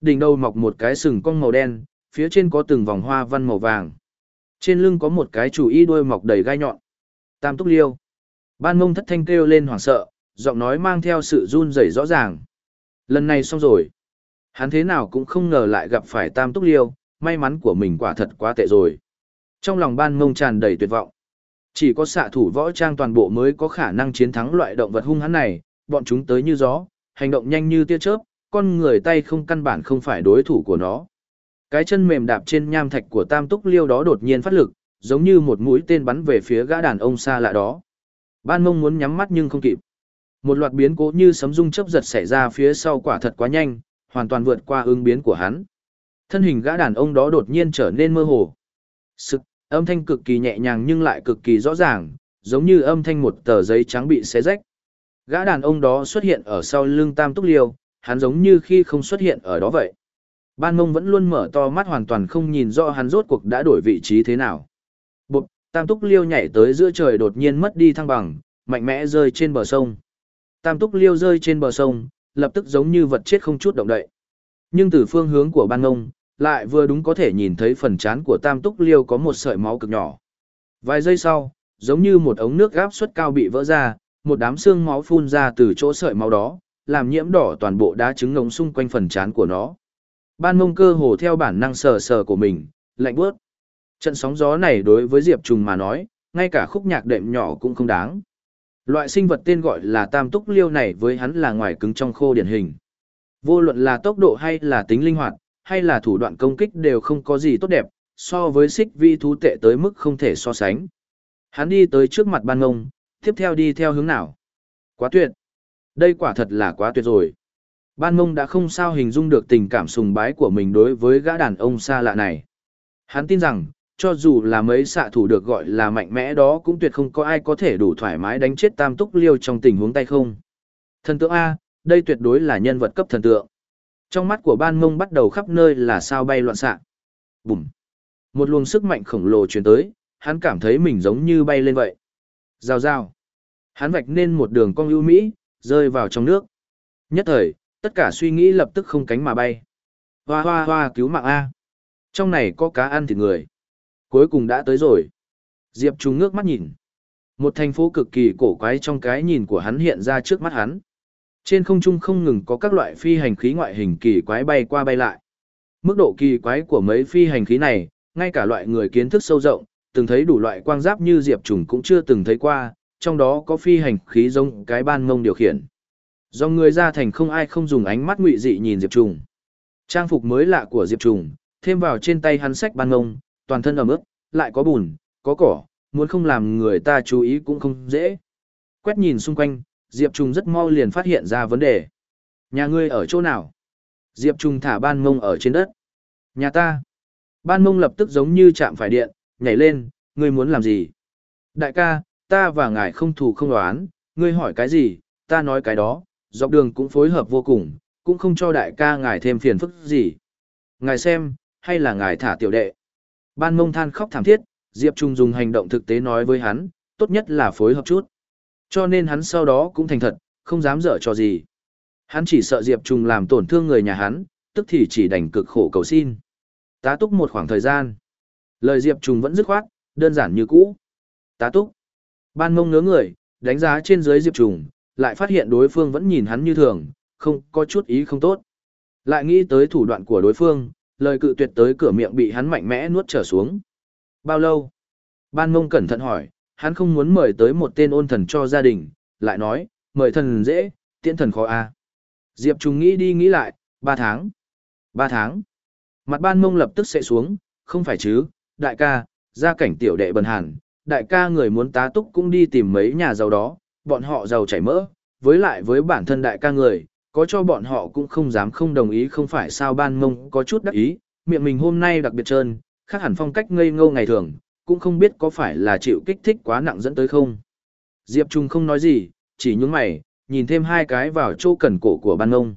Đỉnh đầu mọc một cái sừng cong màu đen, phía trên có từng vòng hoa văn màu vàng. Trên lưng có một cái chủ y đuôi mọc đầy gai nhọn. Tam túc liêu. Ban mông thất thanh kêu lên hoảng sợ, giọng nói mang theo sự run rẩy rõ ràng. Lần này xong rồi. Hắn thế nào cũng không ngờ lại gặp phải tam túc liêu, may mắn của mình quả thật quá tệ rồi. Trong lòng ban mông tràn đầy tuyệt vọng. Chỉ có xạ thủ võ trang toàn bộ mới có khả năng chiến thắng loại động vật hung hãn này, bọn chúng tới như gió, hành động nhanh như tia chớp, con người tay không căn bản không phải đối thủ của nó. Cái chân mềm đạp trên nham thạch của tam túc liêu đó đột nhiên phát lực, giống như một mũi tên bắn về phía gã đàn ông xa lạ đó. Ban mông muốn nhắm mắt nhưng không kịp. Một loạt biến cố như sấm rung chớp giật xảy ra phía sau quả thật quá nhanh, hoàn toàn vượt qua ứng biến của hắn. Thân hình gã đàn ông đó đột nhiên trở nên mơ hồ. Sực, âm thanh cực kỳ nhẹ nhàng nhưng lại cực kỳ rõ ràng, giống như âm thanh một tờ giấy trắng bị xé rách. Gã đàn ông đó xuất hiện ở sau lưng tam túc liêu, hắn giống như khi không xuất hiện ở đó vậy. Ban mông vẫn luôn mở to mắt hoàn toàn không nhìn rõ hắn rốt cuộc đã đổi vị trí thế nào. Bụt, tam túc liêu nhảy tới giữa trời đột nhiên mất đi thăng bằng, mạnh mẽ rơi trên bờ sông. Tam túc liêu rơi trên bờ sông, lập tức giống như vật chết không chút động đậy. Nhưng từ phương hướng của ban ngông, lại vừa đúng có thể nhìn thấy phần trán của tam túc liêu có một sợi máu cực nhỏ. Vài giây sau, giống như một ống nước gáp suất cao bị vỡ ra, một đám xương máu phun ra từ chỗ sợi máu đó, làm nhiễm đỏ toàn bộ đá trứng ngống xung quanh phần trán của nó. Ban mông cơ hồ theo bản năng sờ sờ của mình, lạnh bước. Trận sóng gió này đối với Diệp Trùng mà nói, ngay cả khúc nhạc đệm nhỏ cũng không đáng. Loại sinh vật tên gọi là tam túc liêu này với hắn là ngoài cứng trong khô điển hình. Vô luận là tốc độ hay là tính linh hoạt, hay là thủ đoạn công kích đều không có gì tốt đẹp, so với xích vi thú tệ tới mức không thể so sánh. Hắn đi tới trước mặt ban ngông, tiếp theo đi theo hướng nào. Quá tuyệt. Đây quả thật là quá tuyệt rồi. Ban ngông đã không sao hình dung được tình cảm sùng bái của mình đối với gã đàn ông xa lạ này. Hắn tin rằng, cho dù là mấy xạ thủ được gọi là mạnh mẽ đó cũng tuyệt không có ai có thể đủ thoải mái đánh chết tam túc liêu trong tình huống tay không. Thần tượng A, đây tuyệt đối là nhân vật cấp thần tượng. Trong mắt của ban mông bắt đầu khắp nơi là sao bay loạn xạ. Bùm. Một luồng sức mạnh khổng lồ truyền tới, hắn cảm thấy mình giống như bay lên vậy. Rào rào. Hắn vạch nên một đường cong ưu mỹ, rơi vào trong nước. Nhất thời, tất cả suy nghĩ lập tức không cánh mà bay. Hoa hoa hoa cứu mạng A. Trong này có cá ăn thịt người. Cuối cùng đã tới rồi. Diệp Trung ngước mắt nhìn. Một thành phố cực kỳ cổ quái trong cái nhìn của hắn hiện ra trước mắt hắn. Trên không trung không ngừng có các loại phi hành khí ngoại hình kỳ quái bay qua bay lại. Mức độ kỳ quái của mấy phi hành khí này, ngay cả loại người kiến thức sâu rộng, từng thấy đủ loại quang giáp như Diệp Trùng cũng chưa từng thấy qua, trong đó có phi hành khí giống cái ban ngông điều khiển. Do người ra thành không ai không dùng ánh mắt ngụy dị nhìn Diệp Trùng. Trang phục mới lạ của Diệp Trùng, thêm vào trên tay hắn sách ban ngông, toàn thân ẩm ướt, lại có bùn, có cỏ, muốn không làm người ta chú ý cũng không dễ. Quét nhìn xung quanh, Diệp Trùng rất mau liền phát hiện ra vấn đề. Nhà ngươi ở chỗ nào? Diệp Trùng thả ban Mông ở trên đất. Nhà ta. Ban mông lập tức giống như chạm phải điện, nhảy lên, ngươi muốn làm gì? Đại ca, ta và ngài không thù không đoán, ngươi hỏi cái gì, ta nói cái đó, dọc đường cũng phối hợp vô cùng, cũng không cho đại ca ngài thêm phiền phức gì. Ngài xem, hay là ngài thả tiểu đệ. Ban mông than khóc thảm thiết, Diệp Trung dùng hành động thực tế nói với hắn, tốt nhất là phối hợp chút. Cho nên hắn sau đó cũng thành thật, không dám dở cho gì. Hắn chỉ sợ Diệp Trung làm tổn thương người nhà hắn, tức thì chỉ đành cực khổ cầu xin. Tá túc một khoảng thời gian. Lời Diệp Trung vẫn dứt khoát, đơn giản như cũ. Tá túc. Ban mông ngớ người, đánh giá trên dưới Diệp Trung, lại phát hiện đối phương vẫn nhìn hắn như thường, không có chút ý không tốt. Lại nghĩ tới thủ đoạn của đối phương, lời cự tuyệt tới cửa miệng bị hắn mạnh mẽ nuốt trở xuống. Bao lâu? Ban mông cẩn thận hỏi, hắn không muốn mời tới một tên ôn thần cho gia đình, lại nói, mời thần dễ, tiễn thần khó a. À. Diệp Trung nghĩ đi nghĩ lại, ba tháng. ba tháng. Mặt ban mông lập tức sẽ xuống, không phải chứ, đại ca, gia cảnh tiểu đệ bần hàn, đại ca người muốn tá túc cũng đi tìm mấy nhà giàu đó, bọn họ giàu chảy mỡ, với lại với bản thân đại ca người, có cho bọn họ cũng không dám không đồng ý không phải sao ban mông có chút đắc ý, miệng mình hôm nay đặc biệt trơn, khác hẳn phong cách ngây ngô ngày thường, cũng không biết có phải là chịu kích thích quá nặng dẫn tới không. Diệp Trung không nói gì, chỉ nhúng mày, nhìn thêm hai cái vào chỗ cần cổ của ban ngông.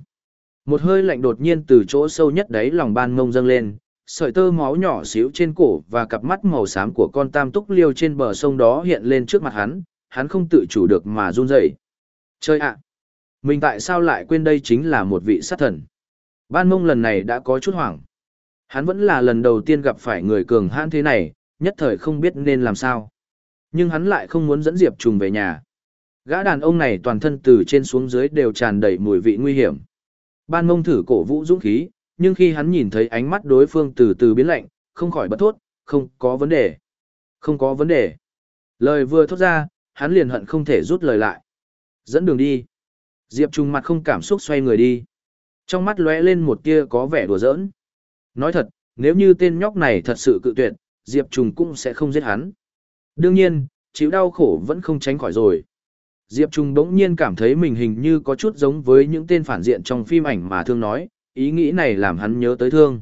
Một hơi lạnh đột nhiên từ chỗ sâu nhất đấy lòng ban ngông dâng lên, sợi tơ máu nhỏ xíu trên cổ và cặp mắt màu xám của con tam túc liêu trên bờ sông đó hiện lên trước mặt hắn, hắn không tự chủ được mà run rẩy. Chơi ạ! mình tại sao lại quên đây chính là một vị sát thần? Ban mông lần này đã có chút hoảng. Hắn vẫn là lần đầu tiên gặp phải người cường hãn thế này, nhất thời không biết nên làm sao. Nhưng hắn lại không muốn dẫn Diệp Trùng về nhà. Gã đàn ông này toàn thân từ trên xuống dưới đều tràn đầy mùi vị nguy hiểm. Ban mông thử cổ vũ dũng khí, nhưng khi hắn nhìn thấy ánh mắt đối phương từ từ biến lạnh, không khỏi bật thốt, không có vấn đề. Không có vấn đề. Lời vừa thốt ra, hắn liền hận không thể rút lời lại. Dẫn đường đi. Diệp Trung mặt không cảm xúc xoay người đi. Trong mắt lóe lên một tia có vẻ đùa giỡn. Nói thật, nếu như tên nhóc này thật sự cự tuyệt, Diệp Trung cũng sẽ không giết hắn. Đương nhiên, chịu đau khổ vẫn không tránh khỏi rồi. Diệp Trung bỗng nhiên cảm thấy mình hình như có chút giống với những tên phản diện trong phim ảnh mà thương nói, ý nghĩ này làm hắn nhớ tới thương.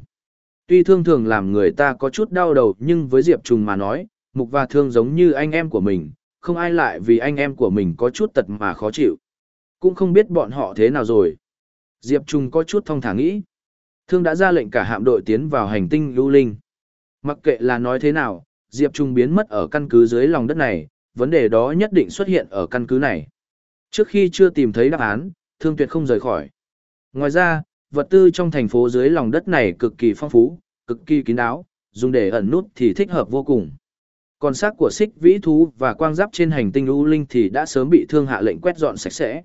Tuy thương thường làm người ta có chút đau đầu nhưng với Diệp Trung mà nói, mục và thương giống như anh em của mình, không ai lại vì anh em của mình có chút tật mà khó chịu. Cũng không biết bọn họ thế nào rồi. Diệp Trung có chút thông thả nghĩ. Thương đã ra lệnh cả hạm đội tiến vào hành tinh lưu linh. Mặc kệ là nói thế nào, Diệp Trung biến mất ở căn cứ dưới lòng đất này, vấn đề đó nhất định xuất hiện ở căn cứ này. Trước khi chưa tìm thấy đáp án, thương tuyệt không rời khỏi. Ngoài ra, vật tư trong thành phố dưới lòng đất này cực kỳ phong phú, cực kỳ kín đáo, dùng để ẩn nút thì thích hợp vô cùng. Còn xác của xích vĩ thú và quang giáp trên hành tinh U Linh thì đã sớm bị thương hạ lệnh quét dọn sạch sẽ.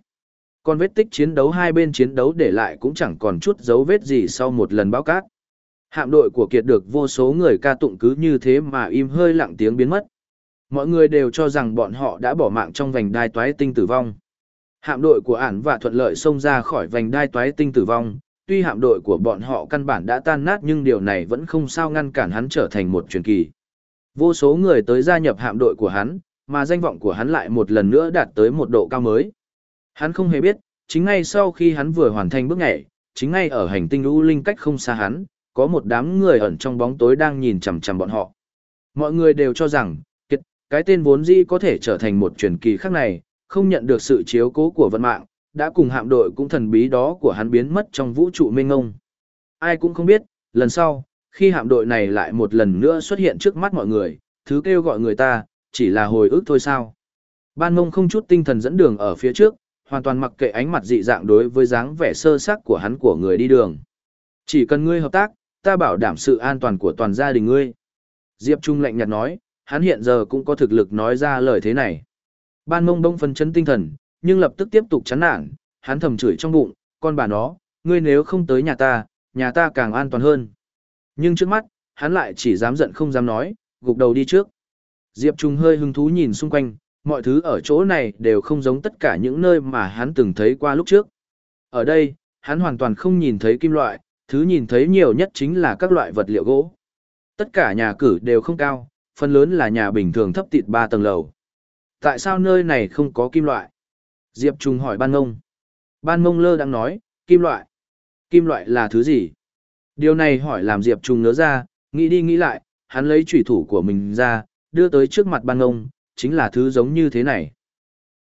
Còn vết tích chiến đấu hai bên chiến đấu để lại cũng chẳng còn chút dấu vết gì sau một lần báo cát. Hạm đội của Kiệt được vô số người ca tụng cứ như thế mà im hơi lặng tiếng biến mất. Mọi người đều cho rằng bọn họ đã bỏ mạng trong vành đai toái tinh tử vong. Hạm đội của ản và thuận lợi xông ra khỏi vành đai toái tinh tử vong, tuy hạm đội của bọn họ căn bản đã tan nát nhưng điều này vẫn không sao ngăn cản hắn trở thành một truyền kỳ. Vô số người tới gia nhập hạm đội của hắn, mà danh vọng của hắn lại một lần nữa đạt tới một độ cao mới. Hắn không hề biết, chính ngay sau khi hắn vừa hoàn thành bước nhảy, chính ngay ở hành tinh U Linh cách không xa hắn, có một đám người ẩn trong bóng tối đang nhìn chằm chằm bọn họ. Mọi người đều cho rằng, kiệt, cái tên vốn dĩ có thể trở thành một truyền kỳ khác này, không nhận được sự chiếu cố của vận mạng, đã cùng hạm đội cũng thần bí đó của hắn biến mất trong vũ trụ mênh ngông. Ai cũng không biết, lần sau, khi hạm đội này lại một lần nữa xuất hiện trước mắt mọi người, thứ kêu gọi người ta, chỉ là hồi ức thôi sao. Ban mông không chút tinh thần dẫn đường ở phía trước, hoàn toàn mặc kệ ánh mặt dị dạng đối với dáng vẻ sơ sắc của hắn của người đi đường. Chỉ cần ngươi hợp tác, ta bảo đảm sự an toàn của toàn gia đình ngươi. Diệp Trung lạnh nhạt nói, hắn hiện giờ cũng có thực lực nói ra lời thế này. Ban mông bông phân chấn tinh thần, nhưng lập tức tiếp tục chán nản, hắn thầm chửi trong bụng, con bà nó, ngươi nếu không tới nhà ta, nhà ta càng an toàn hơn. Nhưng trước mắt, hắn lại chỉ dám giận không dám nói, gục đầu đi trước. Diệp Trung hơi hứng thú nhìn xung quanh, mọi thứ ở chỗ này đều không giống tất cả những nơi mà hắn từng thấy qua lúc trước. Ở đây, hắn hoàn toàn không nhìn thấy kim loại, thứ nhìn thấy nhiều nhất chính là các loại vật liệu gỗ. Tất cả nhà cử đều không cao, phần lớn là nhà bình thường thấp tịt 3 tầng lầu. Tại sao nơi này không có kim loại? Diệp Trung hỏi ban ngông. Ban ngông lơ đang nói, kim loại. Kim loại là thứ gì? Điều này hỏi làm Diệp Trung nhớ ra, nghĩ đi nghĩ lại, hắn lấy chủy thủ của mình ra, đưa tới trước mặt ban ngông, chính là thứ giống như thế này.